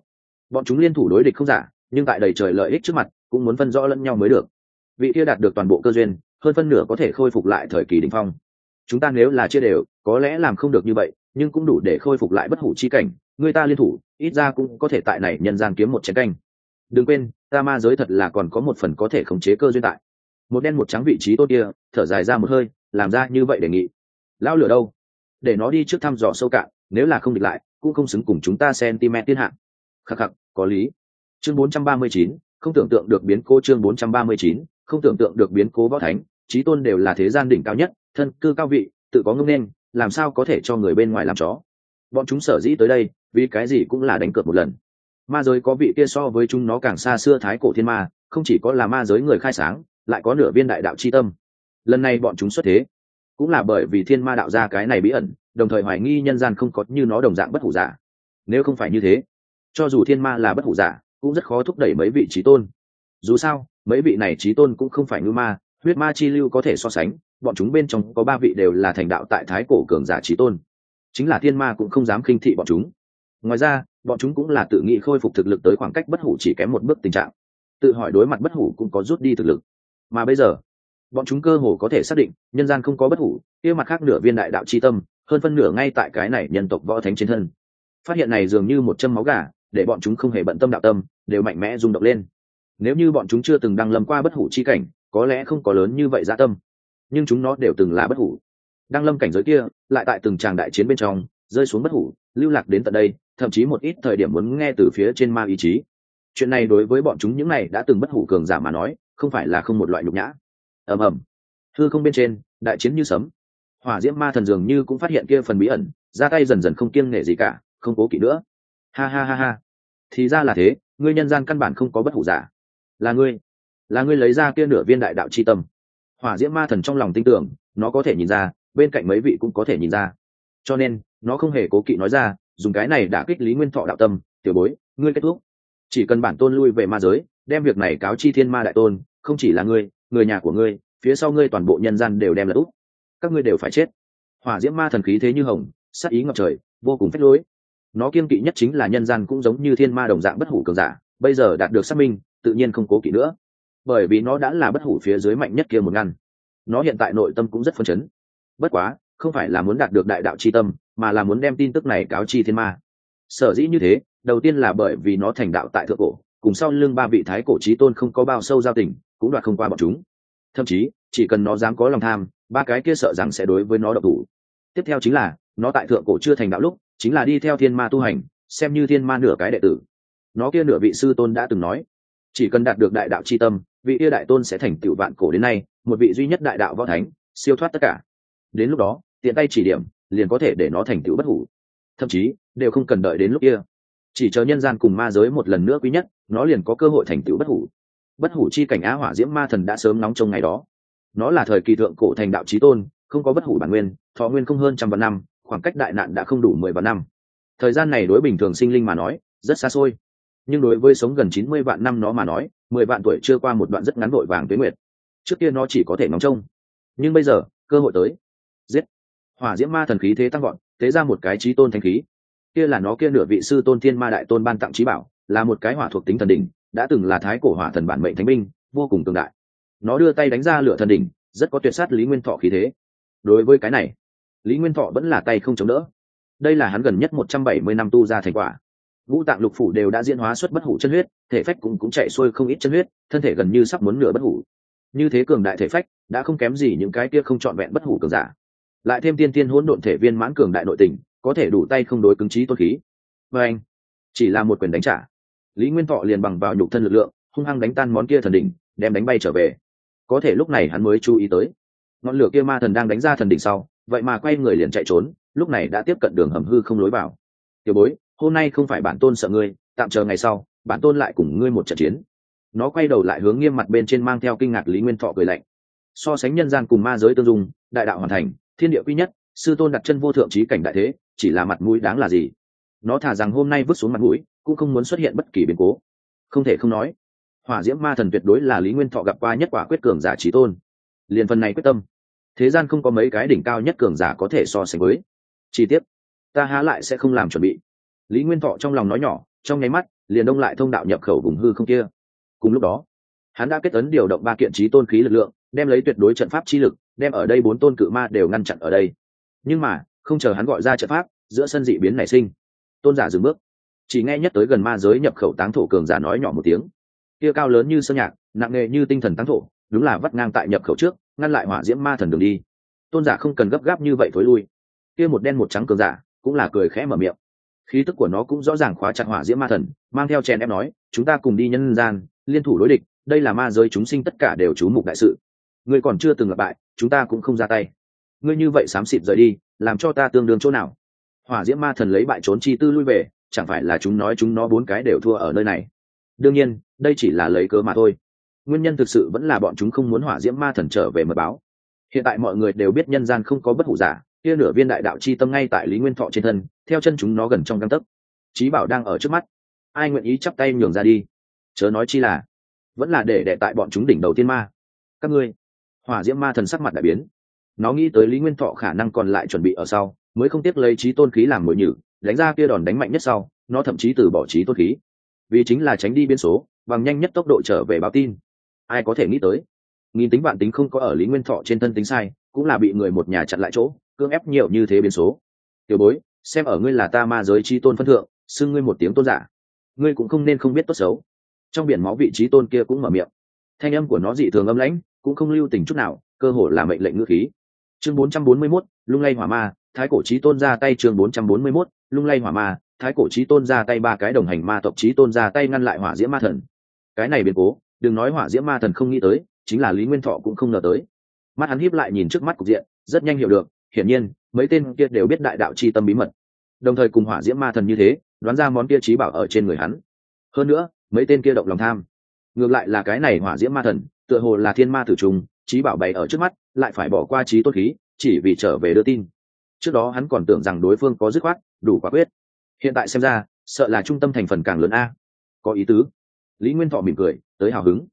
Bọn chúng liên thủ đối địch không giả, nhưng tại đầy trời lợi ích trước mặt, cũng muốn phân rõ lẫn nhau mới được. Vị kia đạt được toàn bộ cơ duyên, hơn phân nửa có thể khôi phục lại thời kỳ đ ỉ n h phong. Chúng ta nếu là chia đều, có lẽ làm không được như vậy, nhưng cũng đủ để khôi phục lại bất hủ chi cảnh, người ta liên thủ, ít ra cũng có thể tại này nhân gian kiếm một chén canh. Đừng quên, ta ma giới thật là còn có một phần có thể khống chế cơ duyên tại một đen một trắng vị trí tốt kia thở dài ra một hơi làm ra như vậy đề nghị. Lao lửa đâu? Để nó đi trước thăm dò sâu cạn nếu là không địch lại cũng không xứng cùng chúng ta cm tiên hạng khắc khắc có lý. Chương 439, không tưởng tượng được biến cố chương 439, không tưởng tượng được biến cố võ thánh trí tôn đều là thế gian đỉnh cao nhất thân cư cao vị tự có ngưng nên làm sao có thể cho người bên ngoài làm chó? Bọn chúng sở dĩ tới đây vì cái gì cũng là đánh cược một lần. Ma giới có vị kia so với chúng nó càng xa xưa thái cổ thiên ma không chỉ có là ma giới người khai sáng lại có nửa viên đại đạo chi tâm. Lần này bọn chúng xuất thế, cũng là bởi vì thiên ma đạo ra cái này bí ẩn, đồng thời hoài nghi nhân gian không có như nó đồng dạng bất hủ giả. Nếu không phải như thế, cho dù thiên ma là bất hủ giả, cũng rất khó thúc đẩy mấy vị trí tôn. Dù sao, mấy vị này trí tôn cũng không phải ngư ma, huyết ma chi lưu có thể so sánh, bọn chúng bên trong có ba vị đều là thành đạo tại thái cổ cường giả trí tôn. Chính là thiên ma cũng không dám khinh thị bọn chúng. Ngoài ra, bọn chúng cũng là tự nghĩ khôi phục thực lực tới khoảng cách bất hủ chỉ kém một bước tình trạng. Tự hỏi đối mặt bất hủ cũng có rút đi thực lực mà bây giờ, bọn chúng cơ hồ có thể xác định, nhân gian không có bất hủ, kia mặt khác nửa viên đại đạo c h i tâm, hơn phân nửa ngay tại cái này nhân tộc võ thánh trên thân. Phát hiện này dường như một châm máu gà, để bọn chúng không hề bận tâm đạo tâm, đều mạnh mẽ rung động lên. Nếu như bọn chúng chưa từng đăng lâm qua bất hủ chi cảnh, có lẽ không có lớn như vậy dạ tâm. Nhưng chúng nó đều từng là bất hủ. Đăng lâm cảnh giới kia, lại tại từng tràng đại chiến bên trong, rơi xuống bất hủ, lưu lạc đến tận đây, thậm chí một ít thời điểm muốn nghe từ phía trên ma ý chí. Chuyện này đối với bọn chúng những này đã từng bất hủ cường giả mà nói không phải là không một loại nhục nhã. Ầm ầm. Thư không bên trên, đại chiến như sấm. Hỏa diễm ma thần dường như cũng phát hiện kia phần bí ẩn, ra tay dần dần không kiêng nể gì cả, không cố kỵ nữa. Ha ha ha ha. Thì ra là thế, ngươi nhân gian căn bản không có bất hủ giả. Là ngươi. Là ngươi lấy ra kia nửa viên đại đạo c h i tâm. Hỏa diễm ma thần trong lòng tin tưởng, nó có thể nhìn ra, bên cạnh mấy vị cũng có thể nhìn ra. Cho nên, nó không hề cố kỵ nói ra, dùng cái này đã kích lý nguyên thọ đạo tâm, tiểu bối, ngươi kết thúc. Chỉ cần bản tôn lui về ma giới đem việc này cáo chi thiên ma đại tôn, không chỉ là ngươi, người nhà của ngươi, phía sau ngươi toàn bộ nhân gian đều đem là úp. Các ngươi đều phải chết. Hỏa diễm ma thần khí thế như hồng sắc ý ngập trời, vô cùng phách lối. Nó kiên kỵ nhất chính là nhân gian cũng giống như thiên ma đồng dạng bất hủ cường giả, bây giờ đạt được xác minh, tự nhiên không cố kỵ nữa. Bởi vì nó đã là bất hủ phía dưới mạnh nhất kia một ngăn. Nó hiện tại nội tâm cũng rất phấn chấn. Bất quá, không phải là muốn đạt được đại đạo c h i tâm, mà là muốn đem tin tức này cáo chi thiên ma. Sở dĩ như thế, đầu tiên là bởi vì nó thành đạo tại thượng cổ cùng sau lưng ba vị thái cổ trí tôn không có bao sâu giao tình, cũng đoạt không qua bọn chúng. Thậm chí, chỉ cần nó dám có lòng tham, ba cái kia sợ rằng sẽ đối với nó độc thủ. Tiếp theo chính là, nó tại thượng cổ chưa thành đạo lúc, chính là đi theo thiên ma tu hành, xem như thiên ma nửa cái đệ tử. Nó kia nửa vị sư tôn đã từng nói, chỉ cần đạt được đại đạo c h i tâm, vị yêu đại tôn sẽ thành tựu vạn cổ đến nay, một vị duy nhất đại đạo võ thánh, siêu thoát tất cả. Đến lúc đó, tiện tay chỉ điểm, liền có thể để nó thành tựu bất hủ. Thậm chí, đều không cần đợi đến lúc kia chỉ chờ nhân gian cùng ma giới một lần nữa quý nhất, nó liền có cơ hội thành tựu bất hủ. Bất hủ chi cảnh á hỏa diễm ma thần đã sớm nóng trong ngày đó. Nó là thời kỳ thượng cổ thành đạo trí tôn, không có bất hủ bản nguyên, thọ nguyên không hơn trăm vạn năm, khoảng cách đại nạn đã không đủ mười vạn năm. Thời gian này đối bình thường sinh linh mà nói, rất xa xôi. Nhưng đối với sống gần chín mươi vạn năm nó mà nói, mười vạn tuổi chưa qua một đoạn rất ngắn vội vàng tuyến nguyệt. Trước kia nó chỉ có thể nóng trông. Nhưng bây giờ, cơ hội tới. Giết. Hỏa diễm ma thần khí thế tăng gọn thế ra một cái trí tôn thanh khí kia là nó kia nửa vị sư tôn thiên ma đại tôn ban tặng trí bảo, là một cái hỏa thuộc tính thần đỉnh, đã từng là thái cổ hỏa thần bản mệnh thánh binh, vô cùng cường đại. Nó đưa tay đánh ra lửa thần đỉnh, rất có tuyệt sát lý nguyên thọ khí thế. Đối với cái này, lý nguyên thọ vẫn là tay không chống đỡ. Đây là hắn gần nhất một trăm bảy mươi năm tu ra thành quả. Ngũ tạng lục phủ đều đã diễn hóa xuất bất hủ chân huyết, thể phách cũng cũng chạy xuôi không ít chân huyết, thân thể gần như sắp muốn nửa bất hủ. Như thế cường đại thể phách, đã không kém gì những cái kia không trọn vẹn bất hủ cường giả. Lại thêm tiên tiên hỗn độn thể viên mãn cường đại nội tình có thể đủ tay không đối cứng trí tôn khí. Và anh, chỉ là một quyền đánh trả. Lý nguyên thọ liền bằng vào nhục thân lực lượng, hung hăng đánh tan món kia thần đỉnh, đem đánh bay trở về. Có thể lúc này hắn mới chú ý tới, ngọn lửa kia ma thần đang đánh ra thần đỉnh sau, vậy mà quay người liền chạy trốn, lúc này đã tiếp cận đường hầm hư không lối vào. Tiểu bối, hôm nay không phải bản tôn sợ ngươi, tạm chờ ngày sau, bản tôn lại cùng ngươi một trận chiến. Nó quay đầu lại hướng nghiêm mặt bên trên mang theo kinh ngạc lý nguyên thọ cười lạnh. So sánh nhân gian cùng ma giới tương dung, đại đạo hoàn thành, thiên địa quy nhất, sư tôn đặt chân vô thượng trí cảnh đại thế chỉ là mặt mũi đáng là gì? Nó thả rằng hôm nay vứt xuống mặt mũi, cũng không muốn xuất hiện bất kỳ biến cố. Không thể không nói, hỏa diễm ma thần tuyệt đối là lý nguyên thọ gặp qua nhất quả quyết cường giả trí tôn. Liền phần này quyết tâm, thế gian không có mấy cái đỉnh cao nhất cường giả có thể so sánh với. Chi tiết, ta há lại sẽ không làm chuẩn bị. Lý nguyên thọ trong lòng nói nhỏ, trong nháy mắt, liền đông lại thông đạo nhập khẩu vùng hư không kia. Cùng lúc đó, hắn đã kết ấn điều động ba kiện trí tôn khí lực lượng, đem lấy tuyệt đối trận pháp chi lực, đem ở đây bốn tôn cự ma đều ngăn chặn ở đây. Nhưng mà, không chờ hắn gọi ra trận pháp giữa sân dị biến nảy sinh. Tôn giả dừng bước. Chỉ nghe nhất tới gần ma giới nhập khẩu táng thổ cường giả nói nhỏ một tiếng. Kia cao lớn như sơn nhạc, nặng nghề như tinh thần táng thổ, đúng là vắt ngang tại nhập khẩu trước, ngăn lại hỏa diễm ma thần đường đi. Tôn giả không cần gấp gáp như vậy thối lui. Kia một đen một trắng cường giả, cũng là cười khẽ mở miệng. Khí tức của nó cũng rõ ràng khóa chặt hỏa diễm ma thần, mang theo chèn em nói, chúng ta cùng đi nhân gian, liên thủ đối địch, đây là ma giới chúng sinh tất cả đều chú mục đại sự. Ngươi còn chưa từng gặp bại, chúng ta cũng không ra tay. Ngươi như vậy xám xịt rời đi, làm cho ta tương đương chỗ nào? Hỏa diễm ma thần lấy bại trốn chi tư lui về, chẳng phải là chúng nói chúng nó bốn cái đều thua ở nơi này. Đương nhiên, đây chỉ là lấy cớ mà thôi. Nguyên nhân thực sự vẫn là bọn chúng không muốn hỏa diễm ma thần trở về mật báo. Hiện tại mọi người đều biết nhân gian không có bất hủ giả, kia nửa viên đại đạo chi tâm ngay tại lý nguyên thọ trên thân, theo chân chúng nó gần trong găng tấc. Trí bảo đang ở trước mắt. Ai nguyện ý chắp tay nhường ra đi? Chớ nói chi là, vẫn là để đệ tại bọn chúng đỉnh đầu tiên ma. Các ngươi, hỏa diễm ma thần sắc mặt đại biến. Nó nghĩ tới lý nguyên thọ khả năng còn lại chuẩn bị ở sau mới không tiếc lấy trí tôn khí làm mồi nhử đánh ra kia đòn đánh mạnh nhất sau nó thậm chí từ bỏ trí tôn khí. Vì chính là tránh đi biên số bằng nhanh nhất tốc độ trở về báo tin. Ai có thể nghĩ tới? Nghìn tính vạn tính không có ở lý nguyên thọ trên thân tính sai cũng là bị người một nhà chặn lại chỗ cưỡng ép nhiều như thế biến số. Tiểu bối xem ở ngươi là ta ma giới chi tôn phân thượng xưng ngươi một tiếng tôn giả ngươi cũng không nên không biết tốt xấu. Trong biển máu vị trí tôn kia cũng mở miệng. Thanh âm của nó dị thường âm lãnh cũng không lưu tình chút nào cơ hồ là mệnh lệnh ngữ khí. Chương 441, lung lay hỏa ma thái cổ trí tôn ra tay chương 441, lung lay hỏa ma thái cổ trí tôn ra tay ba cái đồng hành ma tộc trí tôn ra tay ngăn lại hỏa diễm ma thần. Cái này biến cố đừng nói hỏa diễm ma thần không nghĩ tới chính là lý nguyên thọ cũng không ngờ tới. Mắt hắn híp lại nhìn trước mắt cục diện rất nhanh hiểu được hiển nhiên mấy tên kia đều biết đại đạo chi tâm bí mật. Đồng thời cùng hỏa diễm ma thần như thế đoán ra món kia trí bảo ở trên người hắn. Hơn nữa mấy tên kia động lòng tham. Ngược lại là cái này hỏa diễm ma thần tựa hồ là thiên ma tử trùng trí bảo bày ở trước mắt lại phải bỏ qua trí tốt khí chỉ vì trở về đưa tin trước đó hắn còn tưởng rằng đối phương có dứt khoát, đủ quả quyết. Hiện tại xem ra, sợ là trung tâm thành phần càng lớn a. Có ý tứ. Lý nguyên thọ mỉm cười, tới hào hứng.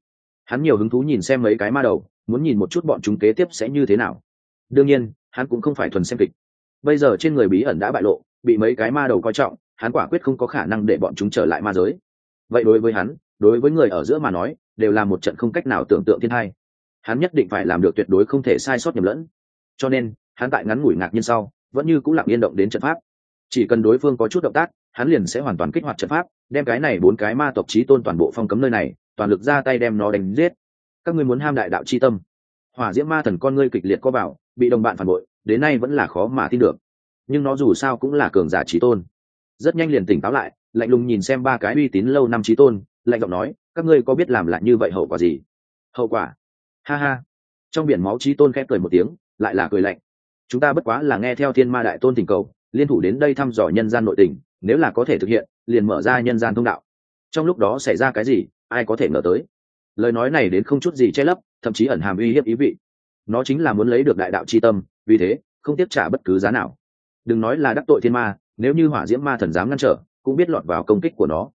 Hắn nhiều hứng thú nhìn xem mấy cái ma đầu, muốn nhìn một chút bọn chúng kế tiếp sẽ như thế nào. Đương nhiên, hắn cũng không phải thuần xem kịch. Bây giờ trên người bí ẩn đã bại lộ, bị mấy cái ma đầu coi trọng, hắn quả quyết không có khả năng để bọn chúng trở lại ma giới. Vậy đối với hắn, đối với người ở giữa mà nói, đều là một trận không cách nào tưởng tượng thiên hai hắn nhất định phải làm được tuyệt đối không thể sai sót nhầm lẫn. Cho nên, hắn tại ngắn ngủi ngạc nhiên sau vẫn như cũng lặng yên động đến trận pháp. Chỉ cần đối phương có chút động tác, hắn liền sẽ hoàn toàn kích hoạt trận pháp, đem cái này bốn cái ma tộc trí tôn toàn bộ phong cấm nơi này, toàn lực ra tay đem nó đánh giết. Các ngươi muốn ham đại đạo c h i tâm. Hỏa diễm ma thần con ngươi kịch liệt có bảo bị đồng bạn phản bội, đến nay vẫn là khó mà tin được. Nhưng nó dù sao cũng là cường giả trí tôn. Rất nhanh liền tỉnh táo lại, lạnh lùng nhìn xem ba cái uy tín lâu năm trí tôn, lạnh giọng nói, các ngươi có biết làm lại như vậy hậu quả gì? Hậu quả? Ha ha. Trong biển máu trí tôn khép cười một tiếng, lại là cười lạnh chúng ta bất quá là nghe theo thiên ma đại tôn tình cầu, liên thủ đến đây thăm dò nhân gian nội tình, nếu là có thể thực hiện, liền mở ra nhân gian thông đạo. Trong lúc đó xảy ra cái gì, ai có thể ngờ tới? Lời nói này đến không chút gì che lấp, thậm chí ẩn hàm uy hiếp ý vị. Nó chính là muốn lấy được đại đạo c h i tâm, vì thế, không tiếp trả bất cứ giá nào. Đừng nói là đắc tội thiên ma, nếu như hỏa diễm ma thần dám ngăn trở, cũng biết lọt vào công kích của nó.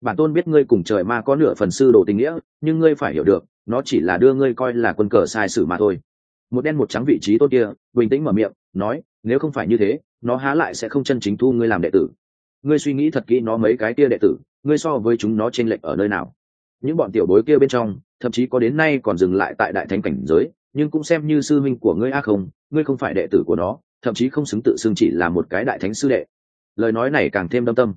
Bản tôn biết ngươi cùng trời ma có nửa phần sư đồ tình nghĩa, nhưng ngươi phải hiểu được, nó chỉ là đưa ngươi coi là quân cờ sai sử mà thôi một đen một trắng vị trí tốt kia, bình tĩnh mở miệng, nói, nếu không phải như thế, nó há lại sẽ không chân chính thu ngươi làm đệ tử. Ngươi suy nghĩ thật kỹ nó mấy cái kia đệ tử, ngươi so với chúng nó chênh lệch ở nơi nào. Những bọn tiểu bối kia bên trong, thậm chí có đến nay còn dừng lại tại đại thánh cảnh giới, nhưng cũng xem như sư minh của ngươi a không, ngươi không phải đệ tử của nó, thậm chí không xứng tự xưng chỉ là một cái đại thánh sư đệ. Lời nói này càng thêm đâm tâm.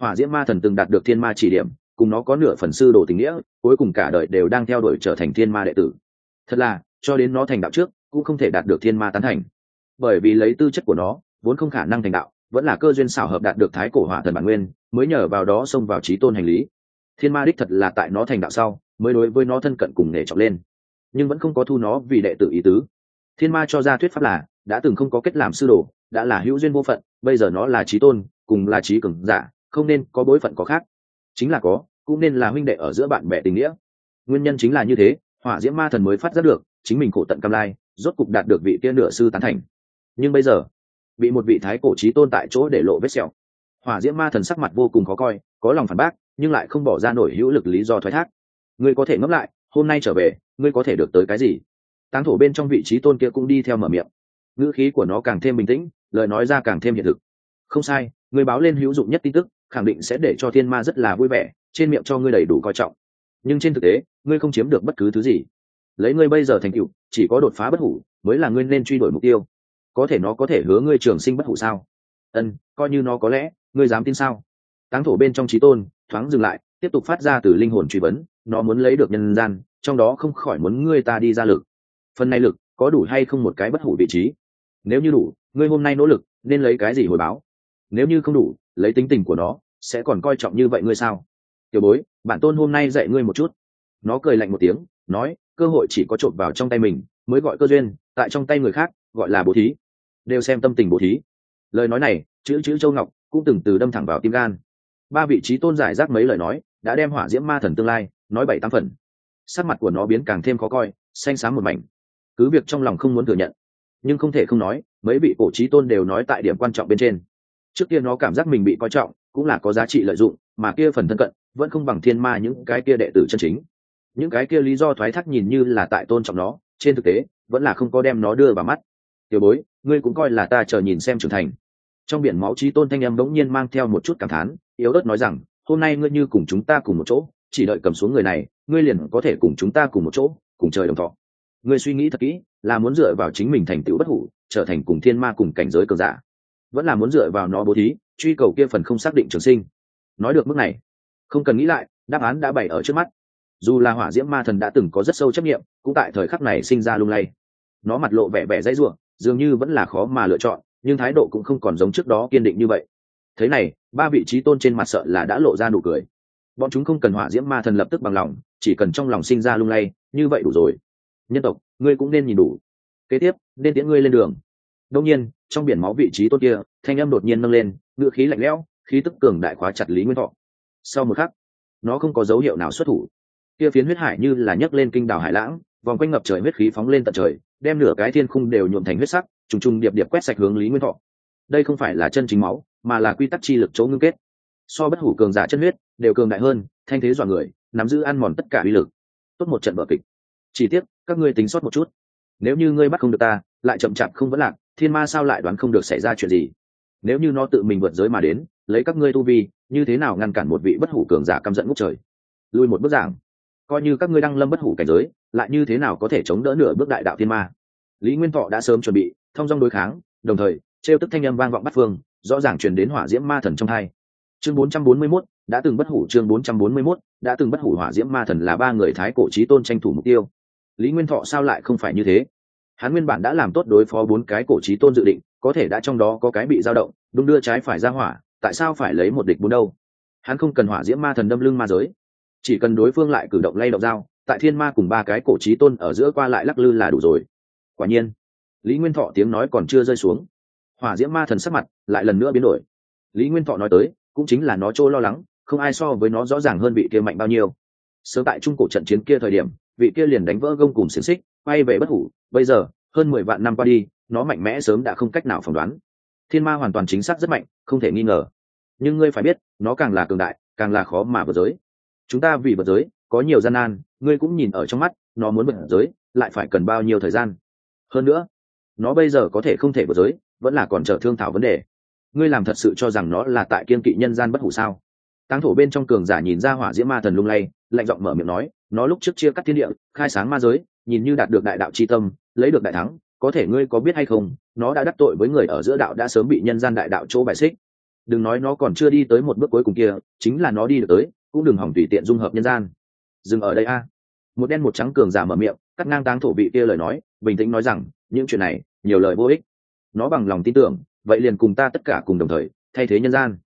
Hỏa diễm ma thần từng đạt được thiên ma chỉ điểm, cùng nó có nửa phần sư đồ tình nghĩa, cuối cùng cả đời đều đang theo đuổi trở thành thiên ma đệ tử. Thật là cho đến nó thành đạo trước, cũng không thể đạt được thiên ma tán thành. Bởi vì lấy tư chất của nó, vốn không khả năng thành đạo, vẫn là cơ duyên xảo hợp đạt được thái cổ hỏa thần bản nguyên, mới nhờ vào đó xông vào trí tôn hành lý. Thiên ma đích thật là tại nó thành đạo sau, mới đối với nó thân cận cùng nghề trọng lên. Nhưng vẫn không có thu nó vì đệ tử ý tứ. Thiên ma cho ra thuyết pháp là, đã từng không có kết làm sư đồ, đã là hữu duyên vô phận, bây giờ nó là trí tôn, cùng là trí cường giả, không nên có bối phận có khác. Chính là có, cũng nên là huynh đệ ở giữa bạn bè tình nghĩa. Nguyên nhân chính là như thế, hỏa diễm ma thần mới phát giác được chính mình khổ tận cam lai, rốt cục đạt được vị tiên nửa sư tán thành. Nhưng bây giờ, bị một vị thái cổ trí tôn tại chỗ để lộ vết sẹo. Hỏa diễm ma thần sắc mặt vô cùng khó coi, có lòng phản bác, nhưng lại không bỏ ra nổi hữu lực lý do thoái thác. Ngươi có thể ngẫm lại, hôm nay trở về, ngươi có thể được tới cái gì? Táng thổ bên trong vị trí tôn kia cũng đi theo mở miệng. Ngữ khí của nó càng thêm bình tĩnh, lời nói ra càng thêm hiện thực. Không sai người báo lên hữu dụng nhất tin tức, khẳng định sẽ để cho thiên ma rất là vui vẻ, trên miệng cho ngươi đầy đủ coi trọng. Nhưng trên thực tế, ngươi không chiếm được bất cứ thứ gì lấy ngươi bây giờ thành tựu, chỉ có đột phá bất hủ mới là ngươi nên truy đuổi mục tiêu. Có thể nó có thể hứa ngươi trường sinh bất hủ sao? Ân, coi như nó có lẽ, ngươi dám tin sao? Táng thổ bên trong trí tôn, thoáng dừng lại, tiếp tục phát ra từ linh hồn truy vấn, nó muốn lấy được nhân gian, trong đó không khỏi muốn ngươi ta đi ra lực. Phần này lực, có đủ hay không một cái bất hủ vị trí? Nếu như đủ, ngươi hôm nay nỗ lực, nên lấy cái gì hồi báo? Nếu như không đủ, lấy tính tình của nó, sẽ còn coi trọng như vậy ngươi sao? Tiểu bối, bản tôn hôm nay dạy ngươi một chút. Nó cười lạnh một tiếng, nói cơ hội chỉ có trộm vào trong tay mình, mới gọi cơ duyên, tại trong tay người khác, gọi là bố thí. Đều xem tâm tình bố thí. Lời nói này, chữ chữ châu ngọc cũng từng từ đâm thẳng vào tim gan. Ba vị trí tôn giải rác mấy lời nói, đã đem hỏa diễm ma thần tương lai, nói bảy tám phần. Sắc mặt của nó biến càng thêm khó coi, xanh xám một mảnh. Cứ việc trong lòng không muốn thừa nhận, nhưng không thể không nói, mấy vị cổ trí tôn đều nói tại điểm quan trọng bên trên. Trước kia nó cảm giác mình bị coi trọng, cũng là có giá trị lợi dụng, mà kia phần thân cận, vẫn không bằng thiên ma những cái kia đệ tử chân chính những cái kia lý do thoái thác nhìn như là tại tôn trọng nó, trên thực tế, vẫn là không có đem nó đưa vào mắt. Tiểu bối, ngươi cũng coi là ta chờ nhìn xem trưởng thành. Trong biển máu trí tôn thanh em bỗng nhiên mang theo một chút cảm thán, yếu ớt nói rằng, hôm nay ngươi như cùng chúng ta cùng một chỗ, chỉ đợi cầm xuống người này, ngươi liền có thể cùng chúng ta cùng một chỗ, cùng trời đồng thọ. Ngươi suy nghĩ thật kỹ, là muốn dựa vào chính mình thành tựu bất hủ, trở thành cùng thiên ma cùng cảnh giới cờ giả. Vẫn là muốn dựa vào nó bố thí, truy cầu kia phần không xác định trường sinh. Nói được mức này, không cần nghĩ lại, đáp án đã bày ở trước mắt dù là hỏa diễm ma thần đã từng có rất sâu chấp nghiệm cũng tại thời khắc này sinh ra lung lay. Nó mặt lộ vẻ vẻ dãy ruộng dường như vẫn là khó mà lựa chọn, nhưng thái độ cũng không còn giống trước đó kiên định như vậy. Thế này, ba vị trí tôn trên mặt sợ là đã lộ ra nụ cười. Bọn chúng không cần hỏa diễm ma thần lập tức bằng lòng, chỉ cần trong lòng sinh ra lung lay, như vậy đủ rồi. Nhân tộc, ngươi cũng nên nhìn đủ. Kế tiếp, nên tiễn ngươi lên đường. Đông nhiên, trong biển máu vị trí tốt kia, thanh âm đột nhiên nâng lên ngựa khí lạnh lẽo, khí tức cường đại khóa chặt lý nguyên thọ. Sau một khắc, nó không có dấu hiệu nào xuất thủ kia phiến huyết hải như là nhấc lên kinh đảo hải lãng, vòng quanh ngập trời huyết khí phóng lên tận trời, đem nửa cái thiên khung đều nhuộm thành huyết sắc, trùng trùng điệp điệp quét sạch hướng lý nguyên thọ. Đây không phải là chân chính máu, mà là quy tắc chi lực chỗ ngưng kết. So bất hủ cường giả chân huyết, đều cường đại hơn, thanh thế dọa người, nắm giữ ăn mòn tất cả uy lực. Tốt một trận vở kịch. Chỉ tiếc, các ngươi tính sót một chút. Nếu như ngươi bắt không được ta, lại chậm chạp không vẫn lạc, thiên ma sao lại đoán không được xảy ra chuyện gì? Nếu như nó tự mình vượt giới mà đến, lấy các ngươi tu vi, như thế nào ngăn cản một vị bất hủ cường giả căm giận ngốc trời? Lui một bước giảng coi như các ngươi đang lâm bất hủ cảnh giới lại như thế nào có thể chống đỡ nửa bước đại đạo thiên ma? Lý nguyên thọ đã sớm chuẩn bị thông dong đối kháng đồng thời trêu tức thanh âm vang vọng bắt phương rõ ràng truyền đến hỏa diễm ma thần trong hai. Chương 441, đã từng bất hủ chương 441, đã từng bất hủ hỏa diễm ma thần là ba người thái cổ chí tôn tranh thủ mục tiêu. Lý nguyên thọ sao lại không phải như thế? Hắn nguyên bản đã làm tốt đối phó bốn cái cổ trí tôn dự định có thể đã trong đó có cái bị dao động đung đưa trái phải ra hỏa tại sao phải lấy một địch bốn đâu? Hắn không cần hỏa diễm ma thần đâm lưng ma giới chỉ cần đối phương lại cử động lay động dao, tại thiên ma cùng ba cái cổ trí tôn ở giữa qua lại lắc lư là đủ rồi. Quả nhiên, lý nguyên thọ tiếng nói còn chưa rơi xuống. Hỏa diễm ma thần sắc mặt lại lần nữa biến đổi. Lý nguyên thọ nói tới, cũng chính là nó trôi lo lắng, không ai so với nó rõ ràng hơn vị kia mạnh bao nhiêu. Sớm tại trung cổ trận chiến kia thời điểm, vị kia liền đánh vỡ gông cùng xiềng xích quay về bất hủ. Bây giờ, hơn mười vạn năm qua đi, nó mạnh mẽ sớm đã không cách nào phỏng đoán. Thiên ma hoàn toàn chính xác rất mạnh, không thể nghi ngờ. Nhưng ngươi phải biết, nó càng là cường đại, càng là khó mà vượt giới chúng ta vì vượt giới, có nhiều gian nan, ngươi cũng nhìn ở trong mắt, nó muốn vượt giới, lại phải cần bao nhiêu thời gian? Hơn nữa, nó bây giờ có thể không thể vượt giới, vẫn là còn chờ thương thảo vấn đề. Ngươi làm thật sự cho rằng nó là tại kiên kỵ nhân gian bất hủ sao? Táng thổ bên trong cường giả nhìn ra hỏa diễm ma thần lung lay, lạnh giọng mở miệng nói, nó lúc trước chia cắt thiên địa, khai sáng ma giới, nhìn như đạt được đại đạo c h i tâm, lấy được đại thắng, có thể ngươi có biết hay không, nó đã đắc tội với người ở giữa đạo đã sớm bị nhân gian đại đạo chỗ bài xích. Đừng nói nó còn chưa đi tới một bước cuối cùng kia, chính là nó đi được tới cũng đừng hỏng tùy tiện dung hợp nhân gian. Dừng ở đây a. Một đen một trắng cường giả mở miệng, cắt ngang táng thổ vị kia lời nói, bình tĩnh nói rằng, những chuyện này, nhiều lời vô ích. Nó bằng lòng tin tưởng, vậy liền cùng ta tất cả cùng đồng thời, thay thế nhân gian.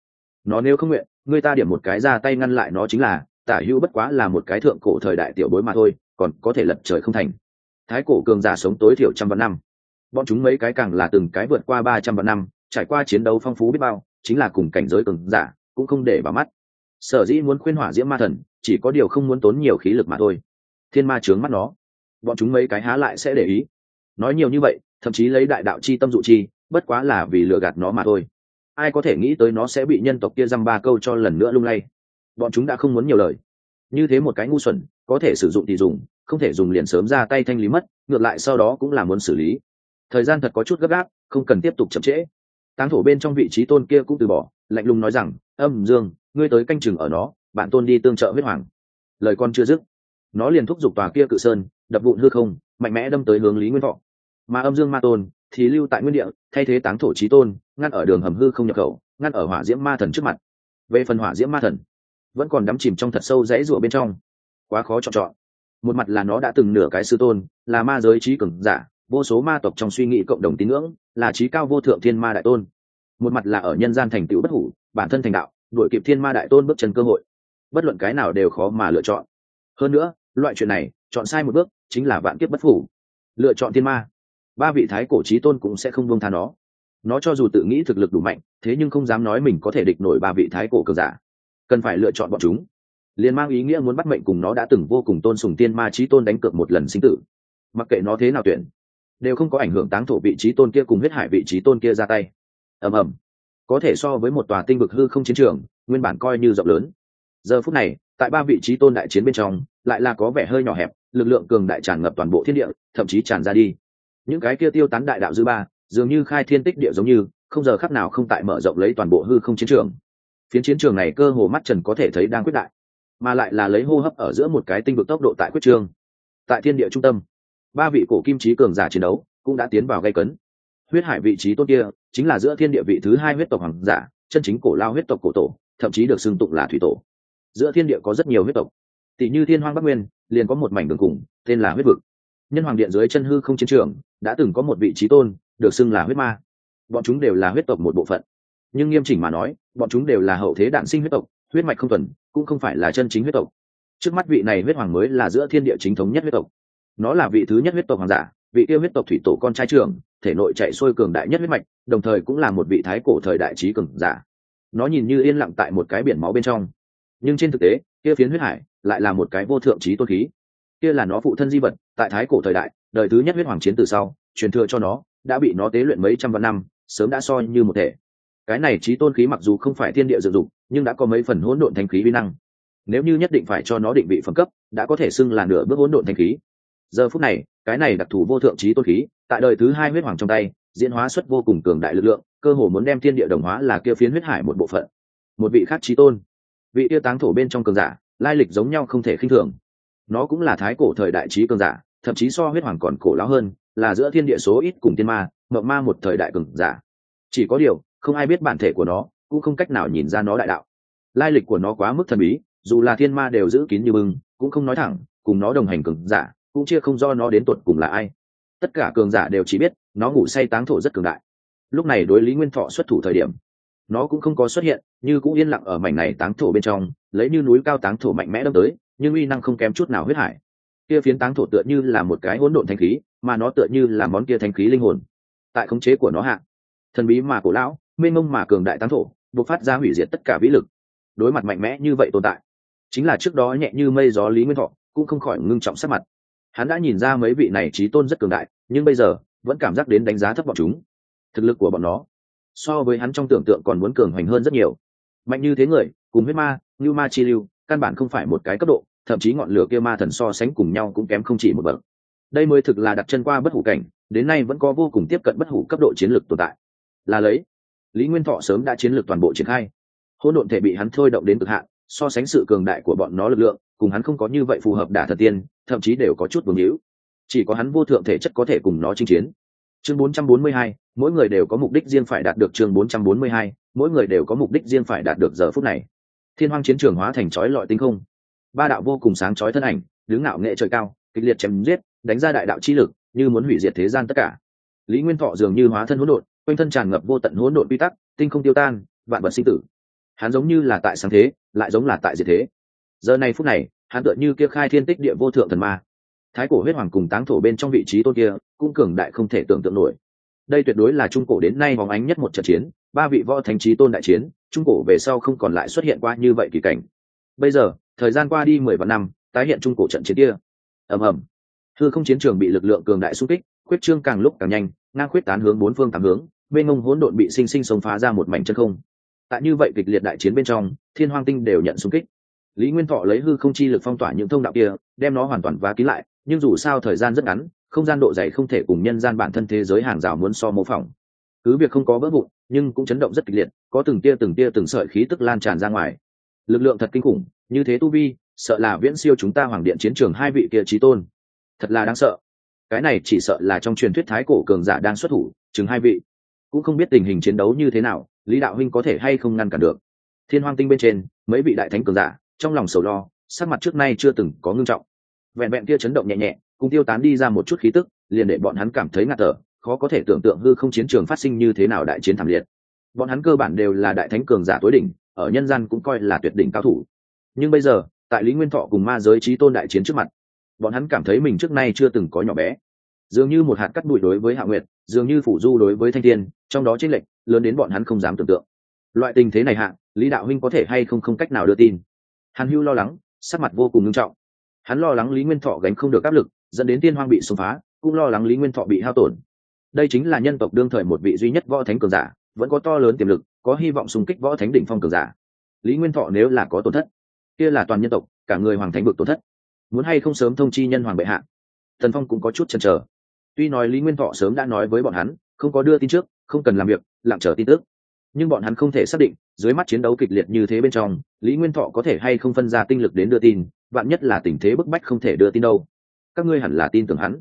Nó nếu không nguyện, người ta điểm một cái ra tay ngăn lại nó chính là, tả hữu bất quá là một cái thượng cổ thời đại tiểu bối mà thôi, còn có thể lật trời không thành. Thái cổ cường giả sống tối thiểu trăm vạn năm. Bọn chúng mấy cái càng là từng cái vượt qua ba trăm vạn năm, trải qua chiến đấu phong phú biết bao, chính là cùng cảnh giới cường giả, cũng không để vào mắt sở dĩ muốn khuyên hỏa diễm ma thần, chỉ có điều không muốn tốn nhiều khí lực mà thôi. Thiên ma trướng mắt nó. Bọn chúng mấy cái há lại sẽ để ý. Nói nhiều như vậy, thậm chí lấy đại đạo chi tâm dụ chi, bất quá là vì lừa gạt nó mà thôi. Ai có thể nghĩ tới nó sẽ bị nhân tộc kia dăm ba câu cho lần nữa lung lay. Bọn chúng đã không muốn nhiều lời. Như thế một cái ngu xuẩn, có thể sử dụng thì dùng, không thể dùng liền sớm ra tay thanh lý mất, ngược lại sau đó cũng là muốn xử lý. Thời gian thật có chút gấp gáp, không cần tiếp tục chậm trễ. Táng thổ bên trong vị trí tôn kia cũng từ bỏ, lạnh lùng nói rằng, âm dương ngươi tới canh chừng ở nó, bạn tôn đi tương trợ huyết hoàng. Lời con chưa dứt, nó liền thúc giục tòa kia cự sơn, đập vụn hư không, mạnh mẽ đâm tới hướng lý nguyên thọ. Mà âm dương ma tôn thì lưu tại nguyên địa, thay thế táng thổ trí tôn, ngăn ở đường hầm hư không nhập khẩu, ngăn ở hỏa diễm ma thần trước mặt. Về phần hỏa diễm ma thần, vẫn còn đắm chìm trong thật sâu rẽ rụa bên trong. Quá khó chọn chọn. Một mặt là nó đã từng nửa cái sư tôn, là ma giới trí cường giả, vô số ma tộc trong suy nghĩ cộng đồng tín ngưỡng, là trí cao vô thượng thiên ma đại tôn. Một mặt là ở nhân gian thành tựu bất hủ, bản thân thành đạo đuổi kịp thiên ma đại tôn bước chân cơ hội. Bất luận cái nào đều khó mà lựa chọn. Hơn nữa, loại chuyện này, chọn sai một bước, chính là vạn kiếp bất phủ lựa chọn thiên ma. Ba vị thái cổ trí tôn cũng sẽ không buông tha nó. Nó cho dù tự nghĩ thực lực đủ mạnh, thế nhưng không dám nói mình có thể địch nổi ba vị thái cổ cường giả. Cần phải lựa chọn bọn chúng. Liền mang ý nghĩa muốn bắt mệnh cùng nó đã từng vô cùng tôn sùng tiên ma trí tôn đánh cược một lần sinh tử. Mặc kệ nó thế nào tuyển, đều không có ảnh hưởng táng thổ vị trí tôn kia cùng huyết hải vị trí tôn kia ra tay. Ầm ầm có thể so với một tòa tinh vực hư không chiến trường, nguyên bản coi như rộng lớn. Giờ phút này, tại ba vị trí tôn đại chiến bên trong, lại là có vẻ hơi nhỏ hẹp, lực lượng cường đại tràn ngập toàn bộ thiên địa, thậm chí tràn ra đi. Những cái kia tiêu tán đại đạo dư ba, dường như khai thiên tích địa giống như, không giờ khắc nào không tại mở rộng lấy toàn bộ hư không chiến trường. Phiến chiến trường này cơ hồ mắt trần có thể thấy đang quyết đại, mà lại là lấy hô hấp ở giữa một cái tinh vực tốc độ tại quyết trường tại thiên địa trung tâm, ba vị cổ kim trí cường giả chiến đấu cũng đã tiến vào gây cấn. Huyết hải vị trí tốt kia chính là giữa thiên địa vị thứ hai huyết tộc hoàng giả, chân chính cổ lao huyết tộc cổ tổ, thậm chí được xưng tụng là thủy tổ. Giữa thiên địa có rất nhiều huyết tộc. Tỷ như thiên hoang bắc nguyên, liền có một mảnh đường cùng, tên là huyết vực. Nhân hoàng điện dưới chân hư không chiến trường, đã từng có một vị trí tôn, được xưng là huyết ma. Bọn chúng đều là huyết tộc một bộ phận. Nhưng nghiêm chỉnh mà nói, bọn chúng đều là hậu thế đạn sinh huyết tộc, huyết mạch không tuần cũng không phải là chân chính huyết tộc. Trước mắt vị này huyết hoàng mới là giữa thiên địa chính thống nhất huyết tộc. Nó là vị thứ nhất huyết tộc hoàng giả, vị yêu huyết tộc thủy tổ con trai trường thể nội chạy xuôi cường đại nhất huyết mạch, đồng thời cũng là một vị thái cổ thời đại trí cường giả. Nó nhìn như yên lặng tại một cái biển máu bên trong. Nhưng trên thực tế, kia phiến huyết hải lại là một cái vô thượng trí tôn khí. Kia là nó phụ thân di vật, tại thái cổ thời đại, đời thứ nhất huyết hoàng chiến từ sau, truyền thừa cho nó, đã bị nó tế luyện mấy trăm vạn năm, sớm đã soi như một thể. Cái này trí tôn khí mặc dù không phải thiên địa dự dụng, nhưng đã có mấy phần hỗn độn thanh khí vi năng. Nếu như nhất định phải cho nó định vị phẩm cấp, đã có thể xưng là nửa bước hỗn độn thanh khí giờ phút này, cái này đặc thù vô thượng trí tôn khí, tại đời thứ hai huyết hoàng trong tay, diễn hóa xuất vô cùng cường đại lực lượng, cơ hồ muốn đem thiên địa đồng hóa là kia phiến huyết hải một bộ phận. Một vị khác trí tôn. Vị yêu táng thổ bên trong cường giả, lai lịch giống nhau không thể khinh thường. Nó cũng là thái cổ thời đại trí cường giả, thậm chí so huyết hoàng còn cổ lão hơn, là giữa thiên địa số ít cùng tiên ma mộng ma một thời đại cường giả. Chỉ có điều, không ai biết bản thể của nó, cũng không cách nào nhìn ra nó đại đạo. Lai lịch của nó quá mức thần bí, dù là thiên ma đều giữ kín như bưng, cũng không nói thẳng, cùng nó đồng hành cường giả cũng chia không do nó đến tuột cùng là ai. Tất cả cường giả đều chỉ biết, nó ngủ say táng thổ rất cường đại. Lúc này đối lý nguyên thọ xuất thủ thời điểm, nó cũng không có xuất hiện, như cũng yên lặng ở mảnh này táng thổ bên trong, lấy như núi cao táng thổ mạnh mẽ đâm tới, nhưng uy năng không kém chút nào huyết hải. Kia phiến táng thổ tựa như là một cái hỗn độn thanh khí, mà nó tựa như là món kia thanh khí linh hồn. Tại khống chế của nó hạ, thần bí mà cổ lão, mênh mông mà cường đại táng thổ, buộc phát ra hủy diệt tất cả vĩ lực. Đối mặt mạnh mẽ như vậy tồn tại, chính là trước đó nhẹ như mây gió lý nguyên thọ, cũng không khỏi ngưng trọng sắc mặt hắn đã nhìn ra mấy vị này trí tôn rất cường đại, nhưng bây giờ, vẫn cảm giác đến đánh giá thấp bọn chúng. Thực lực của bọn nó, so với hắn trong tưởng tượng còn muốn cường hoành hơn rất nhiều. Mạnh như thế người, cùng huyết ma, như ma chi lưu, căn bản không phải một cái cấp độ, thậm chí ngọn lửa kia ma thần so sánh cùng nhau cũng kém không chỉ một bậc. Đây mới thực là đặt chân qua bất hủ cảnh, đến nay vẫn có vô cùng tiếp cận bất hủ cấp độ chiến lược tồn tại. Là lấy, lý nguyên thọ sớm đã chiến lược toàn bộ triển khai. Hỗn độn thể bị hắn thôi động đến cực hạn, so sánh sự cường đại của bọn nó lực lượng cùng hắn không có như vậy phù hợp đả thần tiên thậm chí đều có chút vương hữu. Chỉ có hắn vô thượng thể chất có thể cùng nó chinh chiến. Chương 442, mỗi người đều có mục đích riêng phải đạt được chương 442, mỗi người đều có mục đích riêng phải đạt được giờ phút này. Thiên hoang chiến trường hóa thành chói lọi tinh không. Ba đạo vô cùng sáng chói thân ảnh đứng ngạo nghệ trời cao kịch liệt chém giết đánh ra đại đạo chi lực như muốn hủy diệt thế gian tất cả. Lý nguyên thọ dường như hóa thân hỗn độn quanh thân tràn ngập vô tận hỗn độn quy tắc tinh không tiêu tan vạn vật sinh tử. Hắn giống như là tại sáng thế lại giống là tại diệt thế giờ này phút này, hắn tựa như kia khai thiên tích địa vô thượng thần ma. Thái cổ huyết hoàng cùng táng thổ bên trong vị trí tôn kia, cũng cường đại không thể tưởng tượng nổi. Đây tuyệt đối là trung cổ đến nay vòng ánh nhất một trận chiến, ba vị võ thánh trí tôn đại chiến, trung cổ về sau không còn lại xuất hiện qua như vậy kỳ cảnh. Bây giờ, thời gian qua đi mười vạn năm, tái hiện trung cổ trận chiến kia. Ầm ầm. Thư không chiến trường bị lực lượng cường đại xung kích, khuyết trương càng lúc càng nhanh, ngang khuyết tán hướng bốn phương tám hướng bên ngông hỗn độn bị sinh sinh xông phá ra một mảnh chân không. Tại như vậy kịch liệt đại chiến bên trong, thiên hoang tinh đều nhận xung kích lý nguyên thọ lấy hư không chi lực phong tỏa những thông đạo kia, đem nó hoàn toàn vá kín lại, nhưng dù sao thời gian rất ngắn, không gian độ dày không thể cùng nhân gian bản thân thế giới hàng rào muốn so mô phỏng. Cứ việc không có vỡ vụn, nhưng cũng chấn động rất kịch liệt, có từng tia từng tia từng sợi khí tức lan tràn ra ngoài. Lực lượng thật kinh khủng, như thế tu vi, sợ là viễn siêu chúng ta hoàng điện chiến trường hai vị kia trí tôn. Thật là đáng sợ. Cái này chỉ sợ là trong truyền thuyết thái cổ cường giả đang xuất thủ, chừng hai vị. Cũng không biết tình hình chiến đấu như thế nào, lý đạo huynh có thể hay không ngăn cản được. Thiên hoang tinh bên trên, mấy vị đại thánh cường giả trong lòng sầu lo, sắc mặt trước nay chưa từng có ngưng trọng. Vẹn vẹn kia chấn động nhẹ nhẹ, cùng tiêu tán đi ra một chút khí tức, liền để bọn hắn cảm thấy ngạt thở, khó có thể tưởng tượng hư không chiến trường phát sinh như thế nào đại chiến thảm liệt. Bọn hắn cơ bản đều là đại thánh cường giả tối đỉnh, ở nhân gian cũng coi là tuyệt đỉnh cao thủ. Nhưng bây giờ, tại lý nguyên thọ cùng ma giới trí tôn đại chiến trước mặt, bọn hắn cảm thấy mình trước nay chưa từng có nhỏ bé. Dường như một hạt cắt bụi đối với hạ nguyệt, dường như phủ du đối với thanh thiên trong đó chênh lệch, lớn đến bọn hắn không dám tưởng tượng. Loại tình thế này hạ, lý đạo huynh có thể hay không không cách nào đưa tin hàn hưu lo lắng, sắc mặt vô cùng nghiêm trọng. Hắn lo lắng lý nguyên thọ gánh không được áp lực, dẫn đến tiên hoang bị xung phá, cũng lo lắng lý nguyên thọ bị hao tổn. Đây chính là nhân tộc đương thời một vị duy nhất võ thánh cường giả, vẫn có to lớn tiềm lực, có hy vọng xung kích võ thánh đỉnh phong cường giả. Lý nguyên thọ nếu là có tổn thất, kia là toàn nhân tộc, cả người hoàng thánh vực tổn thất. Muốn hay không sớm thông chi nhân hoàng bệ hạ? Thần phong cũng có chút chần chờ. Tuy nói lý nguyên thọ sớm đã nói với bọn hắn, không có đưa tin trước, không cần làm việc, lặng chờ tin tức nhưng bọn hắn không thể xác định, dưới mắt chiến đấu kịch liệt như thế bên trong, lý nguyên thọ có thể hay không phân ra tinh lực đến đưa tin, vạn nhất là tình thế bức bách không thể đưa tin đâu. Các ngươi hẳn là tin tưởng hắn.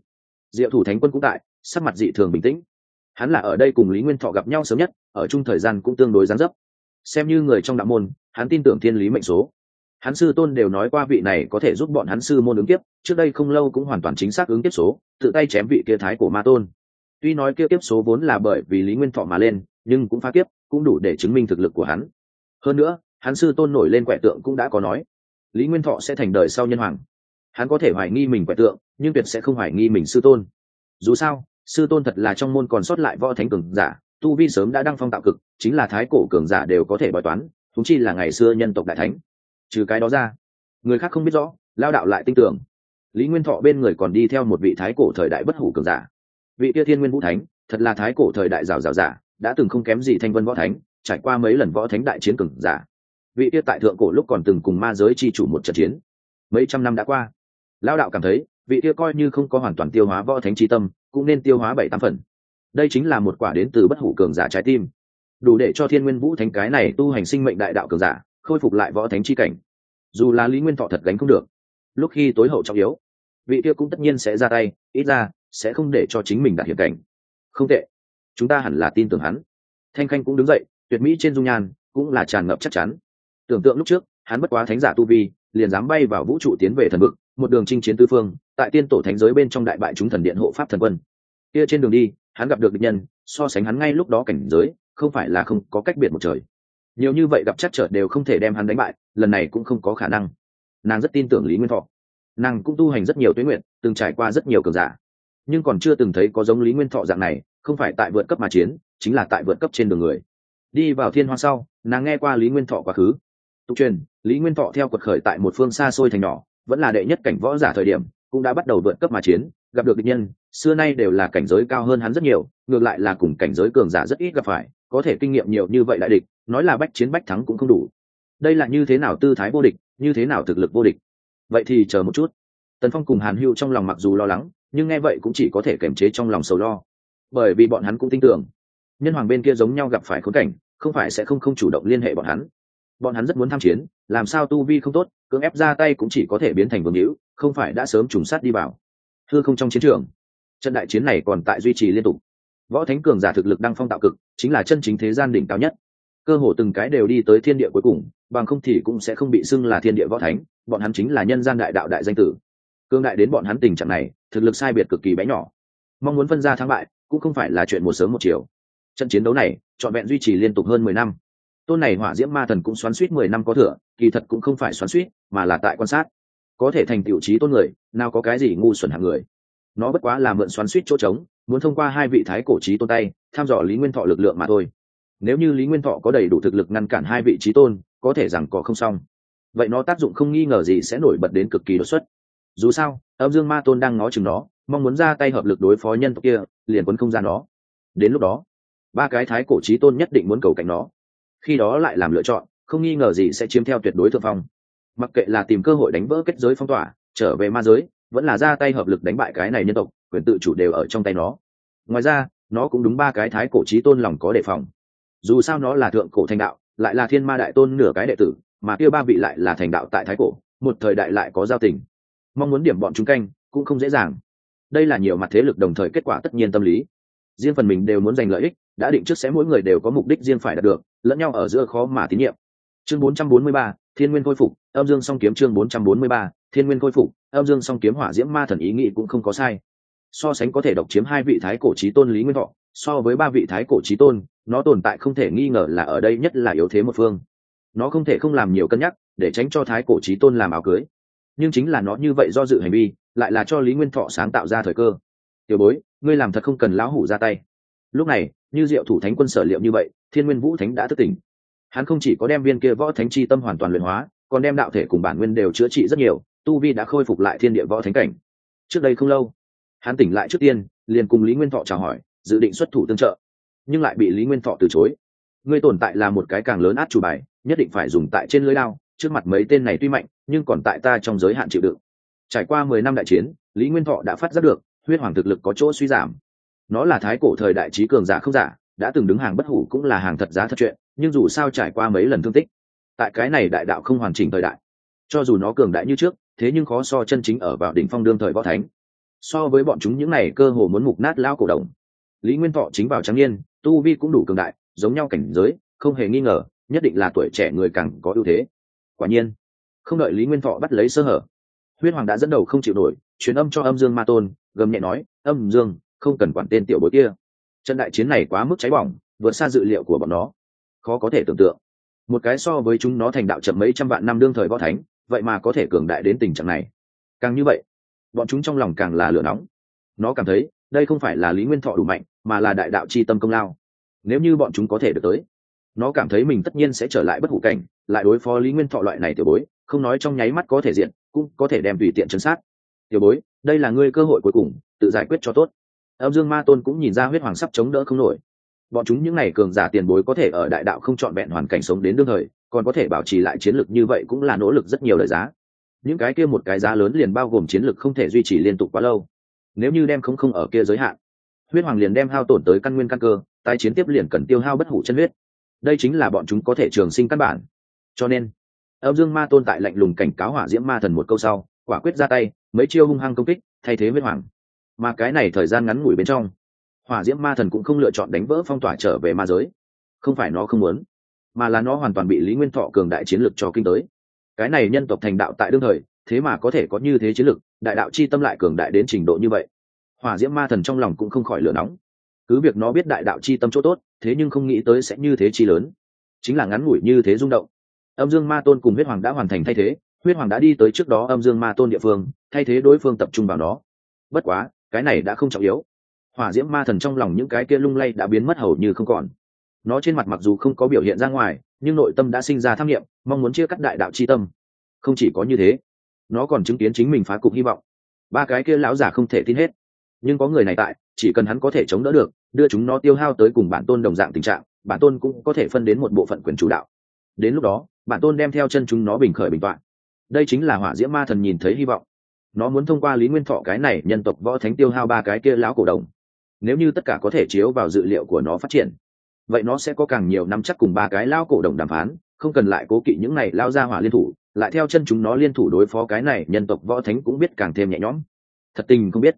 Diệu thủ thánh quân cũng tại, sắc mặt dị thường bình tĩnh. Hắn là ở đây cùng lý nguyên thọ gặp nhau sớm nhất, ở chung thời gian cũng tương đối gián dấp. Xem như người trong đạo môn, hắn tin tưởng thiên lý mệnh số. Hắn sư tôn đều nói qua vị này có thể giúp bọn hắn sư môn ứng kiếp, trước đây không lâu cũng hoàn toàn chính xác ứng kiếp số, tự tay chém vị kia thái của ma tôn. Tuy nói kia kiếp số vốn là bởi vì lý nguyên thọ mà lên nhưng cũng phá kiếp, cũng đủ để chứng minh thực lực của hắn. Hơn nữa, hắn sư tôn nổi lên quẻ tượng cũng đã có nói, lý nguyên thọ sẽ thành đời sau nhân hoàng. Hắn có thể hoài nghi mình quẻ tượng, nhưng tuyệt sẽ không hoài nghi mình sư tôn. Dù sao, sư tôn thật là trong môn còn sót lại võ thánh cường giả, tu vi sớm đã đăng phong tạo cực, chính là thái cổ cường giả đều có thể bói toán thúng chi là ngày xưa nhân tộc đại thánh. Trừ cái đó ra, người khác không biết rõ, lao đạo lại tin tưởng. Lý nguyên thọ bên người còn đi theo một vị thái cổ thời đại bất hủ cường giả. Vị kia thiên nguyên vũ thánh, thật là thái cổ thời đại rào rào giả đã từng không kém gì thanh vân võ thánh, trải qua mấy lần võ thánh đại chiến cường giả. Vị kia tại thượng cổ lúc còn từng cùng ma giới chi chủ một trận chiến. Mấy trăm năm đã qua. Lao đạo cảm thấy, vị kia coi như không có hoàn toàn tiêu hóa võ thánh chi tâm, cũng nên tiêu hóa bảy tám phần. Đây chính là một quả đến từ bất hủ cường giả trái tim. Đủ để cho thiên nguyên vũ thánh cái này tu hành sinh mệnh đại đạo cường giả, khôi phục lại võ thánh chi cảnh. Dù là lý nguyên thọ thật gánh không được, lúc khi tối hậu trọng yếu, vị kia cũng tất nhiên sẽ ra tay, ít ra sẽ không để cho chính mình đạt hiểm cảnh. Không tệ chúng ta hẳn là tin tưởng hắn. Thanh khanh cũng đứng dậy, tuyệt mỹ trên dung nhan cũng là tràn ngập chắc chắn. Tưởng tượng lúc trước, hắn bất quá thánh giả tu vi, liền dám bay vào vũ trụ tiến về thần vực, một đường chinh chiến tư phương, tại tiên tổ thánh giới bên trong đại bại chúng thần điện hộ pháp thần quân. Kia trên đường đi, hắn gặp được địch nhân, so sánh hắn ngay lúc đó cảnh giới, không phải là không có cách biệt một trời. Nhiều như vậy gặp chắc trở đều không thể đem hắn đánh bại, lần này cũng không có khả năng. Nàng rất tin tưởng lý nguyên thọ. Nàng cũng tu hành rất nhiều tuyến nguyện, từng trải qua rất nhiều cường giả. Nhưng còn chưa từng thấy có giống lý nguyên thọ dạng này không phải tại vượt cấp mà chiến, chính là tại vượt cấp trên đường người. Đi vào thiên hoa sau, nàng nghe qua lý nguyên thọ quá khứ. Tục truyền, lý nguyên thọ theo quật khởi tại một phương xa xôi thành nhỏ, vẫn là đệ nhất cảnh võ giả thời điểm, cũng đã bắt đầu vượt cấp mà chiến, gặp được địch nhân, xưa nay đều là cảnh giới cao hơn hắn rất nhiều, ngược lại là cùng cảnh giới cường giả rất ít gặp phải, có thể kinh nghiệm nhiều như vậy đại địch, nói là bách chiến bách thắng cũng không đủ. Đây là như thế nào tư thái vô địch, như thế nào thực lực vô địch? Vậy thì chờ một chút. Tần phong cùng hàn hưu trong lòng mặc dù lo lắng, nhưng nghe vậy cũng chỉ có thể kiềm chế trong lòng sầu lo bởi vì bọn hắn cũng tin tưởng. Nhân hoàng bên kia giống nhau gặp phải khốn cảnh, không phải sẽ không không chủ động liên hệ bọn hắn. Bọn hắn rất muốn tham chiến, làm sao tu vi không tốt, cưỡng ép ra tay cũng chỉ có thể biến thành vương hữu, không phải đã sớm trùng sát đi vào. Thưa không trong chiến trường, trận đại chiến này còn tại duy trì liên tục. Võ thánh cường giả thực lực đăng phong tạo cực, chính là chân chính thế gian đỉnh cao nhất. Cơ hồ từng cái đều đi tới thiên địa cuối cùng, bằng không thì cũng sẽ không bị xưng là thiên địa võ thánh, bọn hắn chính là nhân gian đại đạo đại danh tử. Cương đại đến bọn hắn tình trạng này, thực lực sai biệt cực kỳ bé nhỏ. Mong muốn phân ra thắng bại cũng không phải là chuyện một sớm một chiều. Trận chiến đấu này, trọn vẹn duy trì liên tục hơn mười năm. Tôn này hỏa diễm ma thần cũng xoắn suýt mười năm có thừa, kỳ thật cũng không phải xoắn suýt, mà là tại quan sát. Có thể thành tiểu trí tôn người, nào có cái gì ngu xuẩn hạng người. Nó bất quá là mượn xoắn suýt chỗ trống, muốn thông qua hai vị thái cổ trí tôn tay, tham dò lý nguyên thọ lực lượng mà thôi. Nếu như lý nguyên thọ có đầy đủ thực lực ngăn cản hai vị trí tôn, có thể rằng có không xong. Vậy nó tác dụng không nghi ngờ gì sẽ nổi bật đến cực kỳ đột xuất. Dù sao, âm dương ma tôn đang ngó chừng nó mong muốn ra tay hợp lực đối phó nhân tộc kia, liền quấn không ra nó. Đến lúc đó, ba cái thái cổ trí tôn nhất định muốn cầu cạnh nó. Khi đó lại làm lựa chọn, không nghi ngờ gì sẽ chiếm theo tuyệt đối thượng phong. Mặc kệ là tìm cơ hội đánh vỡ kết giới phong tỏa, trở về ma giới, vẫn là ra tay hợp lực đánh bại cái này nhân tộc, quyền tự chủ đều ở trong tay nó. Ngoài ra, nó cũng đúng ba cái thái cổ trí tôn lòng có đề phòng. Dù sao nó là thượng cổ thành đạo, lại là thiên ma đại tôn nửa cái đệ tử, mà kia ba vị lại là thành đạo tại thái cổ, một thời đại lại có giao tình. Mong muốn điểm bọn chúng canh, cũng không dễ dàng đây là nhiều mặt thế lực đồng thời kết quả tất nhiên tâm lý. Riêng phần mình đều muốn giành lợi ích đã định trước sẽ mỗi người đều có mục đích riêng phải đạt được lẫn nhau ở giữa khó mà tín nhiệm. Chương 443, thiên nguyên khôi phục âm dương song kiếm chương 443, thiên nguyên khôi phục âm dương song kiếm hỏa diễm ma thần ý nghĩ cũng không có sai. So sánh có thể độc chiếm hai vị thái cổ trí tôn lý nguyên thọ so với ba vị thái cổ trí tôn nó tồn tại không thể nghi ngờ là ở đây nhất là yếu thế một phương. Nó không thể không làm nhiều cân nhắc để tránh cho thái cổ trí tôn làm áo cưới nhưng chính là nó như vậy do dự hành vi, lại là cho lý nguyên thọ sáng tạo ra thời cơ. Tiểu bối, ngươi làm thật không cần lão hủ ra tay. Lúc này, như diệu thủ thánh quân sở liệu như vậy, thiên nguyên vũ thánh đã thức tỉnh. Hắn không chỉ có đem viên kia võ thánh chi tâm hoàn toàn luyện hóa, còn đem đạo thể cùng bản nguyên đều chữa trị rất nhiều, tu vi đã khôi phục lại thiên địa võ thánh cảnh. Trước đây không lâu, hắn tỉnh lại trước tiên, liền cùng lý nguyên thọ chào hỏi, dự định xuất thủ tương trợ, nhưng lại bị lý nguyên thọ từ chối. Ngươi tồn tại là một cái càng lớn át chủ bài, nhất định phải dùng tại trên lưới lao trước mặt mấy tên này tuy mạnh, nhưng còn tại ta trong giới hạn chịu đựng. Trải qua mười năm đại chiến, lý nguyên thọ đã phát giác được, huyết hoàng thực lực có chỗ suy giảm. Nó là thái cổ thời đại trí cường giả không giả, đã từng đứng hàng bất hủ cũng là hàng thật giá thật chuyện, nhưng dù sao trải qua mấy lần thương tích, tại cái này đại đạo không hoàn chỉnh thời đại, cho dù nó cường đại như trước, thế nhưng khó so chân chính ở vào đỉnh phong đương thời võ thánh. So với bọn chúng những này cơ hồ muốn mục nát lao cổ đồng. Lý nguyên thọ chính vào trắng niên, tu vi cũng đủ cường đại, giống nhau cảnh giới, không hề nghi ngờ, nhất định là tuổi trẻ người càng có ưu thế quả nhiên, không đợi lý nguyên thọ bắt lấy sơ hở Huyên hoàng đã dẫn đầu không chịu nổi, truyền âm cho âm dương ma tôn, gầm nhẹ nói, âm dương, không cần quản tên tiểu bối kia. Trận đại chiến này quá mức cháy bỏng, vượt xa dự liệu của bọn nó. Khó có thể tưởng tượng. Một cái so với chúng nó thành đạo chậm mấy trăm vạn năm đương thời võ thánh, vậy mà có thể cường đại đến tình trạng này. Càng như vậy, bọn chúng trong lòng càng là lửa nóng. Nó cảm thấy, đây không phải là lý nguyên thọ đủ mạnh, mà là đại đạo c h i tâm công lao. Nếu như bọn chúng có thể được tới, nó cảm thấy mình tất nhiên sẽ trở lại bất hủ cảnh lại đối phó lý nguyên thọ loại này tiểu bối, không nói trong nháy mắt có thể diện, cũng có thể đem tùy tiện chân sát. Tiểu bối, đây là ngươi cơ hội cuối cùng, tự giải quyết cho tốt. Âm dương ma tôn cũng nhìn ra huyết hoàng sắp chống đỡ không nổi. Bọn chúng những n à y cường giả tiền bối có thể ở đại đạo không trọn vẹn hoàn cảnh sống đến đương thời, còn có thể bảo trì lại chiến lược như vậy cũng là nỗ lực rất nhiều lời giá. Những cái kia một cái giá lớn liền bao gồm chiến lược không thể duy trì liên tục quá lâu. Nếu như đem không không ở kia giới hạn, huyết hoàng liền đem hao tổn tới căn nguyên căn cơ, tái chiến tiếp liền cần tiêu hao bất hủ chân huyết. Đây chính là bọn chúng có thể trường sinh căn bản cho nên, âm dương ma tôn tại lạnh lùng cảnh cáo hỏa diễm ma thần một câu sau, quả quyết ra tay, mấy chiêu hung hăng công kích, thay thế huyết hoàng. Mà cái này thời gian ngắn ngủi bên trong, hỏa diễm ma thần cũng không lựa chọn đánh vỡ phong tỏa trở về ma giới. Không phải nó không muốn, mà là nó hoàn toàn bị lý nguyên thọ cường đại chiến lược cho kinh tới. Cái này nhân tộc thành đạo tại đương thời, thế mà có thể có như thế chiến lược đại đạo chi tâm lại cường đại đến trình độ như vậy. Hỏa diễm ma thần trong lòng cũng không khỏi lửa nóng. Cứ việc nó biết đại đạo chi tâm chỗ tốt, thế nhưng không nghĩ tới sẽ như thế chi lớn. Chính là ngắn ngủi như thế rung động âm dương ma tôn cùng huyết hoàng đã hoàn thành thay thế, huyết hoàng đã đi tới trước đó âm dương ma tôn địa phương, thay thế đối phương tập trung vào nó. Bất quá, cái này đã không trọng yếu. Hỏa diễm ma thần trong lòng những cái kia lung lay đã biến mất hầu như không còn. Nó trên mặt mặc dù không có biểu hiện ra ngoài, nhưng nội tâm đã sinh ra tham nghiệm mong muốn chia cắt đại đạo c h i tâm. Không chỉ có như thế, nó còn chứng kiến chính mình phá cục hy vọng. Ba cái kia lão giả không thể tin hết. Nhưng có người này tại, chỉ cần hắn có thể chống đỡ được, đưa chúng nó tiêu hao tới cùng bản tôn đồng dạng tình trạng, bản tôn cũng có thể phân đến một bộ phận quyền chủ đạo. Đến lúc đó bản tôn đem theo chân chúng nó bình khởi bình t đây chính là hỏa diễm ma thần nhìn thấy hy vọng. Nó muốn thông qua lý nguyên thọ cái này nhân tộc võ thánh tiêu hao ba cái kia lão cổ đồng. Nếu như tất cả có thể chiếu vào dự liệu của nó phát triển, vậy nó sẽ có càng nhiều năm chắc cùng ba cái lão cổ đồng đàm phán, không cần lại cố kỵ những này lao ra hỏa liên thủ, lại theo chân chúng nó liên thủ đối phó cái này nhân tộc võ thánh cũng biết càng thêm nhẹ nhõm. Thật tình không biết.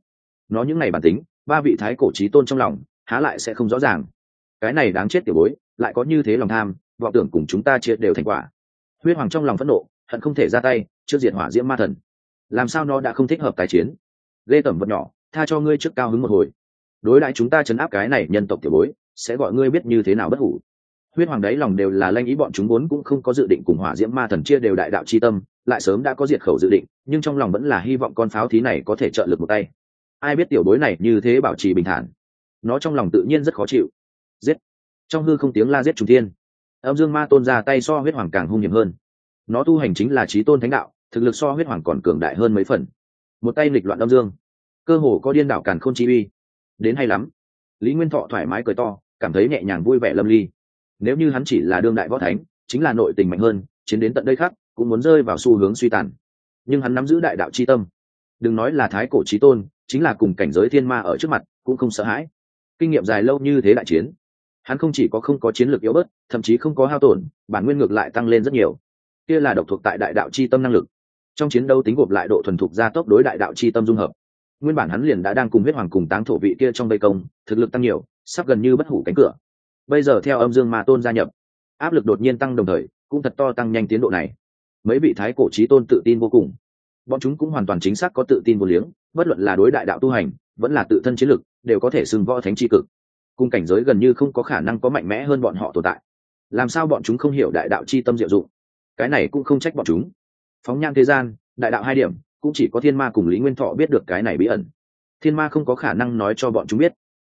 Nó những ngày bản tính, ba vị thái cổ trí tôn trong lòng, há lại sẽ không rõ ràng. Cái này đáng chết tiểu bối, lại có như thế lòng tham, vọng tưởng cùng chúng ta chia đều thành quả huyết hoàng trong lòng phẫn nộ, hận không thể ra tay, trước diệt hỏa diễm ma thần. Làm sao nó đã không thích hợp tái chiến? Lê tẩm vật nhỏ, tha cho ngươi trước cao hứng một hồi. Đối lại chúng ta chấn áp cái này nhân tộc tiểu bối, sẽ gọi ngươi biết như thế nào bất hủ. Huyết hoàng đấy lòng đều là lanh ý, bọn chúng vốn cũng không có dự định cùng hỏa diễm ma thần chia đều đại đạo c h i tâm, lại sớm đã có diệt khẩu dự định, nhưng trong lòng vẫn là hy vọng con pháo thí này có thể trợ lực một tay. Ai biết tiểu bối này như thế bảo trì bình thản. Nó trong lòng tự nhiên rất khó chịu. Giết. Trong hư không tiếng la giết trung thiên âm dương ma tôn ra tay so huyết hoàng càng hung hiểm hơn. Nó tu hành chính là trí tôn thánh đạo, thực lực so huyết hoàng còn cường đại hơn mấy phần. Một tay nghịch loạn âm dương. Cơ hồ có điên đảo càn khôn chi uy. Đến hay lắm. Lý nguyên thọ thoải mái cười to, cảm thấy nhẹ nhàng vui vẻ lâm ly. Nếu như hắn chỉ là đương đại võ thánh, chính là nội tình mạnh hơn, chiến đến tận đây khác, cũng muốn rơi vào xu hướng suy tàn. Nhưng hắn nắm giữ đại đạo c h i tâm. Đừng nói là thái cổ trí tôn, chính là cùng cảnh giới thiên ma ở trước mặt, cũng không sợ hãi. Kinh nghiệm dài lâu như thế đại chiến hắn không chỉ có không có chiến lược yếu bớt, thậm chí không có hao tổn, bản nguyên ngược lại tăng lên rất nhiều. Kia là độc thuộc tại đại đạo c h i tâm năng lực. Trong chiến đấu tính gộp lại độ thuần thục gia tốc đối đại đạo c h i tâm dung hợp. Nguyên bản hắn liền đã đang cùng huyết hoàng cùng táng thổ vị kia trong bê công, thực lực tăng nhiều, sắp gần như bất hủ cánh cửa. Bây giờ theo âm dương ma tôn gia nhập, áp lực đột nhiên tăng đồng thời, cũng thật to tăng nhanh tiến độ này. Mấy vị thái cổ trí tôn tự tin vô cùng. Bọn chúng cũng hoàn toàn chính xác có tự tin vô liếng, bất luận là đối đại đạo tu hành, vẫn là tự thân chiến lực, đều có thể xưng võ thánh tri cực cùng cảnh giới gần như không có khả năng có mạnh mẽ hơn bọn họ tồn tại. Làm sao bọn chúng không hiểu đại đạo chi tâm diệu dụng? Cái này cũng không trách bọn chúng. Phóng nhang thế gian, đại đạo hai điểm, cũng chỉ có thiên ma cùng lý nguyên thọ biết được cái này bí ẩn. Thiên ma không có khả năng nói cho bọn chúng biết.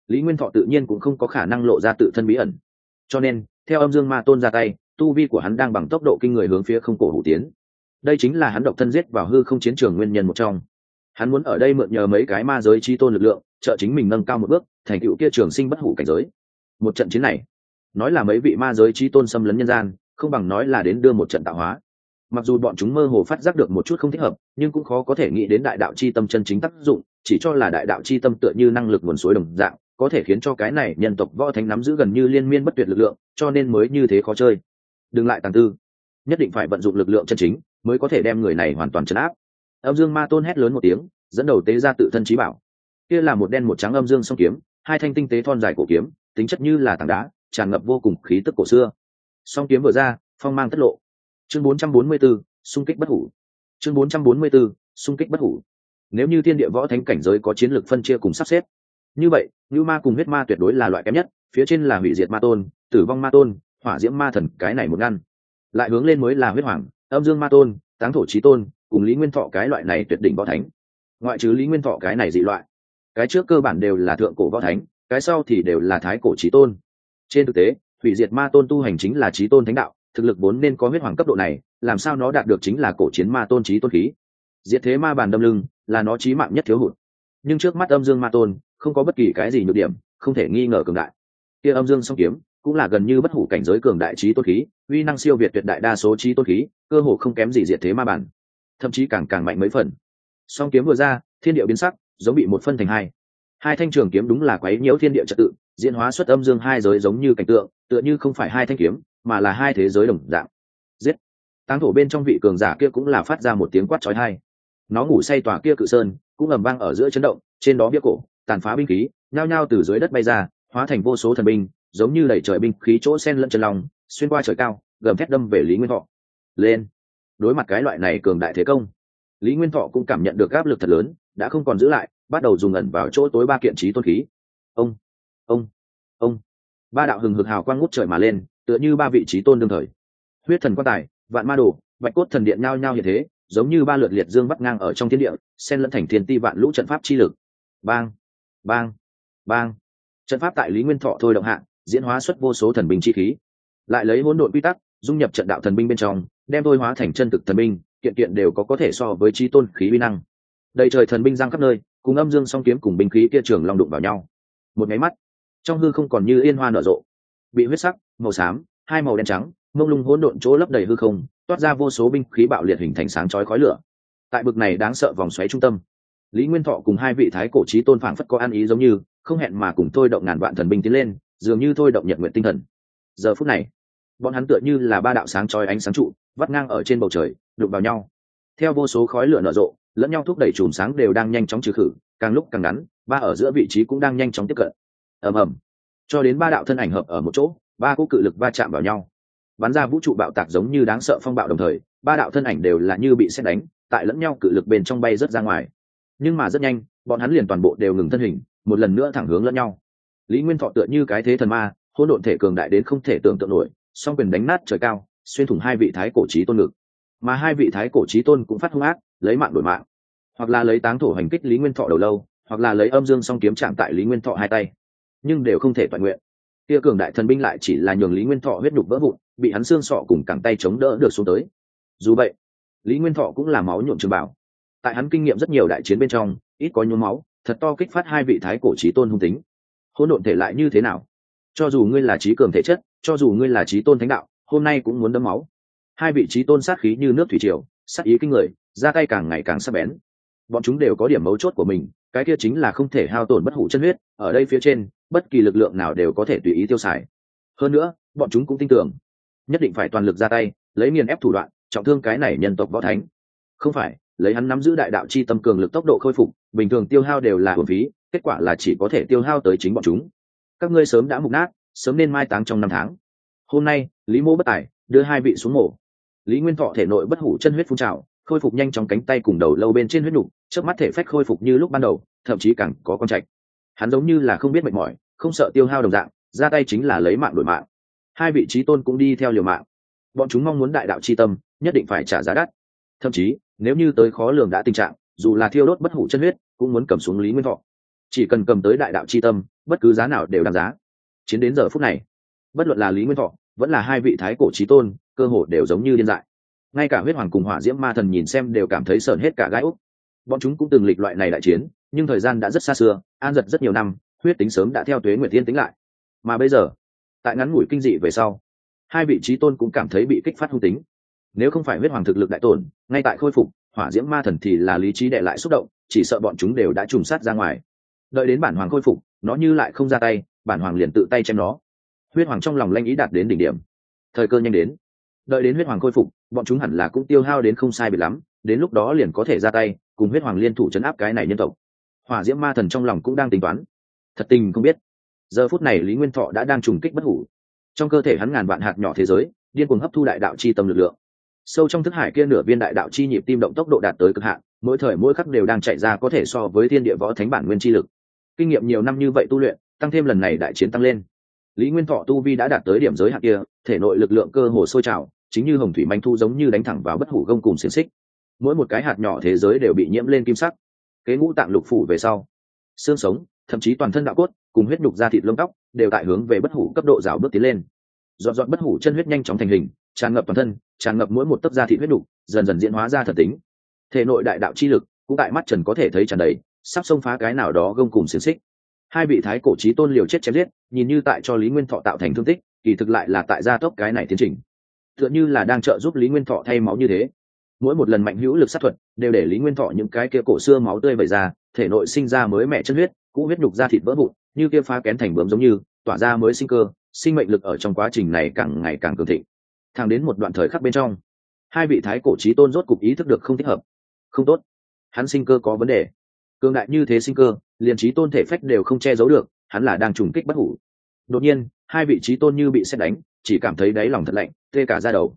Lý nguyên thọ tự nhiên cũng không có khả năng lộ ra tự thân bí ẩn. Cho nên, theo âm dương ma tôn ra tay, tu vi của hắn đang bằng tốc độ kinh người hướng phía không cổ hủ tiến. Đây chính là hắn độc thân giết vào hư không chiến trường nguyên nhân một trong hắn muốn ở đây mượn nhờ mấy cái ma giới chi tôn lực lượng, trợ chính mình nâng cao một bước, thành tựu kia trường sinh bất hủ cảnh giới. Một trận chiến này, nói là mấy vị ma giới chi tôn xâm lấn nhân gian, không bằng nói là đến đưa một trận tạo hóa. Mặc dù bọn chúng mơ hồ phát giác được một chút không thích hợp, nhưng cũng khó có thể nghĩ đến đại đạo chi tâm chân chính tác dụng, chỉ cho là đại đạo chi tâm tựa như năng lực nguồn suối đồng dạng, có thể khiến cho cái này nhân tộc võ thánh nắm giữ gần như liên miên bất tuyệt lực lượng, cho nên mới như thế khó chơi. Đừng lại tàn tư, nhất định phải vận dụng lực lượng chân chính, mới có thể đem người này hoàn toàn chấn áp âm dương ma tôn hét lớn một tiếng dẫn đầu tế ra tự thân trí bảo. Kia là một đen một trắng âm dương song kiếm hai thanh tinh tế thon dài cổ kiếm tính chất như là tảng đá tràn ngập vô cùng khí tức cổ xưa. Song kiếm vừa ra phong mang tất lộ. Chương 444, xung kích bất hủ. Chương 444, xung kích bất hủ. Nếu như thiên địa võ thánh cảnh giới có chiến lược phân chia cùng sắp xếp như vậy như ma cùng huyết ma tuyệt đối là loại kém nhất phía trên là hủy diệt ma tôn tử vong ma tôn hỏa diễm ma thần cái này một ngăn. Lại hướng lên mới là huyết hoàng âm dương ma tôn táng thổ trí tôn cùng lý nguyên thọ cái loại này tuyệt đỉnh võ thánh. Ngoại trừ lý nguyên thọ cái này dị loại, cái trước cơ bản đều là thượng cổ võ thánh, cái sau thì đều là thái cổ trí tôn. Trên thực tế, hủy diệt ma tôn tu hành chính là trí tôn thánh đạo, thực lực vốn nên có huyết hoàng cấp độ này, làm sao nó đạt được chính là cổ chiến ma tôn trí tôn khí? Diệt thế ma bàn đâm lưng là nó trí mạng nhất thiếu hụt. Nhưng trước mắt âm dương ma tôn, không có bất kỳ cái gì nhược điểm, không thể nghi ngờ cường đại. Kia âm dương song kiếm, cũng là gần như bất hủ cảnh giới cường đại trí tôn khí, uy năng siêu việt tuyệt đại đa số trí tôn khí, cơ hồ không kém gì diệt thế ma bản thậm chí càng càng mạnh mấy phần. Song kiếm vừa ra, thiên địa biến sắc, giống bị một phân thành hai. Hai thanh trường kiếm đúng là quấy nhiễu thiên địa trật tự, diễn hóa xuất âm dương hai giới giống như cảnh tượng, tựa như không phải hai thanh kiếm, mà là hai thế giới đồng dạng. Giết! Táng thổ bên trong vị cường giả kia cũng là phát ra một tiếng quát chói tai. Nó ngủ say tòa kia cự sơn, cũng ầm vang ở giữa chấn động, trên đó bia cổ, tàn phá binh khí, nhao nhao từ dưới đất bay ra, hóa thành vô số thần binh, giống như đẩy trời binh khí chỗ sen lẫn chân lòng xuyên qua trời cao, gầm thét đâm về lý nguyên thọ. Lên! Đối mặt cái loại này cường đại thế công. Lý nguyên thọ cũng cảm nhận được áp lực thật lớn, đã không còn giữ lại, bắt đầu dùng ẩn vào chỗ tối ba kiện trí tôn khí. Ông ông ông. Ba đạo hừng hực hào quang ngút trời mà lên, tựa như ba vị trí tôn đương thời. Huyết thần quan tài, vạn ma đồ, bạch cốt thần điện nhao nhao như thế, giống như ba lượt liệt dương bắt ngang ở trong thiên địa, xen lẫn thành thiên ti vạn lũ trận pháp chi lực. Bang bang bang. Trận pháp tại lý nguyên thọ thôi động hạng diễn hóa xuất vô số thần binh chi khí. Lại lấy hỗn độn quy tắc, dung nhập trận đạo thần binh bên trong đem thôi hóa thành chân thực thần binh, kiện kiện đều có có thể so với trí tôn khí vi năng. Đầy trời thần binh giang khắp nơi, cùng âm dương song kiếm cùng binh khí kia trường long đụng vào nhau. Một nháy mắt, trong hư không còn như yên hoa nở rộ. Bị huyết sắc, màu xám, hai màu đen trắng, mông lung hỗn độn chỗ lấp đầy hư không, toát ra vô số binh khí bạo liệt hình thành sáng chói khói lửa. Tại bực này đáng sợ vòng xoáy trung tâm, lý nguyên thọ cùng hai vị thái cổ trí tôn phảng phất có ăn ý giống như, không hẹn mà cùng thôi động ngàn vạn thần binh tiến lên, dường như thôi động nhật nguyện tinh thần. Giờ phút này, bọn hắn tựa như là ba đạo sáng chói ánh sáng trụ vắt ngang ở trên bầu trời, đụng vào nhau. Theo vô số khói lửa nở rộ, lẫn nhau thúc đẩy chùm sáng đều đang nhanh chóng trừ khử, càng lúc càng ngắn, ba ở giữa vị trí cũng đang nhanh chóng tiếp cận. Ầm ầm. Cho đến ba đạo thân ảnh hợp ở một chỗ, ba cỗ cự lực va chạm vào nhau. Bắn ra vũ trụ bạo tạc giống như đáng sợ phong bạo đồng thời, ba đạo thân ảnh đều là như bị xét đánh, tại lẫn nhau cự lực bên trong bay rớt ra ngoài. Nhưng mà rất nhanh, bọn hắn liền toàn bộ đều ngừng thân hình, một lần nữa thẳng hướng lẫn nhau. Lý nguyên thọ tựa như cái thế thần ma, hỗn độn thể cường đại đến không thể tưởng tượng nổi, song quyền đánh nát trời cao xuyên thủng hai vị thái cổ trí tôn ngực. Mà hai vị thái cổ trí tôn cũng phát hung ác, lấy mạng đổi mạng. Hoặc là lấy táng thổ hành kích lý nguyên thọ đầu lâu, hoặc là lấy âm dương song kiếm chạm tại lý nguyên thọ hai tay. Nhưng đều không thể toàn nguyện. Kia cường đại thần binh lại chỉ là nhường lý nguyên thọ huyết nhục vỡ vụn, bị hắn xương sọ cùng cẳng tay chống đỡ được xuống tới. Dù vậy, lý nguyên thọ cũng là máu nhuộm trường bảo tại hắn kinh nghiệm rất nhiều đại chiến bên trong, ít có nhuốm máu, thật to kích phát hai vị thái cổ trí tôn hung tính. Hỗn độn thể lại như thế nào? Cho dù ngươi là trí cường thể chất, cho dù ngươi là trí tôn thánh đạo hôm nay cũng muốn đấm máu. Hai vị trí tôn sát khí như nước thủy triều, sát ý kinh người ra tay càng ngày càng sắc bén. Bọn chúng đều có điểm mấu chốt của mình, cái kia chính là không thể hao tổn bất hủ chân huyết, ở đây phía trên, bất kỳ lực lượng nào đều có thể tùy ý tiêu xài. Hơn nữa, bọn chúng cũng tin tưởng, nhất định phải toàn lực ra tay, lấy nghiền ép thủ đoạn, trọng thương cái này nhân tộc võ thánh. Không phải, lấy hắn nắm giữ đại đạo chi tâm cường lực tốc độ khôi phục, bình thường tiêu hao đều là hồn phí, kết quả là chỉ có thể tiêu hao tới chính bọn chúng. Các ngươi sớm đã mục nát, sớm nên mai táng trong năm tháng hôm nay, lý mô bất tài, đưa hai vị xuống mổ lý nguyên thọ thể nội bất hủ chân huyết phun trào, khôi phục nhanh trong cánh tay cùng đầu lâu bên trên huyết nục trước mắt thể phách khôi phục như lúc ban đầu, thậm chí càng có con trạch. Hắn giống như là không biết mệt mỏi, không sợ tiêu hao đồng dạng, ra tay chính là lấy mạng đổi mạng. Hai vị trí tôn cũng đi theo liều mạng. Bọn chúng mong muốn đại đạo c h i tâm, nhất định phải trả giá đắt. Thậm chí, nếu như tới khó lường đã tình trạng, dù là thiêu đốt bất hủ chân huyết, cũng muốn cầm xuống lý nguyên thọ. Chỉ cần cầm tới đại đạo c h i tâm, bất cứ giá nào đều đáng giá. Chiến đến giờ phút này, bất luận là lý nguyên thọ vẫn là hai vị thái cổ trí tôn, cơ hồ đều giống như điên dại. Ngay cả huyết hoàng cùng hỏa diễm ma thần nhìn xem đều cảm thấy sợn hết cả gai úc. Bọn chúng cũng từng lịch loại này đại chiến, nhưng thời gian đã rất xa xưa, an giật rất nhiều năm, huyết tính sớm đã theo tuế nguyệt thiên tính lại. Mà bây giờ, tại ngắn ngủi kinh dị về sau, hai vị trí tôn cũng cảm thấy bị kích phát hung tính. Nếu không phải huyết hoàng thực lực đại tổn, ngay tại khôi phục, hỏa diễm ma thần thì là lý trí đệ lại xúc động, chỉ sợ bọn chúng đều đã trùng sát ra ngoài. Đợi đến bản hoàng khôi phục, nó như lại không ra tay, bản hoàng liền tự tay chém nó huyết hoàng trong lòng lanh ý đạt đến đỉnh điểm. Thời cơ nhanh đến. Đợi đến huyết hoàng khôi phục, bọn chúng hẳn là cũng tiêu hao đến không sai bị lắm, đến lúc đó liền có thể ra tay, cùng huyết hoàng liên thủ chấn áp cái này nhân tộc. Hỏa diễm ma thần trong lòng cũng đang tính toán. Thật tình không biết, giờ phút này lý nguyên thọ đã đang trùng kích bất hủ. Trong cơ thể hắn ngàn vạn hạt nhỏ thế giới, điên cuồng hấp thu đại đạo chi tâm lực lượng. Sâu trong thức hải kia nửa viên đại đạo chi nhịp tim động tốc độ đạt tới cực hạn, mỗi thời mỗi khắc đều đang chạy ra có thể so với thiên địa võ thánh bản nguyên chi lực. Kinh nghiệm nhiều năm như vậy tu luyện, tăng thêm lần này đại chiến tăng lên lý nguyên thọ tu vi đã đạt tới điểm giới hạn kia, thể nội lực lượng cơ hồ sôi trào, chính như hồng thủy manh thu giống như đánh thẳng vào bất hủ gông cùng xiềng xích. Mỗi một cái hạt nhỏ thế giới đều bị nhiễm lên kim sắc. Kế ngũ tạng lục phủ về sau, xương sống, thậm chí toàn thân đạo cốt, cùng huyết nhục da thịt lông tóc, đều tại hướng về bất hủ cấp độ rào bước tiến lên. Dọn dọn bất hủ chân huyết nhanh chóng thành hình, tràn ngập toàn thân, tràn ngập mỗi một tấc da thịt huyết nhục, dần dần diễn hóa ra thật tính. Thể nội đại đạo chi lực, cũng tại mắt trần có thể thấy tràn đầy, sắp xông phá cái nào đó gông cùng xiềng xích hai vị thái cổ trí tôn liều chết chém giết, nhìn như tại cho lý nguyên thọ tạo thành thương tích, kỳ thực lại là tại gia tốc cái này tiến trình. Tựa như là đang trợ giúp lý nguyên thọ thay máu như thế. Mỗi một lần mạnh hữu lực sát thuật, đều để lý nguyên thọ những cái kia cổ xưa máu tươi vẩy ra, thể nội sinh ra mới mẹ chân huyết, cũ huyết nhục ra thịt vỡ vụn, như kia phá kén thành bướm giống như, tỏa ra mới sinh cơ, sinh mệnh lực ở trong quá trình này càng ngày càng cường thịnh. Thang đến một đoạn thời khắc bên trong, hai vị thái cổ trí tôn rốt cục ý thức được không thích hợp. Không tốt. Hắn sinh cơ có vấn đề. Cường đại như thế sinh cơ liền trí tôn thể phách đều không che giấu được, hắn là đang trùng kích bất hủ. Đột nhiên, hai vị trí tôn như bị xét đánh, chỉ cảm thấy đáy lòng thật lạnh, tê cả ra đầu.